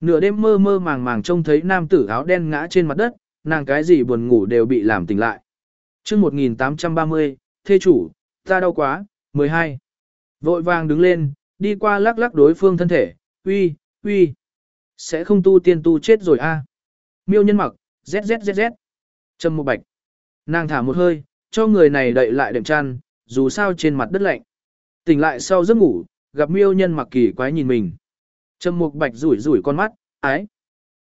Nửa đêm mơ mơ màng màng trông thấy nam tử áo đen ngã trên mặt đất, nàng cái gì buồn ngủ đều bị làm tỉnh lại. chương 1830, thê chủ, ta đau quá, 12. Vội vàng đứng lên, đi qua lắc lắc đối phương thân thể, uy, uy. Sẽ không tu tiên tu chết rồi a Miêu nhân mặc, zzz. Trầm một bạch. Nàng thả một hơi, cho người này đậy lại đệm chăn, dù sao trên mặt đất lạnh. Tỉnh lại sau giấc ngủ, gặp miêu nhân mặc kỳ quái nhìn mình. Trầm mục bạch rủi rủi con mắt, ái,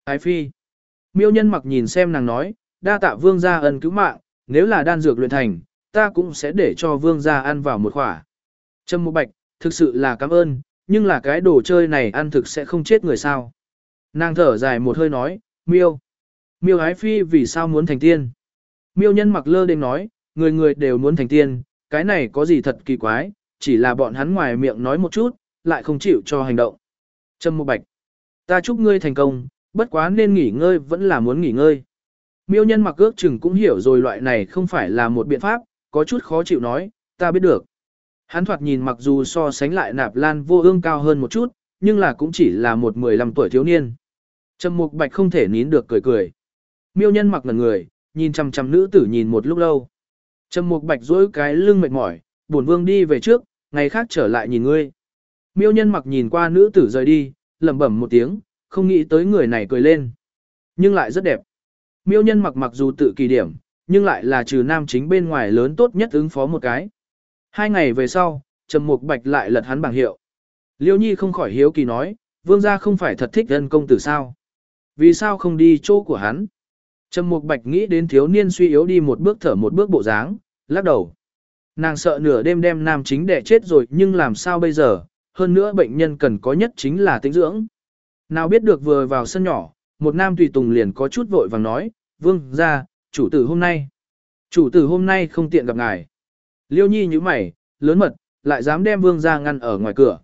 ái phi. Miêu nhân mặc nhìn xem nàng nói, đa tạ vương gia ân cứu mạng, nếu là đan dược luyện thành, ta cũng sẽ để cho vương gia ăn vào một khỏa. Trầm mục bạch, thực sự là cảm ơn, nhưng là cái đồ chơi này ăn thực sẽ không chết người sao. Nàng thở dài một hơi nói, miêu. Miêu ái phi vì sao muốn thành tiên? Miêu nhân mặc lơ đến nói, người người đều muốn thành tiên, cái này có gì thật kỳ quái, chỉ là bọn hắn ngoài miệng nói một chút, lại không chịu cho hành động. Trâm Mục Bạch, ta chúc ngươi thành công, bất quá nên nghỉ ngơi vẫn là muốn nghỉ ngơi. Miêu nhân mặc ước chừng cũng hiểu rồi loại này không phải là một biện pháp, có chút khó chịu nói, ta biết được. Hắn thoạt nhìn mặc dù so sánh lại nạp lan vô ương cao hơn một chút, nhưng là cũng chỉ là một 15 tuổi thiếu niên. Trầm Mục Bạch không thể nín được cười cười. Miêu nhân mặc ngần người, nhìn chằm chằm nữ tử nhìn một lúc lâu. Trầm Mục Bạch duỗi cái lưng mệt mỏi, buồn vương đi về trước, ngày khác trở lại nhìn ngươi. Miêu nhân mặc nhìn qua nữ tử rời đi, lẩm bẩm một tiếng, không nghĩ tới người này cười lên. Nhưng lại rất đẹp. Miêu nhân mặc mặc dù tự kỳ điểm, nhưng lại là trừ nam chính bên ngoài lớn tốt nhất ứng phó một cái. Hai ngày về sau, Trầm Mục Bạch lại lật hắn bảng hiệu. Liêu Nhi không khỏi hiếu kỳ nói, vương gia không phải thật thích dân công tử sao? Vì sao không đi chỗ của hắn? Trầm Mục Bạch nghĩ đến thiếu niên suy yếu đi một bước thở một bước bộ dáng, lắc đầu. Nàng sợ nửa đêm đem nam chính đẻ chết rồi nhưng làm sao bây giờ, hơn nữa bệnh nhân cần có nhất chính là tĩnh dưỡng. Nào biết được vừa vào sân nhỏ, một nam tùy tùng liền có chút vội vàng nói, vương ra, chủ tử hôm nay. Chủ tử hôm nay không tiện gặp ngài. Liêu nhi như mày, lớn mật, lại dám đem vương ra ngăn ở ngoài cửa.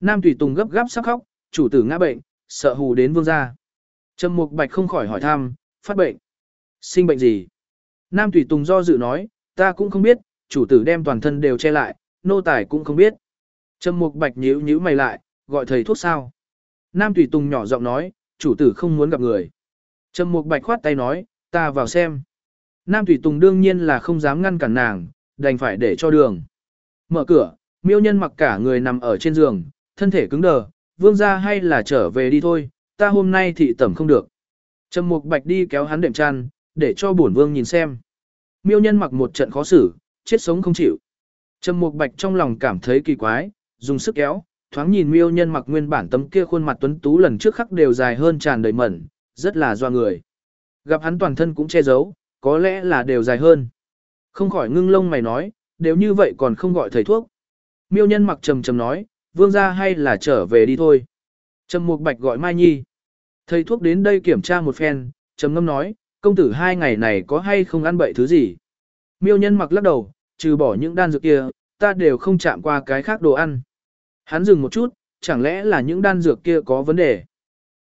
Nam tùy tùng gấp gáp sắp khóc, chủ tử ngã bệnh, sợ hù đến vương ra. Trầm mục bạch không khỏi hỏi thăm, phát bệnh. Sinh bệnh gì? Nam tùy tùng do dự nói, ta cũng không biết, chủ tử đem toàn thân đều che lại, nô tài cũng không biết. Trầm mục bạch nhíu nhíu mày lại, gọi thầy thuốc sao. Nam tùy tùng nhỏ giọng nói, chủ tử không muốn gặp người. Trầm mục bạch khoát tay nói, ta vào xem. Nam tùy tùng đương nhiên là không dám ngăn cản nàng, đành phải để cho đường. Mở cửa, miêu nhân mặc cả người nằm ở trên giường, thân thể cứng đờ, vương ra hay là trở về đi thôi, ta hôm nay thị tẩm không được. Trầm mục bạch đi kéo hắn đệm chăn, để cho bổn vương nhìn xem. Miêu nhân mặc một trận khó xử, chết sống không chịu. Trầm mục bạch trong lòng cảm thấy kỳ quái, dùng sức kéo, thoáng nhìn miêu nhân mặc nguyên bản tấm kia khuôn mặt tuấn tú lần trước khắc đều dài hơn tràn đầy mẩn, rất là doa người. Gặp hắn toàn thân cũng che giấu, có lẽ là đều dài hơn. Không khỏi ngưng lông mày nói, đều như vậy còn không gọi thầy thuốc. Miêu nhân mặc trầm trầm nói, vương gia hay là trở về đi thôi. Trầm mục bạch gọi Mai Nhi. Thầy thuốc đến đây kiểm tra một phen, trầm ngâm nói, công tử hai ngày này có hay không ăn bậy thứ gì. Miêu nhân mặc lắc đầu, trừ bỏ những đan dược kia, ta đều không chạm qua cái khác đồ ăn. Hắn dừng một chút, chẳng lẽ là những đan dược kia có vấn đề.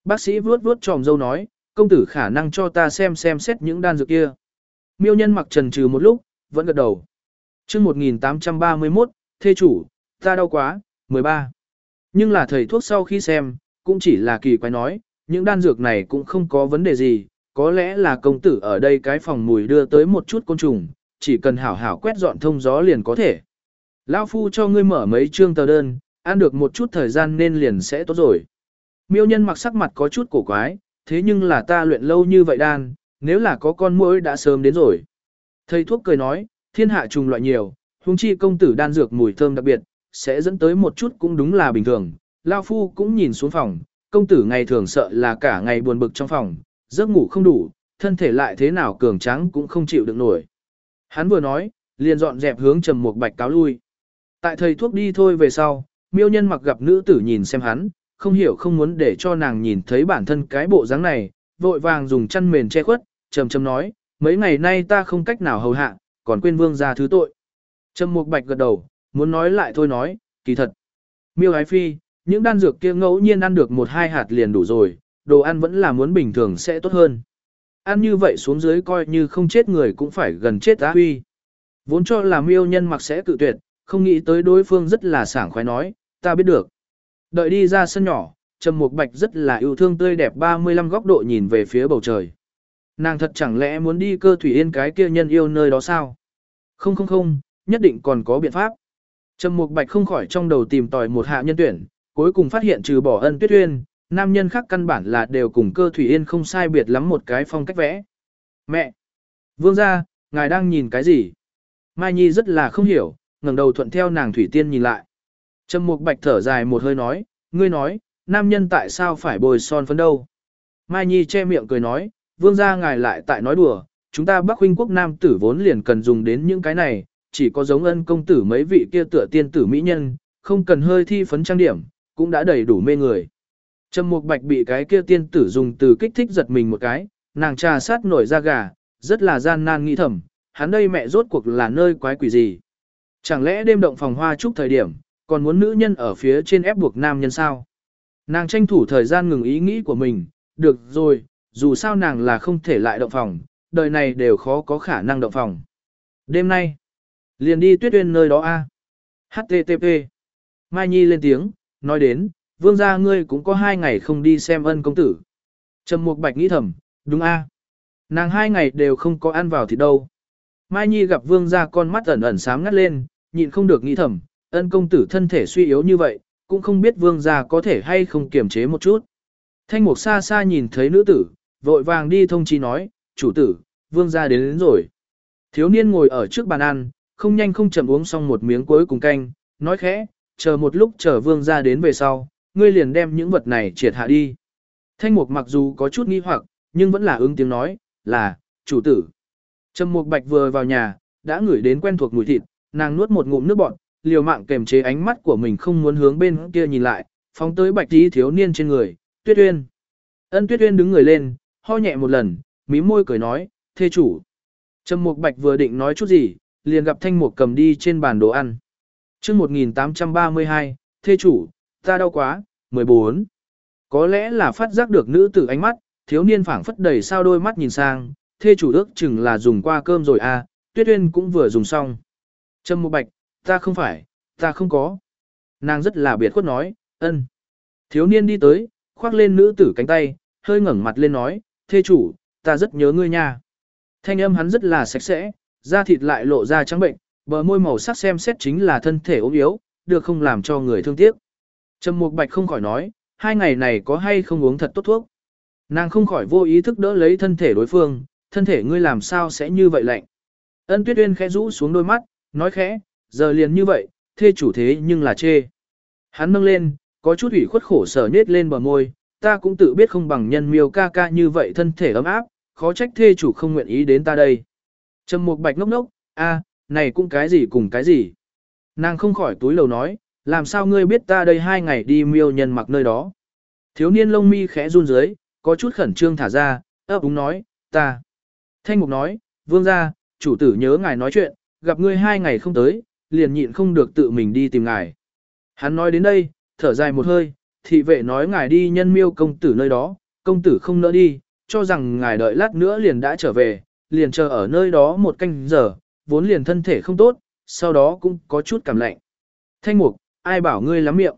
Bác sĩ vuốt vuốt tròm dâu nói, công tử khả năng cho ta xem xem xét những đan dược kia. Miêu nhân mặc trần trừ một lúc, vẫn gật đầu. chương 1831, thê chủ, ta đau quá, 13. Nhưng là thầy thuốc sau khi xem, cũng chỉ là kỳ quái nói, những đan dược này cũng không có vấn đề gì, có lẽ là công tử ở đây cái phòng mùi đưa tới một chút côn trùng, chỉ cần hảo hảo quét dọn thông gió liền có thể. Lão phu cho ngươi mở mấy chương tờ đơn, ăn được một chút thời gian nên liền sẽ tốt rồi. Miêu nhân mặc sắc mặt có chút cổ quái, thế nhưng là ta luyện lâu như vậy đan, nếu là có con muỗi đã sớm đến rồi. Thầy thuốc cười nói, thiên hạ trùng loại nhiều, huống chi công tử đan dược mùi thơm đặc biệt, sẽ dẫn tới một chút cũng đúng là bình thường. Lao phu cũng nhìn xuống phòng, công tử ngày thường sợ là cả ngày buồn bực trong phòng, giấc ngủ không đủ, thân thể lại thế nào cường tráng cũng không chịu được nổi. Hắn vừa nói, liền dọn dẹp hướng trầm một bạch cáo lui. Tại thầy thuốc đi thôi về sau, miêu nhân mặc gặp nữ tử nhìn xem hắn, không hiểu không muốn để cho nàng nhìn thấy bản thân cái bộ dáng này, vội vàng dùng chăn mền che khuất, trầm trầm nói, mấy ngày nay ta không cách nào hầu hạ, còn quên vương ra thứ tội. Trầm mục bạch gật đầu, muốn nói lại thôi nói, kỳ thật. Miêu ái phi, những đan dược kia ngẫu nhiên ăn được một hai hạt liền đủ rồi, đồ ăn vẫn là muốn bình thường sẽ tốt hơn. Ăn như vậy xuống dưới coi như không chết người cũng phải gần chết á huy. Vốn cho là miêu nhân mặc sẽ cự tuyệt, không nghĩ tới đối phương rất là sảng khoái nói, ta biết được. Đợi đi ra sân nhỏ, Trầm Mục Bạch rất là yêu thương tươi đẹp 35 góc độ nhìn về phía bầu trời. Nàng thật chẳng lẽ muốn đi cơ thủy yên cái kia nhân yêu nơi đó sao? Không không không, nhất định còn có biện pháp. Trầm Mục Bạch không khỏi trong đầu tìm tòi một hạ nhân tuyển, cuối cùng phát hiện trừ bỏ ân tuyết uyên, nam nhân khác căn bản là đều cùng cơ thủy yên không sai biệt lắm một cái phong cách vẽ. Mẹ! Vương gia, ngài đang nhìn cái gì? Mai Nhi rất là không hiểu, ngẩng đầu thuận theo nàng thủy tiên nhìn lại. Trầm Mục Bạch thở dài một hơi nói, ngươi nói, nam nhân tại sao phải bồi son phấn đâu? Mai Nhi che miệng cười nói, vương gia ngài lại tại nói đùa, chúng ta Bắc huynh quốc nam tử vốn liền cần dùng đến những cái này, chỉ có giống ân công tử mấy vị kia tựa tiên tử mỹ nhân, không cần hơi thi phấn trang điểm, cũng đã đầy đủ mê người. Trầm Mục Bạch bị cái kia tiên tử dùng từ kích thích giật mình một cái, nàng trà sát nổi da gà, rất là gian nan nghĩ thầm, hắn đây mẹ rốt cuộc là nơi quái quỷ gì. Chẳng lẽ đêm động phòng hoa chúc thời điểm, còn muốn nữ nhân ở phía trên ép buộc nam nhân sao? Nàng tranh thủ thời gian ngừng ý nghĩ của mình, được rồi, dù sao nàng là không thể lại động phòng, đời này đều khó có khả năng động phòng. Đêm nay, liền đi tuyết uyên nơi đó a. HTTP. Mai Nhi lên tiếng, nói đến, vương gia ngươi cũng có hai ngày không đi xem ân công tử. Trầm Mục Bạch nghĩ thầm, đúng a. Nàng hai ngày đều không có ăn vào thì đâu. Mai Nhi gặp vương gia con mắt ẩn ẩn sáng ngắt lên, nhịn không được nghĩ thầm, ân công tử thân thể suy yếu như vậy, cũng không biết vương gia có thể hay không kiềm chế một chút. Thanh mục xa xa nhìn thấy nữ tử, vội vàng đi thông chi nói, chủ tử, vương gia đến, đến rồi. Thiếu niên ngồi ở trước bàn ăn, không nhanh không chậm uống xong một miếng cuối cùng canh, nói khẽ, chờ một lúc chờ vương gia đến về sau, ngươi liền đem những vật này triệt hạ đi. Thanh mục mặc dù có chút nghi hoặc, nhưng vẫn là ứng tiếng nói, là, chủ tử. Trầm mục bạch vừa vào nhà, đã ngửi đến quen thuộc mùi thịt, nàng nuốt một ngụm nước bọt, liều mạng kềm chế ánh mắt của mình không muốn hướng bên kia nhìn lại, phóng tới bạch tí thiếu niên trên người, tuyết uyên. Ân tuyết uyên đứng người lên, ho nhẹ một lần, mí môi cười nói, thê chủ. Trầm mục bạch vừa định nói chút gì, liền gặp thanh mục cầm đi trên bàn đồ ăn. chương 1832, thê chủ, ta đau quá, 14. Có lẽ là phát giác được nữ tử ánh mắt, thiếu niên phảng phất đầy sao đôi mắt nhìn sang, thê chủ ước chừng là dùng qua cơm rồi à, tuyết uyên cũng vừa dùng xong. Trầm mục bạch, ta không phải, ta không có. Nàng rất là biệt khuất nói, ân. Thiếu niên đi tới, khoác lên nữ tử cánh tay, hơi ngẩng mặt lên nói, thê chủ, ta rất nhớ ngươi nha. Thanh âm hắn rất là sạch sẽ, da thịt lại lộ ra trắng bệnh, bờ môi màu sắc xem xét chính là thân thể ốm yếu, được không làm cho người thương tiếc. Trầm Mục Bạch không khỏi nói, hai ngày này có hay không uống thật tốt thuốc. Nàng không khỏi vô ý thức đỡ lấy thân thể đối phương, thân thể ngươi làm sao sẽ như vậy lạnh. Ân Tuyết Uyên khẽ rũ xuống đôi mắt, nói khẽ, giờ liền như vậy, thê chủ thế nhưng là chê. Hắn nâng lên, có chút ủy khuất khổ sở nết lên bờ môi, ta cũng tự biết không bằng nhân miêu ca ca như vậy thân thể ấm áp, khó trách thê chủ không nguyện ý đến ta đây. Trầm Mục Bạch ngốc ngốc, a, này cũng cái gì cùng cái gì. Nàng không khỏi túi lầu nói, làm sao ngươi biết ta đây hai ngày đi miêu nhân mặc nơi đó. Thiếu niên lông mi khẽ run dưới, có chút khẩn trương thả ra, ấp úng nói, ta. Thanh Mục nói, vương gia, chủ tử nhớ ngài nói chuyện, gặp ngươi hai ngày không tới, liền nhịn không được tự mình đi tìm ngài. Hắn nói đến đây, thở dài một hơi, thị vệ nói ngài đi nhân miêu công tử nơi đó, công tử không nỡ đi, cho rằng ngài đợi lát nữa liền đã trở về, liền chờ ở nơi đó một canh giờ, vốn liền thân thể không tốt, sau đó cũng có chút cảm lạnh. Thanh mục, ai bảo ngươi lắm miệng.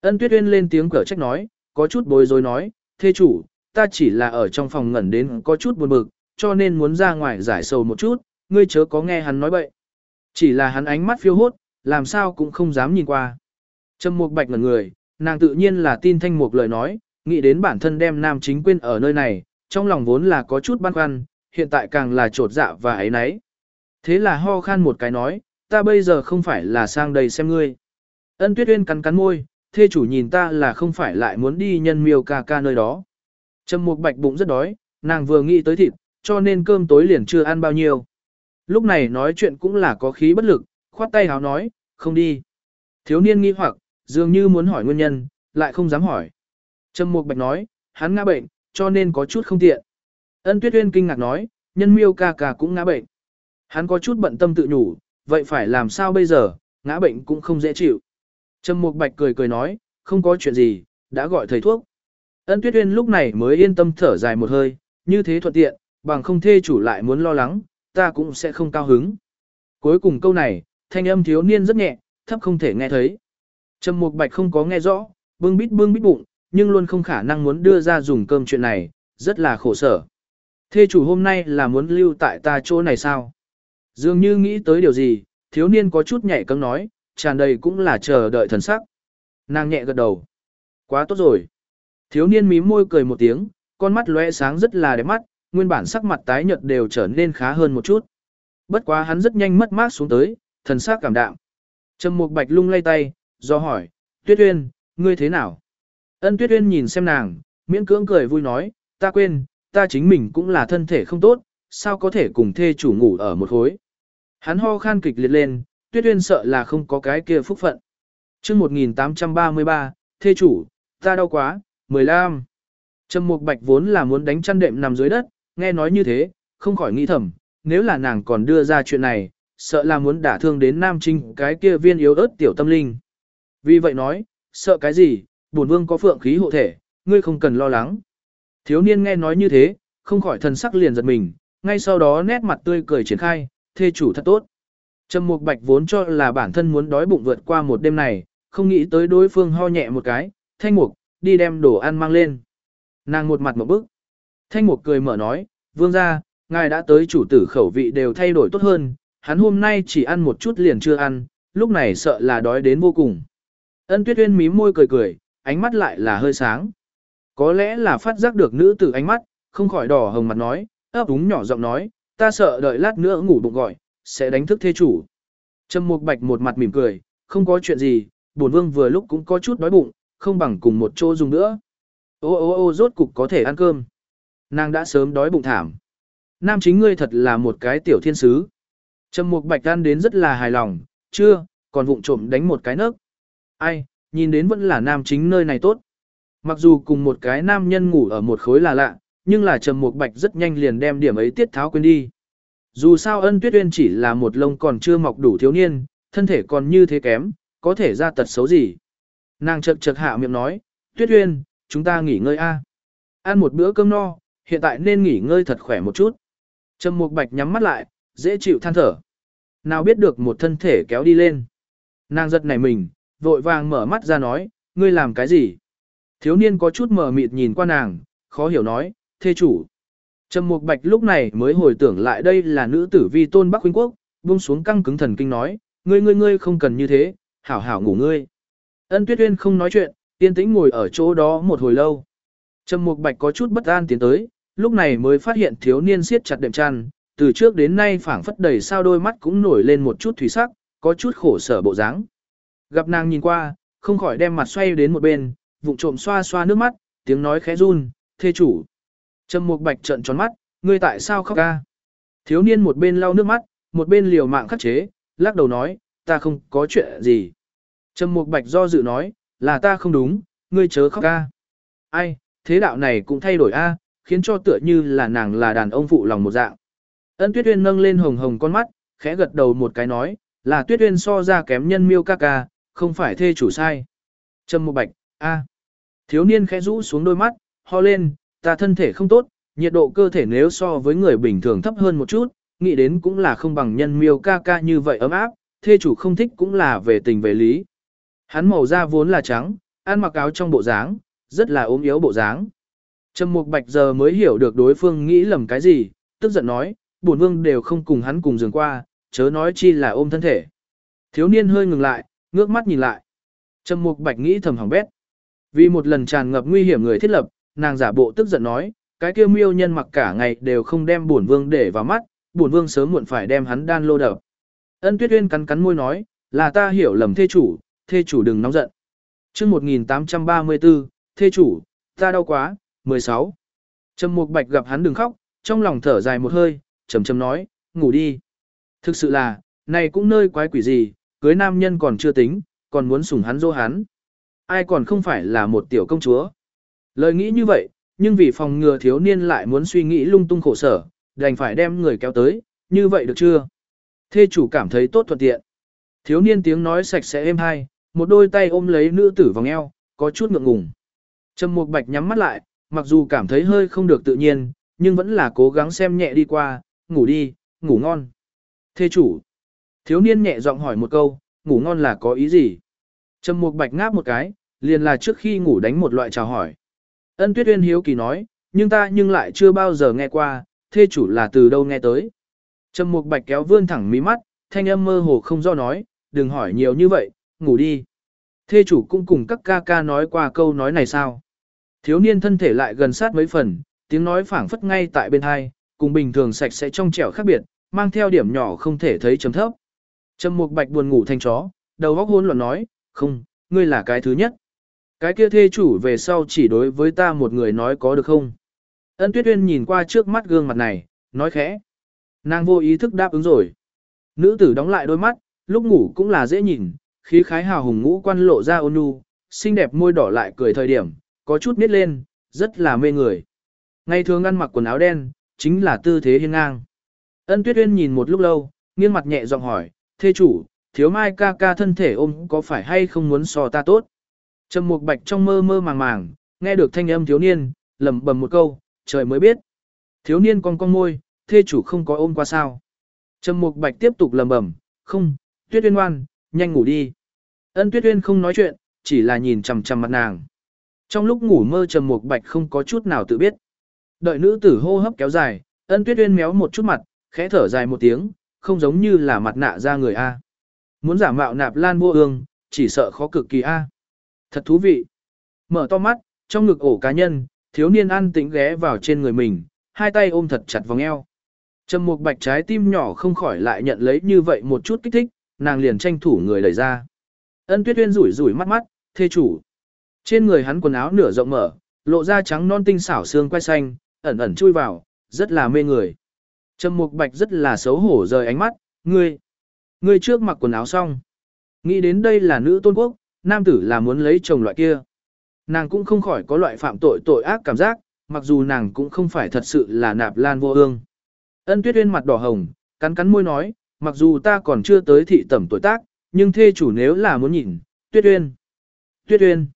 Ân tuyết uyên lên tiếng cở trách nói, có chút bối rối nói, thê chủ, ta chỉ là ở trong phòng ngẩn đến có chút buồn bực, cho nên muốn ra ngoài giải sầu một chút, ngươi chớ có nghe hắn nói bậy. Chỉ là hắn ánh mắt phiêu hốt, làm sao cũng không dám nhìn qua. Trầm Mục Bạch ngẩn người, nàng tự nhiên là tin Thanh Mục lời nói, nghĩ đến bản thân đem nam chính quên ở nơi này, trong lòng vốn là có chút băn khoăn, hiện tại càng là trột dạ và ấy nấy. Thế là ho khan một cái nói, ta bây giờ không phải là sang đây xem ngươi. Ân Tuyết Uyên cắn cắn môi, thê chủ nhìn ta là không phải lại muốn đi nhân miêu ca ca nơi đó. Trầm Mục Bạch bụng rất đói, nàng vừa nghĩ tới thịt, cho nên cơm tối liền chưa ăn bao nhiêu. Lúc này nói chuyện cũng là có khí bất lực, khoát tay háo nói, không đi. Thiếu niên nghi hoặc, dường như muốn hỏi nguyên nhân, lại không dám hỏi. Trầm Mục Bạch nói, hắn ngã bệnh, cho nên có chút không tiện. Ân Tuyết Uyên kinh ngạc nói, nhân miêu ca ca cũng ngã bệnh. Hắn có chút bận tâm tự nhủ, vậy phải làm sao bây giờ, ngã bệnh cũng không dễ chịu. Trầm Mục Bạch cười cười nói, không có chuyện gì, đã gọi thầy thuốc. Ân Tuyết Uyên lúc này mới yên tâm thở dài một hơi, như thế thuận tiện, bằng không thê chủ lại muốn lo lắng, ta cũng sẽ không cao hứng. Cuối cùng câu này, thanh âm thiếu niên rất nhẹ, thấp không thể nghe thấy. Trầm Mục Bạch không có nghe rõ, bưng bít bưng bít bụng, nhưng luôn không khả năng muốn đưa ra dùng cơm chuyện này, rất là khổ sở. Thê chủ hôm nay là muốn lưu tại ta chỗ này sao? Dường như nghĩ tới điều gì, thiếu niên có chút nhảy cấm nói, tràn đầy cũng là chờ đợi thần sắc. Nàng nhẹ gật đầu. Quá tốt rồi. Thiếu niên mím môi cười một tiếng, con mắt lóe sáng rất là đẹp mắt, nguyên bản sắc mặt tái nhợt đều trở nên khá hơn một chút. Bất quá hắn rất nhanh mất mát xuống tới, thần sắc cảm đạm. Trầm Mục Bạch lung lay tay, do hỏi, Tuyết Uyên, ngươi thế nào? Ân Tuyết Uyên nhìn xem nàng, miễn cưỡng cười vui nói, ta quên, ta chính mình cũng là thân thể không tốt, sao có thể cùng thê chủ ngủ ở một khối. Hắn ho khan kịch liệt lên, Tuyết Uyên sợ là không có cái kia phúc phận. Chương 1833, thê chủ, ta đau quá, 15. Trầm Mục Bạch vốn là muốn đánh chăn đệm nằm dưới đất, nghe nói như thế, không khỏi nghĩ thầm, nếu là nàng còn đưa ra chuyện này, sợ là muốn đả thương đến Nam Trinh cái kia viên yếu ớt tiểu tâm linh. Vì vậy nói, sợ cái gì, bổn vương có phượng khí hộ thể, ngươi không cần lo lắng. Thiếu niên nghe nói như thế, không khỏi thần sắc liền giật mình, ngay sau đó nét mặt tươi cười triển khai, thê chủ thật tốt. Trầm Mục Bạch vốn cho là bản thân muốn đói bụng vượt qua một đêm này, không nghĩ tới đối phương ho nhẹ một cái, thanh mục, đi đem đồ ăn mang lên. Nàng một mặt một bức. Thanh mục cười mở nói, vương gia, ngài đã tới chủ tử khẩu vị đều thay đổi tốt hơn, hắn hôm nay chỉ ăn một chút liền chưa ăn, lúc này sợ là đói đến vô cùng. Ân tuyết uyên mím môi cười cười, ánh mắt lại là hơi sáng. Có lẽ là phát giác được nữ tử ánh mắt, không khỏi đỏ hồng mặt nói, ấp úng nhỏ giọng nói, ta sợ đợi lát nữa ngủ bụng gọi, sẽ đánh thức thê chủ. Trầm Mục Bạch một mặt mỉm cười, không có chuyện gì, bổn vương vừa lúc cũng có chút đói bụng, không bằng cùng một chỗ dùng nữa. Ô ô ô rốt cục có thể ăn cơm. Nàng đã sớm đói bụng thảm. Nam chính ngươi thật là một cái tiểu thiên sứ. Trầm Mục Bạch ăn đến rất là hài lòng, chưa, còn vụng trộm đánh một cái nấc. Ai, nhìn đến vẫn là nam chính nơi này tốt. Mặc dù cùng một cái nam nhân ngủ ở một khối là lạ, nhưng là Trầm Mục Bạch rất nhanh liền đem điểm ấy tiết tháo quên đi. Dù sao ân tuyết uyên chỉ là một lông còn chưa mọc đủ thiếu niên, thân thể còn như thế kém, có thể ra tật xấu gì. Nàng chật chật hạ miệng nói, tuyết uyên, chúng ta nghỉ ngơi a. Ăn một bữa cơm no, hiện tại nên nghỉ ngơi thật khỏe một chút. Trầm Mục Bạch nhắm mắt lại, dễ chịu than thở. Nào biết được một thân thể kéo đi lên. Nàng giật nảy mình, vội vàng mở mắt ra nói, ngươi làm cái gì? Thiếu niên có chút mờ mịt nhìn qua nàng, khó hiểu nói, thê chủ. Trầm Mục Bạch lúc này mới hồi tưởng lại đây là nữ tử vi tôn Bắc Huynh Quốc, buông xuống căng cứng thần kinh nói, ngươi ngươi ngươi không cần như thế, hảo hảo ngủ ngươi. Ân Tuyết Uyên không nói chuyện, yên tĩnh ngồi ở chỗ đó một hồi lâu. Trầm Mục Bạch có chút bất an tiến tới, lúc này mới phát hiện thiếu niên siết chặt đệm chăn, từ trước đến nay phảng phất đầy sao đôi mắt cũng nổi lên một chút thủy sắc, có chút khổ sở bộ dáng. Gặp nàng nhìn qua, không khỏi đem mặt xoay đến một bên, vụng trộm xoa xoa nước mắt, tiếng nói khẽ run, thê chủ. Trầm Mục Bạch trợn tròn mắt, ngươi tại sao khóc ca? Thiếu niên một bên lau nước mắt, một bên liều mạng khắc chế, lắc đầu nói, ta không có chuyện gì. Trầm Mục Bạch do dự nói, là ta không đúng, ngươi chớ khóc ca. Ai, thế đạo này cũng thay đổi a, khiến cho tựa như là nàng là đàn ông phụ lòng một dạng. Ân Tuyết Uyên nâng lên hồng hồng con mắt, khẽ gật đầu một cái nói, là Tuyết Uyên so ra kém nhân miêu ca ca, không phải thê chủ sai. Trầm Mục Bạch, a. Thiếu niên khẽ rũ xuống đôi mắt, ho lên, ta thân thể không tốt, nhiệt độ cơ thể nếu so với người bình thường thấp hơn một chút, nghĩ đến cũng là không bằng nhân miêu ca ca như vậy ấm áp, thê chủ không thích cũng là về tình về lý. Hắn màu da vốn là trắng, ăn mặc áo trong bộ dáng, rất là ốm yếu bộ dáng. Trầm Mục Bạch giờ mới hiểu được đối phương nghĩ lầm cái gì, tức giận nói, bổn vương đều không cùng hắn cùng giường qua, chớ nói chi là ôm thân thể. Thiếu niên hơi ngừng lại, ngước mắt nhìn lại. Trầm Mục Bạch nghĩ thầm hỏng bét. Vì một lần tràn ngập nguy hiểm người thiết lập, nàng giả bộ tức giận nói, cái kia miêu nhân mặc cả ngày đều không đem bổn vương để vào mắt, bổn vương sớm muộn phải đem hắn đan lô đập. Ân Tuyết Uyên cắn cắn môi nói, là ta hiểu lầm thê chủ, thê chủ đừng nóng giận. Chương 1834, thê chủ, ta đau quá, 16. Trầm Mục Bạch gặp hắn đừng khóc, trong lòng thở dài một hơi, trầm trầm nói, ngủ đi. Thực sự là, này cũng nơi quái quỷ gì, cưới nam nhân còn chưa tính, còn muốn sủng hắn dô hắn. Ai còn không phải là một tiểu công chúa. Lời nghĩ như vậy, nhưng vì phòng ngừa thiếu niên lại muốn suy nghĩ lung tung khổ sở, đành phải đem người kéo tới, như vậy được chưa? Thê chủ cảm thấy tốt thuận tiện. Thiếu niên tiếng nói sạch sẽ êm hai, một đôi tay ôm lấy nữ tử vòng eo, có chút ngượng ngùng. Trầm Mục Bạch nhắm mắt lại, mặc dù cảm thấy hơi không được tự nhiên, nhưng vẫn là cố gắng xem nhẹ đi qua, ngủ đi, ngủ ngon. Thê chủ. Thiếu niên nhẹ giọng hỏi một câu, ngủ ngon là có ý gì? Trầm Mục Bạch ngáp một cái, liền là trước khi ngủ đánh một loại chào hỏi. Ân Tuyết Uyên hiếu kỳ nói, nhưng ta nhưng lại chưa bao giờ nghe qua, thê chủ là từ đâu nghe tới. Trầm Mục Bạch kéo vươn thẳng mí mắt, thanh âm mơ hồ không do nói, đừng hỏi nhiều như vậy, ngủ đi. Thê chủ cũng cùng các ca ca nói qua câu nói này sao. Thiếu niên thân thể lại gần sát mấy phần, tiếng nói phảng phất ngay tại bên hai, cùng bình thường sạch sẽ trong trẻo khác biệt, mang theo điểm nhỏ không thể thấy chấm thấp. Trầm Mục Bạch buồn ngủ thanh chó, đầu óc hỗn loạn nói, "Không, ngươi là cái thứ nhất. Cái kia thê chủ về sau chỉ đối với ta một người nói có được không?" Ân Tuyết Uyên nhìn qua trước mắt gương mặt này, nói khẽ. Nàng vô ý thức đáp ứng rồi. Nữ tử đóng lại đôi mắt, lúc ngủ cũng là dễ nhìn, khí khái hào hùng ngũ quan lộ ra ôn nhu, xinh đẹp môi đỏ lại cười thời điểm, có chút nít lên, rất là mê người. Ngày thường ăn mặc quần áo đen, chính là tư thế hiên ngang. Ân Tuyết Uyên nhìn một lúc lâu, nghiêng mặt nhẹ giọng hỏi, thê chủ, thiếu mai ca ca thân thể ôm có phải hay không muốn so ta tốt? Trầm Mục Bạch trong mơ mơ màng màng, nghe được thanh âm thiếu niên, lẩm bẩm một câu, trời mới biết. Thiếu niên cong cong môi, thê chủ không có ôm qua sao. Trầm Mục Bạch tiếp tục lẩm bẩm, không, Tuyết Uyên ngoan, nhanh ngủ đi. Ân Tuyết Uyên không nói chuyện, chỉ là nhìn chằm chằm mặt nàng. Trong lúc ngủ mơ Trầm Mục Bạch không có chút nào tự biết. Đợi nữ tử hô hấp kéo dài, Ân Tuyết Uyên méo một chút mặt, khẽ thở dài một tiếng, không giống như là mặt nạ ra người a. Muốn giả mạo nạp lan vô ương, chỉ sợ khó cực kỳ a. Thật thú vị. Mở to mắt, trong ngực ổ cá nhân, thiếu niên ăn tĩnh ghé vào trên người mình, hai tay ôm thật chặt vòng eo. Trầm Mục Bạch trái tim nhỏ không khỏi lại nhận lấy như vậy một chút kích thích, nàng liền tranh thủ người đẩy ra. Ân Tuyết Uyên rủi rủi mắt mắt, "Thê chủ." Trên người hắn quần áo nửa rộng mở, lộ ra trắng non tinh xảo xương quai xanh, ẩn ẩn chui vào, rất là mê người. Trầm Mục Bạch rất là xấu hổ rời ánh mắt, "Ngươi, ngươi trước mặc quần áo xong." Nghĩ đến đây là nữ tôn quốc, nam tử là muốn lấy chồng loại kia. Nàng cũng không khỏi có loại phạm tội tội ác cảm giác, mặc dù nàng cũng không phải thật sự là nạp lan vô ương. Ân tuyết uyên mặt đỏ hồng, cắn cắn môi nói, mặc dù ta còn chưa tới thị tẩm tuổi tác, nhưng thê chủ nếu là muốn nhìn, tuyết uyên. Tuyết uyên.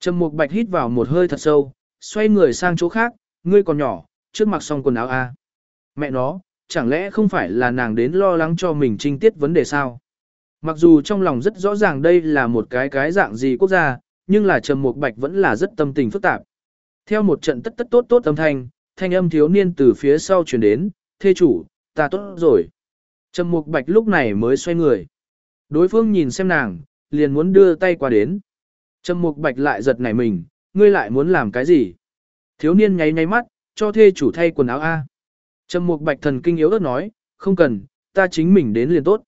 Trầm mục bạch hít vào một hơi thật sâu, xoay người sang chỗ khác, ngươi còn nhỏ, trước mặc xong quần áo a. Mẹ nó, chẳng lẽ không phải là nàng đến lo lắng cho mình trinh tiết vấn đề sao? Mặc dù trong lòng rất rõ ràng đây là một cái cái dạng gì quốc gia, nhưng là Trầm Mục Bạch vẫn là rất tâm tình phức tạp. Theo một trận tất tất tốt tốt âm thanh, thanh âm thiếu niên từ phía sau truyền đến, thê chủ, ta tốt rồi. Trầm Mục Bạch lúc này mới xoay người. Đối phương nhìn xem nàng, liền muốn đưa tay qua đến. Trầm Mục Bạch lại giật nảy mình, ngươi lại muốn làm cái gì? Thiếu niên nháy nháy mắt, cho thê chủ thay quần áo A. Trầm Mục Bạch thần kinh yếu ớt nói, không cần, ta chính mình đến liền tốt.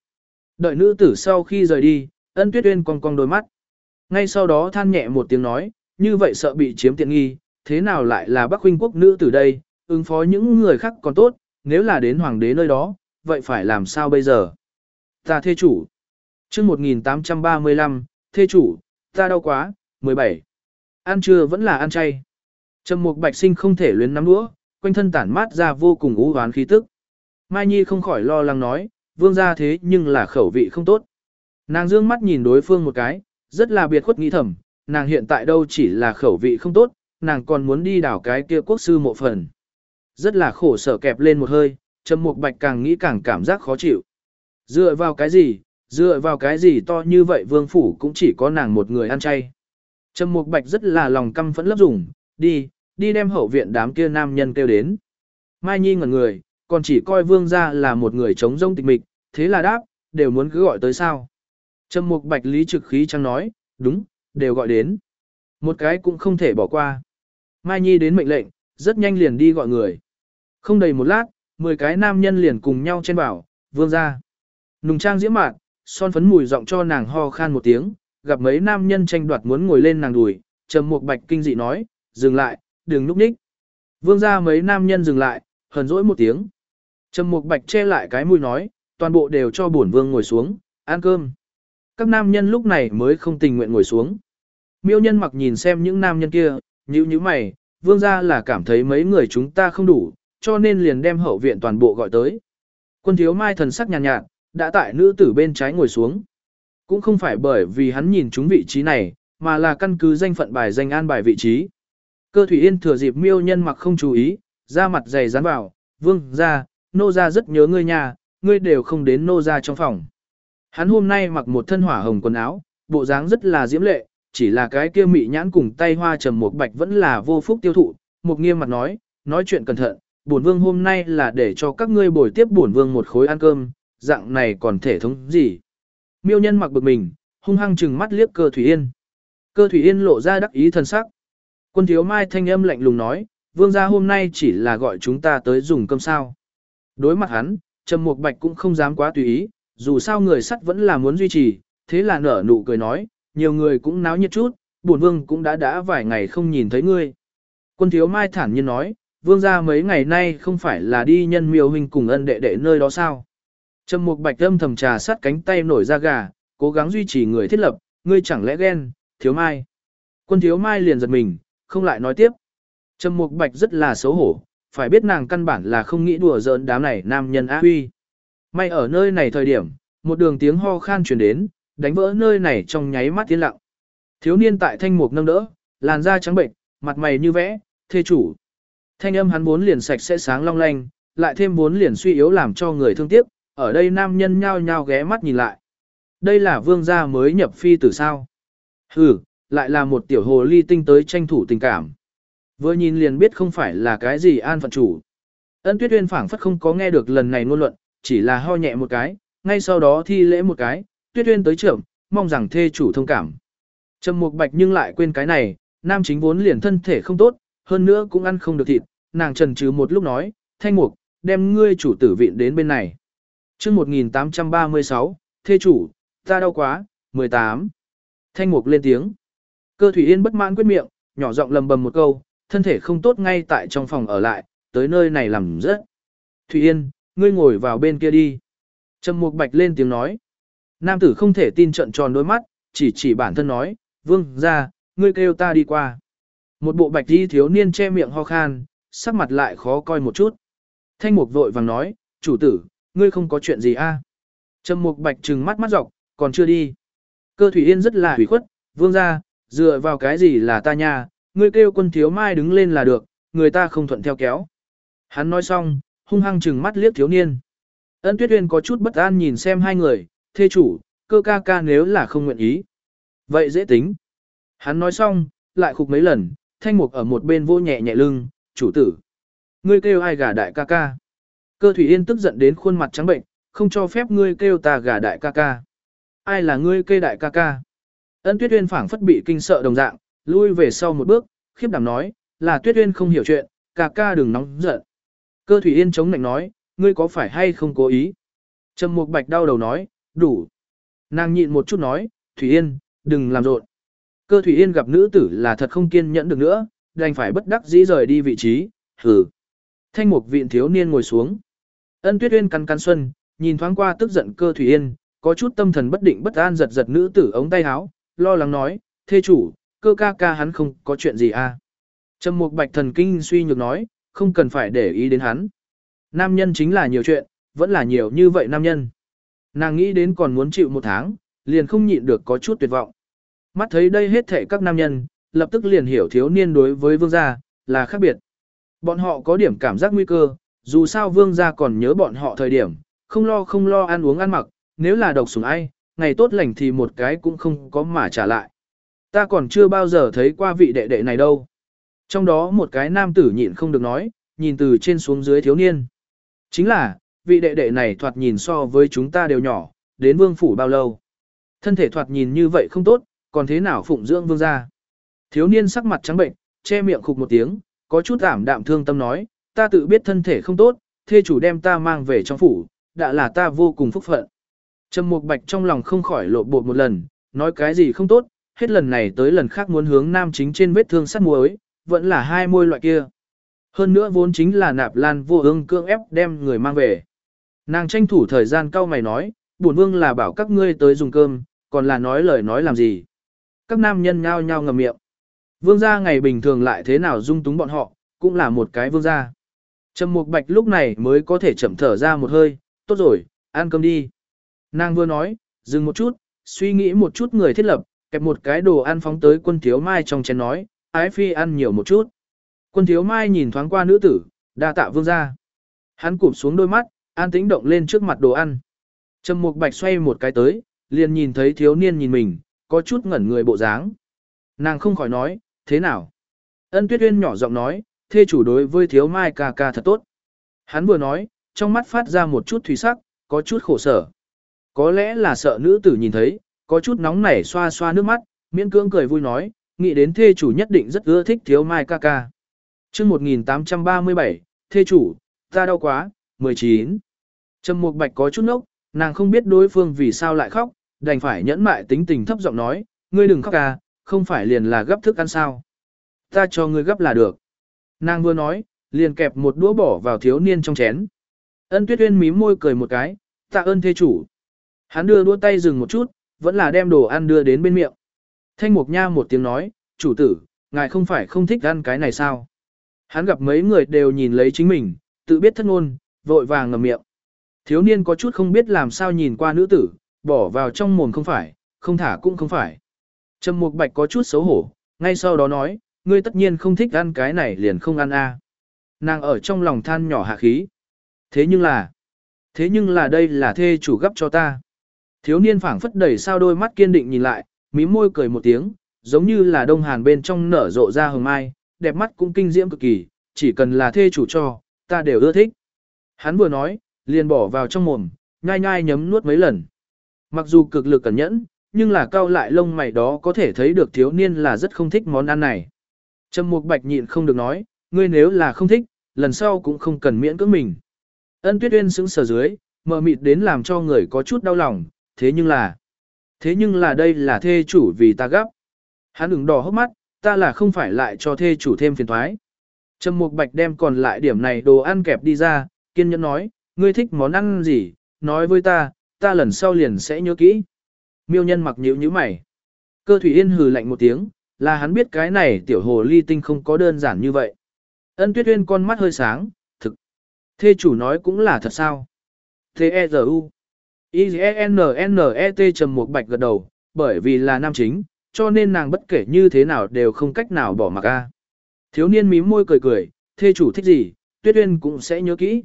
Đợi nữ tử sau khi rời đi, ân tuyết uyên cong cong đôi mắt. Ngay sau đó than nhẹ một tiếng nói, như vậy sợ bị chiếm tiện nghi, thế nào lại là Bắc huynh quốc nữ tử đây, ứng phó những người khác còn tốt, nếu là đến hoàng đế nơi đó, vậy phải làm sao bây giờ? Ta thê chủ. chương 1835, thê chủ, ta đau quá, 17. Ăn trưa vẫn là ăn chay. Trầm mục bạch sinh không thể luyến nắm đũa, quanh thân tản mát ra vô cùng ú hoán khí tức. Mai Nhi không khỏi lo lắng nói, vương gia thế nhưng là khẩu vị không tốt. Nàng dương mắt nhìn đối phương một cái, rất là biệt khuất nghĩ thầm, nàng hiện tại đâu chỉ là khẩu vị không tốt, nàng còn muốn đi đảo cái kia quốc sư mộ phần. Rất là khổ sở kẹp lên một hơi, Trầm Mục Bạch càng nghĩ càng cảm giác khó chịu. Dựa vào cái gì, dựa vào cái gì to như vậy vương phủ cũng chỉ có nàng một người ăn chay. Trầm Mục Bạch rất là lòng căm phẫn lấp dùng, đi, đi đem hậu viện đám kia nam nhân kêu đến. Mai Nhi ngẩn người, còn chỉ coi vương gia là một người chống rông tịch mịch, thế là đáp, đều muốn cứ gọi tới sao. Trầm mục bạch lý trực khí chẳng nói, đúng, đều gọi đến. Một cái cũng không thể bỏ qua. Mai Nhi đến mệnh lệnh, rất nhanh liền đi gọi người. Không đầy một lát, 10 cái nam nhân liền cùng nhau trên bảo, vương ra. Nùng trang diễm mạn, son phấn mùi giọng cho nàng ho khan một tiếng, gặp mấy nam nhân tranh đoạt muốn ngồi lên nàng đùi, trầm mục bạch kinh dị nói, dừng lại, đừng núp ních. Vương ra mấy nam nhân dừng lại, hờn dỗi một tiếng. Trầm mục bạch che lại cái mũi nói, toàn bộ đều cho bổn vương ngồi xuống, ăn cơm các nam nhân lúc này mới không tình nguyện ngồi xuống. Miêu nhân mặc nhìn xem những nam nhân kia, như như mày, vương gia là cảm thấy mấy người chúng ta không đủ, cho nên liền đem hậu viện toàn bộ gọi tới. Quân thiếu mai thần sắc nhàn nhạt, nhạt, đã tại nữ tử bên trái ngồi xuống. Cũng không phải bởi vì hắn nhìn chúng vị trí này, mà là căn cứ danh phận bài danh an bài vị trí. Cơ thủy yên thừa dịp miêu nhân mặc không chú ý, ra mặt dày dán vào, vương gia, nô gia rất nhớ ngươi nhà, ngươi đều không đến nô gia trong phòng. Hắn hôm nay mặc một thân hỏa hồng quần áo, bộ dáng rất là diễm lệ, chỉ là cái kia mị nhãn cùng tay hoa trầm một bạch vẫn là vô phúc tiêu thụ, một nghiêm mặt nói, nói chuyện cẩn thận, bổn vương hôm nay là để cho các ngươi bồi tiếp bổn vương một khối ăn cơm, dạng này còn thể thống gì. Miêu nhân mặc bực mình, hung hăng chừng mắt liếc cơ thủy yên. Cơ thủy yên lộ ra đắc ý thần sắc. Quân thiếu mai thanh âm lạnh lùng nói, vương gia hôm nay chỉ là gọi chúng ta tới dùng cơm sao. Đối mặt hắn, Trầm Mục Bạch cũng không dám quá tùy ý, dù sao người sắt vẫn là muốn duy trì, thế là nở nụ cười nói, nhiều người cũng náo nhiệt chút, bổn vương cũng đã đã vài ngày không nhìn thấy ngươi. Quân thiếu mai thản nhiên nói, vương gia mấy ngày nay không phải là đi nhân miêu huynh cùng ân đệ đệ nơi đó sao. Trầm Mục Bạch âm thầm trà sát cánh tay nổi ra gà, cố gắng duy trì người thiết lập, ngươi chẳng lẽ ghen, thiếu mai. Quân thiếu mai liền giật mình, không lại nói tiếp. Trầm Mục Bạch rất là xấu hổ, phải biết nàng căn bản là không nghĩ đùa giỡn đám này nam nhân á huy. May ở nơi này thời điểm, một đường tiếng ho khan truyền đến, đánh vỡ nơi này trong nháy mắt tiến lặng. Thiếu niên tại thanh mục nâng đỡ, làn da trắng bệnh, mặt mày như vẽ, thê chủ. Thanh âm hắn vốn liền sạch sẽ sáng long lanh, lại thêm vốn liền suy yếu làm cho người thương tiếc, ở đây nam nhân nhao nhao ghé mắt nhìn lại. Đây là vương gia mới nhập phi tử sao? Hừ, lại là một tiểu hồ ly tinh tới tranh thủ tình cảm. Vừa nhìn liền biết không phải là cái gì an phận chủ. Ân Tuyết Uyên phảng phất không có nghe được lần này ngôn luận, chỉ là ho nhẹ một cái, ngay sau đó thi lễ một cái, Tuyết Uyên tới trưởng, mong rằng thê chủ thông cảm. Trầm Mục Bạch nhưng lại quên cái này, nam chính vốn liền thân thể không tốt, hơn nữa cũng ăn không được thịt, nàng trần trừ một lúc nói, "Thanh Mục, đem ngươi chủ tử viện đến bên này." Chương 1836, thê chủ, ta đau quá, 18. Thanh Mục lên tiếng. Cơ Thủy Yên bất mãn quyết miệng, nhỏ giọng lầm bầm một câu, thân thể không tốt ngay tại trong phòng ở lại, tới nơi này làm rất. Thủy Yên, ngươi ngồi vào bên kia đi. Trầm Mục Bạch lên tiếng nói. Nam tử không thể tin trận tròn đôi mắt, chỉ chỉ bản thân nói, vương ra, ngươi kêu ta đi qua. Một bộ bạch đi thiếu niên che miệng ho khan, sắc mặt lại khó coi một chút. Thanh Mục vội vàng nói, chủ tử, ngươi không có chuyện gì a? À? Trầm Mục Bạch trừng mắt mắt dọc, còn chưa đi. Cơ Thủy Yên rất là hủy khuất, vương ra, dựa vào cái gì là ta nha, ngươi kêu quân thiếu mai đứng lên là được, người ta không thuận theo kéo. Hắn nói xong, hung hăng chừng mắt liếc thiếu niên. Ân Tuyết Uyên có chút bất an nhìn xem hai người, thê chủ, cơ ca ca nếu là không nguyện ý. Vậy dễ tính. Hắn nói xong, lại khục mấy lần, thanh mục ở một bên vô nhẹ nhẹ lưng, chủ tử. Ngươi kêu ai gà đại ca ca. Cơ Thủy Yên tức giận đến khuôn mặt trắng bệnh, không cho phép ngươi kêu ta gà đại ca ca. Ai là ngươi kê đại ca ca? Ân Tuyết Uyên phảng phất bị kinh sợ đồng dạng, lui về sau một bước, khiếp đảm nói, là Tuyết Uyên không hiểu chuyện, ca ca đừng nóng giận. Cơ Thủy Yên chống nạnh nói, ngươi có phải hay không cố ý? Trầm Mục Bạch đau đầu nói, đủ. Nàng nhịn một chút nói, Thủy Yên, đừng làm rộn. Cơ Thủy Yên gặp nữ tử là thật không kiên nhẫn được nữa, đành phải bất đắc dĩ rời đi vị trí, hừ. Thanh Mục viện thiếu niên ngồi xuống. Ân Tuyết Uyên cắn cắn xuân, nhìn thoáng qua tức giận Cơ Thủy Yên, có chút tâm thần bất định bất an giật giật nữ tử ống tay áo, lo lắng nói, thê chủ, cơ ca ca hắn không có chuyện gì à. Trầm mục bạch thần kinh suy nhược nói, không cần phải để ý đến hắn. Nam nhân chính là nhiều chuyện, vẫn là nhiều như vậy nam nhân. Nàng nghĩ đến còn muốn chịu một tháng, liền không nhịn được có chút tuyệt vọng. Mắt thấy đây hết thảy các nam nhân, lập tức liền hiểu thiếu niên đối với vương gia, là khác biệt. Bọn họ có điểm cảm giác nguy cơ, dù sao vương gia còn nhớ bọn họ thời điểm, không lo không lo ăn uống ăn mặc, nếu là độc sủng ai, ngày tốt lành thì một cái cũng không có mà trả lại. Ta còn chưa bao giờ thấy qua vị đệ đệ này đâu. Trong đó một cái nam tử nhịn không được nói, nhìn từ trên xuống dưới thiếu niên. Chính là, vị đệ đệ này thoạt nhìn so với chúng ta đều nhỏ, đến vương phủ bao lâu. Thân thể thoạt nhìn như vậy không tốt, còn thế nào phụng dưỡng vương gia. Thiếu niên sắc mặt trắng bệnh, che miệng khục một tiếng, có chút ảm đạm thương tâm nói, ta tự biết thân thể không tốt, thê chủ đem ta mang về trong phủ, đã là ta vô cùng phúc phận. Trầm Mục Bạch trong lòng không khỏi lộ bột một lần, nói cái gì không tốt, hết lần này tới lần khác muốn hướng nam chính trên vết thương sắt muối, vẫn là hai môi loại kia. Hơn nữa vốn chính là nạp lan vô ương cưỡng ép đem người mang về. Nàng tranh thủ thời gian cau mày nói, bổn vương là bảo các ngươi tới dùng cơm, còn là nói lời nói làm gì. Các nam nhân nhao nhao ngầm miệng. Vương gia ngày bình thường lại thế nào dung túng bọn họ, cũng là một cái vương gia. Trầm Mục Bạch lúc này mới có thể chậm thở ra một hơi, tốt rồi, ăn cơm đi. Nàng vừa nói, dừng một chút, suy nghĩ một chút người thiết lập, kẹp một cái đồ ăn phóng tới quân thiếu mai trong chén nói, ái phi ăn nhiều một chút. Quân thiếu mai nhìn thoáng qua nữ tử, đa tạ vương ra. Hắn cụp xuống đôi mắt, an tĩnh động lên trước mặt đồ ăn. Trầm mục bạch xoay một cái tới, liền nhìn thấy thiếu niên nhìn mình, có chút ngẩn người bộ dáng. Nàng không khỏi nói, thế nào? Ân Tuyết Uyên nhỏ giọng nói, thê chủ đối với thiếu mai ca ca thật tốt. Hắn vừa nói, trong mắt phát ra một chút thủy sắc, có chút khổ sở. Có lẽ là sợ nữ tử nhìn thấy, có chút nóng nảy xoa xoa nước mắt, miễn cưỡng cười vui nói, nghĩ đến thê chủ nhất định rất ưa thích thiếu mai ca ca. chương 1837, thê chủ, ta đau quá, 19. Trầm Mục Bạch có chút nốc, nàng không biết đối phương vì sao lại khóc, đành phải nhẫn mại tính tình thấp giọng nói, ngươi đừng khóc ca, không phải liền là gấp thức ăn sao. Ta cho ngươi gấp là được. Nàng vừa nói, liền kẹp một đũa bỏ vào thiếu niên trong chén. Ân Tuyết Uyên mím môi cười một cái, tạ ơn thê chủ. Hắn đưa đũa tay dừng một chút, vẫn là đem đồ ăn đưa đến bên miệng. Thanh Mục Nha một tiếng nói, chủ tử, ngài không phải không thích ăn cái này sao? Hắn gặp mấy người đều nhìn lấy chính mình, tự biết thất ngôn, vội vàng ngậm miệng. Thiếu niên có chút không biết làm sao nhìn qua nữ tử, bỏ vào trong mồm không phải, không thả cũng không phải. Trầm Mục Bạch có chút xấu hổ, ngay sau đó nói, ngươi tất nhiên không thích ăn cái này liền không ăn a. Nàng ở trong lòng than nhỏ hạ khí. Thế nhưng là, thế nhưng là đây là thê chủ gấp cho ta. Thiếu niên phảng phất đẩy sao đôi mắt kiên định nhìn lại, mí môi cười một tiếng, giống như là đông hàn bên trong nở rộ ra hồng mai, đẹp mắt cũng kinh diễm cực kỳ, chỉ cần là thê chủ cho, ta đều ưa thích. Hắn vừa nói, liền bỏ vào trong mồm, nhai nhai nhấm nuốt mấy lần. Mặc dù cực lực cẩn nhẫn, nhưng là cao lại lông mày đó có thể thấy được thiếu niên là rất không thích món ăn này. Trầm Mục Bạch nhịn không được nói, ngươi nếu là không thích, lần sau cũng không cần miễn cưỡng mình. Ân Tuyết Uyên sững sờ dưới, mờ mịt đến làm cho người có chút đau lòng, thế nhưng là, thế nhưng là đây là thê chủ vì ta gấp. Hắn ứng đỏ hốc mắt, ta là không phải lại cho thê chủ thêm phiền toái. Trầm Mục Bạch đem còn lại điểm này đồ ăn kẹp đi ra, kiên nhẫn nói, ngươi thích món ăn gì, nói với ta, ta lần sau liền sẽ nhớ kỹ. Miêu nhân mặc nhíu nhíu mày. Cơ thủy yên hừ lạnh một tiếng, là hắn biết cái này tiểu hồ ly tinh không có đơn giản như vậy. Ân tuyết uyên con mắt hơi sáng, thực. Thê chủ nói cũng là thật sao. T-E-Z-U. I-N-N-E-T trầm một bạch gật đầu, bởi vì là nam chính, cho nên nàng bất kể như thế nào đều không cách nào bỏ mặc a. Thiếu niên mím môi cười cười, thê chủ thích gì, tuyết uyên cũng sẽ nhớ kỹ.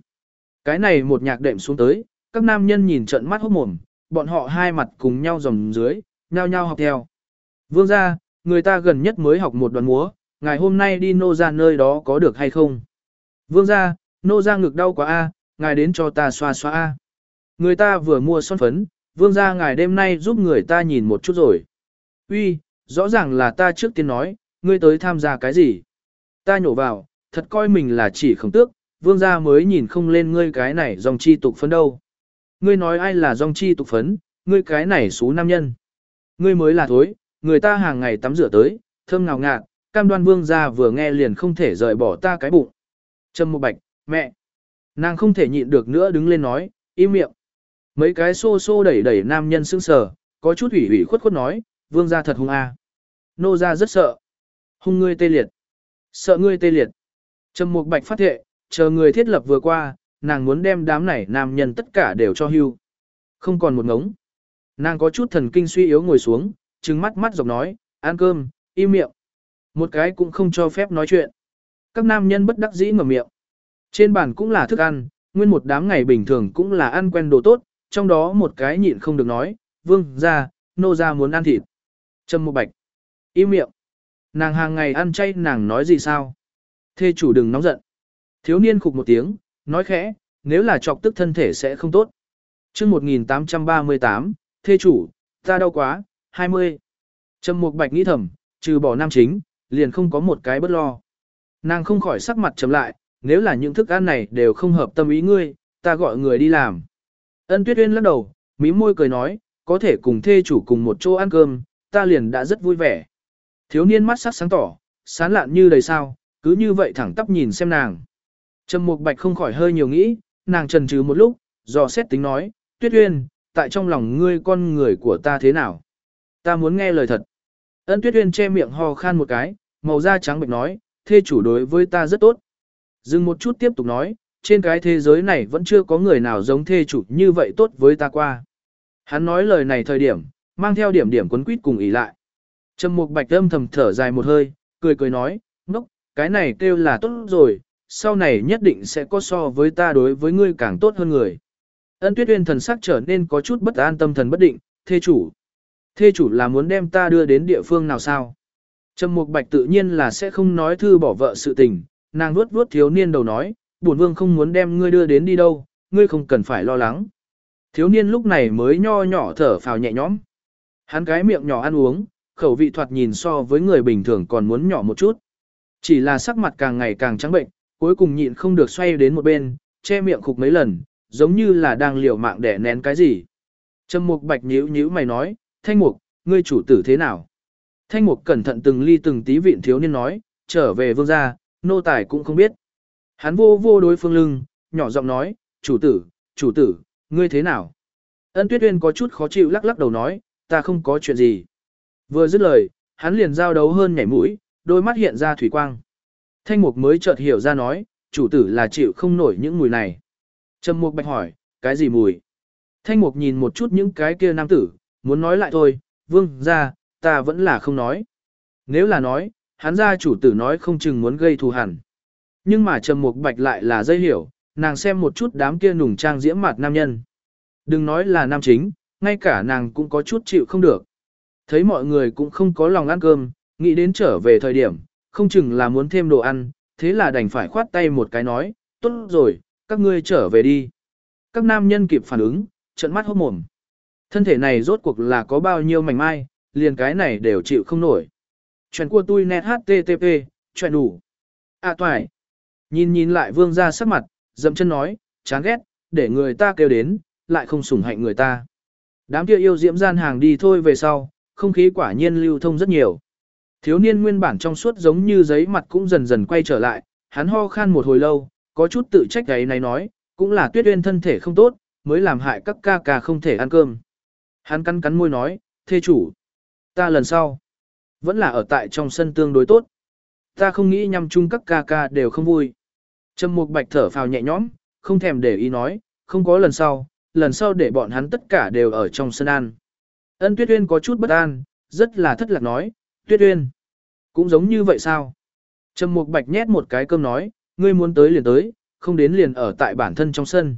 Cái này một nhạc đệm xuống tới, các nam nhân nhìn trận mắt hốt mồm, bọn họ hai mặt cùng nhau dòng dưới, nhau nhau học theo. Vương gia, người ta gần nhất mới học một đoạn múa, ngày hôm nay đi nô ra nơi đó có được hay không? Vương gia, nô ra ngực đau quá a, ngài đến cho ta xoa xoa a. Người ta vừa mua son phấn, vương gia ngài đêm nay giúp người ta nhìn một chút rồi. Uy, rõ ràng là ta trước tiên nói, ngươi tới tham gia cái gì? Ta nhổ vào, thật coi mình là chỉ khổng tước, vương gia mới nhìn không lên ngươi cái này dòng chi tục phấn đâu. Ngươi nói ai là dòng chi tục phấn, ngươi cái này xú nam nhân. Ngươi mới là thối, người ta hàng ngày tắm rửa tới, thơm ngào ngạt, cam đoan vương gia vừa nghe liền không thể rời bỏ ta cái bụng. Trâm Mộ bạch, mẹ. Nàng không thể nhịn được nữa đứng lên nói, im miệng. Mấy cái xô xô đẩy đẩy nam nhân sững sờ, có chút ủy ủy khuất khuất nói, vương gia thật hung a. Nô gia rất sợ. Hung ngươi tê liệt. Sợ ngươi tê liệt. Trầm Mục Bạch phát thệ, chờ người thiết lập vừa qua, nàng muốn đem đám này nam nhân tất cả đều cho hưu. Không còn một ngống. Nàng có chút thần kinh suy yếu ngồi xuống, trừng mắt mắt dọc nói, ăn cơm, im miệng. Một cái cũng không cho phép nói chuyện. Các nam nhân bất đắc dĩ ngậm miệng. Trên bàn cũng là thức ăn, nguyên một đám ngày bình thường cũng là ăn quen đồ tốt, trong đó một cái nhịn không được nói, vương, ra, nô ra muốn ăn thịt. Trâm một bạch. Im miệng. Nàng hàng ngày ăn chay nàng nói gì sao? Thê chủ đừng nóng giận. Thiếu niên khục một tiếng, nói khẽ, nếu là chọc tức thân thể sẽ không tốt. chương 1838, thê chủ, ta đau quá, 20. Trầm Mục Bạch nghĩ thầm, trừ bỏ nam chính, liền không có một cái bất lo. Nàng không khỏi sắc mặt trầm lại, nếu là những thức ăn này đều không hợp tâm ý ngươi, ta gọi người đi làm. Ân Tuyết Uyên lắc đầu, mí môi cười nói, có thể cùng thê chủ cùng một chỗ ăn cơm, ta liền đã rất vui vẻ. Thiếu niên mắt sắc sáng tỏ, sán lạn như đầy sao, cứ như vậy thẳng tắp nhìn xem nàng. Trầm Mục Bạch không khỏi hơi nhiều nghĩ, nàng trần trừ một lúc, dò xét tính nói, Tuyết Uyên, tại trong lòng ngươi con người của ta thế nào? Ta muốn nghe lời thật. Ân Tuyết Uyên che miệng ho khan một cái, màu da trắng bệch nói, thê chủ đối với ta rất tốt. Dừng một chút tiếp tục nói, trên cái thế giới này vẫn chưa có người nào giống thê chủ như vậy tốt với ta qua. Hắn nói lời này thời điểm, mang theo điểm điểm quấn quýt cùng ý lại. Trầm Mục Bạch âm thầm thở dài một hơi, cười cười nói, ngốc, cái này kêu là tốt rồi, sau này nhất định sẽ có so với ta đối với ngươi càng tốt hơn người. Ân Tuyết Uyên thần sắc trở nên có chút bất an tâm thần bất định, thê chủ. Thê chủ là muốn đem ta đưa đến địa phương nào sao? Trầm Mục Bạch tự nhiên là sẽ không nói thư bỏ vợ sự tình, nàng vuốt vuốt thiếu niên đầu nói, bổn vương không muốn đem ngươi đưa đến đi đâu, ngươi không cần phải lo lắng. Thiếu niên lúc này mới nho nhỏ thở phào nhẹ nhõm. Hắn cái miệng nhỏ ăn uống, khẩu vị thoạt nhìn so với người bình thường còn muốn nhỏ một chút. Chỉ là sắc mặt càng ngày càng trắng bệnh, cuối cùng nhịn không được xoay đến một bên, che miệng khục mấy lần, giống như là đang liều mạng để nén cái gì. Trầm Mục Bạch nhíu nhíu mày nói, Thanh Mục, ngươi chủ tử thế nào? Thanh Mục cẩn thận từng ly từng tí vịn thiếu niên nói, trở về vương gia, nô tài cũng không biết. Hắn vô vô đối phương lưng, nhỏ giọng nói, chủ tử, chủ tử, ngươi thế nào? Ân Tuyết Uyên có chút khó chịu lắc lắc đầu nói, ta không có chuyện gì. Vừa dứt lời, hắn liền giao đấu hơn nhảy mũi, đôi mắt hiện ra thủy quang. Thanh Mục mới chợt hiểu ra nói, chủ tử là chịu không nổi những mùi này. Trầm Mục bạch hỏi, cái gì mùi? Thanh Mục nhìn một chút những cái kia nam tử, muốn nói lại thôi, vương ra, ta vẫn là không nói. Nếu là nói, hắn ra chủ tử nói không chừng muốn gây thù hẳn. Nhưng mà Trầm Mục bạch lại là dây hiểu, nàng xem một chút đám kia nùng trang diễm mặt nam nhân. Đừng nói là nam chính, ngay cả nàng cũng có chút chịu không được. Thấy mọi người cũng không có lòng ăn cơm, nghĩ đến trở về thời điểm, không chừng là muốn thêm đồ ăn, thế là đành phải khoát tay một cái nói, tốt rồi, các ngươi trở về đi. Các nam nhân kịp phản ứng, trận mắt hốt mồm. Thân thể này rốt cuộc là có bao nhiêu mảnh mai, liền cái này đều chịu không nổi. Chuyện của tôi net http, chuyện đủ. À toài. Nhìn nhìn lại vương ra sắc mặt, dậm chân nói, chán ghét, để người ta kêu đến, lại không sủng hạnh người ta. Đám kia yêu diễm gian hàng đi thôi về sau, không khí quả nhiên lưu thông rất nhiều. Thiếu niên nguyên bản trong suốt giống như giấy mặt cũng dần dần quay trở lại, hắn ho khan một hồi lâu, có chút tự trách gáy này nói, cũng là tuyết uyên thân thể không tốt, mới làm hại các ca ca không thể ăn cơm. Hắn cắn cắn môi nói, thê chủ, ta lần sau, vẫn là ở tại trong sân tương đối tốt. Ta không nghĩ nhằm chung các ca ca đều không vui. Trầm mục bạch thở phào nhẹ nhõm, không thèm để ý nói, không có lần sau, lần sau để bọn hắn tất cả đều ở trong sân ăn. Ân Tuyết Uyên có chút bất an, rất là thất lạc nói, Tuyết Uyên, cũng giống như vậy sao? Trầm Mục Bạch nhét một cái cơm nói, ngươi muốn tới liền tới, không đến liền ở tại bản thân trong sân.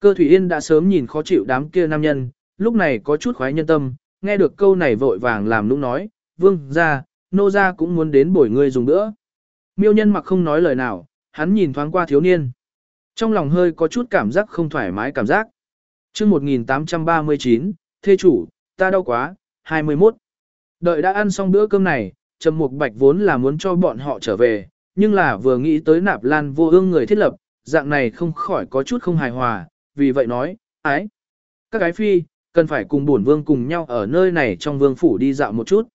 Cơ Thủy Yên đã sớm nhìn khó chịu đám kia nam nhân, lúc này có chút khoái nhân tâm, nghe được câu này vội vàng làm nũng nói, vương ra, nô ra cũng muốn đến bổi ngươi dùng nữa. Miêu nhân mặc không nói lời nào, hắn nhìn thoáng qua thiếu niên. Trong lòng hơi có chút cảm giác không thoải mái cảm giác. chương 1839, thê chủ, ta đau quá, 21. Đợi đã ăn xong bữa cơm này, Trầm Mục Bạch vốn là muốn cho bọn họ trở về, nhưng là vừa nghĩ tới nạp lan vô ương người thiết lập, dạng này không khỏi có chút không hài hòa, vì vậy nói, ái. Các gái phi, cần phải cùng bổn vương cùng nhau ở nơi này trong vương phủ đi dạo một chút.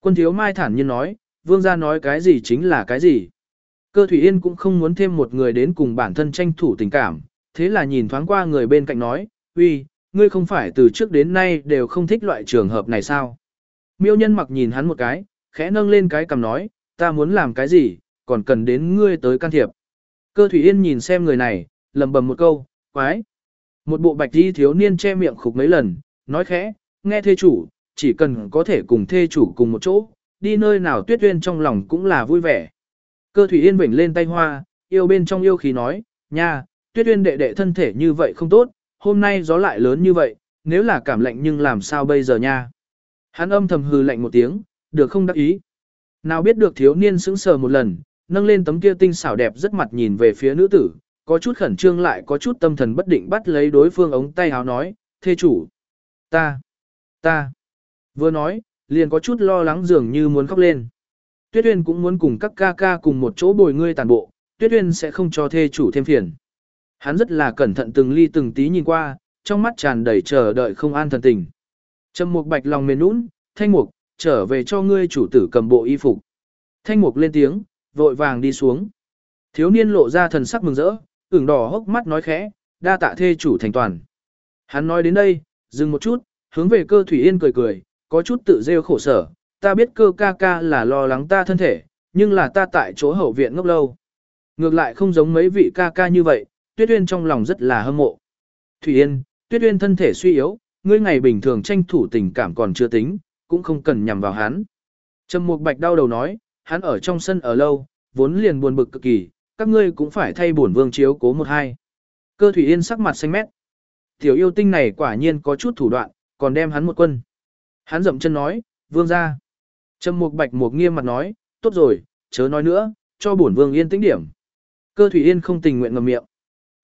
Quân thiếu mai thản nhiên nói, vương gia nói cái gì chính là cái gì. Cơ Thủy Yên cũng không muốn thêm một người đến cùng bản thân tranh thủ tình cảm, thế là nhìn thoáng qua người bên cạnh nói, uy, ngươi không phải từ trước đến nay đều không thích loại trường hợp này sao? Miêu nhân mặc nhìn hắn một cái, khẽ nâng lên cái cầm nói, ta muốn làm cái gì, còn cần đến ngươi tới can thiệp. Cơ Thủy Yên nhìn xem người này, lầm bầm một câu, quái. Một bộ bạch đi thiếu niên che miệng khục mấy lần, nói khẽ, nghe thê chủ, chỉ cần có thể cùng thê chủ cùng một chỗ, đi nơi nào tuyết uyên trong lòng cũng là vui vẻ. Cơ Thủy Yên vểnh lên tay hoa, yêu bên trong yêu khí nói, nha, tuyết uyên đệ đệ thân thể như vậy không tốt, hôm nay gió lại lớn như vậy, nếu là cảm lạnh nhưng làm sao bây giờ nha. Hắn âm thầm hừ lạnh một tiếng, được không đắc ý. Nào biết được thiếu niên sững sờ một lần, nâng lên tấm kia tinh xảo đẹp rất mặt nhìn về phía nữ tử, có chút khẩn trương lại có chút tâm thần bất định bắt lấy đối phương ống tay áo nói, thê chủ. Ta, ta. Vừa nói, liền có chút lo lắng dường như muốn khóc lên. Tuyết Uyên cũng muốn cùng các ca ca cùng một chỗ bồi ngươi tàn bộ, Tuyết Uyên sẽ không cho thê chủ thêm phiền. Hắn rất là cẩn thận từng ly từng tí nhìn qua, trong mắt tràn đầy chờ đợi không an thần tình. Trầm Mục Bạch lòng mềm nũng, "Thanh Mục, trở về cho ngươi chủ tử cầm bộ y phục." Thanh Mục lên tiếng, vội vàng đi xuống. Thiếu niên lộ ra thần sắc mừng rỡ, ửng đỏ hốc mắt nói khẽ, "Đa tạ thê chủ thành toàn." Hắn nói đến đây, dừng một chút, hướng về Cơ Thủy Yên cười cười, có chút tự rêu khổ sở, "Ta biết Cơ ca ca là lo lắng ta thân thể, nhưng là ta tại chỗ hậu viện ngốc lâu. Ngược lại không giống mấy vị ca ca như vậy, Tuyết Uyên trong lòng rất là hâm mộ. Thủy Yên, Tuyết Uyên thân thể suy yếu, ngươi ngày bình thường tranh thủ tình cảm còn chưa tính, cũng không cần nhằm vào hắn. Trầm Mục Bạch đau đầu nói, hắn ở trong sân ở lâu, vốn liền buồn bực cực kỳ, các ngươi cũng phải thay bổn vương chiếu cố một hai. Cơ Thủy Yên sắc mặt xanh mét. Tiểu yêu tinh này quả nhiên có chút thủ đoạn, còn đem hắn một quân. Hắn dậm chân nói, vương ra. Trầm Mục Bạch Mục nghiêm mặt nói, tốt rồi, chớ nói nữa, cho bổn vương yên tĩnh điểm. Cơ Thủy Yên không tình nguyện ngậm miệng.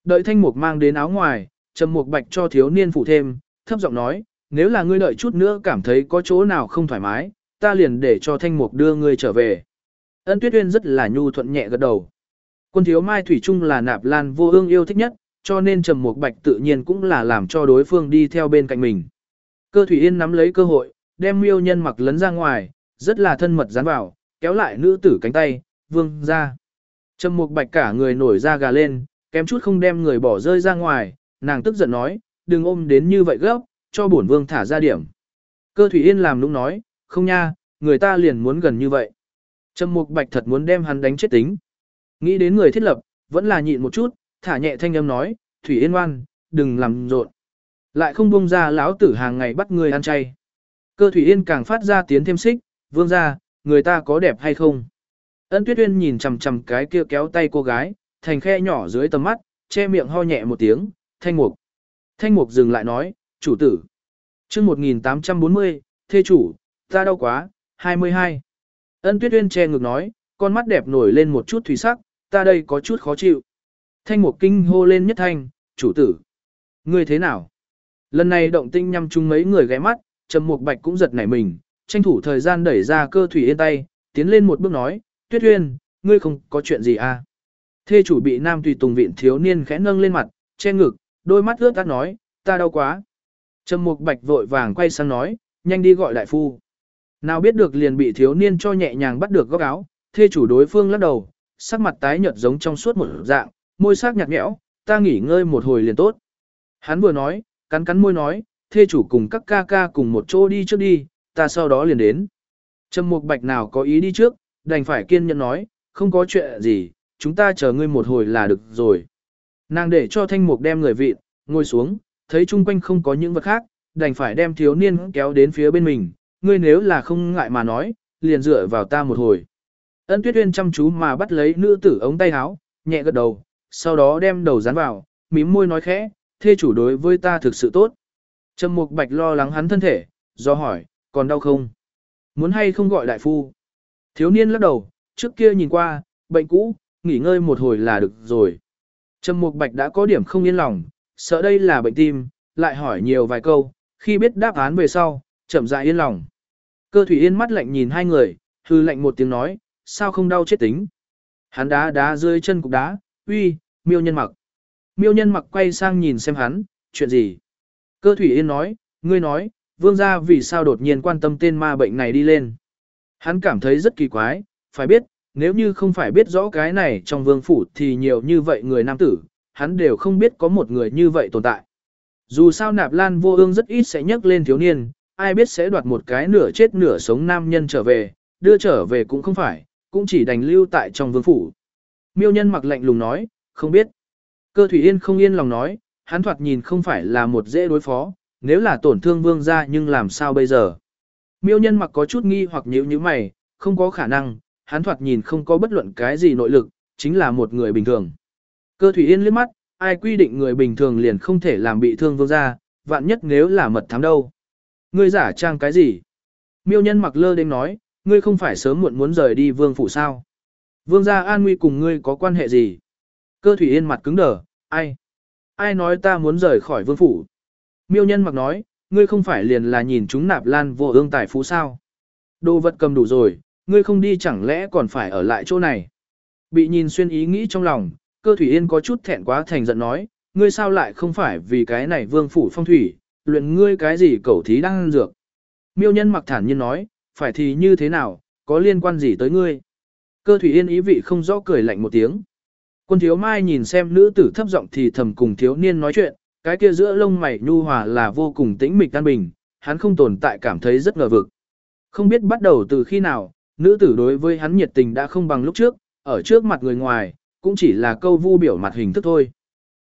Đợi Thanh Mục mang đến áo ngoài, Trầm Mục Bạch cho thiếu niên phụ thêm, thấp giọng nói, nếu là ngươi đợi chút nữa cảm thấy có chỗ nào không thoải mái, ta liền để cho Thanh Mục đưa ngươi trở về. Ân Tuyết Uyên rất là nhu thuận nhẹ gật đầu. Quân thiếu Mai Thủy Trung là nạp lan vô ương yêu thích nhất, cho nên Trầm Mục Bạch tự nhiên cũng là làm cho đối phương đi theo bên cạnh mình. Cơ Thủy Yên nắm lấy cơ hội, đem miêu nhân mặc lấn ra ngoài, rất là thân mật dán vào, kéo lại nữ tử cánh tay, vương ra. Trầm Mục Bạch cả người nổi da gà lên, kém chút không đem người bỏ rơi ra ngoài, nàng tức giận nói, đừng ôm đến như vậy gấp, cho bổn vương thả ra điểm. Cơ Thủy Yên làm nũng nói, không nha, người ta liền muốn gần như vậy. Trầm Mục Bạch thật muốn đem hắn đánh chết tính. Nghĩ đến người thiết lập, vẫn là nhịn một chút, thả nhẹ thanh âm nói, Thủy Yên oan đừng làm rộn. Lại không buông ra lão tử hàng ngày bắt người ăn chay. Cơ Thủy Yên càng phát ra tiến thêm xích, vương ra, người ta có đẹp hay không? Ân Tuyết Uyên nhìn chằm chằm cái kia kéo tay cô gái, thành khe nhỏ dưới tầm mắt, che miệng ho nhẹ một tiếng, thanh mục. Thanh mục dừng lại nói, chủ tử. chương 1840, thê chủ, ta đau quá, 22. Ân Tuyết Uyên che ngực nói, con mắt đẹp nổi lên một chút thủy sắc, ta đây có chút khó chịu. Thanh mục kinh hô lên nhất thanh, chủ tử. Ngươi thế nào? Lần này động tinh nhằm chung mấy người ghé mắt, Trầm Mục Bạch cũng giật nảy mình, tranh thủ thời gian đẩy ra cơ thủy yên tay, tiến lên một bước nói, Tuyết Uyên, ngươi không có chuyện gì à? Thê chủ bị nam tùy tùng viện thiếu niên khẽ nâng lên mặt, che ngực, đôi mắt ướt át nói, ta đau quá. Trầm Mục Bạch vội vàng quay sang nói, nhanh đi gọi đại phu. Nào biết được liền bị thiếu niên cho nhẹ nhàng bắt được góc áo, thê chủ đối phương lắc đầu, sắc mặt tái nhợt giống trong suốt một dạng, môi sắc nhạt nhẽo, ta nghỉ ngơi một hồi liền tốt. Hắn vừa nói, cắn cắn môi nói, thê chủ cùng các ca ca cùng một chỗ đi trước đi, ta sau đó liền đến. Trầm Mục Bạch nào có ý đi trước, đành phải kiên nhẫn nói, không có chuyện gì, chúng ta chờ ngươi một hồi là được rồi. Nàng để cho thanh mục đem người vịt, ngồi xuống, thấy chung quanh không có những vật khác, đành phải đem thiếu niên kéo đến phía bên mình, ngươi nếu là không ngại mà nói, liền dựa vào ta một hồi. Ân tuyết uyên chăm chú mà bắt lấy nữ tử ống tay áo, nhẹ gật đầu, sau đó đem đầu dán vào, mím môi nói khẽ, thê chủ đối với ta thực sự tốt. Trầm mục bạch lo lắng hắn thân thể, do hỏi, còn đau không? Muốn hay không gọi đại phu? Thiếu niên lắc đầu, trước kia nhìn qua, bệnh cũ, nghỉ ngơi một hồi là được rồi. Trầm Mục Bạch đã có điểm không yên lòng, sợ đây là bệnh tim, lại hỏi nhiều vài câu, khi biết đáp án về sau, chậm rãi yên lòng. Cơ Thủy Yên mắt lạnh nhìn hai người, hư lạnh một tiếng nói, sao không đau chết tính. Hắn đá đá rơi chân cục đá, uy, miêu nhân mặc. Miêu nhân mặc quay sang nhìn xem hắn, chuyện gì. Cơ Thủy Yên nói, ngươi nói, vương gia vì sao đột nhiên quan tâm tên ma bệnh này đi lên. Hắn cảm thấy rất kỳ quái, phải biết, nếu như không phải biết rõ cái này trong vương phủ thì nhiều như vậy người nam tử, hắn đều không biết có một người như vậy tồn tại. Dù sao nạp lan vô ương rất ít sẽ nhắc lên thiếu niên, ai biết sẽ đoạt một cái nửa chết nửa sống nam nhân trở về, đưa trở về cũng không phải, cũng chỉ đành lưu tại trong vương phủ. Miêu nhân mặc lạnh lùng nói, không biết. Cơ thủy yên không yên lòng nói, hắn thoạt nhìn không phải là một dễ đối phó, nếu là tổn thương vương gia nhưng làm sao bây giờ. Miêu nhân mặc có chút nghi hoặc nhíu như mày, không có khả năng, hắn thoạt nhìn không có bất luận cái gì nội lực, chính là một người bình thường. Cơ Thủy Yên liếc mắt, ai quy định người bình thường liền không thể làm bị thương vương gia, vạn nhất nếu là mật thám đâu. Ngươi giả trang cái gì? Miêu nhân mặc lơ đến nói, ngươi không phải sớm muộn muốn rời đi vương phủ sao? Vương gia an nguy cùng ngươi có quan hệ gì? Cơ Thủy Yên mặt cứng đờ, ai? Ai nói ta muốn rời khỏi vương phủ? Miêu nhân mặc nói, ngươi không phải liền là nhìn chúng nạp lan vô ương tài phú sao? Đồ vật cầm đủ rồi, ngươi không đi chẳng lẽ còn phải ở lại chỗ này. Bị nhìn xuyên ý nghĩ trong lòng, cơ thủy yên có chút thẹn quá thành giận nói, ngươi sao lại không phải vì cái này vương phủ phong thủy, luyện ngươi cái gì cẩu thí đang ăn dược. Miêu nhân mặc thản nhiên nói, phải thì như thế nào, có liên quan gì tới ngươi. Cơ thủy yên ý vị không rõ cười lạnh một tiếng. Quân thiếu mai nhìn xem nữ tử thấp giọng thì thầm cùng thiếu niên nói chuyện, cái kia giữa lông mày nhu hòa là vô cùng tĩnh mịch an bình, hắn không tồn tại cảm thấy rất ngờ vực. Không biết bắt đầu từ khi nào, nữ tử đối với hắn nhiệt tình đã không bằng lúc trước, ở trước mặt người ngoài, cũng chỉ là câu vu biểu mặt hình thức thôi.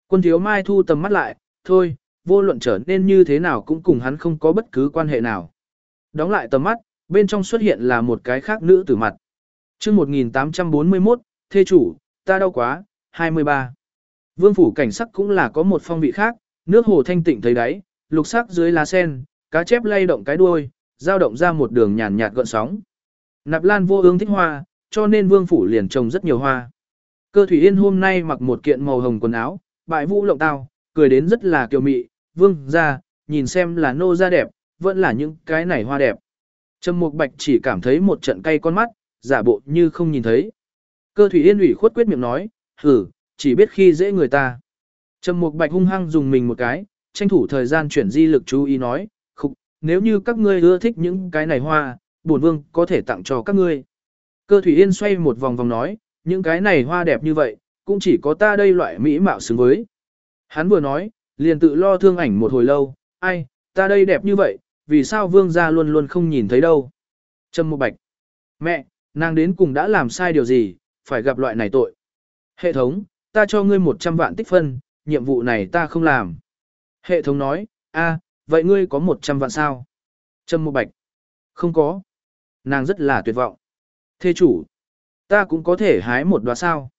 Quân thiếu mai thu tầm mắt lại, thôi, vô luận trở nên như thế nào cũng cùng hắn không có bất cứ quan hệ nào. Đóng lại tầm mắt, bên trong xuất hiện là một cái khác nữ tử mặt. chương 1841, thê chủ, ta đau quá, 23. Vương phủ cảnh sắc cũng là có một phong vị khác, nước hồ thanh tịnh thấy đáy, lục sắc dưới lá sen, cá chép lay động cái đuôi, dao động ra một đường nhàn nhạt gợn sóng. Nạp Lan vô ương thích hoa, cho nên vương phủ liền trồng rất nhiều hoa. Cơ Thủy Yên hôm nay mặc một kiện màu hồng quần áo, bại vũ lộng tao, cười đến rất là kiều mị, vương ra, nhìn xem là nô ra đẹp, vẫn là những cái này hoa đẹp. Trầm Mục Bạch chỉ cảm thấy một trận cay con mắt, giả bộ như không nhìn thấy. Cơ Thủy Yên ủy khuất quyết miệng nói, hử, chỉ biết khi dễ người ta. Trầm Mục Bạch hung hăng dùng mình một cái, tranh thủ thời gian chuyển di lực chú ý nói, khục, nếu như các ngươi ưa thích những cái này hoa, bổn vương có thể tặng cho các ngươi. Cơ Thủy Yên xoay một vòng vòng nói, những cái này hoa đẹp như vậy, cũng chỉ có ta đây loại mỹ mạo xứng với. Hắn vừa nói, liền tự lo thương ảnh một hồi lâu, ai, ta đây đẹp như vậy, vì sao vương gia luôn luôn không nhìn thấy đâu. Trâm Mục Bạch, mẹ, nàng đến cùng đã làm sai điều gì, phải gặp loại này tội. Hệ thống, ta cho ngươi 100 vạn tích phân, nhiệm vụ này ta không làm. Hệ thống nói, a, vậy ngươi có 100 vạn sao? Trâm Mục Bạch, không có. Nàng rất là tuyệt vọng. Thê chủ, ta cũng có thể hái một đóa sao.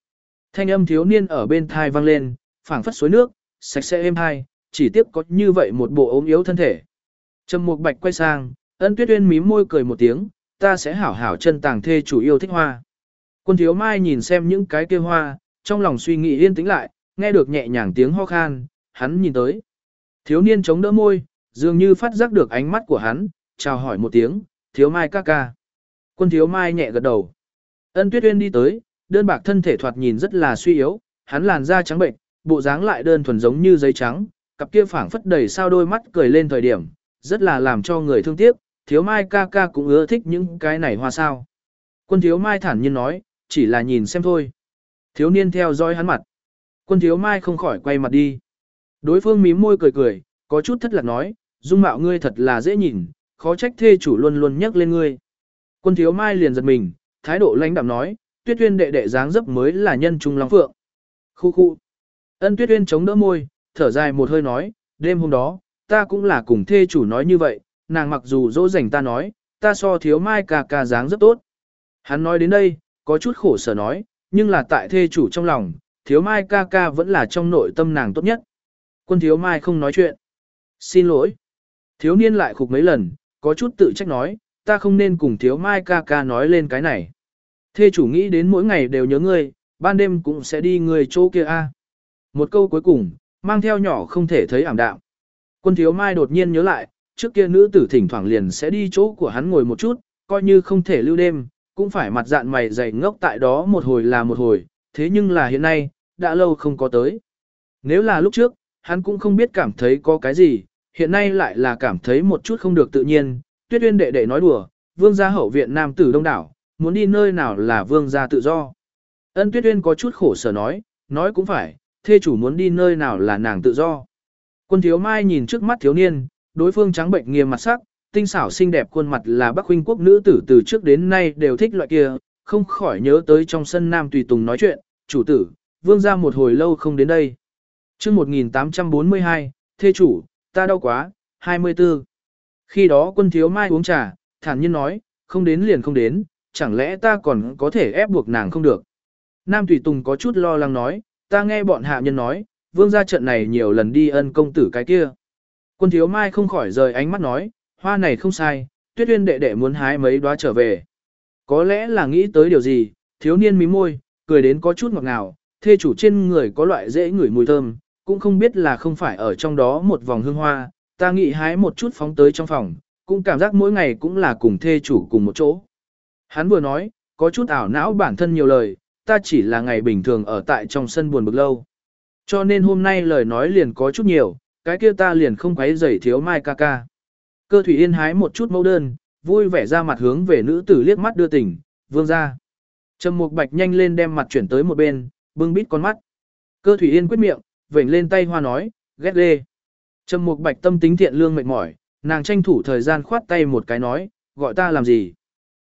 Thanh âm thiếu niên ở bên thai vang lên, phảng phất suối nước, sạch sẽ êm hai, chỉ tiếp có như vậy một bộ ốm yếu thân thể. Trầm Mục Bạch quay sang, ân tuyết uyên mím môi cười một tiếng, ta sẽ hảo hảo chân tàng thê chủ yêu thích hoa. Quân thiếu mai nhìn xem những cái kia hoa, trong lòng suy nghĩ yên tĩnh lại, nghe được nhẹ nhàng tiếng ho khan, hắn nhìn tới. Thiếu niên chống đỡ môi, dường như phát giác được ánh mắt của hắn, chào hỏi một tiếng, thiếu mai ca ca. Quân thiếu mai nhẹ gật đầu. Ân tuyết uyên đi tới, đơn bạc thân thể thoạt nhìn rất là suy yếu, hắn làn da trắng bệnh, bộ dáng lại đơn thuần giống như giấy trắng, cặp kia phảng phất đầy sao đôi mắt cười lên thời điểm, rất là làm cho người thương tiếc, thiếu mai ca ca cũng ưa thích những cái này hoa sao. Quân thiếu mai thản nhiên nói, chỉ là nhìn xem thôi. Thiếu niên theo dõi hắn mặt. Quân thiếu mai không khỏi quay mặt đi. Đối phương mím môi cười cười, có chút thất lạc nói, dung mạo ngươi thật là dễ nhìn, khó trách thê chủ luôn luôn nhắc lên ngươi. Quân thiếu mai liền giật mình, thái độ lãnh đạm nói, tuyết uyên đệ đệ dáng dấp mới là nhân trung long phượng. Khu khu. Ân tuyết uyên chống đỡ môi, thở dài một hơi nói, đêm hôm đó, ta cũng là cùng thê chủ nói như vậy, nàng mặc dù dỗ dành ta nói, ta so thiếu mai ca ca dáng rất tốt. Hắn nói đến đây, có chút khổ sở nói, nhưng là tại thê chủ trong lòng, thiếu mai ca ca vẫn là trong nội tâm nàng tốt nhất. Quân thiếu mai không nói chuyện. Xin lỗi. Thiếu niên lại khục mấy lần, có chút tự trách nói, ta không nên cùng thiếu mai ca ca nói lên cái này. Thê chủ nghĩ đến mỗi ngày đều nhớ ngươi, ban đêm cũng sẽ đi người chỗ kia a. Một câu cuối cùng, mang theo nhỏ không thể thấy ảm đạm. Quân thiếu mai đột nhiên nhớ lại, trước kia nữ tử thỉnh thoảng liền sẽ đi chỗ của hắn ngồi một chút, coi như không thể lưu đêm, cũng phải mặt dạn mày dày ngốc tại đó một hồi là một hồi, thế nhưng là hiện nay, đã lâu không có tới. Nếu là lúc trước, hắn cũng không biết cảm thấy có cái gì, hiện nay lại là cảm thấy một chút không được tự nhiên, tuyết uyên đệ đệ nói đùa, vương gia hậu viện nam tử đông đảo, muốn đi nơi nào là vương gia tự do. Ân tuyết uyên có chút khổ sở nói, nói cũng phải, thê chủ muốn đi nơi nào là nàng tự do. Quân thiếu mai nhìn trước mắt thiếu niên, đối phương trắng bệnh nghiêm mặt sắc, tinh xảo xinh đẹp khuôn mặt là Bắc huynh quốc nữ tử từ trước đến nay đều thích loại kia, không khỏi nhớ tới trong sân nam tùy tùng nói chuyện, chủ tử, vương gia một hồi lâu không đến đây. chương 1842, thê chủ, ta đau quá, 24. Khi đó quân thiếu mai uống trà, thản nhiên nói, không đến liền không đến, chẳng lẽ ta còn có thể ép buộc nàng không được. Nam Tùy Tùng có chút lo lắng nói, ta nghe bọn hạ nhân nói, vương gia trận này nhiều lần đi ân công tử cái kia. Quân thiếu mai không khỏi rời ánh mắt nói, hoa này không sai, tuyết uyên đệ đệ muốn hái mấy đóa trở về. Có lẽ là nghĩ tới điều gì, thiếu niên mím môi, cười đến có chút ngọt ngào, thê chủ trên người có loại dễ ngửi mùi thơm, cũng không biết là không phải ở trong đó một vòng hương hoa, ta nghĩ hái một chút phóng tới trong phòng, cũng cảm giác mỗi ngày cũng là cùng thê chủ cùng một chỗ. Hắn vừa nói, có chút ảo não bản thân nhiều lời, ta chỉ là ngày bình thường ở tại trong sân buồn bực lâu. Cho nên hôm nay lời nói liền có chút nhiều, cái kia ta liền không quấy rầy thiếu mai ca ca. Cơ thủy yên hái một chút mẫu đơn, vui vẻ ra mặt hướng về nữ tử liếc mắt đưa tình, vương ra. Trầm mục bạch nhanh lên đem mặt chuyển tới một bên, bưng bít con mắt. Cơ thủy yên quyết miệng, vểnh lên tay hoa nói, ghét ghê. Trầm mục bạch tâm tính thiện lương mệt mỏi, nàng tranh thủ thời gian khoát tay một cái nói, gọi ta làm gì.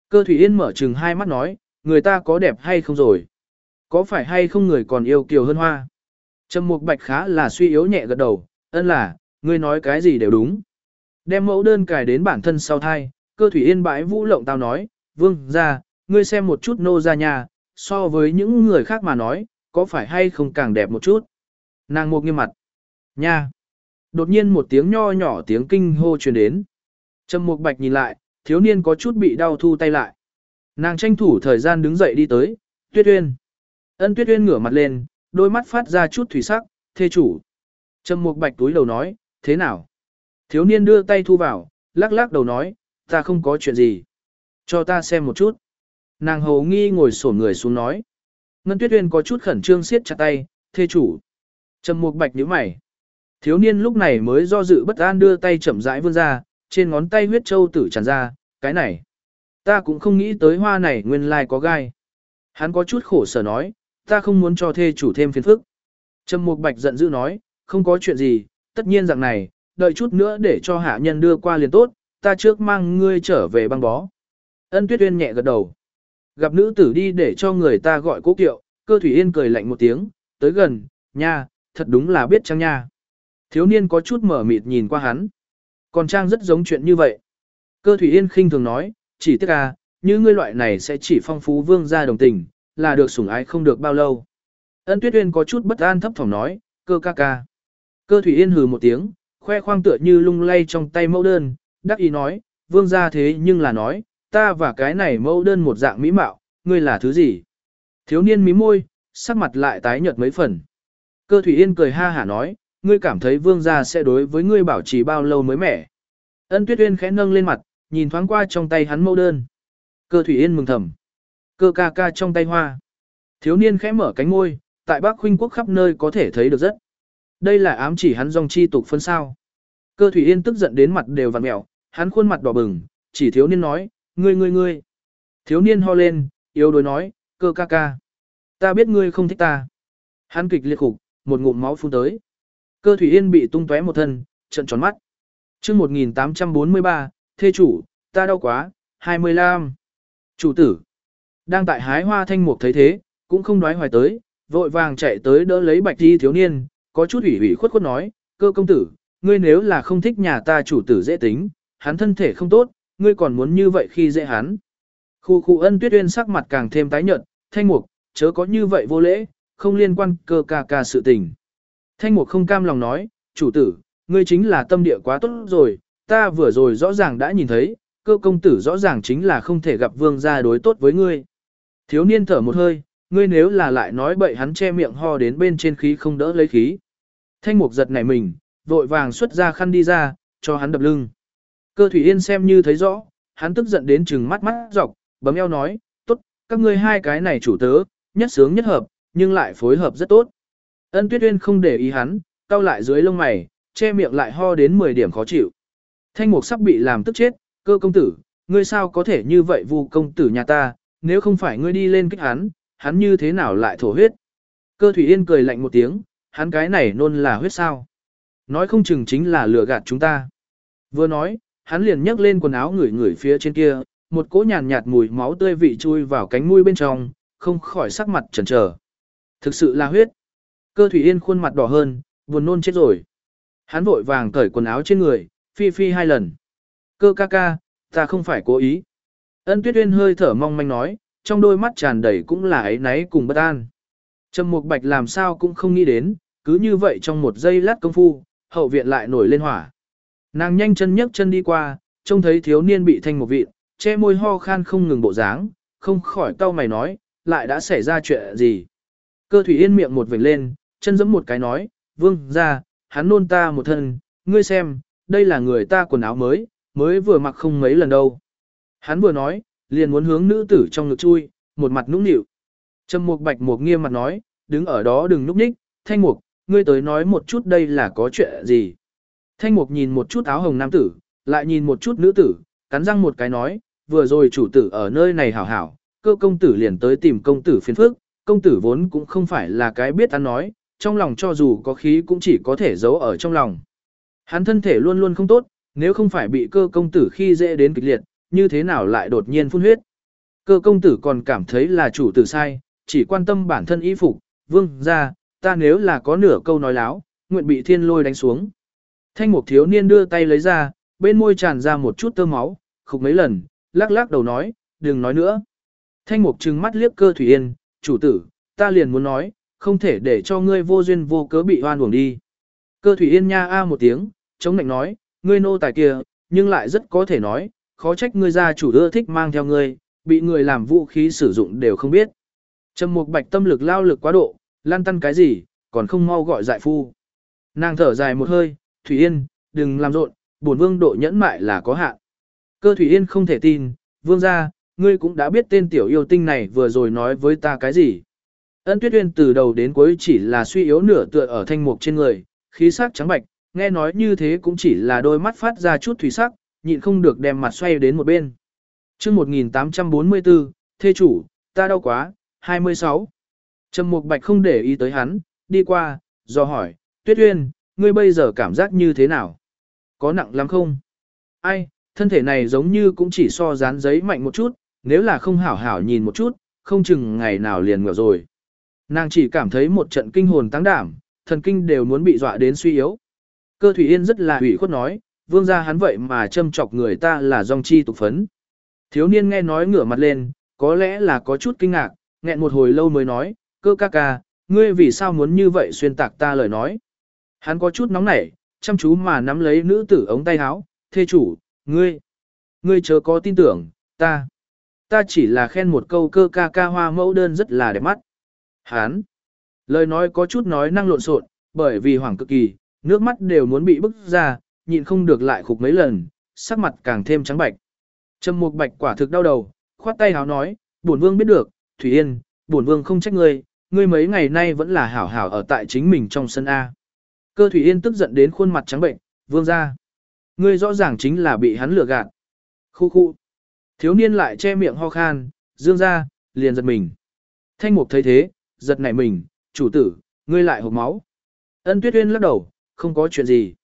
Cơ thủy yên mở chừng hai mắt nói, người ta có đẹp hay không rồi. Có phải hay không người còn yêu kiều hơn hoa? Trầm Mục Bạch khá là suy yếu nhẹ gật đầu, ân là, ngươi nói cái gì đều đúng. Đem mẫu đơn cài đến bản thân sau thai, cơ thủy yên bãi vũ lộng tao nói, vương ra, ngươi xem một chút nô ra nhà, so với những người khác mà nói, có phải hay không càng đẹp một chút. Nàng mục nghiêm mặt. Nha. Đột nhiên một tiếng nho nhỏ tiếng kinh hô truyền đến. Trầm Mục Bạch nhìn lại, thiếu niên có chút bị đau thu tay lại. Nàng tranh thủ thời gian đứng dậy đi tới, Tuyết Uyên. Ân Tuyết Uyên ngửa mặt lên, đôi mắt phát ra chút thủy sắc, thê chủ. Trầm Mục Bạch túi đầu nói, thế nào? Thiếu niên đưa tay thu vào, lắc lắc đầu nói, ta không có chuyện gì. Cho ta xem một chút. Nàng hầu nghi ngồi sổn người xuống nói. Ngân Tuyết Uyên có chút khẩn trương siết chặt tay, thê chủ. Trầm Mục Bạch nhíu mày. Thiếu niên lúc này mới do dự bất an đưa tay chậm rãi vươn ra, trên ngón tay huyết châu tử tràn ra, cái này. Ta cũng không nghĩ tới hoa này nguyên lai có gai. Hắn có chút khổ sở nói, ta không muốn cho thê chủ thêm phiền phức. Trầm Mục Bạch giận dữ nói, không có chuyện gì, tất nhiên rằng này, đợi chút nữa để cho hạ nhân đưa qua liền tốt, ta trước mang ngươi trở về băng bó. Ân Tuyết Uyên nhẹ gật đầu. Gặp nữ tử đi để cho người ta gọi cố kiệu, cơ thủy yên cười lạnh một tiếng, tới gần, nha, thật đúng là biết trang nha. Thiếu niên có chút mở mịt nhìn qua hắn. Còn trang rất giống chuyện như vậy. Cơ thủy yên khinh thường nói, chỉ tiếc à, như ngươi loại này sẽ chỉ phong phú vương gia đồng tình, là được sủng ái không được bao lâu. Ân Tuyết Uyên có chút bất an thấp thỏm nói, cơ ca ca. Cơ Thủy Yên hừ một tiếng, khoe khoang tựa như lung lay trong tay mẫu đơn, đắc ý nói, vương gia thế nhưng là nói, ta và cái này mẫu đơn một dạng mỹ mạo, ngươi là thứ gì? Thiếu niên mí môi, sắc mặt lại tái nhợt mấy phần. Cơ Thủy Yên cười ha hả nói, ngươi cảm thấy vương gia sẽ đối với ngươi bảo trì bao lâu mới mẻ. Ân Tuyết Uyên khẽ nâng lên mặt, nhìn thoáng qua trong tay hắn mẫu đơn. Cơ Thủy Yên mừng thầm. Cơ ca ca trong tay hoa. Thiếu niên khẽ mở cánh môi, tại Bắc Huynh quốc khắp nơi có thể thấy được rất. Đây là ám chỉ hắn dòng chi tục phân sao. Cơ Thủy Yên tức giận đến mặt đều vặn mẹo, hắn khuôn mặt đỏ bừng, chỉ thiếu niên nói, ngươi ngươi ngươi. Thiếu niên ho lên, yếu đuối nói, cơ ca ca. Ta biết ngươi không thích ta. Hắn kịch liệt khục, một ngụm máu phun tới. Cơ Thủy Yên bị tung tóe một thân, trận tròn mắt. chương 1843, thê chủ, ta đau quá, 25. Chủ tử. Đang tại hái hoa thanh mục thấy thế, cũng không đoái hoài tới, vội vàng chạy tới đỡ lấy bạch thi thiếu niên, có chút ủy ủy khuất khuất nói, cơ công tử, ngươi nếu là không thích nhà ta chủ tử dễ tính, hắn thân thể không tốt, ngươi còn muốn như vậy khi dễ hắn. Khu khu ân tuyết uyên sắc mặt càng thêm tái nhợt, thanh mục, chớ có như vậy vô lễ, không liên quan cơ ca ca sự tình. Thanh mục không cam lòng nói, chủ tử, ngươi chính là tâm địa quá tốt rồi, ta vừa rồi rõ ràng đã nhìn thấy, cơ công tử rõ ràng chính là không thể gặp vương gia đối tốt với ngươi. Thiếu niên thở một hơi, ngươi nếu là lại nói bậy hắn che miệng ho đến bên trên khí không đỡ lấy khí. Thanh mục giật nảy mình, vội vàng xuất ra khăn đi ra, cho hắn đập lưng. Cơ thủy yên xem như thấy rõ, hắn tức giận đến chừng mắt mắt dọc, bấm eo nói, tốt, các ngươi hai cái này chủ tớ, nhất sướng nhất hợp, nhưng lại phối hợp rất tốt. Ân tuyết uyên không để ý hắn, cau lại dưới lông mày, che miệng lại ho đến 10 điểm khó chịu. Thanh mục sắp bị làm tức chết, cơ công tử, ngươi sao có thể như vậy vu công tử nhà ta, nếu không phải ngươi đi lên kích hắn, hắn như thế nào lại thổ huyết. Cơ thủy yên cười lạnh một tiếng, hắn cái này nôn là huyết sao. Nói không chừng chính là lừa gạt chúng ta. Vừa nói, hắn liền nhấc lên quần áo ngửi ngửi phía trên kia, một cỗ nhàn nhạt mùi máu tươi vị chui vào cánh mũi bên trong, không khỏi sắc mặt chần chờ. Thực sự là huyết. Cơ thủy yên khuôn mặt đỏ hơn, buồn nôn chết rồi. Hắn vội vàng cởi quần áo trên người, phi phi hai lần. Cơ ca ca, ta không phải cố ý. Ân tuyết uyên hơi thở mong manh nói, trong đôi mắt tràn đầy cũng là ấy náy cùng bất an. Trầm Mục Bạch làm sao cũng không nghĩ đến, cứ như vậy trong một giây lát công phu, hậu viện lại nổi lên hỏa. Nàng nhanh chân nhấc chân đi qua, trông thấy thiếu niên bị thanh một vị, che môi ho khan không ngừng bộ dáng, không khỏi cau mày nói, lại đã xảy ra chuyện gì. Cơ thủy yên miệng một vểnh lên, chân giẫm một cái nói, vương ra, hắn nôn ta một thân, ngươi xem, đây là người ta quần áo mới, mới vừa mặc không mấy lần đâu. Hắn vừa nói, liền muốn hướng nữ tử trong ngực chui, một mặt nũng nịu. Trầm Mục Bạch Mục nghiêm mặt nói, đứng ở đó đừng núp nhích, Thanh Mục, ngươi tới nói một chút đây là có chuyện gì. Thanh Mục nhìn một chút áo hồng nam tử, lại nhìn một chút nữ tử, cắn răng một cái nói, vừa rồi chủ tử ở nơi này hảo hảo, cơ công tử liền tới tìm công tử phiền phức, công tử vốn cũng không phải là cái biết ăn nói, trong lòng cho dù có khí cũng chỉ có thể giấu ở trong lòng. Hắn thân thể luôn luôn không tốt, nếu không phải bị cơ công tử khi dễ đến kịch liệt, như thế nào lại đột nhiên phun huyết. Cơ công tử còn cảm thấy là chủ tử sai, chỉ quan tâm bản thân y phục, vương ra, ta nếu là có nửa câu nói láo, nguyện bị thiên lôi đánh xuống. Thanh mục thiếu niên đưa tay lấy ra, bên môi tràn ra một chút tơ máu, khục mấy lần, lắc lắc đầu nói, đừng nói nữa. Thanh mục trừng mắt liếc cơ thủy yên, chủ tử, ta liền muốn nói, không thể để cho ngươi vô duyên vô cớ bị hoan uổng đi. Cơ thủy yên nha a một tiếng, chống nạnh nói, ngươi nô tài kia, nhưng lại rất có thể nói, khó trách ngươi gia chủ ưa thích mang theo ngươi, bị người làm vũ khí sử dụng đều không biết. Trầm Mục Bạch tâm lực lao lực quá độ, lan tăn cái gì, còn không mau gọi giải phu. Nàng thở dài một hơi, Thủy Yên, đừng làm rộn, bổn vương độ nhẫn mại là có hạn. Cơ Thủy Yên không thể tin, vương gia, ngươi cũng đã biết tên tiểu yêu tinh này vừa rồi nói với ta cái gì. Ân Tuyết Uyên từ đầu đến cuối chỉ là suy yếu nửa tựa ở thanh mục trên người, khí sắc trắng bạch, nghe nói như thế cũng chỉ là đôi mắt phát ra chút thủy sắc, nhịn không được đem mặt xoay đến một bên. chương 1844, thê chủ, ta đau quá, 26. Trầm Mục Bạch không để ý tới hắn, đi qua, do hỏi, Tuyết Uyên, ngươi bây giờ cảm giác như thế nào? Có nặng lắm không? Ai, thân thể này giống như cũng chỉ so dán giấy mạnh một chút, nếu là không hảo hảo nhìn một chút, không chừng ngày nào liền ngờ rồi. Nàng chỉ cảm thấy một trận kinh hồn tăng đảm, thần kinh đều muốn bị dọa đến suy yếu. Cơ Thủy Yên rất là ủy khuất nói, vương gia hắn vậy mà châm chọc người ta là dòng chi tục phấn. Thiếu niên nghe nói ngửa mặt lên, có lẽ là có chút kinh ngạc, nghẹn một hồi lâu mới nói, cơ ca ca, ngươi vì sao muốn như vậy xuyên tạc ta lời nói. Hắn có chút nóng nảy, chăm chú mà nắm lấy nữ tử ống tay áo, thê chủ, ngươi, ngươi chớ có tin tưởng, ta, ta chỉ là khen một câu cơ ca ca hoa mẫu đơn rất là đẹp mắt. Hán, lời nói có chút nói năng lộn xộn, bởi vì hoảng cực kỳ, nước mắt đều muốn bị bức ra, nhịn không được lại khục mấy lần, sắc mặt càng thêm trắng bạch. Trầm Mục Bạch quả thực đau đầu, khoát tay háo nói, "Bổn vương biết được, Thủy Yên, bổn vương không trách ngươi, ngươi mấy ngày nay vẫn là hảo hảo ở tại chính mình trong sân a." Cơ Thủy Yên tức giận đến khuôn mặt trắng bệnh, "Vương gia, ngươi rõ ràng chính là bị hắn lừa gạt." Khu khu. Thiếu niên lại che miệng ho khan, dương ra, liền giật mình. Thanh Mục thấy thế, giật nảy mình, "Chủ tử, ngươi lại hộc máu." Ân Tuyết Uyên lắc đầu, "Không có chuyện gì."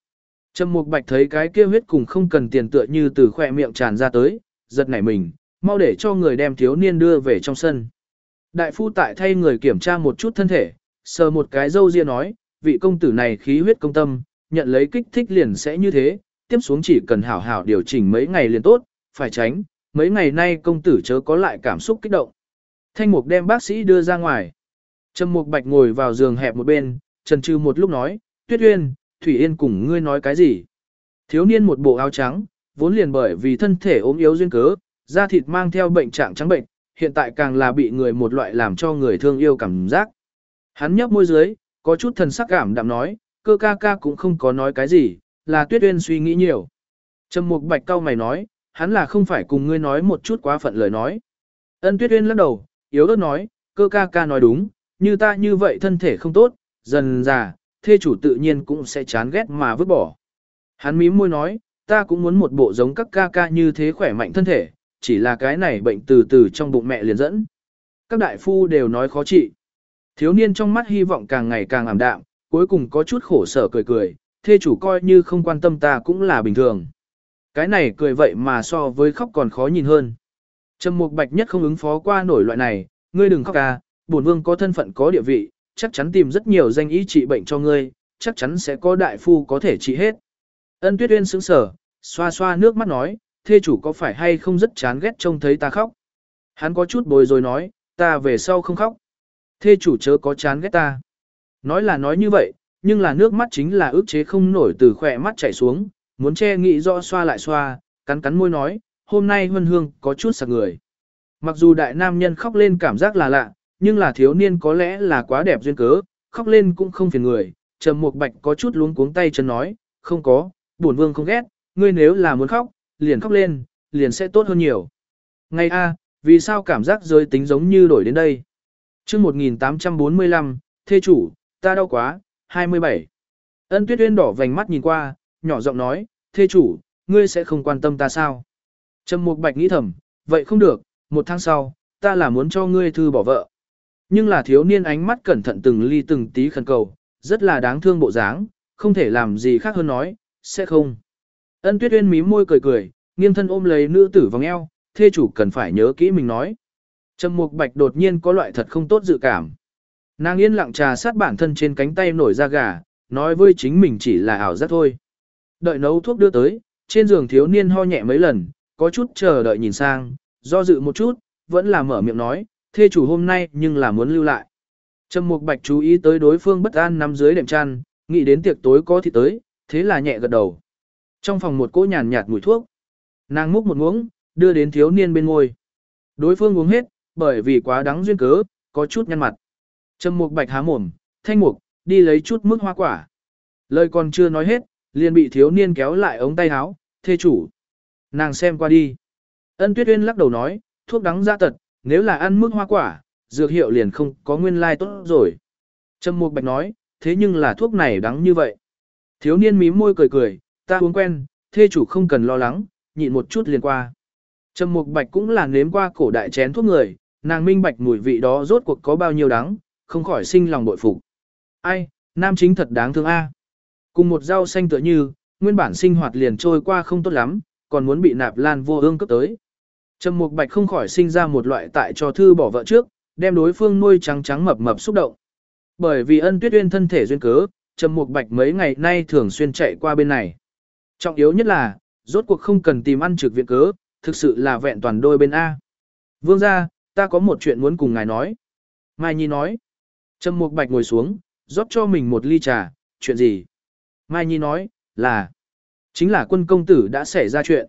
Trầm Mục Bạch thấy cái kia huyết cùng không cần tiền tựa như từ khỏe miệng tràn ra tới, giật nảy mình, mau để cho người đem thiếu niên đưa về trong sân. Đại phu tại thay người kiểm tra một chút thân thể, sờ một cái dâu ria nói, vị công tử này khí huyết công tâm, nhận lấy kích thích liền sẽ như thế, tiếp xuống chỉ cần hảo hảo điều chỉnh mấy ngày liền tốt, phải tránh, mấy ngày nay công tử chớ có lại cảm xúc kích động. Thanh Mục đem bác sĩ đưa ra ngoài. Trầm Mục Bạch ngồi vào giường hẹp một bên, trần trừ một lúc nói, Tuyết Uyên, Thủy Yên cùng ngươi nói cái gì? Thiếu niên một bộ áo trắng, vốn liền bởi vì thân thể ốm yếu duyên cớ, da thịt mang theo bệnh trạng trắng bệnh, hiện tại càng là bị người một loại làm cho người thương yêu cảm giác. Hắn nhấp môi dưới, có chút thần sắc cảm đạm nói, cơ ca ca cũng không có nói cái gì, là tuyết uyên suy nghĩ nhiều. Trầm mục bạch cao mày nói, hắn là không phải cùng ngươi nói một chút quá phận lời nói. Ân tuyết uyên lắc đầu, yếu ớt nói, cơ ca ca nói đúng, như ta như vậy thân thể không tốt, dần già, thê chủ tự nhiên cũng sẽ chán ghét mà vứt bỏ. Hắn mím môi nói, ta cũng muốn một bộ giống các ca ca như thế khỏe mạnh thân thể, chỉ là cái này bệnh từ từ trong bụng mẹ liền dẫn. Các đại phu đều nói khó trị. Thiếu niên trong mắt hy vọng càng ngày càng ảm đạm, cuối cùng có chút khổ sở cười cười, thê chủ coi như không quan tâm ta cũng là bình thường. Cái này cười vậy mà so với khóc còn khó nhìn hơn. Trầm Mục Bạch nhất không ứng phó qua nổi loại này, ngươi đừng khóc ca, bổn vương có thân phận có địa vị, chắc chắn tìm rất nhiều danh ý trị bệnh cho ngươi, chắc chắn sẽ có đại phu có thể trị hết. Ân Tuyết Uyên sững sờ, xoa xoa nước mắt nói, thê chủ có phải hay không rất chán ghét trông thấy ta khóc. Hắn có chút bồi rồi nói, ta về sau không khóc. Thê chủ chớ có chán ghét ta. Nói là nói như vậy, nhưng là nước mắt chính là ước chế không nổi từ khỏe mắt chảy xuống, muốn che nghĩ rõ xoa lại xoa, cắn cắn môi nói, hôm nay Huân Hương có chút sạc người. Mặc dù đại nam nhân khóc lên cảm giác là lạ, nhưng là thiếu niên có lẽ là quá đẹp duyên cớ, khóc lên cũng không phiền người. Trầm Mục Bạch có chút luống cuống tay chân nói, không có, bổn vương không ghét, ngươi nếu là muốn khóc, liền khóc lên, liền sẽ tốt hơn nhiều. Ngay a, vì sao cảm giác giới tính giống như đổi đến đây? chương 1845, thê chủ, ta đau quá, 27. Ân tuyết uyên đỏ vành mắt nhìn qua, nhỏ giọng nói, thê chủ, ngươi sẽ không quan tâm ta sao? Trầm Mục Bạch nghĩ thầm, vậy không được, một tháng sau, ta là muốn cho ngươi thư bỏ vợ. Nhưng là thiếu niên ánh mắt cẩn thận từng ly từng tí khẩn cầu, rất là đáng thương bộ dáng, không thể làm gì khác hơn nói, sẽ không. Ân Tuyết Uyên mím môi cười cười, nghiêng thân ôm lấy nữ tử vòng eo, thê chủ cần phải nhớ kỹ mình nói. Trầm Mục Bạch đột nhiên có loại thật không tốt dự cảm. Nàng yên lặng trà sát bản thân trên cánh tay nổi da gà, nói với chính mình chỉ là ảo giác thôi. Đợi nấu thuốc đưa tới, trên giường thiếu niên ho nhẹ mấy lần, có chút chờ đợi nhìn sang, do dự một chút, vẫn là mở miệng nói, thê chủ hôm nay nhưng là muốn lưu lại. Trầm Mục Bạch chú ý tới đối phương bất an nằm dưới đệm chăn, nghĩ đến tiệc tối có thì tới, thế là nhẹ gật đầu. Trong phòng một cỗ nhàn nhạt mùi thuốc, nàng múc một muỗng, đưa đến thiếu niên bên ngôi. Đối phương uống hết, bởi vì quá đắng duyên cớ, có chút nhăn mặt. Trầm Mục Bạch há mồm, "Thanh Mục, đi lấy chút mức hoa quả." Lời còn chưa nói hết, liền bị thiếu niên kéo lại ống tay áo, "Thê chủ." Nàng xem qua đi. Ân Tuyết Uyên lắc đầu nói, "Thuốc đắng ra tật, nếu là ăn mức hoa quả, dược hiệu liền không có nguyên lai tốt rồi." Trầm Mục Bạch nói, "Thế nhưng là thuốc này đắng như vậy." Thiếu niên mím môi cười cười, "Ta uống quen, thê chủ không cần lo lắng, nhịn một chút liền qua." Trầm Mục Bạch cũng là nếm qua cổ đại chén thuốc người, nàng minh bạch mùi vị đó rốt cuộc có bao nhiêu đắng, không khỏi sinh lòng bội phục. Ai, nam chính thật đáng thương a. Cùng một rau xanh tựa như, nguyên bản sinh hoạt liền trôi qua không tốt lắm, còn muốn bị nạp lan vô ương cấp tới. Trầm Mục Bạch không khỏi sinh ra một loại tại cho thư bỏ vợ trước, đem đối phương nuôi trắng trắng mập mập xúc động. Bởi vì ân tuyết uyên thân thể duyên cớ, Trầm Mục Bạch mấy ngày nay thường xuyên chạy qua bên này. Trọng yếu nhất là, rốt cuộc không cần tìm ăn trực viện cớ, thực sự là vẹn toàn đôi bên A. Vương gia, ta có một chuyện muốn cùng ngài nói. Mai Nhi nói. Trầm Mục Bạch ngồi xuống, rót cho mình một ly trà, chuyện gì? Mai Nhi nói, là, chính là quân công tử đã xảy ra chuyện.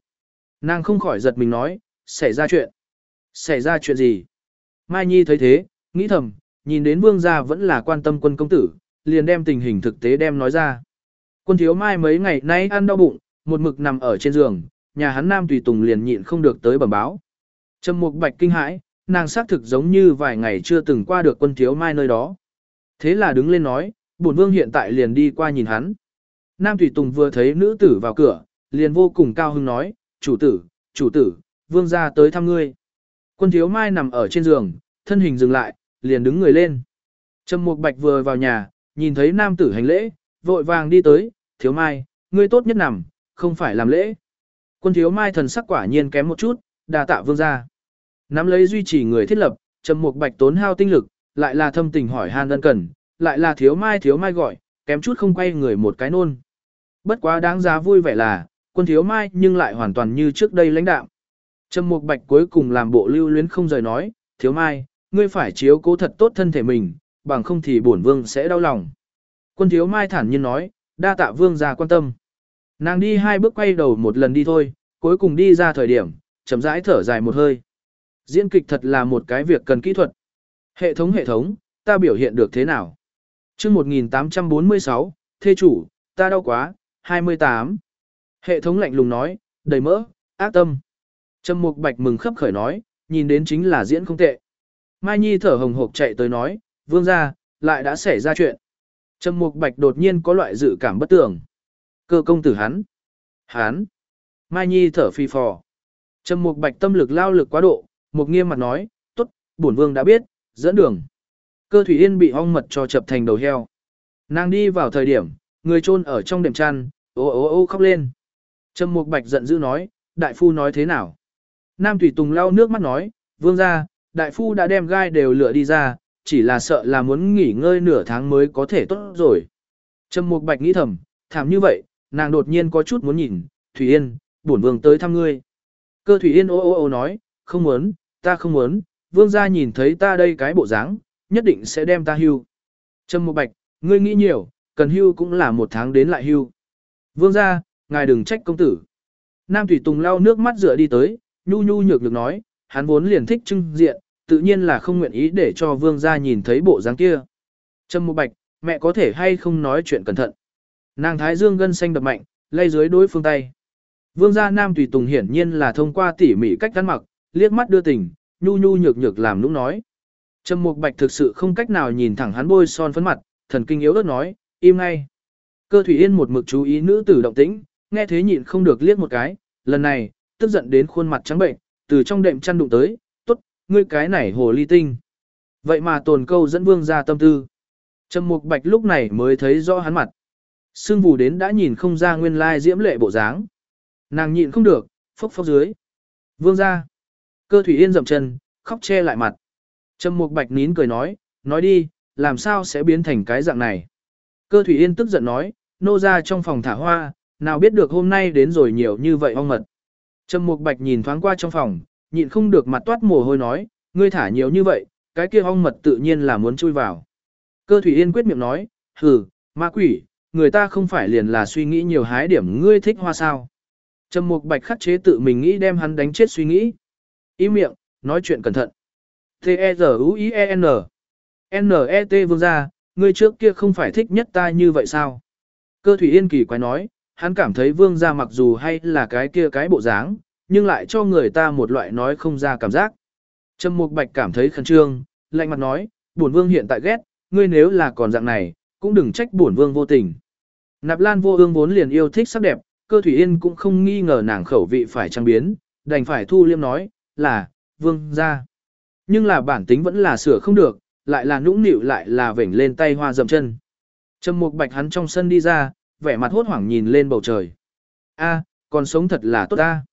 Nàng không khỏi giật mình nói, xảy ra chuyện. Xảy ra chuyện gì? Mai Nhi thấy thế, nghĩ thầm, nhìn đến vương gia vẫn là quan tâm quân công tử, liền đem tình hình thực tế đem nói ra. Quân thiếu mai mấy ngày nay ăn đau bụng, một mực nằm ở trên giường, nhà hắn nam tùy tùng liền nhịn không được tới bẩm báo. Trầm mục bạch kinh hãi, nàng xác thực giống như vài ngày chưa từng qua được quân thiếu mai nơi đó. Thế là đứng lên nói, bổn vương hiện tại liền đi qua nhìn hắn. Nam tùy tùng vừa thấy nữ tử vào cửa, liền vô cùng cao hứng nói, chủ tử, chủ tử, vương gia tới thăm ngươi. Quân thiếu mai nằm ở trên giường, thân hình dừng lại, liền đứng người lên. Trầm mục bạch vừa vào nhà, nhìn thấy nam tử hành lễ, vội vàng đi tới, thiếu mai, ngươi tốt nhất nằm, không phải làm lễ. Quân thiếu mai thần sắc quả nhiên kém một chút, đà tạ vương gia. Nắm lấy duy trì người thiết lập, trầm mục bạch tốn hao tinh lực, lại là thâm tình hỏi han đơn cần, lại là thiếu mai thiếu mai gọi, kém chút không quay người một cái nôn. Bất quá đáng giá vui vẻ là, quân thiếu mai nhưng lại hoàn toàn như trước đây lãnh đạo. Trầm mục bạch cuối cùng làm bộ lưu luyến không rời nói, thiếu mai, ngươi phải chiếu cố thật tốt thân thể mình, bằng không thì bổn vương sẽ đau lòng. Quân thiếu mai thản nhiên nói, đa tạ vương gia quan tâm. Nàng đi hai bước quay đầu một lần đi thôi, cuối cùng đi ra thời điểm, chậm rãi thở dài một hơi. Diễn kịch thật là một cái việc cần kỹ thuật. Hệ thống hệ thống, ta biểu hiện được thế nào? chương 1846, thê chủ, ta đau quá, 28. Hệ thống lạnh lùng nói, đầy mỡ, ác tâm. Trầm Mục Bạch mừng khấp khởi nói, nhìn đến chính là diễn không tệ. Mai Nhi thở hồng hộc chạy tới nói, vương gia, lại đã xảy ra chuyện. Trầm Mục Bạch đột nhiên có loại dự cảm bất tường. Cơ công tử hắn. Hắn. Mai Nhi thở phi phò. Trầm Mục Bạch tâm lực lao lực quá độ, một nghiêm mặt nói, tốt, bổn vương đã biết, dẫn đường. Cơ thủy yên bị ong mật cho chập thành đầu heo. Nàng đi vào thời điểm, người chôn ở trong đệm chăn, ô ô ô khóc lên. Trầm Mục Bạch giận dữ nói, đại phu nói thế nào? Nam Thủy Tùng lau nước mắt nói, vương gia, đại phu đã đem gai đều lựa đi ra, chỉ là sợ là muốn nghỉ ngơi nửa tháng mới có thể tốt rồi. Trầm Mục Bạch nghĩ thầm, thảm như vậy, nàng đột nhiên có chút muốn nhìn, Thủy Yên, bổn vương tới thăm ngươi. Cơ Thủy Yên ô ô ô nói, không muốn, ta không muốn, vương gia nhìn thấy ta đây cái bộ dáng, nhất định sẽ đem ta hưu. Trâm Mục Bạch, ngươi nghĩ nhiều, cần hưu cũng là một tháng đến lại hưu. Vương gia, ngài đừng trách công tử. Nam Thủy Tùng lau nước mắt rửa đi tới, nhu nhu nhược được nói, hắn vốn liền thích trưng diện, tự nhiên là không nguyện ý để cho vương gia nhìn thấy bộ dáng kia. Trâm Mục Bạch, mẹ có thể hay không nói chuyện cẩn thận. Nàng Thái Dương gân xanh đập mạnh, lay dưới đối phương tay. Vương gia Nam Tùy Tùng hiển nhiên là thông qua tỉ mỉ cách ăn mặc, liếc mắt đưa tình, nhu nhu nhược nhược làm nũng nói. Trâm Mục Bạch thực sự không cách nào nhìn thẳng hắn bôi son phấn mặt, thần kinh yếu ớt nói, im ngay. Cơ Thủy Yên một mực chú ý nữ tử động tĩnh, nghe thế nhịn không được liếc một cái, lần này, tức giận đến khuôn mặt trắng bệnh, từ trong đệm chăn đụng tới, tốt, ngươi cái này hồ ly tinh. Vậy mà tồn câu dẫn vương ra tâm tư. Trầm Mục Bạch lúc này mới thấy rõ hắn mặt. Sương vù đến đã nhìn không ra nguyên lai diễm lệ bộ dáng. Nàng nhịn không được, phốc phốc dưới. Vương ra. Cơ Thủy Yên dậm chân, khóc che lại mặt. Trầm Mục Bạch nín cười nói, nói đi, làm sao sẽ biến thành cái dạng này. Cơ Thủy Yên tức giận nói, nô ra trong phòng thả hoa, nào biết được hôm nay đến rồi nhiều như vậy ong mật. Trầm Mục Bạch nhìn thoáng qua trong phòng, nhịn không được mặt toát mồ hôi nói, ngươi thả nhiều như vậy, cái kia ong mật tự nhiên là muốn chui vào. Cơ Thủy Yên quyết miệng nói, hừ, ma quỷ, người ta không phải liền là suy nghĩ nhiều hái điểm ngươi thích hoa sao. Trầm Mục Bạch khắc chế tự mình nghĩ đem hắn đánh chết suy nghĩ. Im miệng, nói chuyện cẩn thận. T-E-Z-U-I-E-N N-E-T vương gia, ngươi trước kia không phải thích nhất ta như vậy sao? Cơ thủy yên kỳ quái nói, hắn cảm thấy vương gia mặc dù hay là cái kia cái bộ dáng, nhưng lại cho người ta một loại nói không ra cảm giác. Trầm Mục Bạch cảm thấy khẩn trương, lạnh mặt nói, bổn vương hiện tại ghét, ngươi nếu là còn dạng này, cũng đừng trách bổn vương vô tình. Nạp Lan vô ương vốn liền yêu thích sắc đẹp, cơ thủy yên cũng không nghi ngờ nàng khẩu vị phải trang biến, đành phải thu liêm nói, là, vương gia. Nhưng là bản tính vẫn là sửa không được, lại là nũng nịu lại là vểnh lên tay hoa dậm chân. Trầm Mục Bạch hắn trong sân đi ra, vẻ mặt hốt hoảng nhìn lên bầu trời. A, còn sống thật là tốt ta.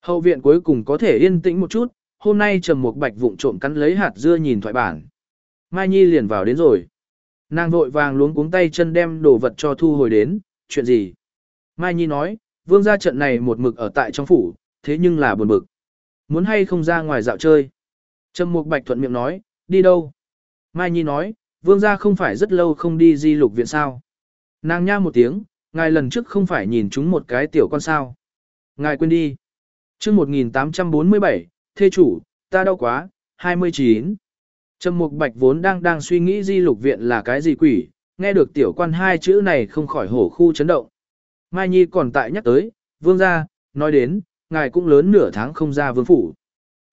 Hậu viện cuối cùng có thể yên tĩnh một chút, hôm nay Trầm Mục Bạch vụng trộm cắn lấy hạt dưa nhìn thoại bản. Mai Nhi liền vào đến rồi. Nàng vội vàng luống cuống tay chân đem đồ vật cho thu hồi đến, chuyện gì? Mai Nhi nói, vương gia trận này một mực ở tại trong phủ, thế nhưng là buồn bực. Muốn hay không ra ngoài dạo chơi? Trầm Mục Bạch thuận miệng nói, đi đâu? Mai Nhi nói, vương gia không phải rất lâu không đi di lục viện sao? Nàng nha một tiếng, ngài lần trước không phải nhìn chúng một cái tiểu con sao? Ngài quên đi. chương 1847, thê chủ, ta đau quá, 29. Trầm Mục Bạch vốn đang đang suy nghĩ di lục viện là cái gì quỷ, nghe được tiểu quan hai chữ này không khỏi hổ khu chấn động. Mai Nhi còn tại nhắc tới, vương gia, nói đến, ngài cũng lớn nửa tháng không ra vương phủ.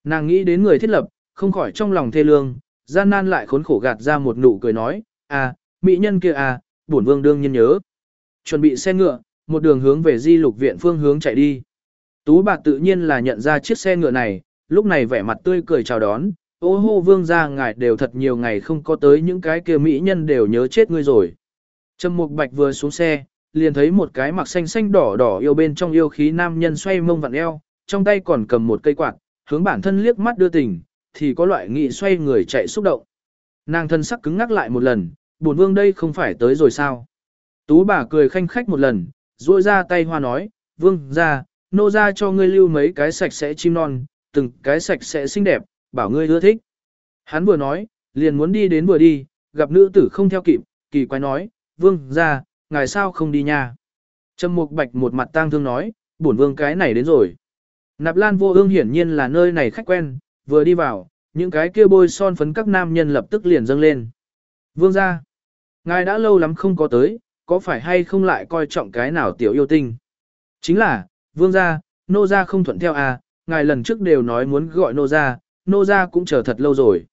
Nàng nghĩ đến người thiết lập, không khỏi trong lòng thê lương, gian nan lại khốn khổ gạt ra một nụ cười nói, à, mỹ nhân kia à, bổn vương đương nhiên nhớ. Chuẩn bị xe ngựa, một đường hướng về di lục viện phương hướng chạy đi. Tú bạc tự nhiên là nhận ra chiếc xe ngựa này, lúc này vẻ mặt tươi cười chào đón, ô hô vương gia ngài đều thật nhiều ngày không có tới những cái kia mỹ nhân đều nhớ chết ngươi rồi. Trầm Mục Bạch vừa xuống xe, liền thấy một cái mặc xanh xanh đỏ đỏ yêu bên trong yêu khí nam nhân xoay mông vặn eo, trong tay còn cầm một cây quạt, hướng bản thân liếc mắt đưa tình, thì có loại nghị xoay người chạy xúc động. Nàng thân sắc cứng ngắc lại một lần, Bổn vương đây không phải tới rồi sao. Tú bà cười khanh khách một lần, duỗi ra tay hoa nói, vương ra, nô ra cho ngươi lưu mấy cái sạch sẽ chim non, từng cái sạch sẽ xinh đẹp, bảo ngươi ưa thích. Hắn vừa nói, liền muốn đi đến vừa đi, gặp nữ tử không theo kịp, kỳ quái nói, vương ra, ngài sao không đi nha. Trầm mục bạch một mặt tang thương nói, bổn vương cái này đến rồi. Nạp lan vô ương hiển nhiên là nơi này khách quen, vừa đi vào, những cái kia bôi son phấn các nam nhân lập tức liền dâng lên. Vương ra, ngài đã lâu lắm không có tới, có phải hay không lại coi trọng cái nào tiểu yêu tinh? Chính là, vương gia, nô gia không thuận theo à, ngài lần trước đều nói muốn gọi nô gia, nô gia cũng chờ thật lâu rồi.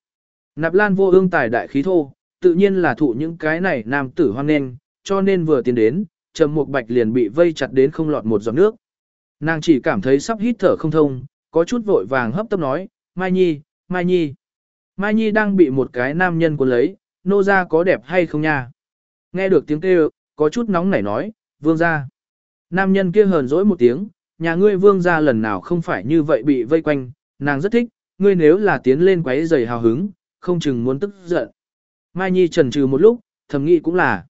Nạp lan vô ương tài đại khí thô, tự nhiên là thụ những cái này nam tử hoang nên, cho nên vừa tiến đến, trầm mục bạch liền bị vây chặt đến không lọt một giọt nước. Nàng chỉ cảm thấy sắp hít thở không thông, có chút vội vàng hấp tấp nói, Mai Nhi, Mai Nhi. Mai Nhi đang bị một cái nam nhân cuốn lấy, nô gia có đẹp hay không nha? Nghe được tiếng kêu, có chút nóng nảy nói, vương gia. Nam nhân kia hờn dỗi một tiếng, nhà ngươi vương gia lần nào không phải như vậy bị vây quanh, nàng rất thích, ngươi nếu là tiến lên quấy giày hào hứng, không chừng muốn tức giận. Mai Nhi trần trừ một lúc, thầm nghĩ cũng là.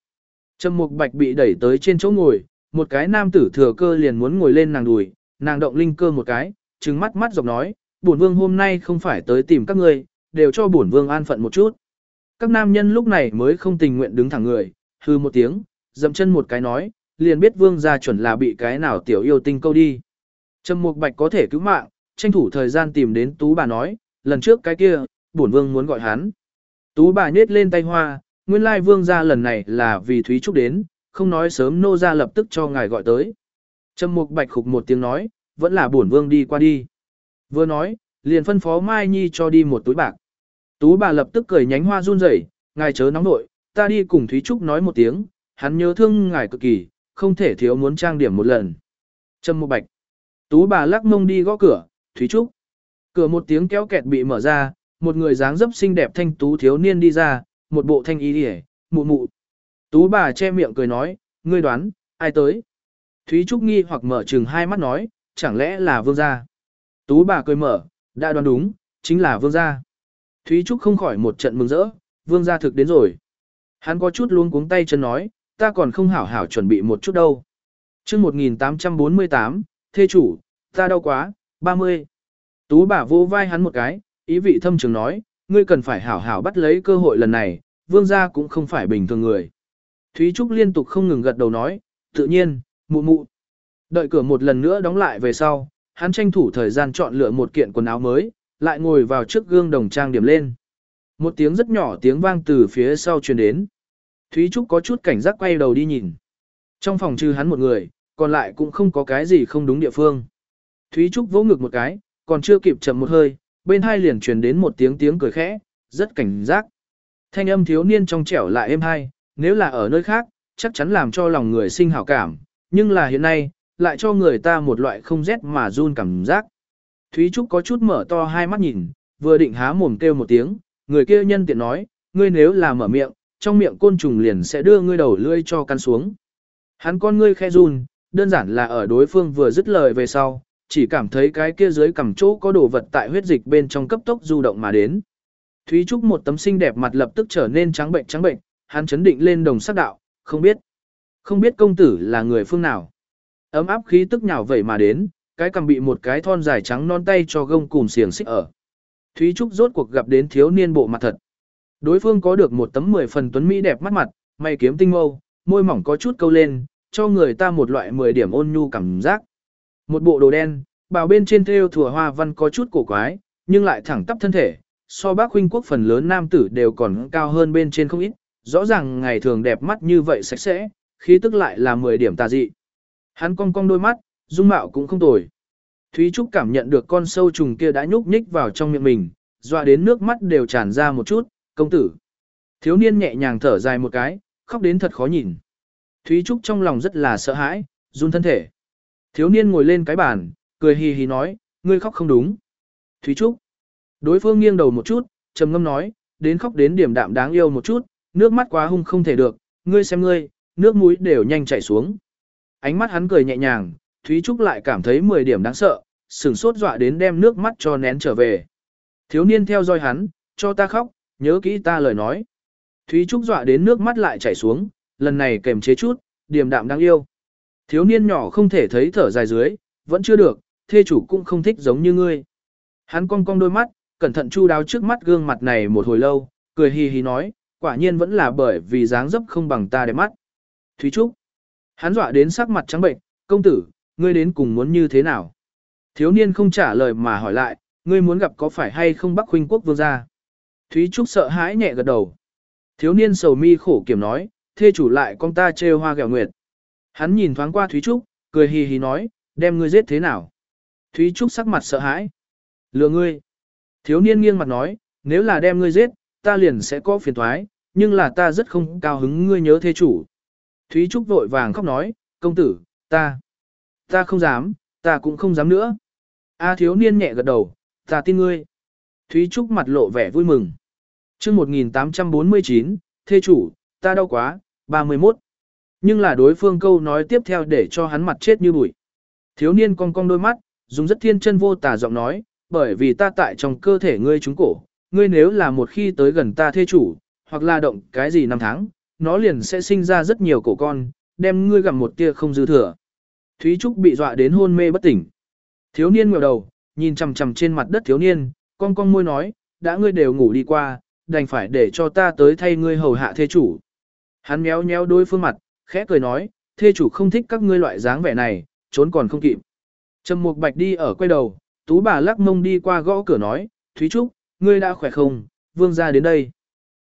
Trầm Mục Bạch bị đẩy tới trên chỗ ngồi, một cái nam tử thừa cơ liền muốn ngồi lên nàng đùi, nàng động linh cơ một cái, trừng mắt mắt dọc nói, bổn vương hôm nay không phải tới tìm các ngươi, đều cho bổn vương an phận một chút. Các nam nhân lúc này mới không tình nguyện đứng thẳng người, hư một tiếng, dậm chân một cái nói, liền biết vương gia chuẩn là bị cái nào tiểu yêu tinh câu đi. Trầm Mục Bạch có thể cứu mạng, tranh thủ thời gian tìm đến Tú bà nói, lần trước cái kia, bổn vương muốn gọi hắn. Tú bà nhét lên tay hoa, nguyên lai vương gia lần này là vì Thúy Trúc đến, không nói sớm nô gia lập tức cho ngài gọi tới. Trầm Mục Bạch khục một tiếng nói, vẫn là bổn vương đi qua đi. Vừa nói, liền phân phó Mai Nhi cho đi một túi bạc. Tú bà lập tức cười nhánh hoa run rẩy, ngài chớ nóng nội, ta đi cùng Thúy Trúc nói một tiếng, hắn nhớ thương ngài cực kỳ, không thể thiếu muốn trang điểm một lần. Trâm Mộ Bạch. Tú bà lắc mông đi gõ cửa, Thúy Trúc. Cửa một tiếng kéo kẹt bị mở ra, một người dáng dấp xinh đẹp thanh tú thiếu niên đi ra, một bộ thanh y đi mụ mụ. Tú bà che miệng cười nói, ngươi đoán, ai tới? Thúy Trúc nghi hoặc mở trừng hai mắt nói, chẳng lẽ là vương gia? Tú bà cười mở, đã đoán đúng, chính là vương gia. Thúy Trúc không khỏi một trận mừng rỡ, vương gia thực đến rồi. Hắn có chút luống cuống tay chân nói, ta còn không hảo hảo chuẩn bị một chút đâu. chương 1848, thê chủ, ta đau quá, 30. Tú bà vô vai hắn một cái, ý vị thâm trường nói, ngươi cần phải hảo hảo bắt lấy cơ hội lần này, vương gia cũng không phải bình thường người. Thúy Trúc liên tục không ngừng gật đầu nói, tự nhiên, mụ mụ. Đợi cửa một lần nữa đóng lại về sau, hắn tranh thủ thời gian chọn lựa một kiện quần áo mới, lại ngồi vào trước gương đồng trang điểm lên. Một tiếng rất nhỏ tiếng vang từ phía sau truyền đến. Thúy Trúc có chút cảnh giác quay đầu đi nhìn. Trong phòng trừ hắn một người, còn lại cũng không có cái gì không đúng địa phương. Thúy Trúc vỗ ngực một cái, còn chưa kịp chậm một hơi, bên hai liền truyền đến một tiếng tiếng cười khẽ, rất cảnh giác. Thanh âm thiếu niên trong trẻo lại êm hai, nếu là ở nơi khác, chắc chắn làm cho lòng người sinh hảo cảm, nhưng là hiện nay, lại cho người ta một loại không rét mà run cảm giác. Thúy Trúc có chút mở to hai mắt nhìn, vừa định há mồm kêu một tiếng, người kia nhân tiện nói, ngươi nếu là mở miệng, trong miệng côn trùng liền sẽ đưa ngươi đầu lưỡi cho căn xuống. Hắn con ngươi khe run, đơn giản là ở đối phương vừa dứt lời về sau, chỉ cảm thấy cái kia dưới cằm chỗ có đồ vật tại huyết dịch bên trong cấp tốc du động mà đến. Thúy Trúc một tấm xinh đẹp mặt lập tức trở nên trắng bệnh trắng bệnh, hắn chấn định lên đồng sắc đạo, không biết. Không biết công tử là người phương nào. Ấm áp khí tức nhào vẩy mà đến, cái cầm bị một cái thon dài trắng non tay cho gông cùm xiềng xích ở. Thúy Trúc rốt cuộc gặp đến thiếu niên bộ mặt thật. Đối phương có được một tấm mười phần tuấn mỹ đẹp mắt mặt, mày kiếm tinh mâu, môi mỏng có chút câu lên, cho người ta một loại mười điểm ôn nhu cảm giác. Một bộ đồ đen, bào bên trên thêu thùa hoa văn có chút cổ quái, nhưng lại thẳng tắp thân thể, so bác huynh quốc phần lớn nam tử đều còn cao hơn bên trên không ít, rõ ràng ngày thường đẹp mắt như vậy sạch sẽ, khí tức lại là 10 điểm tà dị. Hắn cong cong đôi mắt, dung mạo cũng không tồi. Thúy Trúc cảm nhận được con sâu trùng kia đã nhúc nhích vào trong miệng mình, dọa đến nước mắt đều tràn ra một chút, công tử. Thiếu niên nhẹ nhàng thở dài một cái, khóc đến thật khó nhìn. Thúy Trúc trong lòng rất là sợ hãi, run thân thể. Thiếu niên ngồi lên cái bàn, cười hì hì nói, ngươi khóc không đúng. Thúy Trúc. Đối phương nghiêng đầu một chút, trầm ngâm nói, đến khóc đến điểm đạm đáng yêu một chút, nước mắt quá hung không thể được, ngươi xem ngươi, nước mũi đều nhanh chảy xuống. Ánh mắt hắn cười nhẹ nhàng, Thúy Trúc lại cảm thấy 10 điểm đáng sợ, sửng sốt dọa đến đem nước mắt cho nén trở về. Thiếu niên theo dõi hắn, cho ta khóc, nhớ kỹ ta lời nói. Thúy Trúc dọa đến nước mắt lại chảy xuống, lần này kềm chế chút, điềm đạm đáng yêu. Thiếu niên nhỏ không thể thấy thở dài dưới, vẫn chưa được, thê chủ cũng không thích giống như ngươi. Hắn cong cong đôi mắt, cẩn thận chu đáo trước mắt gương mặt này một hồi lâu, cười hì hì nói, quả nhiên vẫn là bởi vì dáng dấp không bằng ta đẹp mắt. Thúy Trúc. Hắn dọa đến sắc mặt trắng bệnh, công tử, ngươi đến cùng muốn như thế nào? Thiếu niên không trả lời mà hỏi lại, ngươi muốn gặp có phải hay không Bắc huynh quốc vương gia? Thúy Trúc sợ hãi nhẹ gật đầu. Thiếu niên sầu mi khổ kiểm nói, thê chủ lại con ta trêu hoa gẹo nguyệt. Hắn nhìn thoáng qua Thúy Trúc, cười hì hì nói, đem ngươi giết thế nào? Thúy Trúc sắc mặt sợ hãi. Lừa ngươi. Thiếu niên nghiêng mặt nói, nếu là đem ngươi giết, ta liền sẽ có phiền thoái, nhưng là ta rất không cao hứng ngươi nhớ thê chủ. Thúy Trúc vội vàng khóc nói, công tử, ta, ta không dám, ta cũng không dám nữa. A thiếu niên nhẹ gật đầu, ta tin ngươi. Thúy Trúc mặt lộ vẻ vui mừng. chương 1849, thê chủ, ta đau quá, 31. Nhưng là đối phương câu nói tiếp theo để cho hắn mặt chết như bụi. Thiếu niên cong cong đôi mắt, dùng rất thiên chân vô tà giọng nói, bởi vì ta tại trong cơ thể ngươi trúng cổ, ngươi nếu là một khi tới gần ta thê chủ, hoặc là động cái gì năm tháng, nó liền sẽ sinh ra rất nhiều cổ con, đem ngươi gặm một tia không dư thừa. Thúy Trúc bị dọa đến hôn mê bất tỉnh. Thiếu niên ngẩng đầu, nhìn chằm chằm trên mặt đất thiếu niên, con con môi nói, đã ngươi đều ngủ đi qua, đành phải để cho ta tới thay ngươi hầu hạ thê chủ. Hắn méo méo đôi phương mặt, khẽ cười nói, thê chủ không thích các ngươi loại dáng vẻ này, trốn còn không kịp. Trầm Mục Bạch đi ở quay đầu, tú bà lắc mông đi qua gõ cửa nói, Thúy Trúc, ngươi đã khỏe không, vương gia đến đây.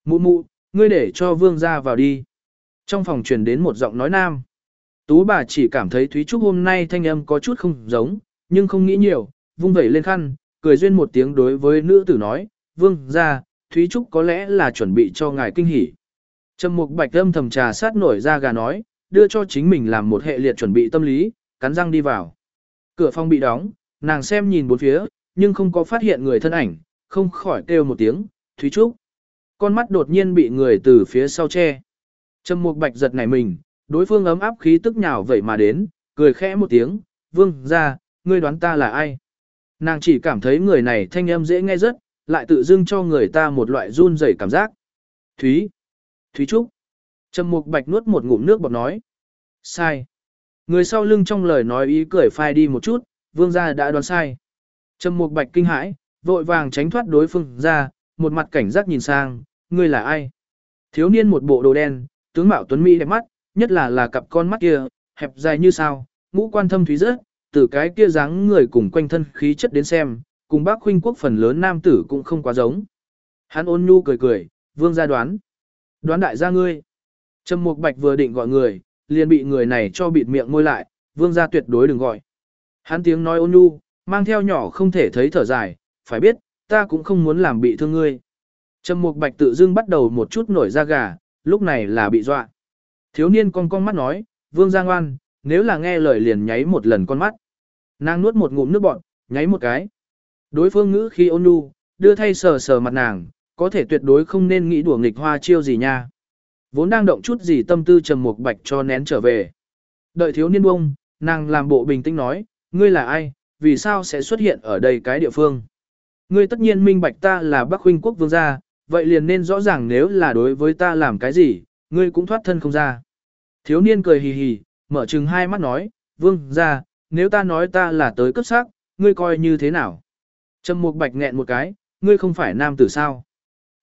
Mụ mụ, ngươi để cho vương gia vào đi. Trong phòng truyền đến một giọng nói nam. Tú bà chỉ cảm thấy Thúy Trúc hôm nay thanh âm có chút không giống, nhưng không nghĩ nhiều, vung vẩy lên khăn, cười duyên một tiếng đối với nữ tử nói, vương gia, Thúy Trúc có lẽ là chuẩn bị cho ngài kinh hỉ. Trầm Mục Bạch âm thầm trà sát nổi ra gà nói, đưa cho chính mình làm một hệ liệt chuẩn bị tâm lý, cắn răng đi vào. Cửa phòng bị đóng, nàng xem nhìn bốn phía, nhưng không có phát hiện người thân ảnh, không khỏi kêu một tiếng, Thúy Trúc. Con mắt đột nhiên bị người từ phía sau che. Trầm Mục Bạch giật nảy mình, đối phương ấm áp khí tức nhào vậy mà đến, cười khẽ một tiếng, vương ra, ngươi đoán ta là ai? Nàng chỉ cảm thấy người này thanh âm dễ nghe rất, lại tự dưng cho người ta một loại run rẩy cảm giác. Thúy. Thúy Trúc. Trầm Mục Bạch nuốt một ngụm nước bọt nói. Sai. Người sau lưng trong lời nói ý cười phai đi một chút, vương gia đã đoán sai. Trầm Mục Bạch kinh hãi, vội vàng tránh thoát đối phương ra, một mặt cảnh giác nhìn sang, ngươi là ai? Thiếu niên một bộ đồ đen, tướng mạo tuấn mỹ đẹp mắt, nhất là là cặp con mắt kia, hẹp dài như sao, ngũ quan thâm thúy rất, từ cái kia dáng người cùng quanh thân khí chất đến xem, cùng bác huynh quốc phần lớn nam tử cũng không quá giống. Hắn ôn nhu cười cười, vương gia đoán. Đoán đại gia ngươi. Trầm Mục Bạch vừa định gọi người, liền bị người này cho bịt miệng môi lại, vương gia tuyệt đối đừng gọi. Hắn tiếng nói ôn nhu, mang theo nhỏ không thể thấy thở dài, phải biết, ta cũng không muốn làm bị thương ngươi. Trầm Mục Bạch tự dưng bắt đầu một chút nổi da gà, lúc này là bị dọa. Thiếu niên con con mắt nói, vương giang oan nếu là nghe lời liền nháy một lần con mắt. Nàng nuốt một ngụm nước bọt, nháy một cái. Đối phương ngữ khi ôn nhu, đưa thay sờ sờ mặt nàng, có thể tuyệt đối không nên nghĩ đùa nghịch hoa chiêu gì nha. Vốn đang động chút gì tâm tư trầm mục bạch cho nén trở về. Đợi thiếu niên bông, nàng làm bộ bình tĩnh nói, ngươi là ai, vì sao sẽ xuất hiện ở đây cái địa phương. Ngươi tất nhiên minh bạch ta là Bắc huynh quốc vương gia, vậy liền nên rõ ràng nếu là đối với ta làm cái gì, ngươi cũng thoát thân không ra. Thiếu niên cười hì hì, mở chừng hai mắt nói, vương gia, nếu ta nói ta là tới cấp sắc, ngươi coi như thế nào? Trầm mục bạch nghẹn một cái, ngươi không phải nam tử sao?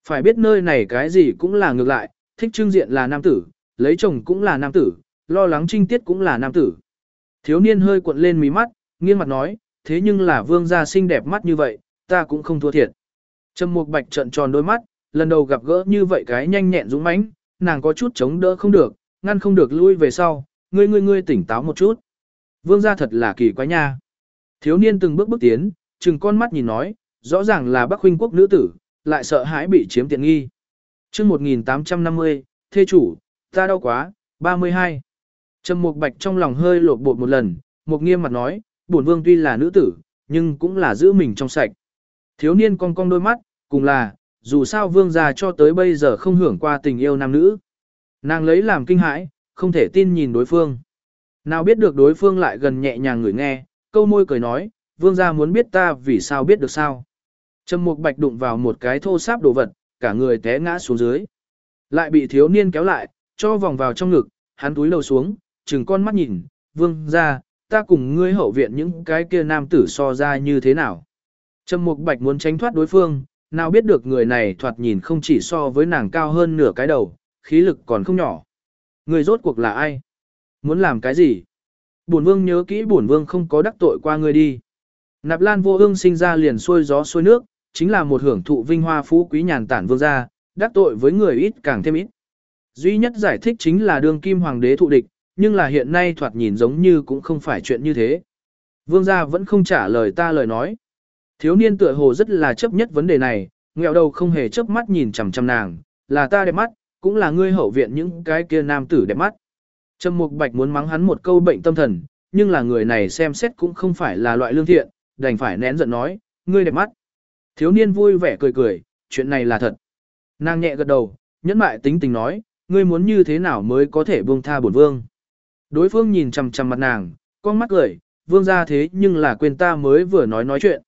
Phải biết nơi này cái gì cũng là ngược lại, thích trưng diện là nam tử, lấy chồng cũng là nam tử, lo lắng trinh tiết cũng là nam tử. Thiếu niên hơi cuộn lên mí mắt, nghiêng mặt nói, thế nhưng là vương gia xinh đẹp mắt như vậy, ta cũng không thua thiệt. Trầm Mục Bạch trợn tròn đôi mắt, lần đầu gặp gỡ như vậy cái nhanh nhẹn dũng mãnh, nàng có chút chống đỡ không được, ngăn không được lui về sau, ngươi ngươi ngươi tỉnh táo một chút. Vương gia thật là kỳ quái nha. Thiếu niên từng bước bước tiến, chừng con mắt nhìn nói, rõ ràng là Bắc huynh quốc nữ tử, lại sợ hãi bị chiếm tiện nghi. Chương 1850, thê chủ, ta đau quá, 32. Trầm Mục Bạch trong lòng hơi lột bột một lần, một nghiêm mặt nói, bổn vương tuy là nữ tử, nhưng cũng là giữ mình trong sạch. Thiếu niên cong cong đôi mắt, cùng là, dù sao vương gia cho tới bây giờ không hưởng qua tình yêu nam nữ. Nàng lấy làm kinh hãi, không thể tin nhìn đối phương. Nào biết được đối phương lại gần nhẹ nhàng người nghe, câu môi cười nói, vương gia muốn biết ta vì sao biết được sao. Trầm Mục Bạch đụng vào một cái thô sáp đồ vật, cả người té ngã xuống dưới. Lại bị thiếu niên kéo lại, cho vòng vào trong ngực, hắn túi lầu xuống, chừng con mắt nhìn, vương gia, ta cùng ngươi hậu viện những cái kia nam tử so ra như thế nào. Trầm Mục Bạch muốn tránh thoát đối phương, nào biết được người này thoạt nhìn không chỉ so với nàng cao hơn nửa cái đầu, khí lực còn không nhỏ. Người rốt cuộc là ai? Muốn làm cái gì? Bổn vương nhớ kỹ bổn vương không có đắc tội qua ngươi đi. Nạp Lan vô ương sinh ra liền xuôi gió xuôi nước, chính là một hưởng thụ vinh hoa phú quý nhàn tản vương gia, đắc tội với người ít càng thêm ít. Duy nhất giải thích chính là đương kim hoàng đế thụ địch, nhưng là hiện nay thoạt nhìn giống như cũng không phải chuyện như thế. Vương gia vẫn không trả lời ta lời nói. Thiếu niên tựa hồ rất là chấp nhất vấn đề này, nghèo đầu không hề chớp mắt nhìn chằm chằm nàng, là ta đẹp mắt, cũng là ngươi hậu viện những cái kia nam tử đẹp mắt. Trầm Mục Bạch muốn mắng hắn một câu bệnh tâm thần, nhưng là người này xem xét cũng không phải là loại lương thiện, đành phải nén giận nói, ngươi đẹp mắt. Thiếu niên vui vẻ cười cười, chuyện này là thật. Nàng nhẹ gật đầu, nhẫn mại tính tình nói, ngươi muốn như thế nào mới có thể buông tha bổn vương. Đối phương nhìn chằm chằm mặt nàng, con mắt cười, vương ra thế nhưng là quên ta mới vừa nói nói chuyện.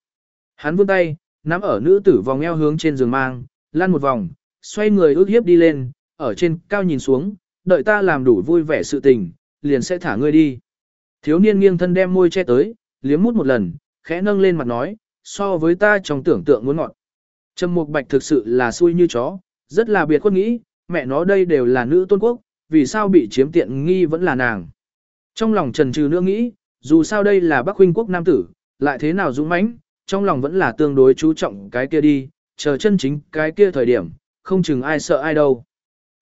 Hắn vươn tay, nắm ở nữ tử vòng eo hướng trên giường mang, lăn một vòng, xoay người ước hiếp đi lên, ở trên cao nhìn xuống, đợi ta làm đủ vui vẻ sự tình, liền sẽ thả ngươi đi. Thiếu niên nghiêng thân đem môi che tới, liếm mút một lần, khẽ nâng lên mặt nói, so với ta trong tưởng tượng muốn ngọt. Trầm Mục Bạch thực sự là xui như chó, rất là biệt khuất nghĩ, mẹ nó đây đều là nữ tôn quốc, vì sao bị chiếm tiện nghi vẫn là nàng. Trong lòng trần trừ nữa nghĩ, dù sao đây là Bắc huynh quốc nam tử, lại thế nào dũng mãnh, trong lòng vẫn là tương đối chú trọng cái kia đi, chờ chân chính cái kia thời điểm, không chừng ai sợ ai đâu.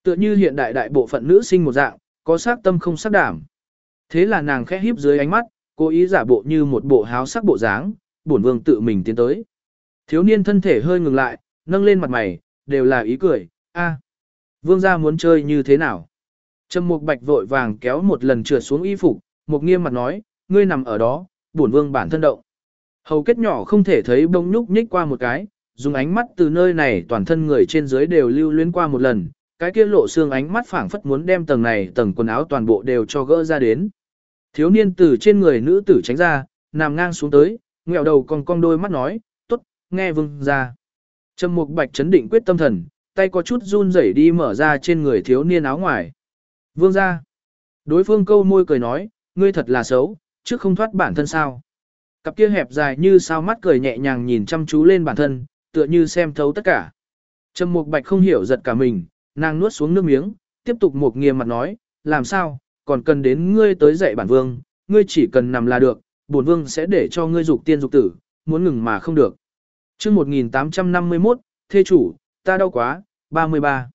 Tựa như hiện đại đại bộ phận nữ sinh một dạng, có sắc tâm không sắc đảm. Thế là nàng khẽ híp dưới ánh mắt, cố ý giả bộ như một bộ háo sắc bộ dáng, bổn vương tự mình tiến tới. Thiếu niên thân thể hơi ngừng lại, nâng lên mặt mày, đều là ý cười, a, vương gia muốn chơi như thế nào? Trầm Mục Bạch vội vàng kéo một lần trượt xuống y phục, một nghiêm mặt nói, ngươi nằm ở đó, bổn vương bản thân động. Hầu kết nhỏ không thể thấy bông nhúc nhích qua một cái, dùng ánh mắt từ nơi này toàn thân người trên dưới đều lưu luyến qua một lần, cái kia lộ xương ánh mắt phảng phất muốn đem tầng này tầng quần áo toàn bộ đều cho gỡ ra đến. Thiếu niên từ trên người nữ tử tránh ra, nằm ngang xuống tới, ngẹo đầu còn cong đôi mắt nói, tốt, nghe vương ra. Trầm mục bạch chấn định quyết tâm thần, tay có chút run rẩy đi mở ra trên người thiếu niên áo ngoài. Vương ra. Đối phương câu môi cười nói, ngươi thật là xấu, chứ không thoát bản thân sao. Cặp kia hẹp dài như sao mắt cười nhẹ nhàng nhìn chăm chú lên bản thân, tựa như xem thấu tất cả. Trầm Mục Bạch không hiểu giật cả mình, nàng nuốt xuống nước miếng, tiếp tục một nghiêm mặt nói, làm sao, còn cần đến ngươi tới dạy bản vương, ngươi chỉ cần nằm là được, bổn vương sẽ để cho ngươi dục tiên dục tử, muốn ngừng mà không được. Chương 1851, thê chủ, ta đau quá, 33.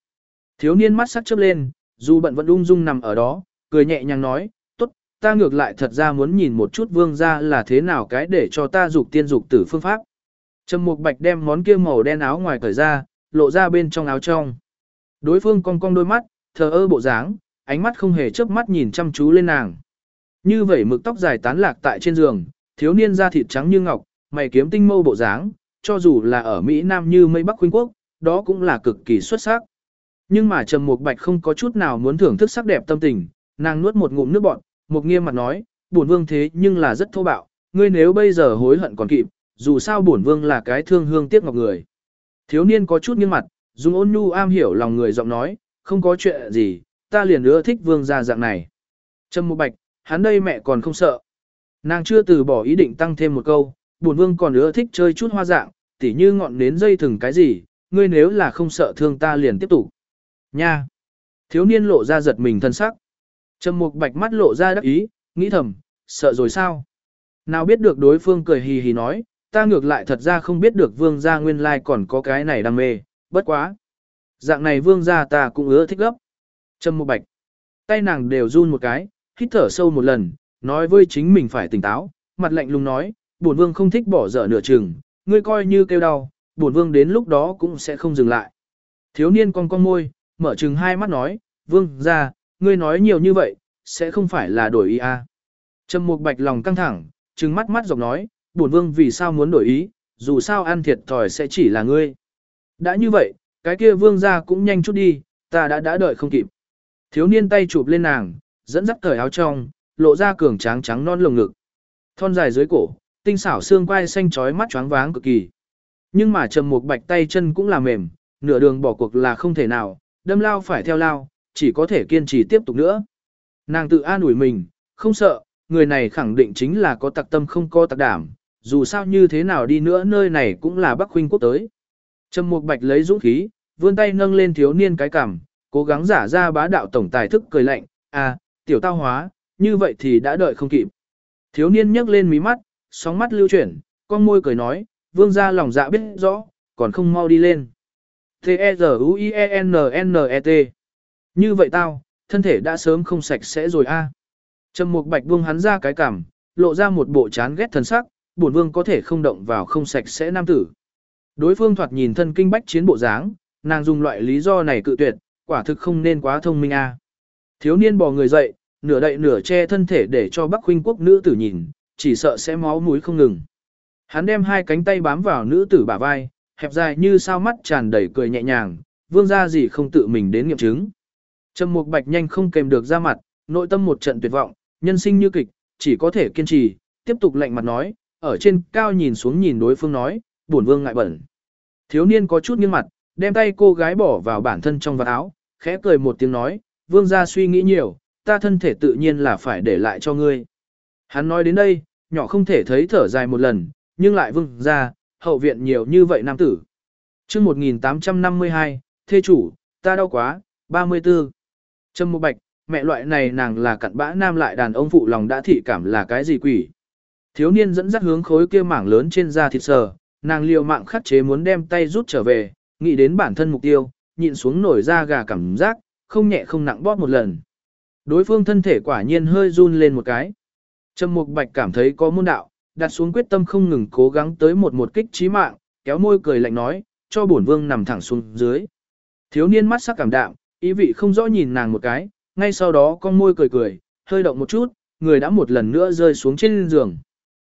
Thiếu niên mắt sắc chớp lên, dù bận vẫn ung dung nằm ở đó, cười nhẹ nhàng nói, ta ngược lại thật ra muốn nhìn một chút vương gia là thế nào cái để cho ta dục tiên dục tử phương pháp. Trầm Mục Bạch đem món kia màu đen áo ngoài cởi ra, lộ ra bên trong áo trong. Đối phương cong cong đôi mắt, thờ ơ bộ dáng, ánh mắt không hề chớp mắt nhìn chăm chú lên nàng. Như vậy mực tóc dài tán lạc tại trên giường, thiếu niên da thịt trắng như ngọc, mày kiếm tinh mâu bộ dáng, cho dù là ở Mỹ Nam như mây Bắc khuynh quốc, đó cũng là cực kỳ xuất sắc. Nhưng mà Trầm Mục Bạch không có chút nào muốn thưởng thức sắc đẹp tâm tình, nàng nuốt một ngụm nước bọt, một nghiêm mặt nói, "Bổn vương thế nhưng là rất thô bạo, ngươi nếu bây giờ hối hận còn kịp, dù sao bổn vương là cái thương hương tiếc ngọc người." Thiếu niên có chút nghiêng mặt, dùng ôn nhu am hiểu lòng người giọng nói, "Không có chuyện gì, ta liền ưa thích vương gia dạng này." Trâm Mục Bạch, hắn đây mẹ còn không sợ. Nàng chưa từ bỏ ý định tăng thêm một câu, bổn vương còn ưa thích chơi chút hoa dạng, tỉ như ngọn nến dây thừng cái gì, ngươi nếu là không sợ thương ta liền tiếp tục. Nha! Thiếu niên lộ ra giật mình thân sắc. Trầm mục bạch mắt lộ ra đắc ý, nghĩ thầm, sợ rồi sao? Nào biết được đối phương cười hì hì nói, ta ngược lại thật ra không biết được vương gia nguyên lai còn có cái này đam mê, bất quá. Dạng này vương gia ta cũng ưa thích gấp. Trầm mục bạch. Tay nàng đều run một cái, hít thở sâu một lần, nói với chính mình phải tỉnh táo, mặt lạnh lùng nói, bổn vương không thích bỏ dở nửa chừng, ngươi coi như kêu đau, bổn vương đến lúc đó cũng sẽ không dừng lại. Thiếu niên con con môi, mở chừng hai mắt nói, vương ra, ngươi nói nhiều như vậy, sẽ không phải là đổi ý à. Trầm mục bạch lòng căng thẳng, trừng mắt mắt dọc nói, bổn vương vì sao muốn đổi ý, dù sao ăn thiệt thòi sẽ chỉ là ngươi. Đã như vậy, cái kia vương ra cũng nhanh chút đi, ta đã đã đợi không kịp. Thiếu niên tay chụp lên nàng, dẫn dắt cởi áo trong, lộ ra cường tráng trắng non lồng ngực. Thon dài dưới cổ, tinh xảo xương quai xanh chói mắt choáng váng cực kỳ. Nhưng mà trầm mục bạch tay chân cũng là mềm, nửa đường bỏ cuộc là không thể nào, đâm lao phải theo lao, chỉ có thể kiên trì tiếp tục nữa. Nàng tự an ủi mình, không sợ, người này khẳng định chính là có tặc tâm không có tặc đảm, dù sao như thế nào đi nữa nơi này cũng là Bắc huynh quốc tới. Trầm Mục Bạch lấy dũng khí, vươn tay nâng lên thiếu niên cái cằm, cố gắng giả ra bá đạo tổng tài thức cười lạnh, "À, tiểu tao hóa, như vậy thì đã đợi không kịp." Thiếu niên nhấc lên mí mắt, sóng mắt lưu chuyển, con môi cười nói, "Vương gia lòng dạ biết rõ, còn không mau đi lên." T-E-Z-U-I-E-N-N-E-T. Như vậy tao, thân thể đã sớm không sạch sẽ rồi a. Trầm Mục Bạch buông hắn ra cái cằm, lộ ra một bộ chán ghét thần sắc, bổn vương có thể không động vào không sạch sẽ nam tử. Đối phương thoạt nhìn thân kinh bách chiến bộ dáng, nàng dùng loại lý do này cự tuyệt, quả thực không nên quá thông minh a. Thiếu niên bò người dậy, nửa đậy nửa che thân thể để cho Bắc huynh quốc nữ tử nhìn, chỉ sợ sẽ máu mũi không ngừng. Hắn đem hai cánh tay bám vào nữ tử bả vai, hẹp dài như sao mắt tràn đầy cười nhẹ nhàng, vương gia gì không tự mình đến nghiệm chứng. Trầm Mục Bạch nhanh không kềm được ra mặt, nội tâm một trận tuyệt vọng, nhân sinh như kịch, chỉ có thể kiên trì, tiếp tục lạnh mặt nói, ở trên cao nhìn xuống nhìn đối phương nói, bổn vương ngại bẩn. Thiếu niên có chút nghiêng mặt, đem tay cô gái bỏ vào bản thân trong vạt áo, khẽ cười một tiếng nói, vương gia suy nghĩ nhiều, ta thân thể tự nhiên là phải để lại cho ngươi. Hắn nói đến đây, nhỏ không thể thấy thở dài một lần, nhưng lại vương gia, hậu viện nhiều như vậy nam tử. chương 1852, thê chủ, ta đau quá, 34. Trâm Mộ Bạch, mẹ loại này nàng là cặn bã nam lại đàn ông phụ lòng đã thị cảm là cái gì quỷ. Thiếu niên dẫn dắt hướng khối kia mảng lớn trên da thịt sờ, nàng liều mạng khắc chế muốn đem tay rút trở về, nghĩ đến bản thân mục tiêu, nhịn xuống nổi da gà cảm giác, không nhẹ không nặng bóp một lần. Đối phương thân thể quả nhiên hơi run lên một cái. Trâm Mục Bạch cảm thấy có môn đạo, đặt xuống quyết tâm không ngừng cố gắng tới một một kích chí mạng, kéo môi cười lạnh nói, cho bổn vương nằm thẳng xuống dưới. Thiếu niên mắt sắc cảm đạm, ý vị không rõ nhìn nàng một cái, ngay sau đó con môi cười cười, hơi động một chút, người đã một lần nữa rơi xuống trên giường.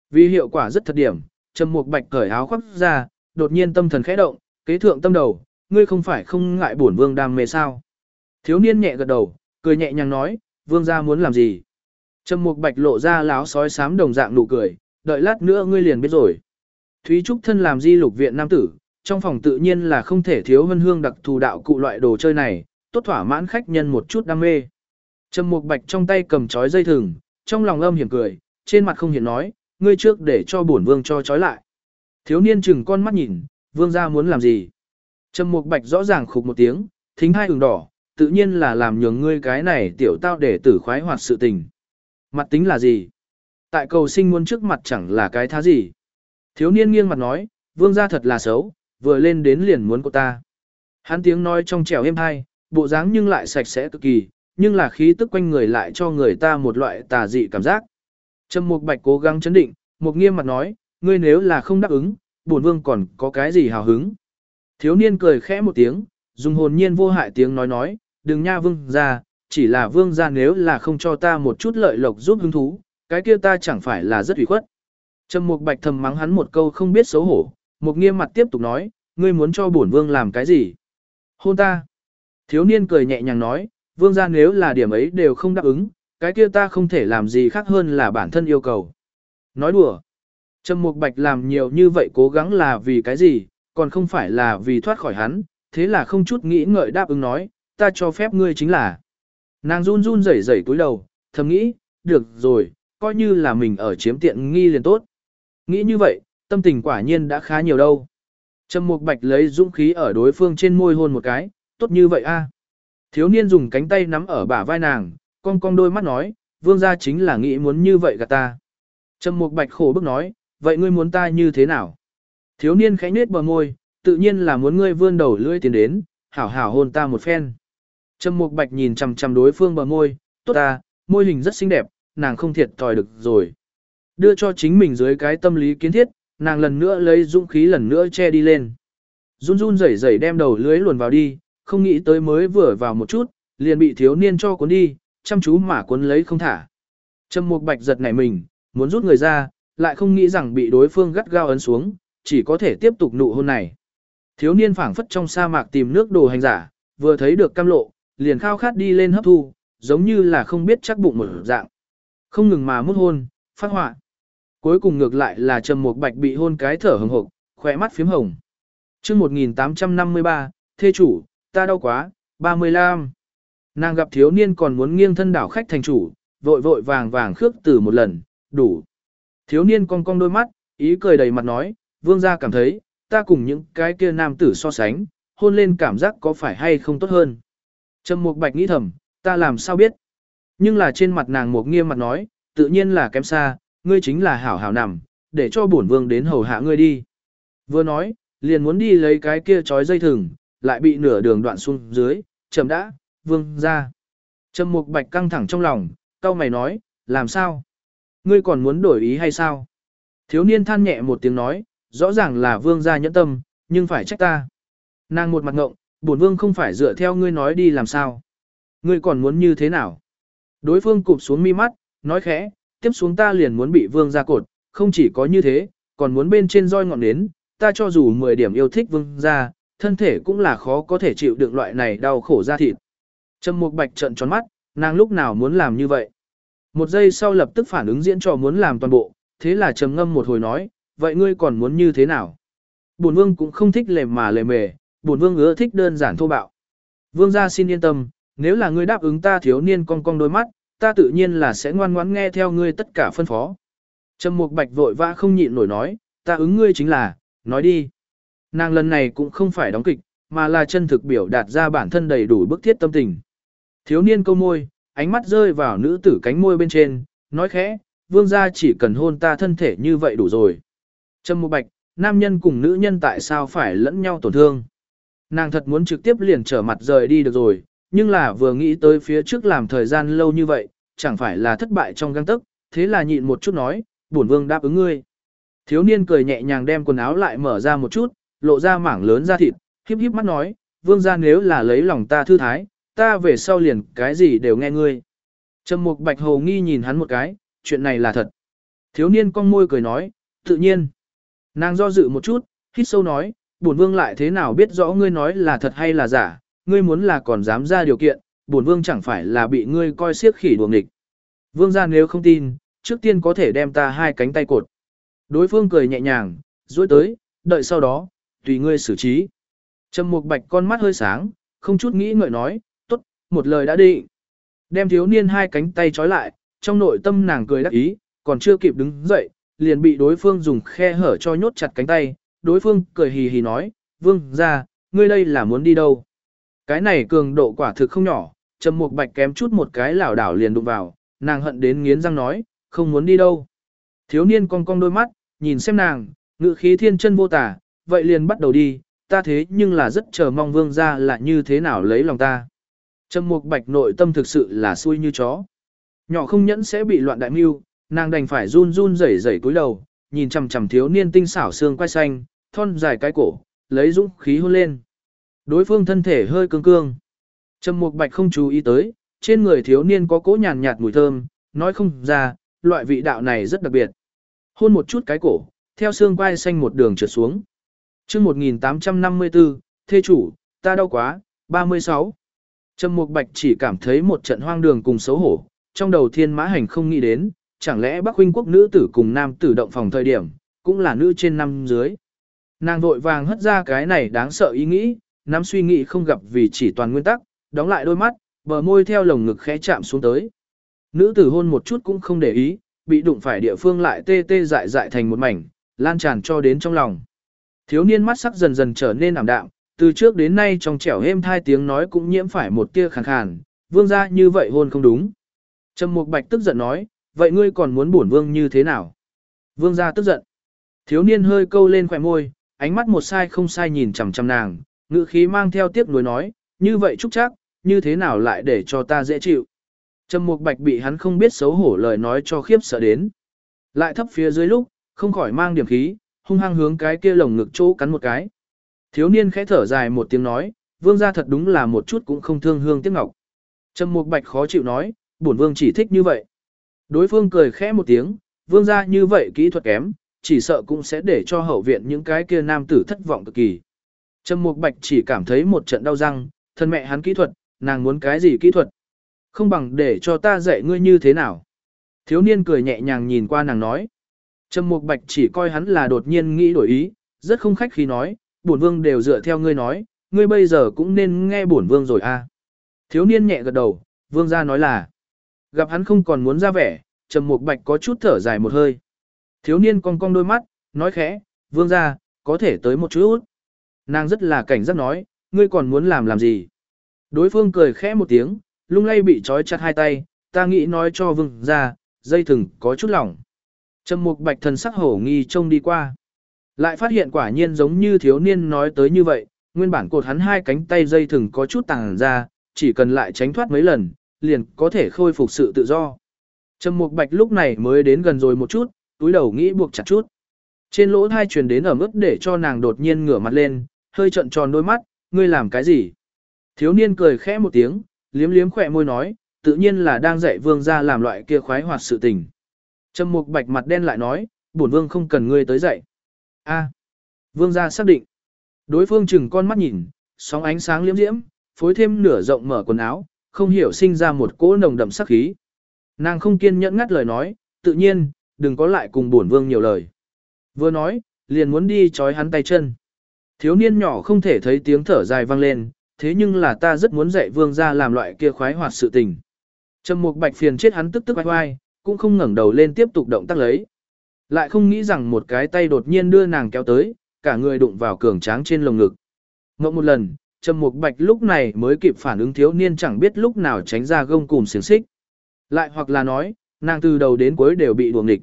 Vì hiệu quả rất thật điểm, Trầm Mục Bạch cởi áo khoác ra, đột nhiên tâm thần khẽ động, kế thượng tâm đầu, ngươi không phải không ngại bổn vương đam mê sao? Thiếu niên nhẹ gật đầu, cười nhẹ nhàng nói, vương gia muốn làm gì? Trầm Mục Bạch lộ ra láo sói xám đồng dạng nụ cười, đợi lát nữa ngươi liền biết rồi. Thúy Trúc thân làm di lục viện nam tử, trong phòng tự nhiên là không thể thiếu vân hương đặc thù đạo cụ loại đồ chơi này, tốt thỏa mãn khách nhân một chút đam mê. Trầm Mục Bạch trong tay cầm chói dây thừng, trong lòng âm hiểm cười, trên mặt không hiện nói, ngươi trước để cho bổn vương cho chói lại. Thiếu niên chừng con mắt nhìn, vương gia muốn làm gì? Trầm Mục Bạch rõ ràng khục một tiếng, thính hai ửng đỏ, tự nhiên là làm nhường ngươi cái này tiểu tao để tử khoái hoạt sự tình. Mặt tính là gì? Tại cầu sinh muốn trước mặt chẳng là cái thá gì. Thiếu niên nghiêng mặt nói, vương gia thật là xấu, vừa lên đến liền muốn của ta. Hắn tiếng nói trong trẻo êm hai, bộ dáng nhưng lại sạch sẽ cực kỳ, nhưng là khí tức quanh người lại cho người ta một loại tà dị cảm giác. Trầm Mục Bạch cố gắng chấn định, một nghiêm mặt nói, ngươi nếu là không đáp ứng, bổn vương còn có cái gì hào hứng. Thiếu niên cười khẽ một tiếng, dùng hồn nhiên vô hại tiếng nói nói, đừng nha vương ra, chỉ là vương ra nếu là không cho ta một chút lợi lộc giúp hứng thú, cái kia ta chẳng phải là rất ủy khuất. Trầm Mục Bạch thầm mắng hắn một câu không biết xấu hổ, một nghiêm mặt tiếp tục nói, ngươi muốn cho bổn vương làm cái gì? Hôn ta. Thiếu niên cười nhẹ nhàng nói, vương gia nếu là điểm ấy đều không đáp ứng, cái kia ta không thể làm gì khác hơn là bản thân yêu cầu. Nói đùa. Trầm Mục Bạch làm nhiều như vậy cố gắng là vì cái gì, còn không phải là vì thoát khỏi hắn, thế là không chút nghĩ ngợi đáp ứng nói, ta cho phép ngươi chính là. Nàng run run rẩy rẩy túi đầu, thầm nghĩ, được rồi, coi như là mình ở chiếm tiện nghi liền tốt. Nghĩ như vậy, tâm tình quả nhiên đã khá nhiều đâu. Trầm Mục Bạch lấy dũng khí ở đối phương trên môi hôn một cái, tốt như vậy a. Thiếu niên dùng cánh tay nắm ở bả vai nàng, cong cong đôi mắt nói, vương gia chính là nghĩ muốn như vậy gạt ta. Trầm Mục Bạch khổ bức nói, vậy ngươi muốn ta như thế nào? Thiếu niên khẽ nết bờ môi, tự nhiên là muốn ngươi vươn đầu lưỡi tiến đến, hảo hảo hôn ta một phen. Trầm Mục Bạch nhìn chằm chằm đối phương bờ môi, tốt ta, môi hình rất xinh đẹp, nàng không thiệt thòi được rồi. Đưa cho chính mình dưới cái tâm lý kiến thiết, nàng lần nữa lấy dũng khí lần nữa che đi lên. Run run rẩy rẩy đem đầu lưới luồn vào đi, không nghĩ tới mới vừa vào một chút, liền bị thiếu niên cho cuốn đi, chăm chú mà cuốn lấy không thả. Trầm Mục Bạch giật nảy mình, muốn rút người ra, lại không nghĩ rằng bị đối phương gắt gao ấn xuống, chỉ có thể tiếp tục nụ hôn này. Thiếu niên phảng phất trong sa mạc tìm nước đồ hành giả, vừa thấy được cam lộ, liền khao khát đi lên hấp thu, giống như là không biết chắc bụng một dạng. Không ngừng mà mút hôn, phát họa. Cuối cùng ngược lại là Trầm Mục Bạch bị hôn cái thở hừng hực, khỏe mắt phím hồng. Chương 1853, thê chủ, ta đau quá, 35. Nàng gặp thiếu niên còn muốn nghiêng thân đảo khách thành chủ, vội vội vàng vàng khước từ một lần, đủ. Thiếu niên cong cong đôi mắt, ý cười đầy mặt nói, vương gia cảm thấy, ta cùng những cái kia nam tử so sánh, hôn lên cảm giác có phải hay không tốt hơn. Trầm Mục Bạch nghĩ thầm, ta làm sao biết. Nhưng là trên mặt nàng một nghiêm mặt nói, tự nhiên là kém xa, ngươi chính là hảo hảo nằm, để cho bổn vương đến hầu hạ ngươi đi. Vừa nói, liền muốn đi lấy cái kia trói dây thừng, lại bị nửa đường đoạn xuống dưới, chậm đã, vương ra. Trầm Mục Bạch căng thẳng trong lòng, cau mày nói, làm sao? Ngươi còn muốn đổi ý hay sao? Thiếu niên than nhẹ một tiếng nói, rõ ràng là vương gia nhẫn tâm, nhưng phải trách ta. Nàng một mặt ngộng, bổn vương không phải dựa theo ngươi nói đi làm sao. Ngươi còn muốn như thế nào? Đối phương cụp xuống mi mắt, nói khẽ, tiếp xuống ta liền muốn bị vương gia cột, không chỉ có như thế, còn muốn bên trên roi ngọn nến, ta cho dù 10 điểm yêu thích vương gia, thân thể cũng là khó có thể chịu đựng loại này đau khổ ra thịt. Trầm Mục Bạch trợn tròn mắt, nàng lúc nào muốn làm như vậy? Một giây sau lập tức phản ứng diễn trò muốn làm toàn bộ, thế là trầm ngâm một hồi nói, vậy ngươi còn muốn như thế nào? Bổn vương cũng không thích lề mà lề mề, bổn vương ưa thích đơn giản thô bạo. Vương gia xin yên tâm, nếu là ngươi đáp ứng ta thiếu niên cong cong đôi mắt, ta tự nhiên là sẽ ngoan ngoãn nghe theo ngươi tất cả phân phó. Trầm Mục Bạch vội vã không nhịn nổi nói, ta ứng ngươi chính là, nói đi. Nàng lần này cũng không phải đóng kịch, mà là chân thực biểu đạt ra bản thân đầy đủ bức thiết tâm tình. Thiếu niên câu môi, ánh mắt rơi vào nữ tử cánh môi bên trên, nói khẽ, vương gia chỉ cần hôn ta thân thể như vậy đủ rồi. Trâm Mục Bạch, nam nhân cùng nữ nhân tại sao phải lẫn nhau tổn thương? Nàng thật muốn trực tiếp liền trở mặt rời đi được rồi, nhưng là vừa nghĩ tới phía trước làm thời gian lâu như vậy, chẳng phải là thất bại trong găng tức, thế là nhịn một chút nói, bổn vương đáp ứng ngươi. Thiếu niên cười nhẹ nhàng đem quần áo lại mở ra một chút, lộ ra mảng lớn da thịt, híp híp mắt nói, vương gia nếu là lấy lòng ta thư thái, ta về sau liền cái gì đều nghe ngươi. Trầm mục bạch hồ nghi nhìn hắn một cái, chuyện này là thật. Thiếu niên cong môi cười nói, tự nhiên. Nàng do dự một chút, hít sâu nói, bổn vương lại thế nào biết rõ ngươi nói là thật hay là giả, ngươi muốn là còn dám ra điều kiện, bổn vương chẳng phải là bị ngươi coi siếc khỉ đuồng địch. Vương gia nếu không tin, trước tiên có thể đem ta hai cánh tay cột. Đối phương cười nhẹ nhàng, duỗi tới, đợi sau đó, tùy ngươi xử trí. Trầm Mục Bạch con mắt hơi sáng, không chút nghĩ ngợi nói, tốt, một lời đã định. Đem thiếu niên hai cánh tay trói lại, trong nội tâm nàng cười đắc ý, còn chưa kịp đứng dậy, liền bị đối phương dùng khe hở cho nhốt chặt cánh tay. Đối phương cười hì hì nói, vương ra, ngươi đây là muốn đi đâu? Cái này cường độ quả thực không nhỏ, Trầm Mục Bạch kém chút một cái lảo đảo liền đụng vào, nàng hận đến nghiến răng nói, không muốn đi đâu. Thiếu niên cong cong đôi mắt, nhìn xem nàng, Ngự khí thiên chân vô tả, vậy liền bắt đầu đi, ta thế nhưng là rất chờ mong vương gia là như thế nào lấy lòng ta. Trầm mục bạch nội tâm thực sự là xui như chó. Nhỏ không nhẫn sẽ bị loạn đại mưu, nàng đành phải run run rẩy rẩy cúi đầu, nhìn chằm chằm thiếu niên tinh xảo xương quai xanh, thon dài cái cổ, lấy dũng khí hôn lên. Đối phương thân thể hơi cương cương. Trầm mục bạch không chú ý tới, trên người thiếu niên có cỗ nhàn nhạt mùi thơm, nói không ra, loại vị đạo này rất đặc biệt. Hôn một chút cái cổ, theo xương quai xanh một đường trượt xuống chương 1854, thê chủ, ta đau quá, 36. Trầm Mục Bạch chỉ cảm thấy một trận hoang đường cùng xấu hổ, trong đầu thiên mã hành không nghĩ đến, chẳng lẽ Bắc huynh quốc nữ tử cùng nam tử động phòng thời điểm, cũng là nữ trên năm dưới. Nàng vội vàng hất ra cái này đáng sợ ý nghĩ, nắm suy nghĩ không gặp vì chỉ toàn nguyên tắc, đóng lại đôi mắt, bờ môi theo lồng ngực khẽ chạm xuống tới. Nữ tử hôn một chút cũng không để ý, bị đụng phải địa phương lại tê tê dại dại thành một mảnh, lan tràn cho đến trong lòng. Thiếu niên mắt sắc dần dần trở nên ảm đạm, từ trước đến nay trong trẻo êm thai tiếng nói cũng nhiễm phải một tia khàn khàn, vương gia như vậy hôn không đúng. Trầm Mục Bạch tức giận nói, vậy ngươi còn muốn bổn vương như thế nào? Vương gia tức giận. Thiếu niên hơi câu lên khỏe môi, ánh mắt một sai không sai nhìn chằm chằm nàng, ngữ khí mang theo tiếc nuối nói, như vậy chúc chắc, như thế nào lại để cho ta dễ chịu. Trầm Mục Bạch bị hắn không biết xấu hổ lời nói cho khiếp sợ đến. Lại thấp phía dưới lúc, không khỏi mang điểm khí, hung hăng hướng cái kia lồng ngực chỗ cắn một cái. Thiếu niên khẽ thở dài một tiếng nói, vương gia thật đúng là một chút cũng không thương hương tiếc ngọc. Trầm Mục Bạch khó chịu nói, bổn vương chỉ thích như vậy. Đối phương cười khẽ một tiếng, vương gia như vậy kỹ thuật kém, chỉ sợ cũng sẽ để cho hậu viện những cái kia nam tử thất vọng cực kỳ. Trầm Mục Bạch chỉ cảm thấy một trận đau răng, thân mẹ hắn kỹ thuật, nàng muốn cái gì kỹ thuật? Không bằng để cho ta dạy ngươi như thế nào. Thiếu niên cười nhẹ nhàng nhìn qua nàng nói. Trầm Mục Bạch chỉ coi hắn là đột nhiên nghĩ đổi ý, rất không khách khí nói, bổn vương đều dựa theo ngươi nói, ngươi bây giờ cũng nên nghe bổn vương rồi a. À. Thiếu niên nhẹ gật đầu, vương gia nói là. Gặp hắn không còn muốn ra vẻ, Trầm Mục Bạch có chút thở dài một hơi. Thiếu niên cong cong đôi mắt, nói khẽ, vương gia, có thể tới một chút. Nàng rất là cảnh giác nói, ngươi còn muốn làm làm gì? Đối phương cười khẽ một tiếng, lung lay bị trói chặt hai tay, ta nghĩ nói cho vương gia, dây thừng có chút lỏng. Trầm Mục Bạch thần sắc hổ nghi trông đi qua. Lại phát hiện quả nhiên giống như thiếu niên nói tới như vậy, nguyên bản cột hắn hai cánh tay dây thừng có chút tàng ra, chỉ cần lại tránh thoát mấy lần, liền có thể khôi phục sự tự do. Trầm Mục Bạch lúc này mới đến gần rồi một chút, túi đầu nghĩ buộc chặt chút. Trên lỗ thai truyền đến ở mức để cho nàng đột nhiên ngửa mặt lên, hơi trợn tròn đôi mắt, ngươi làm cái gì? Thiếu niên cười khẽ một tiếng, liếm liếm khỏe môi nói, tự nhiên là đang dạy vương gia làm loại kia khoái hoạt sự tình. Trầm Mục Bạch mặt đen lại nói, bổn vương không cần ngươi tới dạy. A. vương gia xác định. Đối phương chừng con mắt nhìn, sóng ánh sáng liếm diễm, phối thêm nửa rộng mở quần áo, không hiểu sinh ra một cỗ nồng đậm sắc khí. Nàng không kiên nhẫn ngắt lời nói, tự nhiên, đừng có lại cùng bổn vương nhiều lời. Vừa nói, liền muốn đi trói hắn tay chân. Thiếu niên nhỏ không thể thấy tiếng thở dài vang lên, thế nhưng là ta rất muốn dạy vương gia làm loại kia khoái hoạt sự tình. Trầm Mục Bạch phiền chết hắn tức tức oai oai, cũng không ngẩng đầu lên tiếp tục động tác lấy. Lại không nghĩ rằng một cái tay đột nhiên đưa nàng kéo tới, cả người đụng vào cường tráng trên lồng ngực. Ngậm một lần, Trầm Mục Bạch lúc này mới kịp phản ứng thiếu niên chẳng biết lúc nào tránh ra gông cùm xiềng xích. Lại hoặc là nói, nàng từ đầu đến cuối đều bị đuồng địch.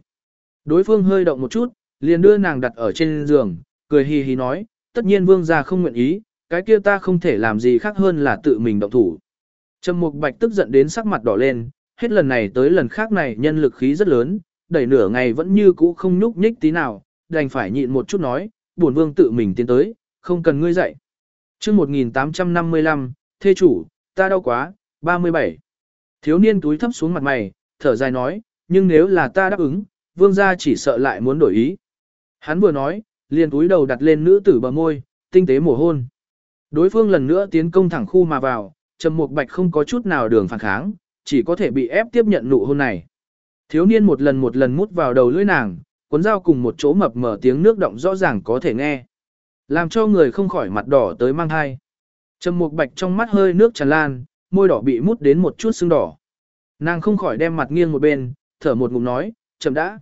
Đối phương hơi động một chút, liền đưa nàng đặt ở trên giường, cười hì hì nói, tất nhiên vương gia không nguyện ý, cái kia ta không thể làm gì khác hơn là tự mình động thủ. Trầm Mục Bạch tức giận đến sắc mặt đỏ lên, hết lần này tới lần khác này nhân lực khí rất lớn, đẩy nửa ngày vẫn như cũ không nhúc nhích tí nào, đành phải nhịn một chút nói, bổn vương tự mình tiến tới, không cần ngươi dạy. Chương 1855, thê chủ, ta đau quá, 37. Thiếu niên túi thấp xuống mặt mày, thở dài nói, nhưng nếu là ta đáp ứng, vương gia chỉ sợ lại muốn đổi ý. Hắn vừa nói, liền túi đầu đặt lên nữ tử bờ môi, tinh tế mổ hôn. Đối phương lần nữa tiến công thẳng khu mà vào, Trầm Mục Bạch không có chút nào đường phản kháng, chỉ có thể bị ép tiếp nhận nụ hôn này. Thiếu niên một lần một lần mút vào đầu lưỡi nàng, cuốn dao cùng một chỗ mập mở tiếng nước động rõ ràng có thể nghe. Làm cho người không khỏi mặt đỏ tới mang hai. Trầm Mục Bạch trong mắt hơi nước tràn lan, môi đỏ bị mút đến một chút sưng đỏ. Nàng không khỏi đem mặt nghiêng một bên, thở một ngụm nói, chậm đã.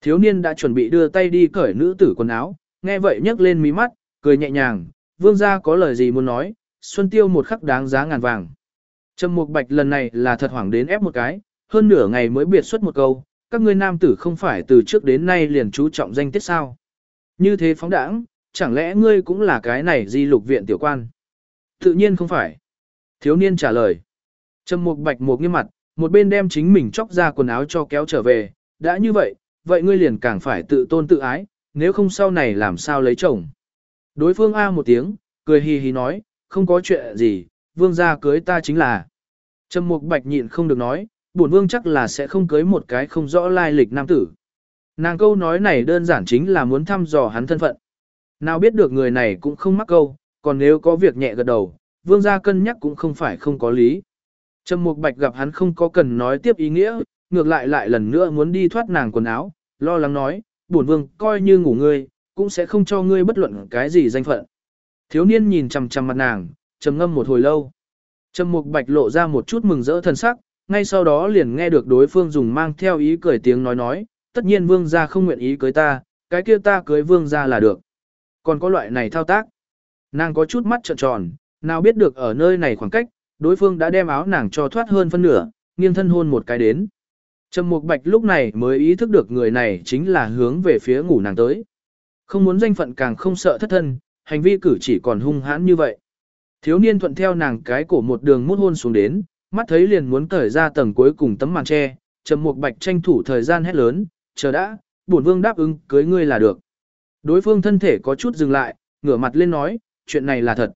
Thiếu niên đã chuẩn bị đưa tay đi cởi nữ tử quần áo, nghe vậy nhấc lên mí mắt, cười nhẹ nhàng, vương gia có lời gì muốn nói, Xuân Tiêu một khắc đáng giá ngàn vàng. Trầm Mục Bạch lần này là thật hoảng đến ép một cái, hơn nửa ngày mới biệt xuất một câu, các ngươi nam tử không phải từ trước đến nay liền chú trọng danh tiết sao. Như thế phóng đãng, chẳng lẽ ngươi cũng là cái này di lục viện tiểu quan? Tự nhiên không phải. Thiếu niên trả lời. Trầm mục bạch một nghiêm mặt, một bên đem chính mình chóc ra quần áo cho kéo trở về. Đã như vậy, vậy ngươi liền càng phải tự tôn tự ái, nếu không sau này làm sao lấy chồng. Đối phương A một tiếng, cười hì hì nói, không có chuyện gì, vương gia cưới ta chính là. Trầm mục bạch nhịn không được nói, bổn vương chắc là sẽ không cưới một cái không rõ lai lịch nam tử. Nàng câu nói này đơn giản chính là muốn thăm dò hắn thân phận. Nào biết được người này cũng không mắc câu, còn nếu có việc nhẹ gật đầu, vương gia cân nhắc cũng không phải không có lý. Trầm Mục Bạch gặp hắn không có cần nói tiếp ý nghĩa, ngược lại lại lần nữa muốn đi thoát nàng quần áo, lo lắng nói, bổn vương coi như ngủ ngươi, cũng sẽ không cho ngươi bất luận cái gì danh phận. Thiếu niên nhìn chằm chằm mặt nàng, trầm ngâm một hồi lâu. Trầm Mục Bạch lộ ra một chút mừng rỡ thần sắc, ngay sau đó liền nghe được đối phương dùng mang theo ý cười tiếng nói nói, tất nhiên vương gia không nguyện ý cưới ta, cái kia ta cưới vương gia là được. Còn có loại này thao tác. Nàng có chút mắt trợn tròn, nào biết được ở nơi này khoảng cách, đối phương đã đem áo nàng cho thoát hơn phân nửa, nghiêng thân hôn một cái đến. Trầm Mục Bạch lúc này mới ý thức được người này chính là hướng về phía ngủ nàng tới. Không muốn danh phận càng không sợ thất thân, hành vi cử chỉ còn hung hãn như vậy. Thiếu niên thuận theo nàng cái cổ một đường mút hôn xuống đến, mắt thấy liền muốn cởi ra tầng cuối cùng tấm màn tre, Trầm Mục Bạch tranh thủ thời gian hét lớn, "Chờ đã, bổn vương đáp ứng cưới ngươi là được." Đối phương thân thể có chút dừng lại, ngửa mặt lên nói, "Chuyện này là thật."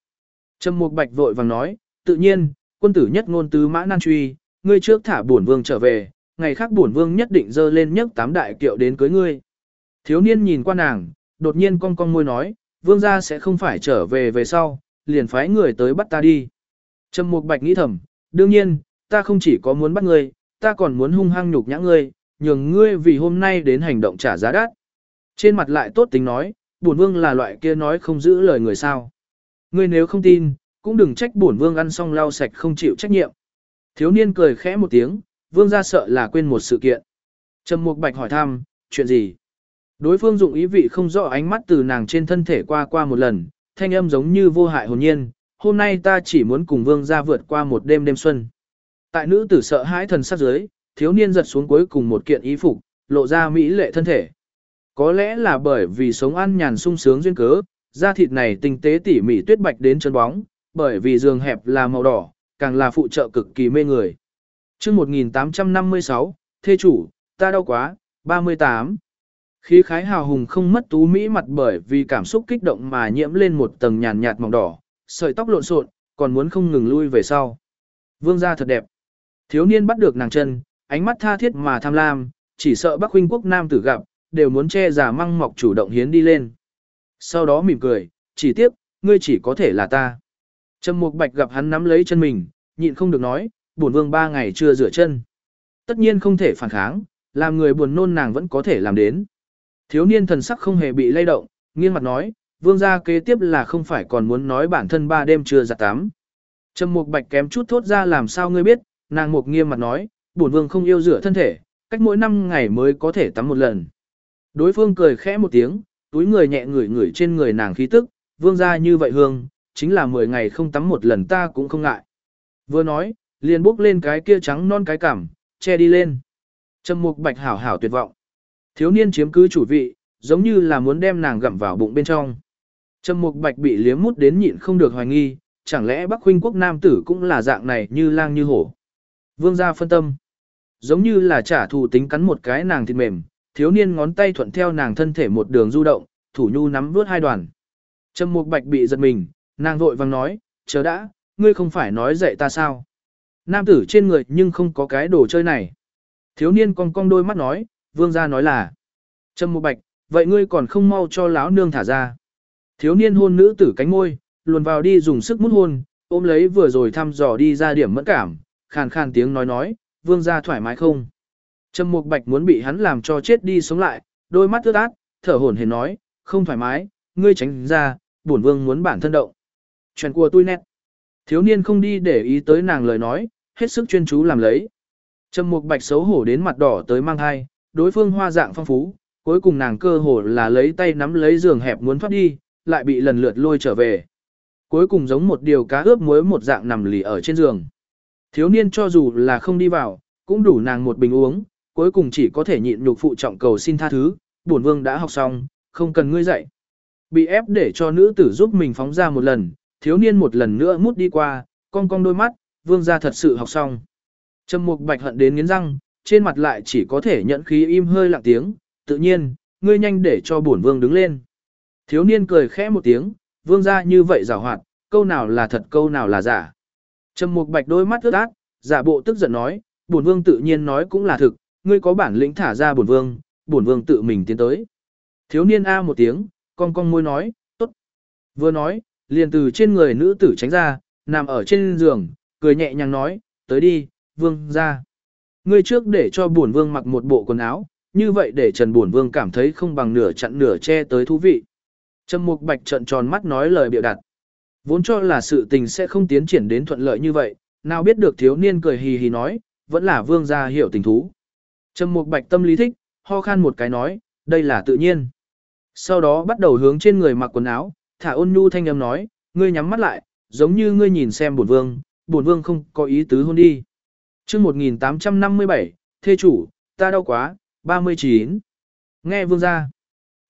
Trầm Mục Bạch vội vàng nói, "Tự nhiên, quân tử nhất ngôn tứ mã nan truy, ngươi trước thả bổn vương trở về, ngày khác bổn vương nhất định dơ lên nhất tám đại kiệu đến cưới ngươi." Thiếu niên nhìn qua nàng, đột nhiên cong cong môi nói, "Vương gia sẽ không phải trở về về sau, liền phái người tới bắt ta đi." Trầm Mục Bạch nghĩ thầm, Đương nhiên, ta không chỉ có muốn bắt ngươi, ta còn muốn hung hăng nhục nhã ngươi, nhường ngươi vì hôm nay đến hành động trả giá đắt. Trên mặt lại tốt tính nói, bổn vương là loại kia nói không giữ lời người sao. Ngươi nếu không tin, cũng đừng trách bổn vương ăn xong lau sạch không chịu trách nhiệm. Thiếu niên cười khẽ một tiếng, vương ra sợ là quên một sự kiện. Trầm Mục Bạch hỏi thăm, chuyện gì? Đối phương dụng ý vị không rõ ánh mắt từ nàng trên thân thể qua qua một lần, thanh âm giống như vô hại hồn nhiên, hôm nay ta chỉ muốn cùng vương gia vượt qua một đêm đêm xuân. Tại nữ tử sợ hãi thần sắc dưới, thiếu niên giật xuống cuối cùng một kiện y phục, lộ ra mỹ lệ thân thể. Có lẽ là bởi vì sống ăn nhàn sung sướng duyên cớ, da thịt này tinh tế tỉ mỉ tuyết bạch đến chân bóng, bởi vì giường hẹp là màu đỏ, càng là phụ trợ cực kỳ mê người. Chương 1856, thê chủ, ta đau quá, 38. Khí khái hào hùng không mất tú mỹ mặt bởi vì cảm xúc kích động mà nhiễm lên một tầng nhàn nhạt mỏng đỏ, sợi tóc lộn xộn, còn muốn không ngừng lui về sau. Vương gia thật đẹp. Thiếu niên bắt được nàng chân, ánh mắt tha thiết mà tham lam, chỉ sợ Bắc huynh quốc nam tử gặp, đều muốn che giả măng mọc chủ động hiến đi lên. Sau đó mỉm cười, chỉ tiếc, ngươi chỉ có thể là ta. Trầm Mục Bạch gặp hắn nắm lấy chân mình, nhịn không được nói, buồn vương ba ngày chưa rửa chân. Tất nhiên không thể phản kháng, làm người buồn nôn nàng vẫn có thể làm đến. Thiếu niên thần sắc không hề bị lay động, nghiêng mặt nói, vương gia kế tiếp là không phải còn muốn nói bản thân ba đêm chưa giặt tắm. Trầm Mục Bạch kém chút thốt ra làm sao ngươi biết, nàng mục nghiêm mặt nói, bổn vương không yêu rửa thân thể, cách mỗi năm ngày mới có thể tắm một lần. Đối phương cười khẽ một tiếng, túi người nhẹ ngửi ngửi trên người nàng khí tức, vương gia như vậy hương, chính là 10 ngày không tắm một lần ta cũng không ngại. Vừa nói, liền bốc lên cái kia trắng non cái cảm, che đi lên. Trầm Mục Bạch hảo hảo tuyệt vọng. Thiếu niên chiếm cứ chủ vị, giống như là muốn đem nàng gặm vào bụng bên trong. Trầm Mục Bạch bị liếm mút đến nhịn không được hoài nghi, chẳng lẽ Bắc huynh quốc nam tử cũng là dạng này như lang như hổ. Vương gia phân tâm, giống như là trả thù tính cắn một cái nàng thịt mềm, thiếu niên ngón tay thuận theo nàng thân thể một đường du động, thủ nhu nắm vuốt hai đoàn. Trầm Mục Bạch bị giật mình, nàng vội vàng nói, "Chờ đã, ngươi không phải nói dạy ta sao?" Nam tử trên người nhưng không có cái đồ chơi này. Thiếu niên cong cong đôi mắt nói, "Vương gia nói là." Trâm Mục Bạch, "Vậy ngươi còn không mau cho lão nương thả ra?" Thiếu niên hôn nữ tử cánh môi, luồn vào đi dùng sức mút hôn, ôm lấy vừa rồi thăm dò đi ra điểm mẫn cảm, khàn khàn tiếng nói nói, vương gia thoải mái không. Trâm Mục Bạch muốn bị hắn làm cho chết đi sống lại, đôi mắt ướt át, thở hổn hển nói, không thoải mái, ngươi tránh ra, bổn vương muốn bản thân động. Chuyện của tôi nét. Thiếu niên không đi để ý tới nàng lời nói, hết sức chuyên chú làm lấy. Trầm Mục Bạch xấu hổ đến mặt đỏ tới mang hai, đối phương hoa dạng phong phú, cuối cùng nàng cơ hồ là lấy tay nắm lấy giường hẹp muốn thoát đi, lại bị lần lượt lôi trở về. Cuối cùng giống một điều cá ướp muối một dạng nằm lì ở trên giường. Thiếu niên cho dù là không đi vào, cũng đủ nàng một bình uống, cuối cùng chỉ có thể nhịn nhục phụ trọng cầu xin tha thứ, bổn vương đã học xong, không cần ngươi dạy. Bị ép để cho nữ tử giúp mình phóng ra một lần, thiếu niên một lần nữa mút đi qua, cong cong đôi mắt, vương gia thật sự học xong. Trầm mục bạch hận đến nghiến răng, trên mặt lại chỉ có thể nhận khí im hơi lặng tiếng, tự nhiên, ngươi nhanh để cho bổn vương đứng lên. Thiếu niên cười khẽ một tiếng, vương gia như vậy rào hoạt, câu nào là thật câu nào là giả. Trầm mục bạch đôi mắt ướt át, giả bộ tức giận nói, bổn vương tự nhiên nói cũng là thực, ngươi có bản lĩnh thả ra bổn vương, bổn vương tự mình tiến tới. Thiếu niên a một tiếng, con con môi nói, tốt. Vừa nói, liền từ trên người nữ tử tránh ra, nằm ở trên giường, cười nhẹ nhàng nói, tới đi, vương ra. Ngươi trước để cho bổn vương mặc một bộ quần áo, như vậy để Trần bổn vương cảm thấy không bằng nửa chặn nửa che tới thú vị. Trầm Mục Bạch trợn tròn mắt nói lời biểu đặt. Vốn cho là sự tình sẽ không tiến triển đến thuận lợi như vậy, nào biết được thiếu niên cười hì hì nói, vẫn là vương gia hiểu tình thú. Trầm Mục Bạch tâm lý thích, ho khan một cái nói, đây là tự nhiên. Sau đó bắt đầu hướng trên người mặc quần áo, thả ôn nhu thanh âm nói, ngươi nhắm mắt lại, giống như ngươi nhìn xem bổn vương, bổn vương không có ý tứ hôn đi. Chương 1857, thê chủ, ta đau quá, 39. Nghe vương gia.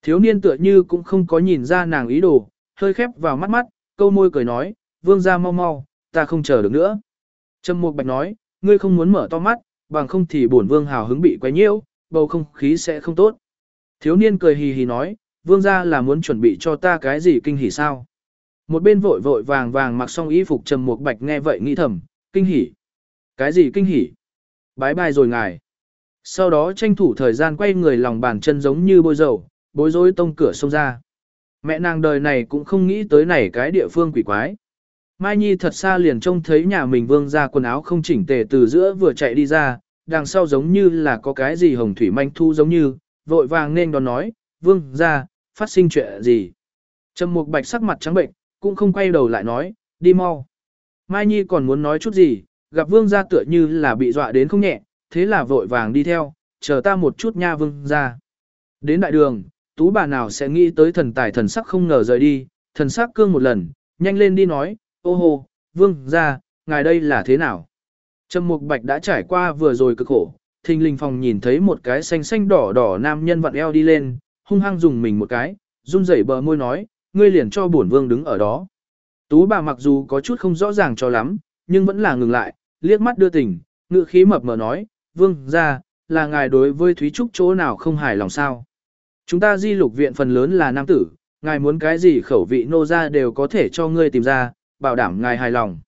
Thiếu niên tựa như cũng không có nhìn ra nàng ý đồ, hơi khép vào mắt mắt, câu môi cười nói, vương gia mau mau, ta không chờ được nữa. Trầm Mục Bạch nói, ngươi không muốn mở to mắt, bằng không thì bổn vương hào hứng bị quấy nhiễu, bầu không khí sẽ không tốt. Thiếu niên cười hì hì nói, vương gia là muốn chuẩn bị cho ta cái gì kinh hỉ sao? Một bên vội vội vàng vàng mặc xong y phục Trầm Mục Bạch nghe vậy nghĩ thầm, kinh hỉ. Cái gì kinh hỉ? Bái bai rồi ngài. Sau đó tranh thủ thời gian quay người lòng bàn chân giống như bôi dầu, bối rối tông cửa xông ra. Mẹ nàng đời này cũng không nghĩ tới này cái địa phương quỷ quái. Mai Nhi thật xa liền trông thấy nhà mình vương ra quần áo không chỉnh tề từ giữa vừa chạy đi ra, đằng sau giống như là có cái gì hồng thủy manh thu giống như, vội vàng nên đón nói, vương ra, phát sinh chuyện gì. Trầm mục bạch sắc mặt trắng bệnh, cũng không quay đầu lại nói, đi mau. Mai Nhi còn muốn nói chút gì, gặp vương gia tựa như là bị dọa đến không nhẹ, thế là vội vàng đi theo, chờ ta một chút nha vương gia. Đến đại đường, tú bà nào sẽ nghĩ tới thần tài thần sắc không ngờ rời đi, thần sắc cương một lần, nhanh lên đi nói, ô hô, vương gia, ngài đây là thế nào? Trầm Mục Bạch đã trải qua vừa rồi cực khổ, thình linh phòng nhìn thấy một cái xanh xanh đỏ đỏ nam nhân vặn eo đi lên, hung hăng dùng mình một cái, run rẩy bờ môi nói, ngươi liền cho bổn vương đứng ở đó. Tú bà mặc dù có chút không rõ ràng cho lắm, nhưng vẫn là ngừng lại, liếc mắt đưa tình, ngự khí mập mờ nói, vương ra, là ngài đối với Thúy Trúc chỗ nào không hài lòng sao. Chúng ta di lục viện phần lớn là nam tử, ngài muốn cái gì khẩu vị nô ra đều có thể cho ngươi tìm ra, bảo đảm ngài hài lòng.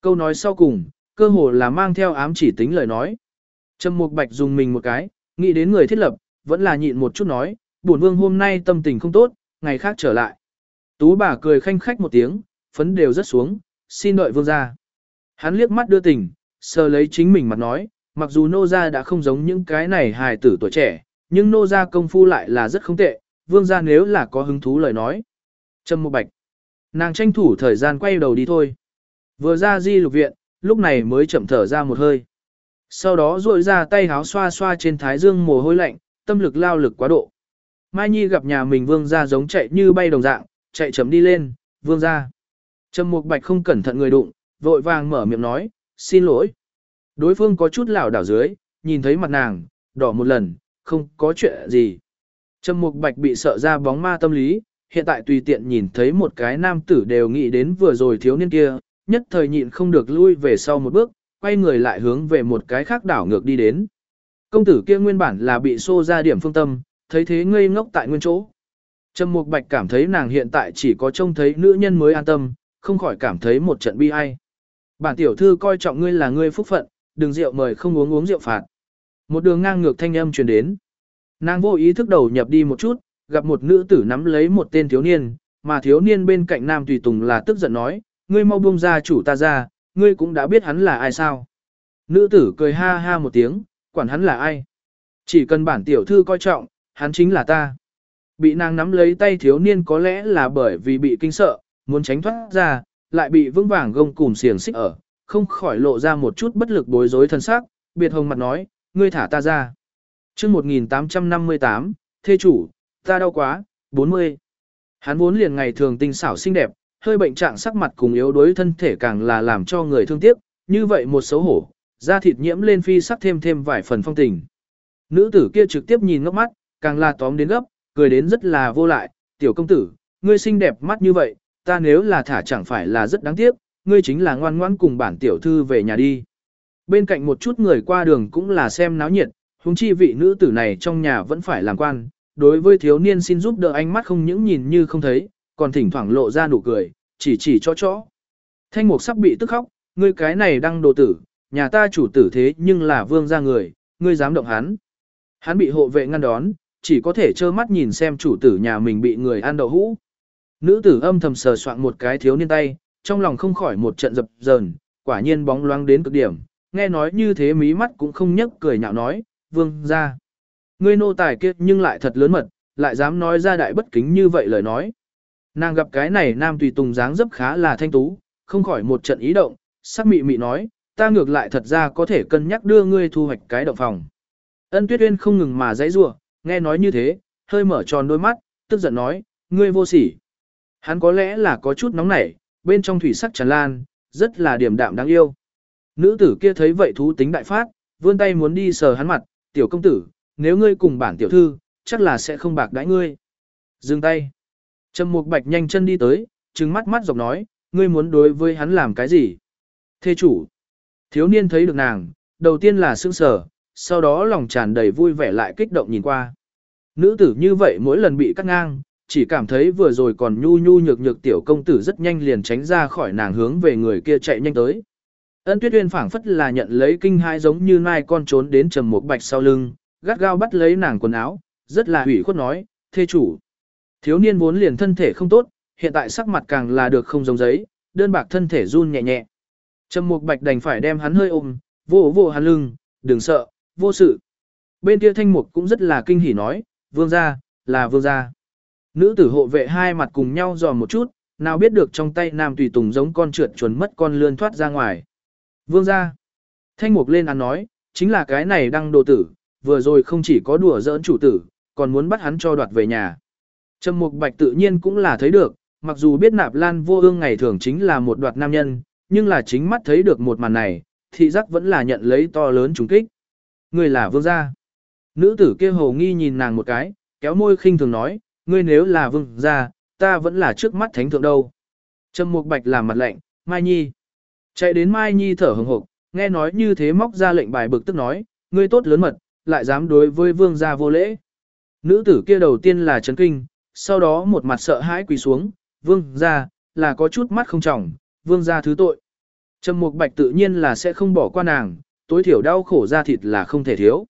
Câu nói sau cùng, cơ hồ là mang theo ám chỉ tính lời nói. Trầm Mục Bạch dùng mình một cái, nghĩ đến người thiết lập, vẫn là nhịn một chút nói, bổn vương hôm nay tâm tình không tốt, ngày khác trở lại. Tú bà cười khanh khách một tiếng, phấn đều rất xuống, xin đợi vương ra. Hắn liếc mắt đưa tình, sờ lấy chính mình mặt nói, mặc dù nô gia đã không giống những cái này hài tử tuổi trẻ, nhưng nô gia công phu lại là rất không tệ, vương gia nếu là có hứng thú lời nói. Trâm Mục Bạch. Nàng tranh thủ thời gian quay đầu đi thôi. Vừa ra di lục viện, lúc này mới chậm thở ra một hơi. Sau đó duỗi ra tay háo xoa xoa trên thái dương mồ hôi lạnh, tâm lực lao lực quá độ. Mai Nhi gặp nhà mình vương gia giống chạy như bay đồng dạng, chạy chấm đi lên, vương gia. Trầm Mục Bạch không cẩn thận người đụng, vội vàng mở miệng nói, xin lỗi. Đối phương có chút lảo đảo dưới, nhìn thấy mặt nàng, đỏ một lần, không có chuyện gì. Trầm Mục Bạch bị sợ ra bóng ma tâm lý, hiện tại tùy tiện nhìn thấy một cái nam tử đều nghĩ đến vừa rồi thiếu niên kia, nhất thời nhịn không được lui về sau một bước, quay người lại hướng về một cái khác đảo ngược đi đến. Công tử kia nguyên bản là bị xô ra điểm phương tâm, thấy thế ngây ngốc tại nguyên chỗ. Trầm Mục Bạch cảm thấy nàng hiện tại chỉ có trông thấy nữ nhân mới an tâm, không khỏi cảm thấy một trận bi ai. Bản tiểu thư coi trọng ngươi là ngươi phúc phận, đừng rượu mời không uống uống rượu phạt. Một đường ngang ngược thanh âm truyền đến. Nàng vô ý thức đầu nhập đi một chút, gặp một nữ tử nắm lấy một tên thiếu niên, mà thiếu niên bên cạnh nam tùy tùng là tức giận nói, ngươi mau buông ra chủ ta ra, ngươi cũng đã biết hắn là ai sao. Nữ tử cười ha ha một tiếng, quản hắn là ai. Chỉ cần bản tiểu thư coi trọng, hắn chính là ta. Bị nàng nắm lấy tay thiếu niên có lẽ là bởi vì bị kinh sợ, muốn tránh thoát ra, lại bị vững vàng gông cùm xiềng xích ở, không khỏi lộ ra một chút bất lực bối rối thân xác, biệt hồng mặt nói, ngươi thả ta ra. chương 1858, thê chủ, ta đau quá, 40. Hắn vốn liền ngày thường tinh xảo xinh đẹp, hơi bệnh trạng sắc mặt cùng yếu đuối thân thể càng là làm cho người thương tiếc, như vậy một xấu hổ, da thịt nhiễm lên phi sắc thêm thêm vài phần phong tình. Nữ tử kia trực tiếp nhìn ngốc mắt, càng là tóm đến gấp, cười đến rất là vô lại, tiểu công tử, ngươi xinh đẹp mắt như vậy, ta nếu là thả chẳng phải là rất đáng tiếc, ngươi chính là ngoan ngoãn cùng bản tiểu thư về nhà đi. Bên cạnh một chút người qua đường cũng là xem náo nhiệt, huống chi vị nữ tử này trong nhà vẫn phải làm quan, đối với thiếu niên xin giúp đỡ ánh mắt không những nhìn như không thấy, còn thỉnh thoảng lộ ra nụ cười, chỉ chỉ cho chó. Thanh mục sắp bị tức khóc, ngươi cái này đang đồ tử, nhà ta chủ tử thế nhưng là vương gia người, ngươi dám động hắn. Hắn bị hộ vệ ngăn đón, chỉ có thể trơ mắt nhìn xem chủ tử nhà mình bị người ăn đậu hũ. Nữ tử âm thầm sờ soạn một cái thiếu niên tay, trong lòng không khỏi một trận dập dờn, quả nhiên bóng loáng đến cực điểm, nghe nói như thế mí mắt cũng không nhấc cười nhạo nói, vương ra. Ngươi nô tài kia nhưng lại thật lớn mật, lại dám nói ra đại bất kính như vậy lời nói. Nàng gặp cái này nam tùy tùng dáng dấp khá là thanh tú, không khỏi một trận ý động, sắc mị mị nói, ta ngược lại thật ra có thể cân nhắc đưa ngươi thu hoạch cái động phòng. Ân tuyết uyên không ngừng mà dãy rủa nghe nói như thế, hơi mở tròn đôi mắt, tức giận nói, ngươi vô sỉ. Hắn có lẽ là có chút nóng nảy, bên trong thủy sắc tràn lan, rất là điểm đạm đáng yêu. Nữ tử kia thấy vậy thú tính đại phát, vươn tay muốn đi sờ hắn mặt, tiểu công tử, nếu ngươi cùng bản tiểu thư, chắc là sẽ không bạc đãi ngươi. Dừng tay. Trầm Mục Bạch nhanh chân đi tới, trừng mắt mắt dọc nói, ngươi muốn đối với hắn làm cái gì? Thê chủ. Thiếu niên thấy được nàng, đầu tiên là sững sờ, sau đó lòng tràn đầy vui vẻ lại kích động nhìn qua. Nữ tử như vậy mỗi lần bị cắt ngang, chỉ cảm thấy vừa rồi còn nhu nhu nhược nhược tiểu công tử rất nhanh liền tránh ra khỏi nàng hướng về người kia chạy nhanh tới. Ân Tuyết Uyên phảng phất là nhận lấy kinh hai giống như nai con trốn đến trầm một bạch sau lưng, gắt gao bắt lấy nàng quần áo, rất là hủy khuất nói, thê chủ. Thiếu niên vốn liền thân thể không tốt, hiện tại sắc mặt càng là được không giống giấy, đơn bạc thân thể run nhẹ nhẹ. Trầm Mục Bạch đành phải đem hắn hơi ôm, vỗ vỗ hắn lưng, đừng sợ, vô sự. Bên kia thanh mục cũng rất là kinh hỉ nói, vương gia, là vương gia. Nữ tử hộ vệ hai mặt cùng nhau dò một chút, nào biết được trong tay nam tùy tùng giống con trượt chuẩn mất con lươn thoát ra ngoài. Vương gia. Thanh mục lên án nói, chính là cái này đang đồ tử, vừa rồi không chỉ có đùa giỡn chủ tử, còn muốn bắt hắn cho đoạt về nhà. Trầm mục bạch tự nhiên cũng là thấy được, mặc dù biết nạp lan vô ương ngày thường chính là một đoạt nam nhân, nhưng là chính mắt thấy được một màn này, thị giác vẫn là nhận lấy to lớn trùng kích. Người là vương gia. Nữ tử kia hồ nghi nhìn nàng một cái, kéo môi khinh thường nói, ngươi nếu là vương gia, ta vẫn là trước mắt thánh thượng đâu. Trầm Mục Bạch làm mặt lạnh, Mai Nhi. Chạy đến Mai Nhi thở hừng hực, nghe nói như thế móc ra lệnh bài bực tức nói, ngươi tốt lớn mật, lại dám đối với vương gia vô lễ. Nữ tử kia đầu tiên là chấn kinh, sau đó một mặt sợ hãi quỳ xuống, vương gia, là có chút mắt không trọng, vương gia thứ tội. Trầm Mục Bạch tự nhiên là sẽ không bỏ qua nàng, tối thiểu đau khổ ra thịt là không thể thiếu.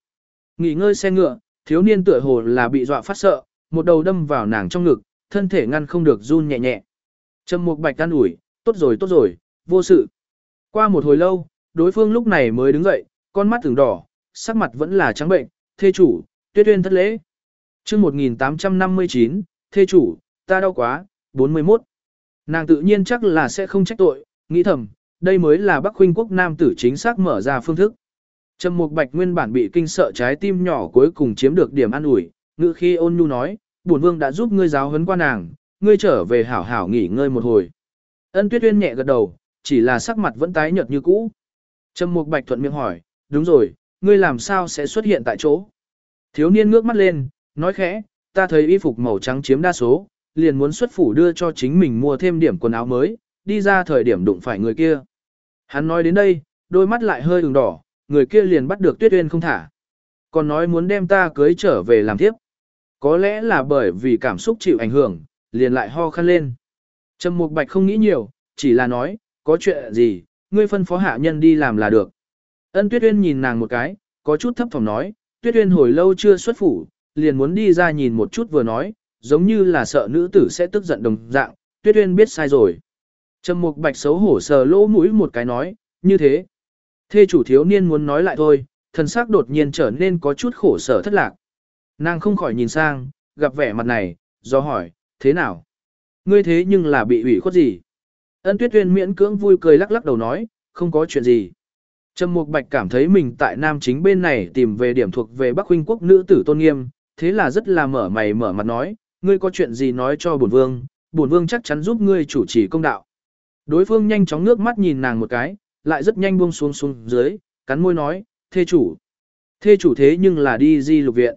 Nghỉ ngơi xe ngựa, thiếu niên tựa hồ là bị dọa phát sợ, một đầu đâm vào nàng trong ngực, thân thể ngăn không được run nhẹ nhẹ. Trầm Mục Bạch an ủi, tốt rồi tốt rồi, vô sự. Qua một hồi lâu, đối phương lúc này mới đứng dậy, con mắt từng đỏ, sắc mặt vẫn là trắng bệnh, thê chủ, tuyết uyên thất lễ. chương 1859, thê chủ, ta đau quá, 41. Nàng tự nhiên chắc là sẽ không trách tội, nghĩ thầm, đây mới là Bắc huynh quốc nam tử chính xác mở ra phương thức. Trầm Mục Bạch nguyên bản bị kinh sợ trái tim nhỏ cuối cùng chiếm được điểm an ủi, ngữ khi ôn nhu nói, bổn vương đã giúp ngươi giáo huấn qua nàng, ngươi trở về hảo hảo nghỉ ngơi một hồi. Ân Tuyết Uyên nhẹ gật đầu, chỉ là sắc mặt vẫn tái nhợt như cũ. Trầm Mục Bạch thuận miệng hỏi, đúng rồi, ngươi làm sao sẽ xuất hiện tại chỗ? Thiếu niên ngước mắt lên, nói khẽ, ta thấy y phục màu trắng chiếm đa số, liền muốn xuất phủ đưa cho chính mình mua thêm điểm quần áo mới, đi ra thời điểm đụng phải người kia. Hắn nói đến đây, đôi mắt lại hơi ửng đỏ, người kia liền bắt được Tuyết Uyên không thả. Còn nói muốn đem ta cưới trở về làm tiếp. Có lẽ là bởi vì cảm xúc chịu ảnh hưởng, liền lại ho khăn lên. Trầm Mục Bạch không nghĩ nhiều, chỉ là nói, có chuyện gì, ngươi phân phó hạ nhân đi làm là được. Ân Tuyết Uyên nhìn nàng một cái, có chút thấp thỏm nói, Tuyết Uyên hồi lâu chưa xuất phủ, liền muốn đi ra nhìn một chút vừa nói, giống như là sợ nữ tử sẽ tức giận đồng dạng, Tuyết Uyên biết sai rồi. Trầm Mục Bạch xấu hổ sờ lỗ mũi một cái nói, như thế. Thê chủ thiếu niên muốn nói lại thôi, thần sắc đột nhiên trở nên có chút khổ sở thất lạc. Nàng không khỏi nhìn sang, gặp vẻ mặt này, do hỏi, thế nào? Ngươi thế nhưng là bị ủy khuất gì? Ân Tuyết Tuyên miễn cưỡng vui cười lắc lắc đầu nói, không có chuyện gì. Trầm Mục Bạch cảm thấy mình tại Nam chính bên này tìm về điểm thuộc về Bắc huynh quốc nữ tử tôn nghiêm, thế là rất là mở mày mở mặt nói, ngươi có chuyện gì nói cho bổn vương, bổn vương chắc chắn giúp ngươi chủ trì công đạo. Đối phương nhanh chóng nước mắt nhìn nàng một cái, lại rất nhanh buông xuống xuống dưới, cắn môi nói, thê chủ. Thê chủ thế nhưng là đi di lục viện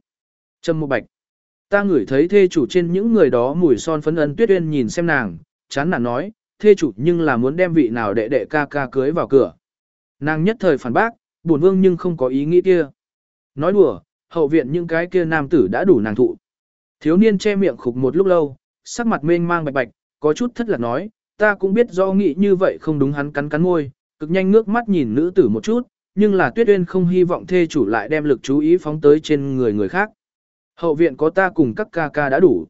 trâm Mục Bạch. Ta ngửi thấy thê chủ trên những người đó mùi son phấn ân tuyết uyên nhìn xem nàng, chán nản nói, thê chủ nhưng là muốn đem vị nào đệ đệ ca ca cưới vào cửa. Nàng nhất thời phản bác, buồn vương nhưng không có ý nghĩ kia. Nói đùa, hậu viện những cái kia nam tử đã đủ nàng thụ. Thiếu niên che miệng khục một lúc lâu, sắc mặt mênh mang bạch bạch, có chút thất lạc nói, ta cũng biết do nghĩ như vậy không đúng hắn cắn cắn môi, cực nhanh ngước mắt nhìn nữ tử một chút, nhưng là tuyết uyên không hy vọng thê chủ lại đem lực chú ý phóng tới trên người người khác. Hậu viện có ta cùng các ca ca đã đủ.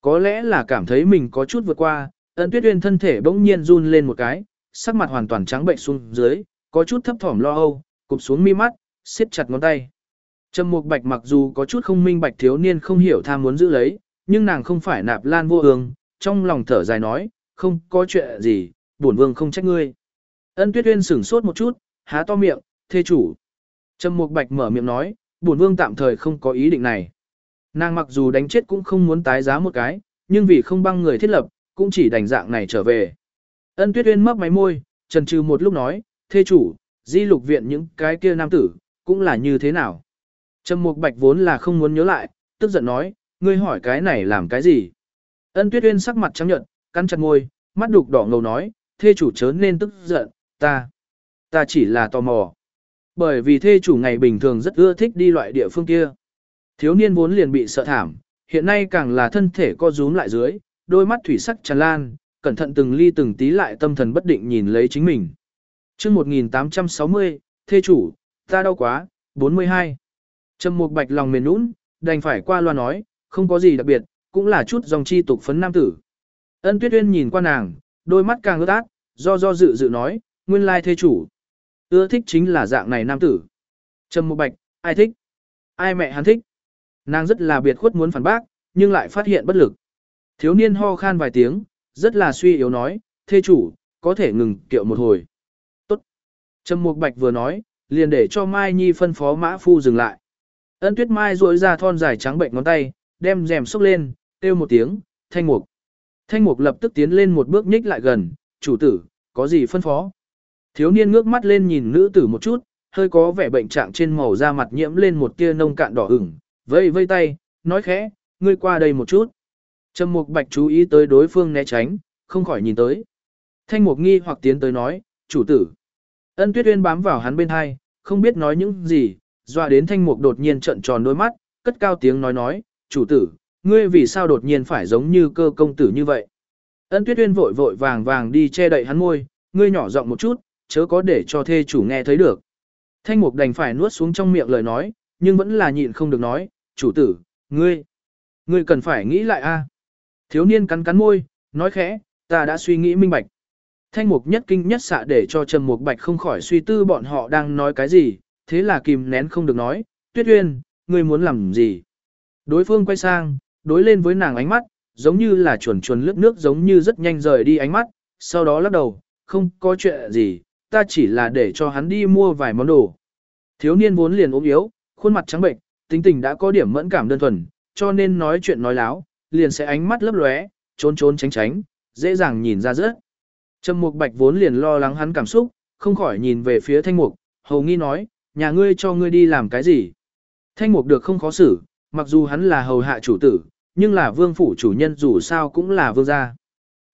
Có lẽ là cảm thấy mình có chút vượt qua, ân tuyết uyên thân thể bỗng nhiên run lên một cái, sắc mặt hoàn toàn trắng bệnh xuống dưới, có chút thấp thỏm lo âu, cụp xuống mi mắt, siết chặt ngón tay. Trầm Mục Bạch mặc dù có chút không minh bạch thiếu niên không hiểu tham muốn giữ lấy, nhưng nàng không phải nạp lan vô hương, trong lòng thở dài nói, không có chuyện gì, bổn vương không trách ngươi. Ân Tuyết Uyên sửng sốt một chút, há to miệng, thê chủ. Trầm Mục Bạch mở miệng nói, bổn vương tạm thời không có ý định này. Nàng mặc dù đánh chết cũng không muốn tái giá một cái, nhưng vì không băng người thiết lập, cũng chỉ đành dạng này trở về. Ân Tuyết Uyên mấp máy môi, trần trừ một lúc nói, thê chủ, di lục viện những cái kia nam tử, cũng là như thế nào. Trầm Mục Bạch vốn là không muốn nhớ lại, tức giận nói, ngươi hỏi cái này làm cái gì? Ân Tuyết Uyên sắc mặt trắng nhợt, cắn chặt môi, mắt đục đỏ ngầu nói, thê chủ chớ nên tức giận, ta, ta chỉ là tò mò. Bởi vì thê chủ ngày bình thường rất ưa thích đi loại địa phương kia. Thiếu niên vốn liền bị sợ thảm, hiện nay càng là thân thể co rúm lại dưới, đôi mắt thủy sắc tràn lan, cẩn thận từng ly từng tí lại tâm thần bất định nhìn lấy chính mình. Trước 1860, thê chủ, ta đau quá, 42. Trầm Mục Bạch lòng mềm nũng, đành phải qua loa nói, không có gì đặc biệt, cũng là chút dòng chi tục phấn nam tử. Ân Tuyết Uyên nhìn qua nàng, đôi mắt càng ướt át, do do dự dự nói, nguyên lai thê chủ. Ưa thích chính là dạng này nam tử. Trầm Mục Bạch, ai thích? Ai mẹ hắn thích? Nàng rất là biệt khuất muốn phản bác, nhưng lại phát hiện bất lực. Thiếu niên ho khan vài tiếng, rất là suy yếu nói, thê chủ, có thể ngừng kiệu một hồi. Tốt. Trầm Mục Bạch vừa nói, liền để cho Mai Nhi phân phó mã phu dừng lại. Ân Tuyết Mai duỗi ra thon dài trắng bệnh ngón tay, đem rèm xốc lên, kêu một tiếng, thanh mục. Thanh mục lập tức tiến lên một bước nhích lại gần, chủ tử, có gì phân phó? Thiếu niên ngước mắt lên nhìn nữ tử một chút, hơi có vẻ bệnh trạng trên màu da mặt nhiễm lên một tia nông cạn đỏ ửng, vây vây tay, nói khẽ, ngươi qua đây một chút. Trầm mục bạch chú ý tới đối phương né tránh, không khỏi nhìn tới. Thanh mục nghi hoặc tiến tới nói, chủ tử. Ân tuyết uyên bám vào hắn bên hai, không biết nói những gì, dọa đến thanh mục đột nhiên trợn tròn đôi mắt, cất cao tiếng nói nói, chủ tử, ngươi vì sao đột nhiên phải giống như cơ công tử như vậy? Ân tuyết uyên vội vội vàng vàng đi che đậy hắn môi, ngươi nhỏ giọng một chút, chớ có để cho thê chủ nghe thấy được. Thanh mục đành phải nuốt xuống trong miệng lời nói, nhưng vẫn là nhịn không được nói, chủ tử, ngươi, ngươi cần phải nghĩ lại a. Thiếu niên cắn cắn môi, nói khẽ, ta đã suy nghĩ minh bạch. Thanh mục nhất kinh nhất xạ để cho Trầm Mục Bạch không khỏi suy tư bọn họ đang nói cái gì, thế là kìm nén không được nói, Tuyết Uyên, ngươi muốn làm gì? Đối phương quay sang, đối lên với nàng ánh mắt, giống như là chuồn chuồn lướt nước giống như rất nhanh rời đi ánh mắt, sau đó lắc đầu, không có chuyện gì, ta chỉ là để cho hắn đi mua vài món đồ. Thiếu niên vốn liền ốm yếu, khuôn mặt trắng bệnh, tính tình đã có điểm mẫn cảm đơn thuần, cho nên nói chuyện nói láo, liền sẽ ánh mắt lấp lóe, trốn trốn tránh tránh, dễ dàng nhìn ra rớt. Trầm Mục Bạch vốn liền lo lắng hắn cảm xúc, không khỏi nhìn về phía Thanh Mục, hầu nghi nói, nhà ngươi cho ngươi đi làm cái gì? Thanh Mục được không khó xử, mặc dù hắn là hầu hạ chủ tử, nhưng là vương phủ chủ nhân dù sao cũng là vương gia.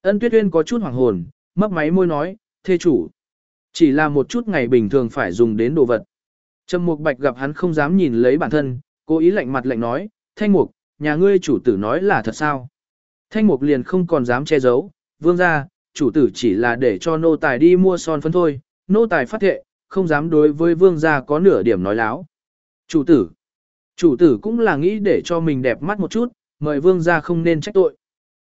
Ân Tuyết Uyên có chút hoàng hồn, mấp máy môi nói, thê chủ. Chỉ là một chút ngày bình thường phải dùng đến đồ vật. Trầm Mục Bạch gặp hắn không dám nhìn lấy bản thân, cố ý lạnh mặt lạnh nói, Thanh Mục, nhà ngươi chủ tử nói là thật sao? Thanh Mục liền không còn dám che giấu, vương gia, chủ tử chỉ là để cho nô tài đi mua son phấn thôi, nô tài phát thệ, không dám đối với vương gia có nửa điểm nói láo. Chủ tử, chủ tử cũng là nghĩ để cho mình đẹp mắt một chút, mời vương gia không nên trách tội.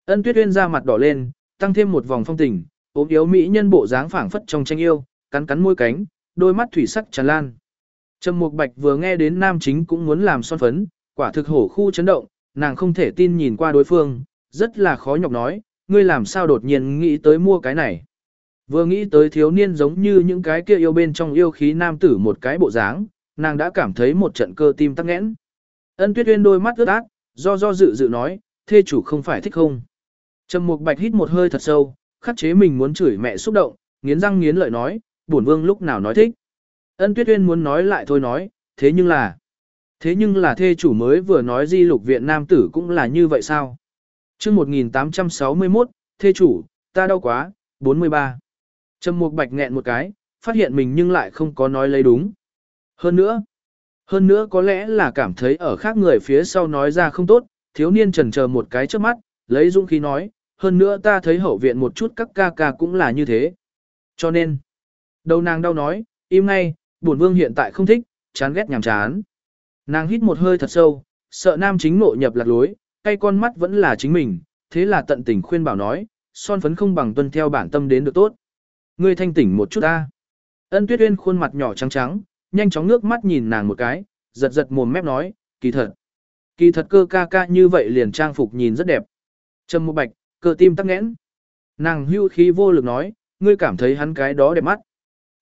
Ân Tuyết Uyên ra mặt đỏ lên, tăng thêm một vòng phong tình, ốm yếu mỹ nhân bộ dáng phảng phất trong tranh yêu, cắn cắn môi cánh, đôi mắt thủy sắc tràn lan. Trầm Mục Bạch vừa nghe đến nam chính cũng muốn làm son phấn, quả thực hổ khu chấn động, nàng không thể tin nhìn qua đối phương, rất là khó nhọc nói, ngươi làm sao đột nhiên nghĩ tới mua cái này. Vừa nghĩ tới thiếu niên giống như những cái kia yêu bên trong yêu khí nam tử một cái bộ dáng, nàng đã cảm thấy một trận cơ tim tắc nghẽn. Ân Tuyết Uyên đôi mắt ướt át, do do dự dự nói, thê chủ không phải thích không. Trầm Mục Bạch hít một hơi thật sâu, khắc chế mình muốn chửi mẹ xúc động, nghiến răng nghiến lợi nói, bổn vương lúc nào nói thích. Ân Tuyết Uyên muốn nói lại thôi nói, thế nhưng là, Thế nhưng là thê chủ mới vừa nói di lục viện nam tử cũng là như vậy sao? chương 1861, thê chủ, ta đau quá, 43. Trầm Mục Bạch nghẹn một cái, phát hiện mình nhưng lại không có nói lấy đúng. Hơn nữa, hơn nữa có lẽ là cảm thấy ở khác người phía sau nói ra không tốt, thiếu niên trần chờ một cái trước mắt, lấy dũng khí nói, hơn nữa ta thấy hậu viện một chút các ca ca cũng là như thế. Cho nên, đầu nàng đau nói, im ngay, bổn vương hiện tại không thích, chán ghét nhàm chán. Nàng hít một hơi thật sâu, sợ nam chính nội nhập lạc lối, cay con mắt vẫn là chính mình, thế là tận tình khuyên bảo nói, son phấn không bằng tuân theo bản tâm đến được tốt. Ngươi thanh tỉnh một chút ta. Ân Tuyết Uyên khuôn mặt nhỏ trắng trắng, nhanh chóng nước mắt nhìn nàng một cái, giật giật mồm mép nói, kỳ thật. Kỳ thật cơ ca ca như vậy liền trang phục nhìn rất đẹp. Trầm một bạch, cơ tim tắc nghẽn. Nàng hưu khí vô lực nói, ngươi cảm thấy hắn cái đó đẹp mắt.